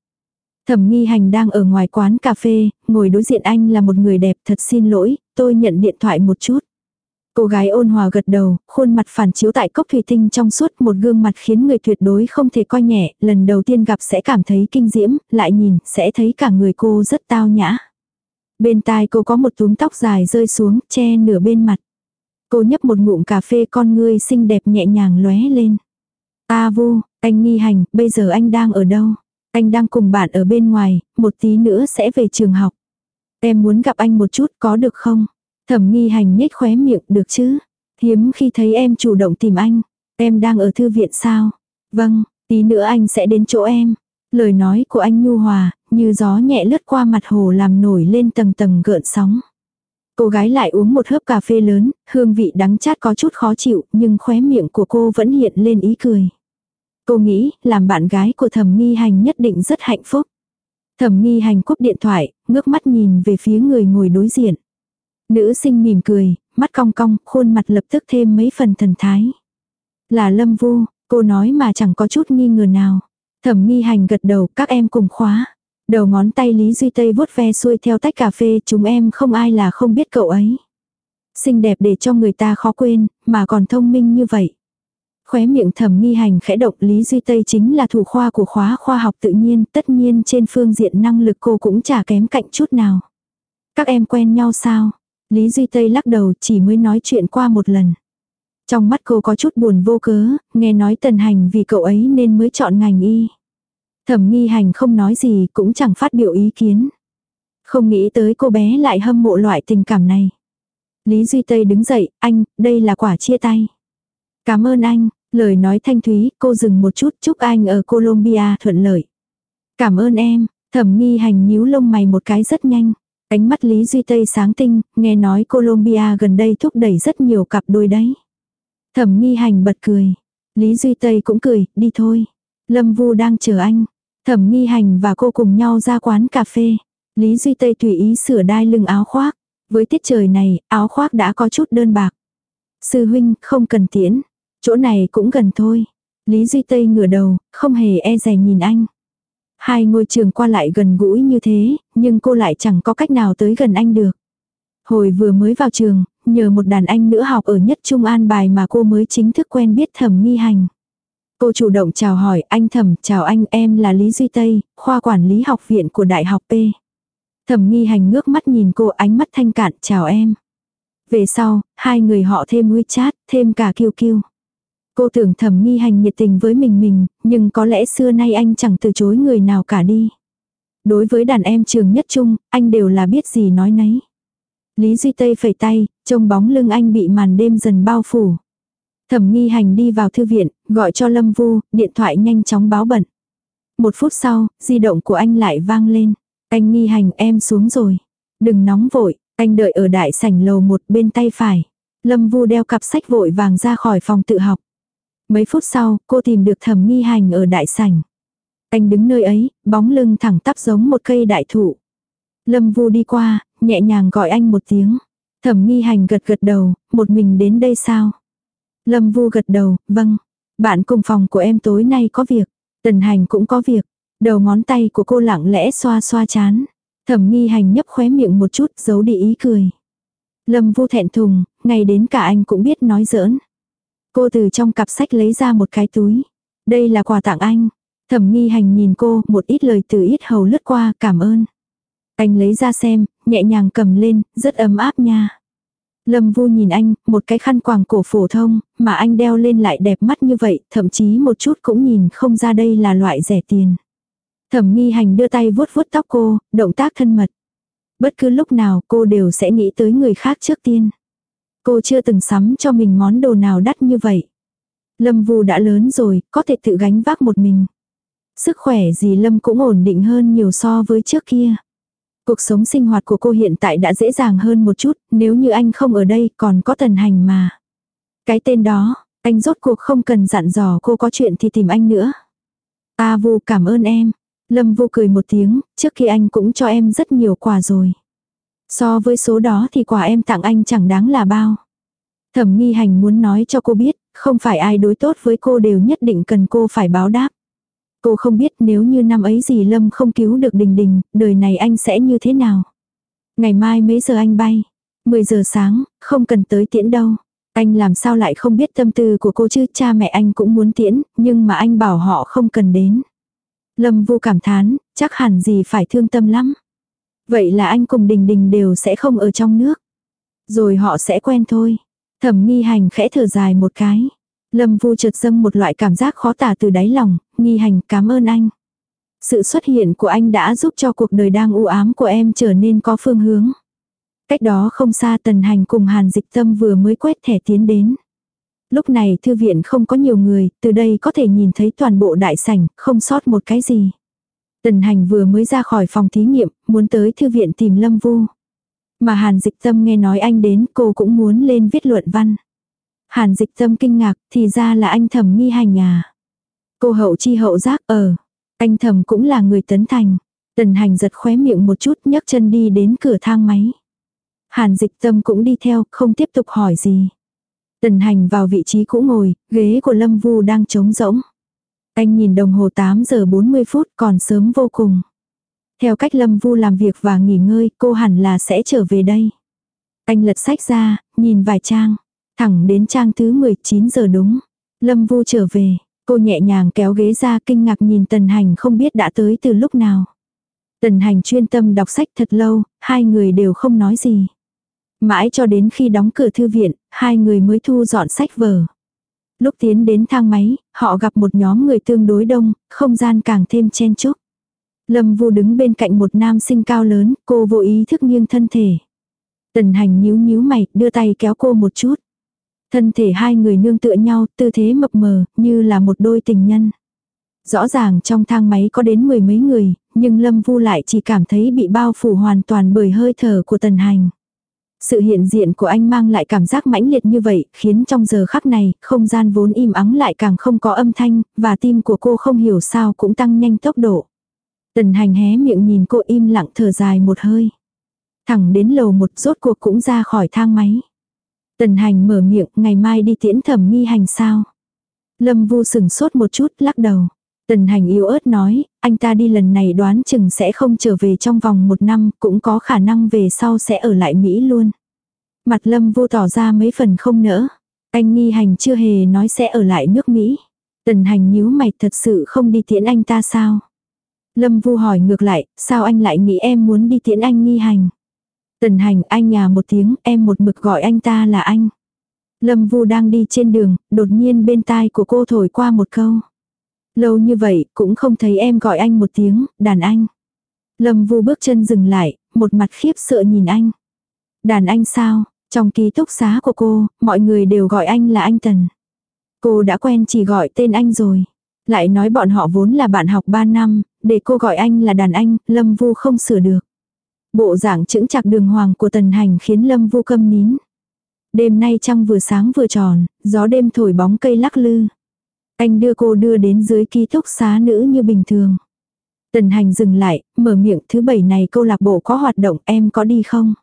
Thẩm nghi hành đang ở ngoài quán cà phê, ngồi đối diện anh là một người đẹp thật xin lỗi, tôi nhận điện thoại một chút. Cô gái ôn hòa gật đầu, khuôn mặt phản chiếu tại cốc thủy tinh trong suốt một gương mặt khiến người tuyệt đối không thể coi nhẹ, lần đầu tiên gặp sẽ cảm thấy kinh diễm, lại nhìn sẽ thấy cả người cô rất tao nhã. Bên tai cô có một túm tóc dài rơi xuống, che nửa bên mặt. Cô nhấp một ngụm cà phê con ngươi xinh đẹp nhẹ nhàng lóe lên. A vu, anh nghi hành, bây giờ anh đang ở đâu? Anh đang cùng bạn ở bên ngoài, một tí nữa sẽ về trường học. Em muốn gặp anh một chút có được không? Thẩm nghi hành nhếch khóe miệng được chứ. Hiếm khi thấy em chủ động tìm anh. Em đang ở thư viện sao? Vâng, tí nữa anh sẽ đến chỗ em. Lời nói của anh nhu hòa, như gió nhẹ lướt qua mặt hồ làm nổi lên tầng tầng gợn sóng. Cô gái lại uống một hớp cà phê lớn, hương vị đắng chát có chút khó chịu, nhưng khóe miệng của cô vẫn hiện lên ý cười. Cô nghĩ, làm bạn gái của thẩm nghi hành nhất định rất hạnh phúc. Thẩm nghi hành cúp điện thoại, ngước mắt nhìn về phía người ngồi đối diện. Nữ sinh mỉm cười, mắt cong cong, khuôn mặt lập tức thêm mấy phần thần thái. Là Lâm Vu, cô nói mà chẳng có chút nghi ngờ nào. Thẩm nghi hành gật đầu, các em cùng khóa. Đầu ngón tay Lý Duy Tây vuốt ve xuôi theo tách cà phê, chúng em không ai là không biết cậu ấy. Xinh đẹp để cho người ta khó quên, mà còn thông minh như vậy. Khóe miệng thẩm nghi hành khẽ động Lý Duy Tây chính là thủ khoa của khóa khoa học tự nhiên, tất nhiên trên phương diện năng lực cô cũng chả kém cạnh chút nào. Các em quen nhau sao? Lý Duy Tây lắc đầu chỉ mới nói chuyện qua một lần. Trong mắt cô có chút buồn vô cớ, nghe nói tần hành vì cậu ấy nên mới chọn ngành y. Thẩm nghi hành không nói gì cũng chẳng phát biểu ý kiến. Không nghĩ tới cô bé lại hâm mộ loại tình cảm này. Lý Duy Tây đứng dậy, anh, đây là quả chia tay. Cảm ơn anh, lời nói thanh thúy, cô dừng một chút chúc anh ở Colombia thuận lợi. Cảm ơn em, thẩm nghi hành nhíu lông mày một cái rất nhanh. Ánh mắt Lý Duy Tây sáng tinh, nghe nói Colombia gần đây thúc đẩy rất nhiều cặp đôi đấy. Thẩm nghi hành bật cười. Lý Duy Tây cũng cười, đi thôi. Lâm Vu đang chờ anh. Thẩm nghi hành và cô cùng nhau ra quán cà phê. Lý Duy Tây tùy ý sửa đai lưng áo khoác. Với tiết trời này, áo khoác đã có chút đơn bạc. Sư huynh, không cần tiễn. Chỗ này cũng gần thôi. Lý Duy Tây ngửa đầu, không hề e dè nhìn anh. Hai ngôi trường qua lại gần gũi như thế, nhưng cô lại chẳng có cách nào tới gần anh được. Hồi vừa mới vào trường, nhờ một đàn anh nữ học ở nhất trung an bài mà cô mới chính thức quen biết thẩm nghi hành. Cô chủ động chào hỏi anh thẩm, chào anh em là Lý Duy Tây, khoa quản lý học viện của Đại học P. Thẩm nghi hành ngước mắt nhìn cô ánh mắt thanh cạn, chào em. Về sau, hai người họ thêm WeChat, thêm cả kiêu kiêu. Cô tưởng thẩm nghi hành nhiệt tình với mình mình, nhưng có lẽ xưa nay anh chẳng từ chối người nào cả đi. Đối với đàn em trường nhất trung, anh đều là biết gì nói nấy. Lý Duy Tây phẩy tay, trông bóng lưng anh bị màn đêm dần bao phủ. Thẩm nghi hành đi vào thư viện, gọi cho Lâm Vu, điện thoại nhanh chóng báo bận. Một phút sau, di động của anh lại vang lên. Anh nghi hành em xuống rồi. Đừng nóng vội, anh đợi ở đại sảnh lầu một bên tay phải. Lâm Vu đeo cặp sách vội vàng ra khỏi phòng tự học. Mấy phút sau, cô tìm được thẩm nghi hành ở đại sảnh. Anh đứng nơi ấy, bóng lưng thẳng tắp giống một cây đại thụ. Lâm Vu đi qua, nhẹ nhàng gọi anh một tiếng. Thẩm nghi hành gật gật đầu, một mình đến đây sao? Lâm Vu gật đầu, vâng. Bạn cùng phòng của em tối nay có việc. Tần hành cũng có việc. Đầu ngón tay của cô lặng lẽ xoa xoa chán. Thẩm nghi hành nhấp khóe miệng một chút giấu đi ý cười. Lâm Vu thẹn thùng, ngay đến cả anh cũng biết nói giỡn. Cô từ trong cặp sách lấy ra một cái túi. Đây là quà tặng anh. Thẩm nghi hành nhìn cô, một ít lời từ ít hầu lướt qua, cảm ơn. Anh lấy ra xem, nhẹ nhàng cầm lên, rất ấm áp nha. Lâm Vu nhìn anh, một cái khăn quàng cổ phổ thông, mà anh đeo lên lại đẹp mắt như vậy, thậm chí một chút cũng nhìn không ra đây là loại rẻ tiền. Thẩm nghi hành đưa tay vuốt vuốt tóc cô, động tác thân mật. Bất cứ lúc nào cô đều sẽ nghĩ tới người khác trước tiên. Cô chưa từng sắm cho mình món đồ nào đắt như vậy. Lâm Vu đã lớn rồi, có thể tự gánh vác một mình. Sức khỏe gì Lâm cũng ổn định hơn nhiều so với trước kia. Cuộc sống sinh hoạt của cô hiện tại đã dễ dàng hơn một chút, nếu như anh không ở đây còn có tần hành mà. Cái tên đó, anh rốt cuộc không cần dặn dò cô có chuyện thì tìm anh nữa. A Vu cảm ơn em. Lâm Vu cười một tiếng, trước khi anh cũng cho em rất nhiều quà rồi. So với số đó thì quà em tặng anh chẳng đáng là bao. Thẩm nghi hành muốn nói cho cô biết, không phải ai đối tốt với cô đều nhất định cần cô phải báo đáp. Cô không biết nếu như năm ấy gì Lâm không cứu được Đình Đình, đời này anh sẽ như thế nào. Ngày mai mấy giờ anh bay? 10 giờ sáng, không cần tới tiễn đâu. Anh làm sao lại không biết tâm tư của cô chứ, cha mẹ anh cũng muốn tiễn, nhưng mà anh bảo họ không cần đến. Lâm vô cảm thán, chắc hẳn gì phải thương tâm lắm. Vậy là anh cùng Đình Đình đều sẽ không ở trong nước. Rồi họ sẽ quen thôi. Thẩm nghi hành khẽ thở dài một cái. Lâm vu chợt dâng một loại cảm giác khó tả từ đáy lòng, nghi hành cảm ơn anh. Sự xuất hiện của anh đã giúp cho cuộc đời đang u ám của em trở nên có phương hướng. Cách đó không xa tần hành cùng hàn dịch tâm vừa mới quét thẻ tiến đến. Lúc này thư viện không có nhiều người, từ đây có thể nhìn thấy toàn bộ đại sảnh, không sót một cái gì. Tần hành vừa mới ra khỏi phòng thí nghiệm, muốn tới thư viện tìm Lâm Vu. Mà Hàn Dịch Tâm nghe nói anh đến, cô cũng muốn lên viết luận văn. Hàn Dịch Tâm kinh ngạc, thì ra là anh thầm nghi hành à. Cô hậu chi hậu giác ở. Anh thầm cũng là người tấn thành. Tần hành giật khóe miệng một chút nhấc chân đi đến cửa thang máy. Hàn dịch tâm cũng đi theo, không tiếp tục hỏi gì. Tần hành vào vị trí cũ ngồi, ghế của Lâm Vu đang trống rỗng. Anh nhìn đồng hồ 8 giờ 40 phút còn sớm vô cùng. Theo cách Lâm Vu làm việc và nghỉ ngơi, cô hẳn là sẽ trở về đây. Anh lật sách ra, nhìn vài trang. Thẳng đến trang thứ 19 giờ đúng. Lâm Vu trở về. Cô nhẹ nhàng kéo ghế ra kinh ngạc nhìn Tần Hành không biết đã tới từ lúc nào. Tần Hành chuyên tâm đọc sách thật lâu, hai người đều không nói gì. Mãi cho đến khi đóng cửa thư viện, hai người mới thu dọn sách vở. Lúc tiến đến thang máy, họ gặp một nhóm người tương đối đông, không gian càng thêm chen chúc. Lâm Vu đứng bên cạnh một nam sinh cao lớn, cô vô ý thức nghiêng thân thể. Tần hành nhíu nhíu mày, đưa tay kéo cô một chút. Thân thể hai người nương tựa nhau, tư thế mập mờ, như là một đôi tình nhân. Rõ ràng trong thang máy có đến mười mấy người, nhưng Lâm Vu lại chỉ cảm thấy bị bao phủ hoàn toàn bởi hơi thở của tần hành. Sự hiện diện của anh mang lại cảm giác mãnh liệt như vậy, khiến trong giờ khắc này, không gian vốn im ắng lại càng không có âm thanh, và tim của cô không hiểu sao cũng tăng nhanh tốc độ. Tần hành hé miệng nhìn cô im lặng thở dài một hơi. Thẳng đến lầu một rốt cuộc cũng ra khỏi thang máy. Tần hành mở miệng, ngày mai đi tiễn thẩm nghi hành sao? Lâm vu sừng sốt một chút, lắc đầu. Tần hành yếu ớt nói, anh ta đi lần này đoán chừng sẽ không trở về trong vòng một năm, cũng có khả năng về sau sẽ ở lại Mỹ luôn. Mặt lâm vô tỏ ra mấy phần không nỡ. Anh nghi hành chưa hề nói sẽ ở lại nước Mỹ. Tần hành nhíu mày thật sự không đi tiễn anh ta sao? Lâm vu hỏi ngược lại, sao anh lại nghĩ em muốn đi tiễn anh nghi hành? Tần hành anh nhà một tiếng, em một mực gọi anh ta là anh. Lâm Vu đang đi trên đường, đột nhiên bên tai của cô thổi qua một câu. Lâu như vậy, cũng không thấy em gọi anh một tiếng, đàn anh. Lâm Vu bước chân dừng lại, một mặt khiếp sợ nhìn anh. Đàn anh sao, trong ký túc xá của cô, mọi người đều gọi anh là anh Tần. Cô đã quen chỉ gọi tên anh rồi. Lại nói bọn họ vốn là bạn học 3 năm, để cô gọi anh là đàn anh, Lâm Vu không sửa được. Bộ dạng chững chặt đường hoàng của tần hành khiến lâm vô câm nín. Đêm nay trăng vừa sáng vừa tròn, gió đêm thổi bóng cây lắc lư. Anh đưa cô đưa đến dưới ký túc xá nữ như bình thường. Tần hành dừng lại, mở miệng thứ bảy này câu lạc bộ có hoạt động em có đi không?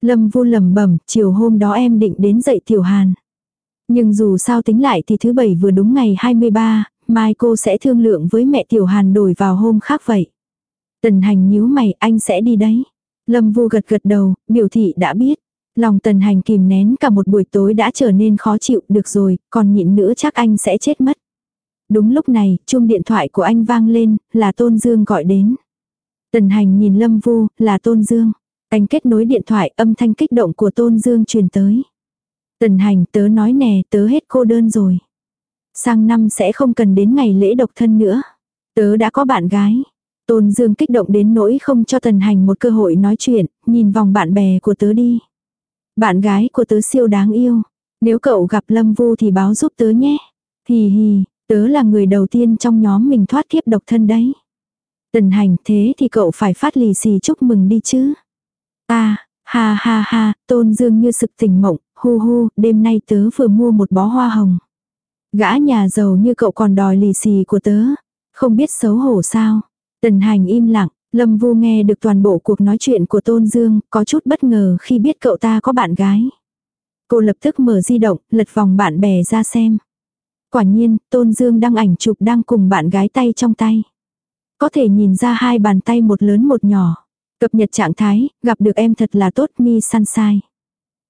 Lâm vu lầm bẩm chiều hôm đó em định đến dậy tiểu hàn. Nhưng dù sao tính lại thì thứ bảy vừa đúng ngày 23, mai cô sẽ thương lượng với mẹ tiểu hàn đổi vào hôm khác vậy. Tần hành nhíu mày anh sẽ đi đấy. Lâm vu gật gật đầu, biểu thị đã biết. Lòng tần hành kìm nén cả một buổi tối đã trở nên khó chịu, được rồi, còn nhịn nữa chắc anh sẽ chết mất. Đúng lúc này, chuông điện thoại của anh vang lên, là Tôn Dương gọi đến. Tần hành nhìn Lâm Vu, là Tôn Dương. Anh kết nối điện thoại, âm thanh kích động của Tôn Dương truyền tới. Tần hành tớ nói nè, tớ hết cô đơn rồi. Sang năm sẽ không cần đến ngày lễ độc thân nữa. Tớ đã có bạn gái. Tôn Dương kích động đến nỗi không cho tần hành một cơ hội nói chuyện, nhìn vòng bạn bè của tớ đi. Bạn gái của tớ siêu đáng yêu. Nếu cậu gặp Lâm Vu thì báo giúp tớ nhé. Hì hì, tớ là người đầu tiên trong nhóm mình thoát kiếp độc thân đấy. Tần hành thế thì cậu phải phát lì xì chúc mừng đi chứ. À, ha ha ha, tôn dương như sực tỉnh mộng, hu hu, đêm nay tớ vừa mua một bó hoa hồng. Gã nhà giàu như cậu còn đòi lì xì của tớ. Không biết xấu hổ sao. Tần hành im lặng, Lâm Vu nghe được toàn bộ cuộc nói chuyện của Tôn Dương, có chút bất ngờ khi biết cậu ta có bạn gái. Cô lập tức mở di động, lật vòng bạn bè ra xem. Quả nhiên, Tôn Dương đăng ảnh chụp đang cùng bạn gái tay trong tay. Có thể nhìn ra hai bàn tay một lớn một nhỏ. Cập nhật trạng thái, gặp được em thật là tốt mi săn sai.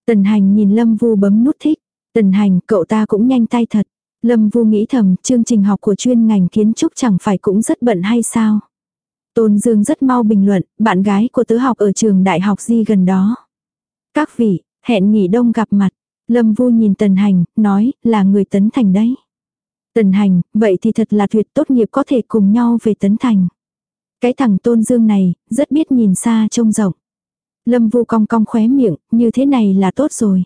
Tần hành nhìn Lâm Vu bấm nút thích. Tần hành, cậu ta cũng nhanh tay thật. Lâm Vu nghĩ thầm, chương trình học của chuyên ngành kiến trúc chẳng phải cũng rất bận hay sao? Tôn Dương rất mau bình luận, bạn gái của tớ học ở trường đại học Di gần đó. Các vị, hẹn nghỉ đông gặp mặt. Lâm Vu nhìn Tần Hành, nói, là người Tấn Thành đấy. Tần Hành, vậy thì thật là tuyệt tốt nghiệp có thể cùng nhau về Tấn Thành. Cái thằng Tôn Dương này, rất biết nhìn xa trông rộng. Lâm Vu cong cong khóe miệng, như thế này là tốt rồi.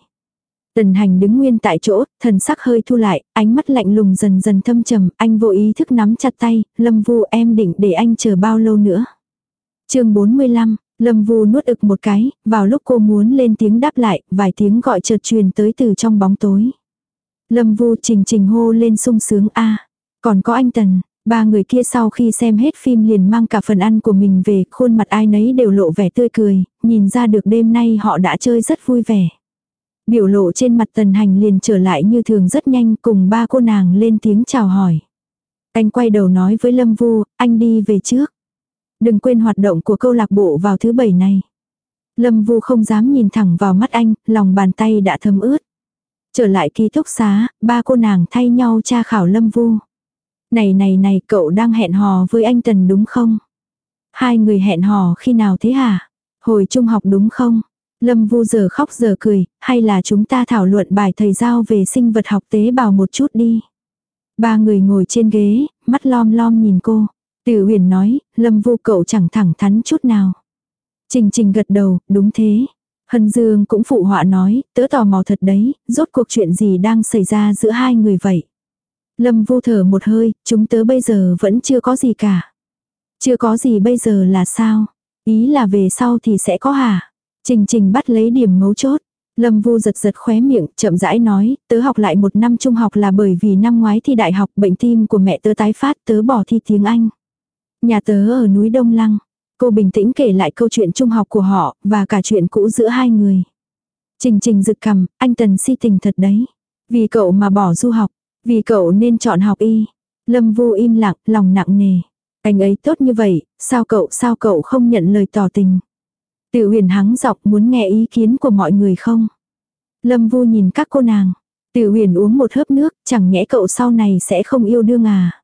Tần hành đứng nguyên tại chỗ, thần sắc hơi thu lại, ánh mắt lạnh lùng dần dần thâm trầm, anh vô ý thức nắm chặt tay, Lâm Vu em định để anh chờ bao lâu nữa. chương 45, Lâm Vu nuốt ực một cái, vào lúc cô muốn lên tiếng đáp lại, vài tiếng gọi chợt truyền tới từ trong bóng tối. Lâm Vu trình trình hô lên sung sướng a còn có anh Tần, ba người kia sau khi xem hết phim liền mang cả phần ăn của mình về, khuôn mặt ai nấy đều lộ vẻ tươi cười, nhìn ra được đêm nay họ đã chơi rất vui vẻ. Biểu lộ trên mặt tần hành liền trở lại như thường rất nhanh cùng ba cô nàng lên tiếng chào hỏi. Anh quay đầu nói với Lâm Vu, anh đi về trước. Đừng quên hoạt động của câu lạc bộ vào thứ bảy này. Lâm Vu không dám nhìn thẳng vào mắt anh, lòng bàn tay đã thấm ướt. Trở lại ký túc xá, ba cô nàng thay nhau tra khảo Lâm Vu. Này này này, cậu đang hẹn hò với anh Tần đúng không? Hai người hẹn hò khi nào thế hả? Hồi trung học đúng không? Lâm Vu giờ khóc giờ cười, hay là chúng ta thảo luận bài thầy giao về sinh vật học tế bào một chút đi. Ba người ngồi trên ghế, mắt lom lom nhìn cô. Tử huyền nói, Lâm Vu cậu chẳng thẳng thắn chút nào. Trình trình gật đầu, đúng thế. Hân Dương cũng phụ họa nói, tớ tò mò thật đấy, rốt cuộc chuyện gì đang xảy ra giữa hai người vậy. Lâm Vu thở một hơi, chúng tớ bây giờ vẫn chưa có gì cả. Chưa có gì bây giờ là sao? Ý là về sau thì sẽ có hả? Trình trình bắt lấy điểm mấu chốt. Lâm Vu giật giật khóe miệng, chậm rãi nói, tớ học lại một năm trung học là bởi vì năm ngoái thi đại học bệnh tim của mẹ tớ tái phát tớ bỏ thi tiếng Anh. Nhà tớ ở núi Đông Lăng. Cô bình tĩnh kể lại câu chuyện trung học của họ, và cả chuyện cũ giữa hai người. Trình trình rực cầm, anh Tần si tình thật đấy. Vì cậu mà bỏ du học, vì cậu nên chọn học y. Lâm Vu im lặng, lòng nặng nề. Anh ấy tốt như vậy, sao cậu sao cậu không nhận lời tỏ tình. Tự huyền hắng dọc muốn nghe ý kiến của mọi người không? Lâm vu nhìn các cô nàng. Tự huyền uống một hớp nước, chẳng nhẽ cậu sau này sẽ không yêu đương à?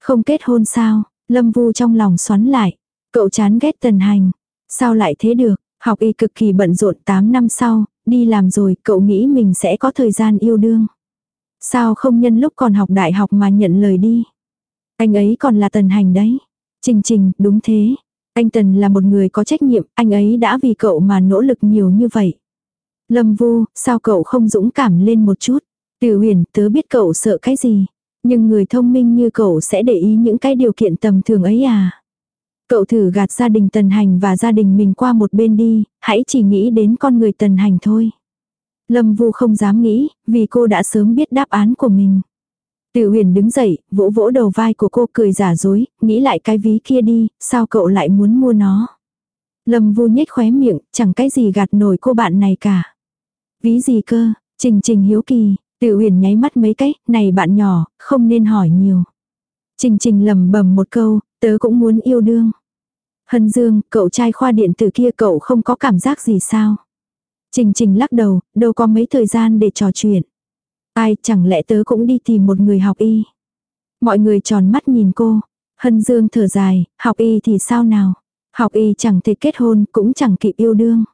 Không kết hôn sao? Lâm vu trong lòng xoắn lại. Cậu chán ghét tần hành. Sao lại thế được? Học y cực kỳ bận rộn 8 năm sau, đi làm rồi, cậu nghĩ mình sẽ có thời gian yêu đương. Sao không nhân lúc còn học đại học mà nhận lời đi? Anh ấy còn là tần hành đấy. Trình trình, đúng thế. Anh Tần là một người có trách nhiệm, anh ấy đã vì cậu mà nỗ lực nhiều như vậy. Lâm Vu, sao cậu không dũng cảm lên một chút? Từ huyền, tớ biết cậu sợ cái gì. Nhưng người thông minh như cậu sẽ để ý những cái điều kiện tầm thường ấy à? Cậu thử gạt gia đình tần hành và gia đình mình qua một bên đi, hãy chỉ nghĩ đến con người tần hành thôi. Lâm Vu không dám nghĩ, vì cô đã sớm biết đáp án của mình. Tự huyền đứng dậy, vỗ vỗ đầu vai của cô cười giả dối, nghĩ lại cái ví kia đi, sao cậu lại muốn mua nó. Lâm vu nhếch khóe miệng, chẳng cái gì gạt nổi cô bạn này cả. Ví gì cơ, trình trình hiếu kỳ, tự huyền nháy mắt mấy cái, này bạn nhỏ, không nên hỏi nhiều. Trình trình lầm bầm một câu, tớ cũng muốn yêu đương. Hân Dương, cậu trai khoa điện tử kia cậu không có cảm giác gì sao? Trình trình lắc đầu, đâu có mấy thời gian để trò chuyện. Ai chẳng lẽ tớ cũng đi tìm một người học y. Mọi người tròn mắt nhìn cô. Hân Dương thở dài, học y thì sao nào. Học y chẳng thể kết hôn cũng chẳng kịp yêu đương.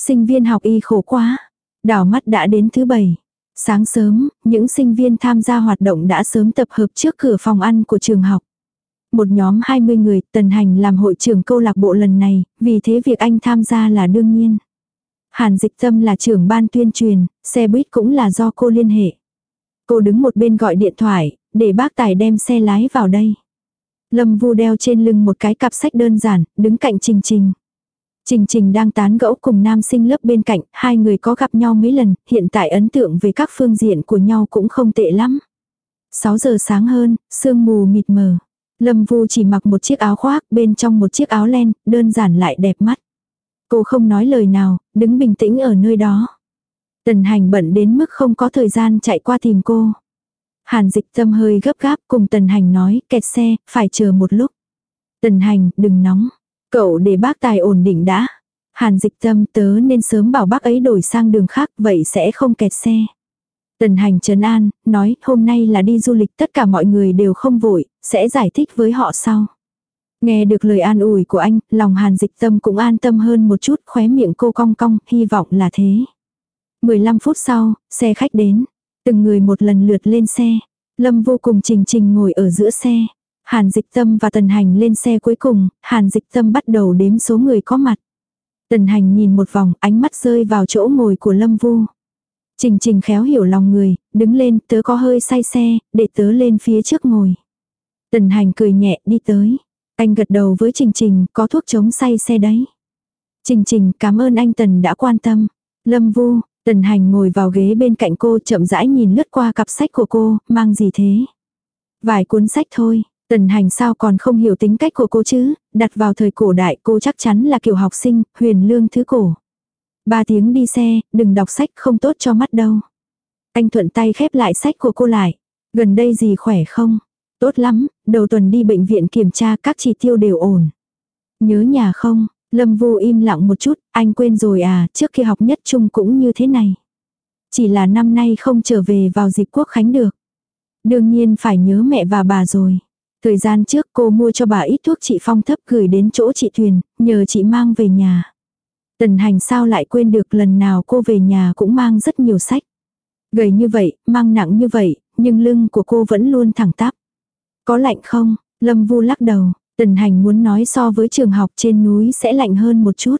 Sinh viên học y khổ quá. Đảo mắt đã đến thứ bảy. Sáng sớm, những sinh viên tham gia hoạt động đã sớm tập hợp trước cửa phòng ăn của trường học. Một nhóm 20 người, Tần Hành làm hội trưởng câu lạc bộ lần này, vì thế việc anh tham gia là đương nhiên. Hàn Dịch Tâm là trưởng ban tuyên truyền, xe buýt cũng là do cô liên hệ. Cô đứng một bên gọi điện thoại, để bác tài đem xe lái vào đây. Lâm Vu đeo trên lưng một cái cặp sách đơn giản, đứng cạnh Trình Trình. Trình Trình đang tán gẫu cùng nam sinh lớp bên cạnh, hai người có gặp nhau mấy lần, hiện tại ấn tượng về các phương diện của nhau cũng không tệ lắm. 6 giờ sáng hơn, sương mù mịt mờ. Lâm Vu chỉ mặc một chiếc áo khoác, bên trong một chiếc áo len, đơn giản lại đẹp mắt. Cô không nói lời nào, đứng bình tĩnh ở nơi đó. Tần hành bận đến mức không có thời gian chạy qua tìm cô. Hàn dịch tâm hơi gấp gáp cùng tần hành nói, kẹt xe, phải chờ một lúc. Tần hành, đừng nóng. Cậu để bác tài ổn định đã. Hàn dịch tâm tớ nên sớm bảo bác ấy đổi sang đường khác, vậy sẽ không kẹt xe. Tần hành trấn an, nói hôm nay là đi du lịch tất cả mọi người đều không vội, sẽ giải thích với họ sau. Nghe được lời an ủi của anh, lòng hàn dịch tâm cũng an tâm hơn một chút, khóe miệng cô cong cong, hy vọng là thế. 15 phút sau, xe khách đến. Từng người một lần lượt lên xe. Lâm vô cùng trình trình ngồi ở giữa xe. Hàn dịch tâm và tần hành lên xe cuối cùng, hàn dịch tâm bắt đầu đếm số người có mặt. Tần hành nhìn một vòng, ánh mắt rơi vào chỗ ngồi của Lâm Vu. Trình trình khéo hiểu lòng người, đứng lên, tớ có hơi say xe, để tớ lên phía trước ngồi. Tần hành cười nhẹ đi tới. Anh gật đầu với Trình Trình, có thuốc chống say xe đấy. Trình Trình, cảm ơn anh Tần đã quan tâm. Lâm Vu, Tần Hành ngồi vào ghế bên cạnh cô chậm rãi nhìn lướt qua cặp sách của cô, mang gì thế? Vài cuốn sách thôi, Tần Hành sao còn không hiểu tính cách của cô chứ, đặt vào thời cổ đại cô chắc chắn là kiểu học sinh, huyền lương thứ cổ. Ba tiếng đi xe, đừng đọc sách không tốt cho mắt đâu. Anh thuận tay khép lại sách của cô lại. Gần đây gì khỏe không? Tốt lắm, đầu tuần đi bệnh viện kiểm tra các chỉ tiêu đều ổn. Nhớ nhà không? Lâm Vu im lặng một chút, anh quên rồi à, trước khi học nhất trung cũng như thế này. Chỉ là năm nay không trở về vào dịp quốc khánh được. Đương nhiên phải nhớ mẹ và bà rồi. Thời gian trước cô mua cho bà ít thuốc trị phong thấp gửi đến chỗ chị Thuyền, nhờ chị mang về nhà. Tần hành sao lại quên được lần nào cô về nhà cũng mang rất nhiều sách. Gầy như vậy, mang nặng như vậy, nhưng lưng của cô vẫn luôn thẳng tắp. Có lạnh không? Lâm Vu lắc đầu, Tần Hành muốn nói so với trường học trên núi sẽ lạnh hơn một chút.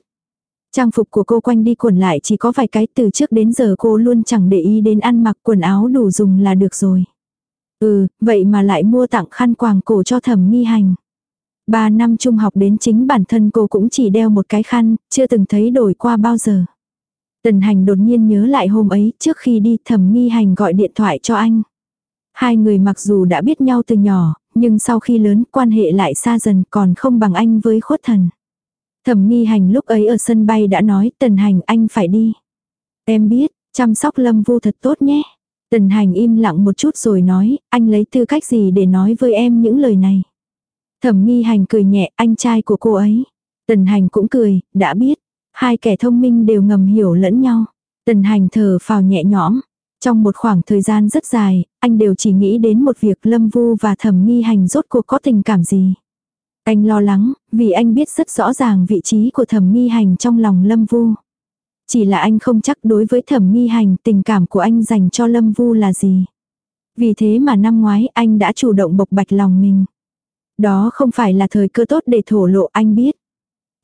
Trang phục của cô quanh đi quần lại chỉ có vài cái từ trước đến giờ cô luôn chẳng để ý đến ăn mặc quần áo đủ dùng là được rồi. Ừ, vậy mà lại mua tặng khăn quàng cổ cho thẩm nghi hành. Ba năm trung học đến chính bản thân cô cũng chỉ đeo một cái khăn, chưa từng thấy đổi qua bao giờ. Tần hành đột nhiên nhớ lại hôm ấy trước khi đi thẩm nghi hành gọi điện thoại cho anh. Hai người mặc dù đã biết nhau từ nhỏ, nhưng sau khi lớn quan hệ lại xa dần còn không bằng anh với khuất thần. Thẩm nghi hành lúc ấy ở sân bay đã nói tần hành anh phải đi. Em biết, chăm sóc lâm vu thật tốt nhé. Tần hành im lặng một chút rồi nói, anh lấy tư cách gì để nói với em những lời này. Thẩm nghi hành cười nhẹ, anh trai của cô ấy. Tần hành cũng cười, đã biết. Hai kẻ thông minh đều ngầm hiểu lẫn nhau. Tần hành thở phào nhẹ nhõm. Trong một khoảng thời gian rất dài, anh đều chỉ nghĩ đến một việc Lâm Vu và Thẩm Nghi Hành rốt cuộc có tình cảm gì. Anh lo lắng, vì anh biết rất rõ ràng vị trí của Thẩm Nghi Hành trong lòng Lâm Vu. Chỉ là anh không chắc đối với Thẩm Nghi Hành tình cảm của anh dành cho Lâm Vu là gì. Vì thế mà năm ngoái anh đã chủ động bộc bạch lòng mình. Đó không phải là thời cơ tốt để thổ lộ anh biết.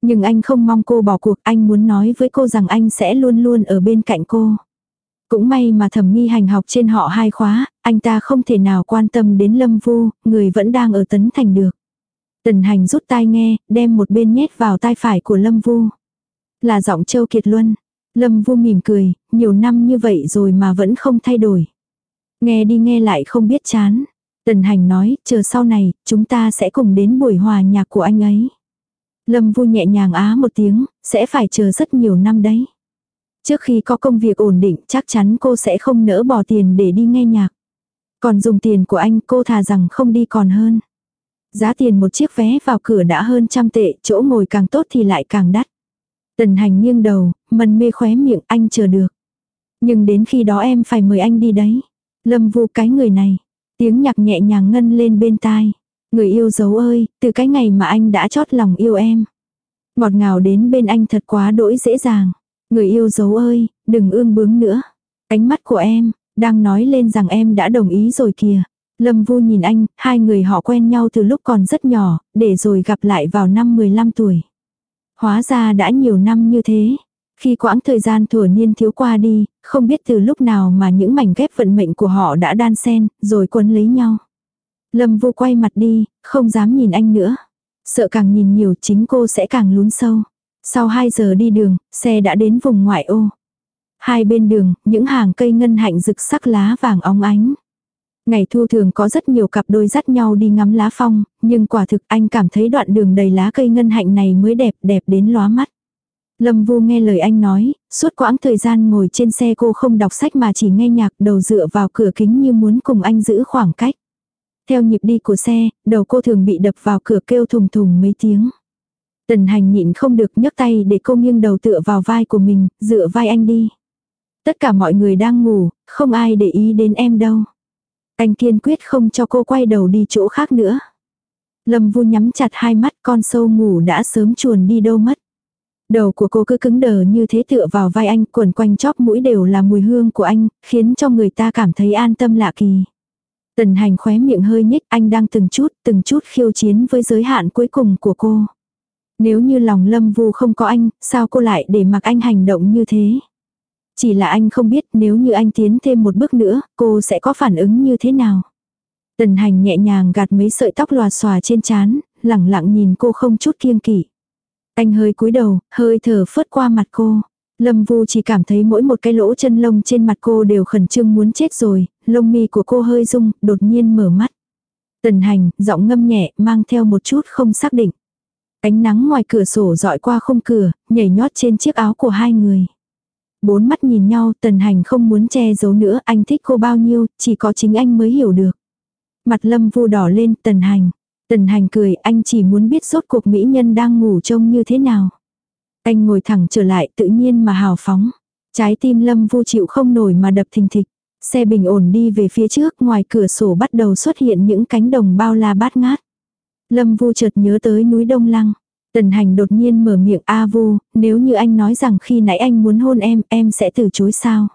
Nhưng anh không mong cô bỏ cuộc, anh muốn nói với cô rằng anh sẽ luôn luôn ở bên cạnh cô. Cũng may mà thẩm nghi hành học trên họ hai khóa, anh ta không thể nào quan tâm đến Lâm Vu, người vẫn đang ở Tấn Thành được. Tần hành rút tai nghe, đem một bên nhét vào tai phải của Lâm Vu. Là giọng Châu Kiệt Luân. Lâm Vu mỉm cười, nhiều năm như vậy rồi mà vẫn không thay đổi. Nghe đi nghe lại không biết chán. Tần hành nói, chờ sau này, chúng ta sẽ cùng đến buổi hòa nhạc của anh ấy. Lâm Vu nhẹ nhàng á một tiếng, sẽ phải chờ rất nhiều năm đấy. Trước khi có công việc ổn định chắc chắn cô sẽ không nỡ bỏ tiền để đi nghe nhạc. Còn dùng tiền của anh cô thà rằng không đi còn hơn. Giá tiền một chiếc vé vào cửa đã hơn trăm tệ, chỗ ngồi càng tốt thì lại càng đắt. Tần hành nghiêng đầu, mần mê khóe miệng anh chờ được. Nhưng đến khi đó em phải mời anh đi đấy. Lâm vu cái người này. Tiếng nhạc nhẹ nhàng ngân lên bên tai. Người yêu dấu ơi, từ cái ngày mà anh đã chót lòng yêu em. Ngọt ngào đến bên anh thật quá đỗi dễ dàng. Người yêu dấu ơi, đừng ương bướng nữa. Ánh mắt của em, đang nói lên rằng em đã đồng ý rồi kìa. Lâm Vu nhìn anh, hai người họ quen nhau từ lúc còn rất nhỏ, để rồi gặp lại vào năm 15 tuổi. Hóa ra đã nhiều năm như thế. Khi quãng thời gian thừa niên thiếu qua đi, không biết từ lúc nào mà những mảnh ghép vận mệnh của họ đã đan xen, rồi quấn lấy nhau. Lâm Vu quay mặt đi, không dám nhìn anh nữa. Sợ càng nhìn nhiều chính cô sẽ càng lún sâu. Sau 2 giờ đi đường, xe đã đến vùng ngoại ô. Hai bên đường, những hàng cây ngân hạnh rực sắc lá vàng óng ánh. Ngày thu thường có rất nhiều cặp đôi dắt nhau đi ngắm lá phong, nhưng quả thực anh cảm thấy đoạn đường đầy lá cây ngân hạnh này mới đẹp, đẹp đến lóa mắt. Lâm Vu nghe lời anh nói, suốt quãng thời gian ngồi trên xe cô không đọc sách mà chỉ nghe nhạc đầu dựa vào cửa kính như muốn cùng anh giữ khoảng cách. Theo nhịp đi của xe, đầu cô thường bị đập vào cửa kêu thùng thùng mấy tiếng. Tần hành nhịn không được nhấc tay để cô nghiêng đầu tựa vào vai của mình, dựa vai anh đi. Tất cả mọi người đang ngủ, không ai để ý đến em đâu. Anh kiên quyết không cho cô quay đầu đi chỗ khác nữa. Lâm vu nhắm chặt hai mắt con sâu ngủ đã sớm chuồn đi đâu mất. Đầu của cô cứ cứng đờ như thế tựa vào vai anh quẩn quanh chóp mũi đều là mùi hương của anh, khiến cho người ta cảm thấy an tâm lạ kỳ. Tần hành khóe miệng hơi nhích anh đang từng chút, từng chút khiêu chiến với giới hạn cuối cùng của cô. Nếu như lòng lâm vu không có anh, sao cô lại để mặc anh hành động như thế? Chỉ là anh không biết nếu như anh tiến thêm một bước nữa, cô sẽ có phản ứng như thế nào. Tần hành nhẹ nhàng gạt mấy sợi tóc lòa xòa trên trán, lẳng lặng nhìn cô không chút kiêng kỵ. Anh hơi cúi đầu, hơi thở phớt qua mặt cô. Lâm Vu chỉ cảm thấy mỗi một cái lỗ chân lông trên mặt cô đều khẩn trương muốn chết rồi, lông mi của cô hơi rung, đột nhiên mở mắt. Tần hành, giọng ngâm nhẹ, mang theo một chút không xác định. Ánh nắng ngoài cửa sổ dọi qua khung cửa, nhảy nhót trên chiếc áo của hai người. Bốn mắt nhìn nhau, tần hành không muốn che giấu nữa, anh thích cô bao nhiêu, chỉ có chính anh mới hiểu được. Mặt lâm vu đỏ lên, tần hành. Tần hành cười, anh chỉ muốn biết rốt cuộc mỹ nhân đang ngủ trông như thế nào. Anh ngồi thẳng trở lại tự nhiên mà hào phóng. Trái tim lâm vu chịu không nổi mà đập thình thịch. Xe bình ổn đi về phía trước, ngoài cửa sổ bắt đầu xuất hiện những cánh đồng bao la bát ngát. Lâm vu chợt nhớ tới núi Đông Lăng. Tần hành đột nhiên mở miệng A vu, nếu như anh nói rằng khi nãy anh muốn hôn em, em sẽ từ chối sao?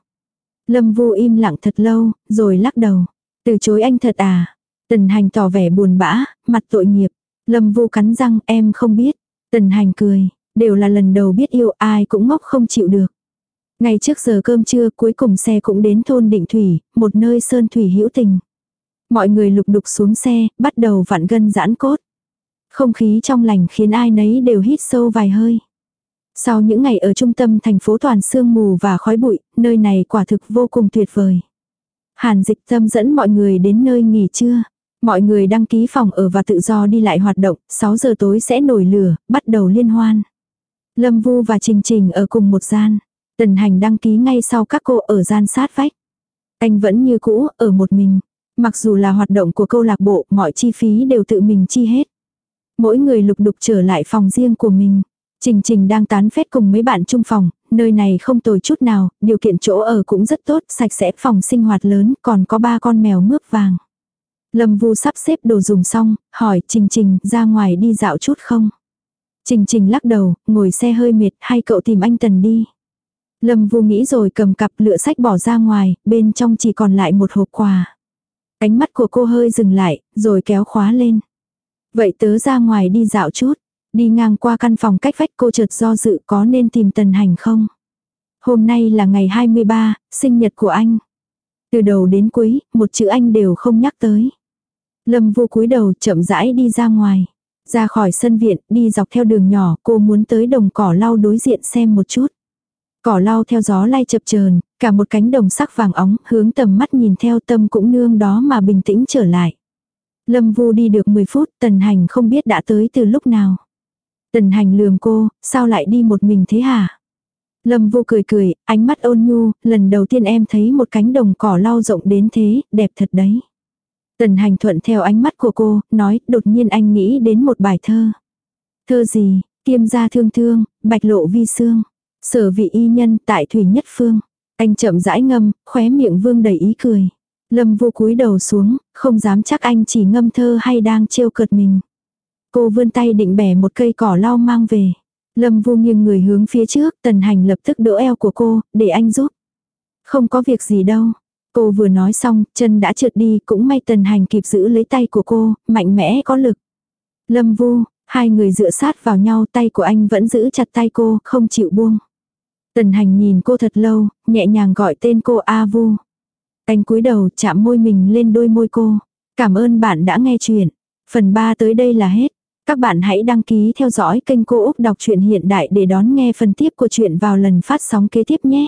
Lâm vu im lặng thật lâu, rồi lắc đầu. Từ chối anh thật à? Tần hành tỏ vẻ buồn bã, mặt tội nghiệp. Lâm vu cắn răng, em không biết. Tần hành cười, đều là lần đầu biết yêu ai cũng ngốc không chịu được. Ngày trước giờ cơm trưa cuối cùng xe cũng đến thôn Định Thủy, một nơi sơn thủy hữu tình. Mọi người lục đục xuống xe, bắt đầu vặn gân giãn cốt. Không khí trong lành khiến ai nấy đều hít sâu vài hơi. Sau những ngày ở trung tâm thành phố toàn sương mù và khói bụi, nơi này quả thực vô cùng tuyệt vời. Hàn dịch tâm dẫn mọi người đến nơi nghỉ trưa. Mọi người đăng ký phòng ở và tự do đi lại hoạt động, 6 giờ tối sẽ nổi lửa, bắt đầu liên hoan. Lâm Vu và Trình Trình ở cùng một gian. Tần hành đăng ký ngay sau các cô ở gian sát vách. Anh vẫn như cũ, ở một mình. Mặc dù là hoạt động của câu lạc bộ, mọi chi phí đều tự mình chi hết. Mỗi người lục đục trở lại phòng riêng của mình. Trình Trình đang tán phét cùng mấy bạn chung phòng, nơi này không tồi chút nào, điều kiện chỗ ở cũng rất tốt, sạch sẽ, phòng sinh hoạt lớn, còn có ba con mèo mướp vàng. Lâm Vu sắp xếp đồ dùng xong, hỏi Trình Trình ra ngoài đi dạo chút không? Trình Trình lắc đầu, ngồi xe hơi mệt, hay cậu tìm anh Tần đi. Lâm Vu nghĩ rồi cầm cặp lựa sách bỏ ra ngoài, bên trong chỉ còn lại một hộp quà. Ánh mắt của cô hơi dừng lại, rồi kéo khóa lên. Vậy tớ ra ngoài đi dạo chút. Đi ngang qua căn phòng cách vách cô chợt do dự có nên tìm tần hành không? Hôm nay là ngày 23, sinh nhật của anh. Từ đầu đến cuối, một chữ anh đều không nhắc tới. Lâm vô cúi đầu chậm rãi đi ra ngoài. Ra khỏi sân viện, đi dọc theo đường nhỏ, cô muốn tới đồng cỏ lau đối diện xem một chút. Cỏ lau theo gió lay chập chờn, cả một cánh đồng sắc vàng óng, hướng tầm mắt nhìn theo tâm cũng nương đó mà bình tĩnh trở lại. Lâm Vu đi được 10 phút, Tần Hành không biết đã tới từ lúc nào. Tần Hành lườm cô, sao lại đi một mình thế hả? Lâm Vu cười cười, ánh mắt ôn nhu, lần đầu tiên em thấy một cánh đồng cỏ lau rộng đến thế, đẹp thật đấy. Tần Hành thuận theo ánh mắt của cô, nói, đột nhiên anh nghĩ đến một bài thơ. Thơ gì, Tiêm gia thương thương, bạch lộ vi xương. Sở vị y nhân tại thủy nhất phương. Anh chậm rãi ngâm, khóe miệng vương đầy ý cười. Lâm vô cúi đầu xuống, không dám chắc anh chỉ ngâm thơ hay đang trêu cợt mình. Cô vươn tay định bẻ một cây cỏ lau mang về. Lâm vu nghiêng người hướng phía trước, tần hành lập tức đỡ eo của cô, để anh giúp. Không có việc gì đâu. Cô vừa nói xong, chân đã trượt đi, cũng may tần hành kịp giữ lấy tay của cô, mạnh mẽ có lực. Lâm vu, hai người dựa sát vào nhau, tay của anh vẫn giữ chặt tay cô, không chịu buông. Tần hành nhìn cô thật lâu, nhẹ nhàng gọi tên cô A vu. Anh cúi đầu chạm môi mình lên đôi môi cô. Cảm ơn bạn đã nghe chuyện. Phần 3 tới đây là hết. Các bạn hãy đăng ký theo dõi kênh Cô Úc Đọc truyện Hiện Đại để đón nghe phần tiếp của chuyện vào lần phát sóng kế tiếp nhé.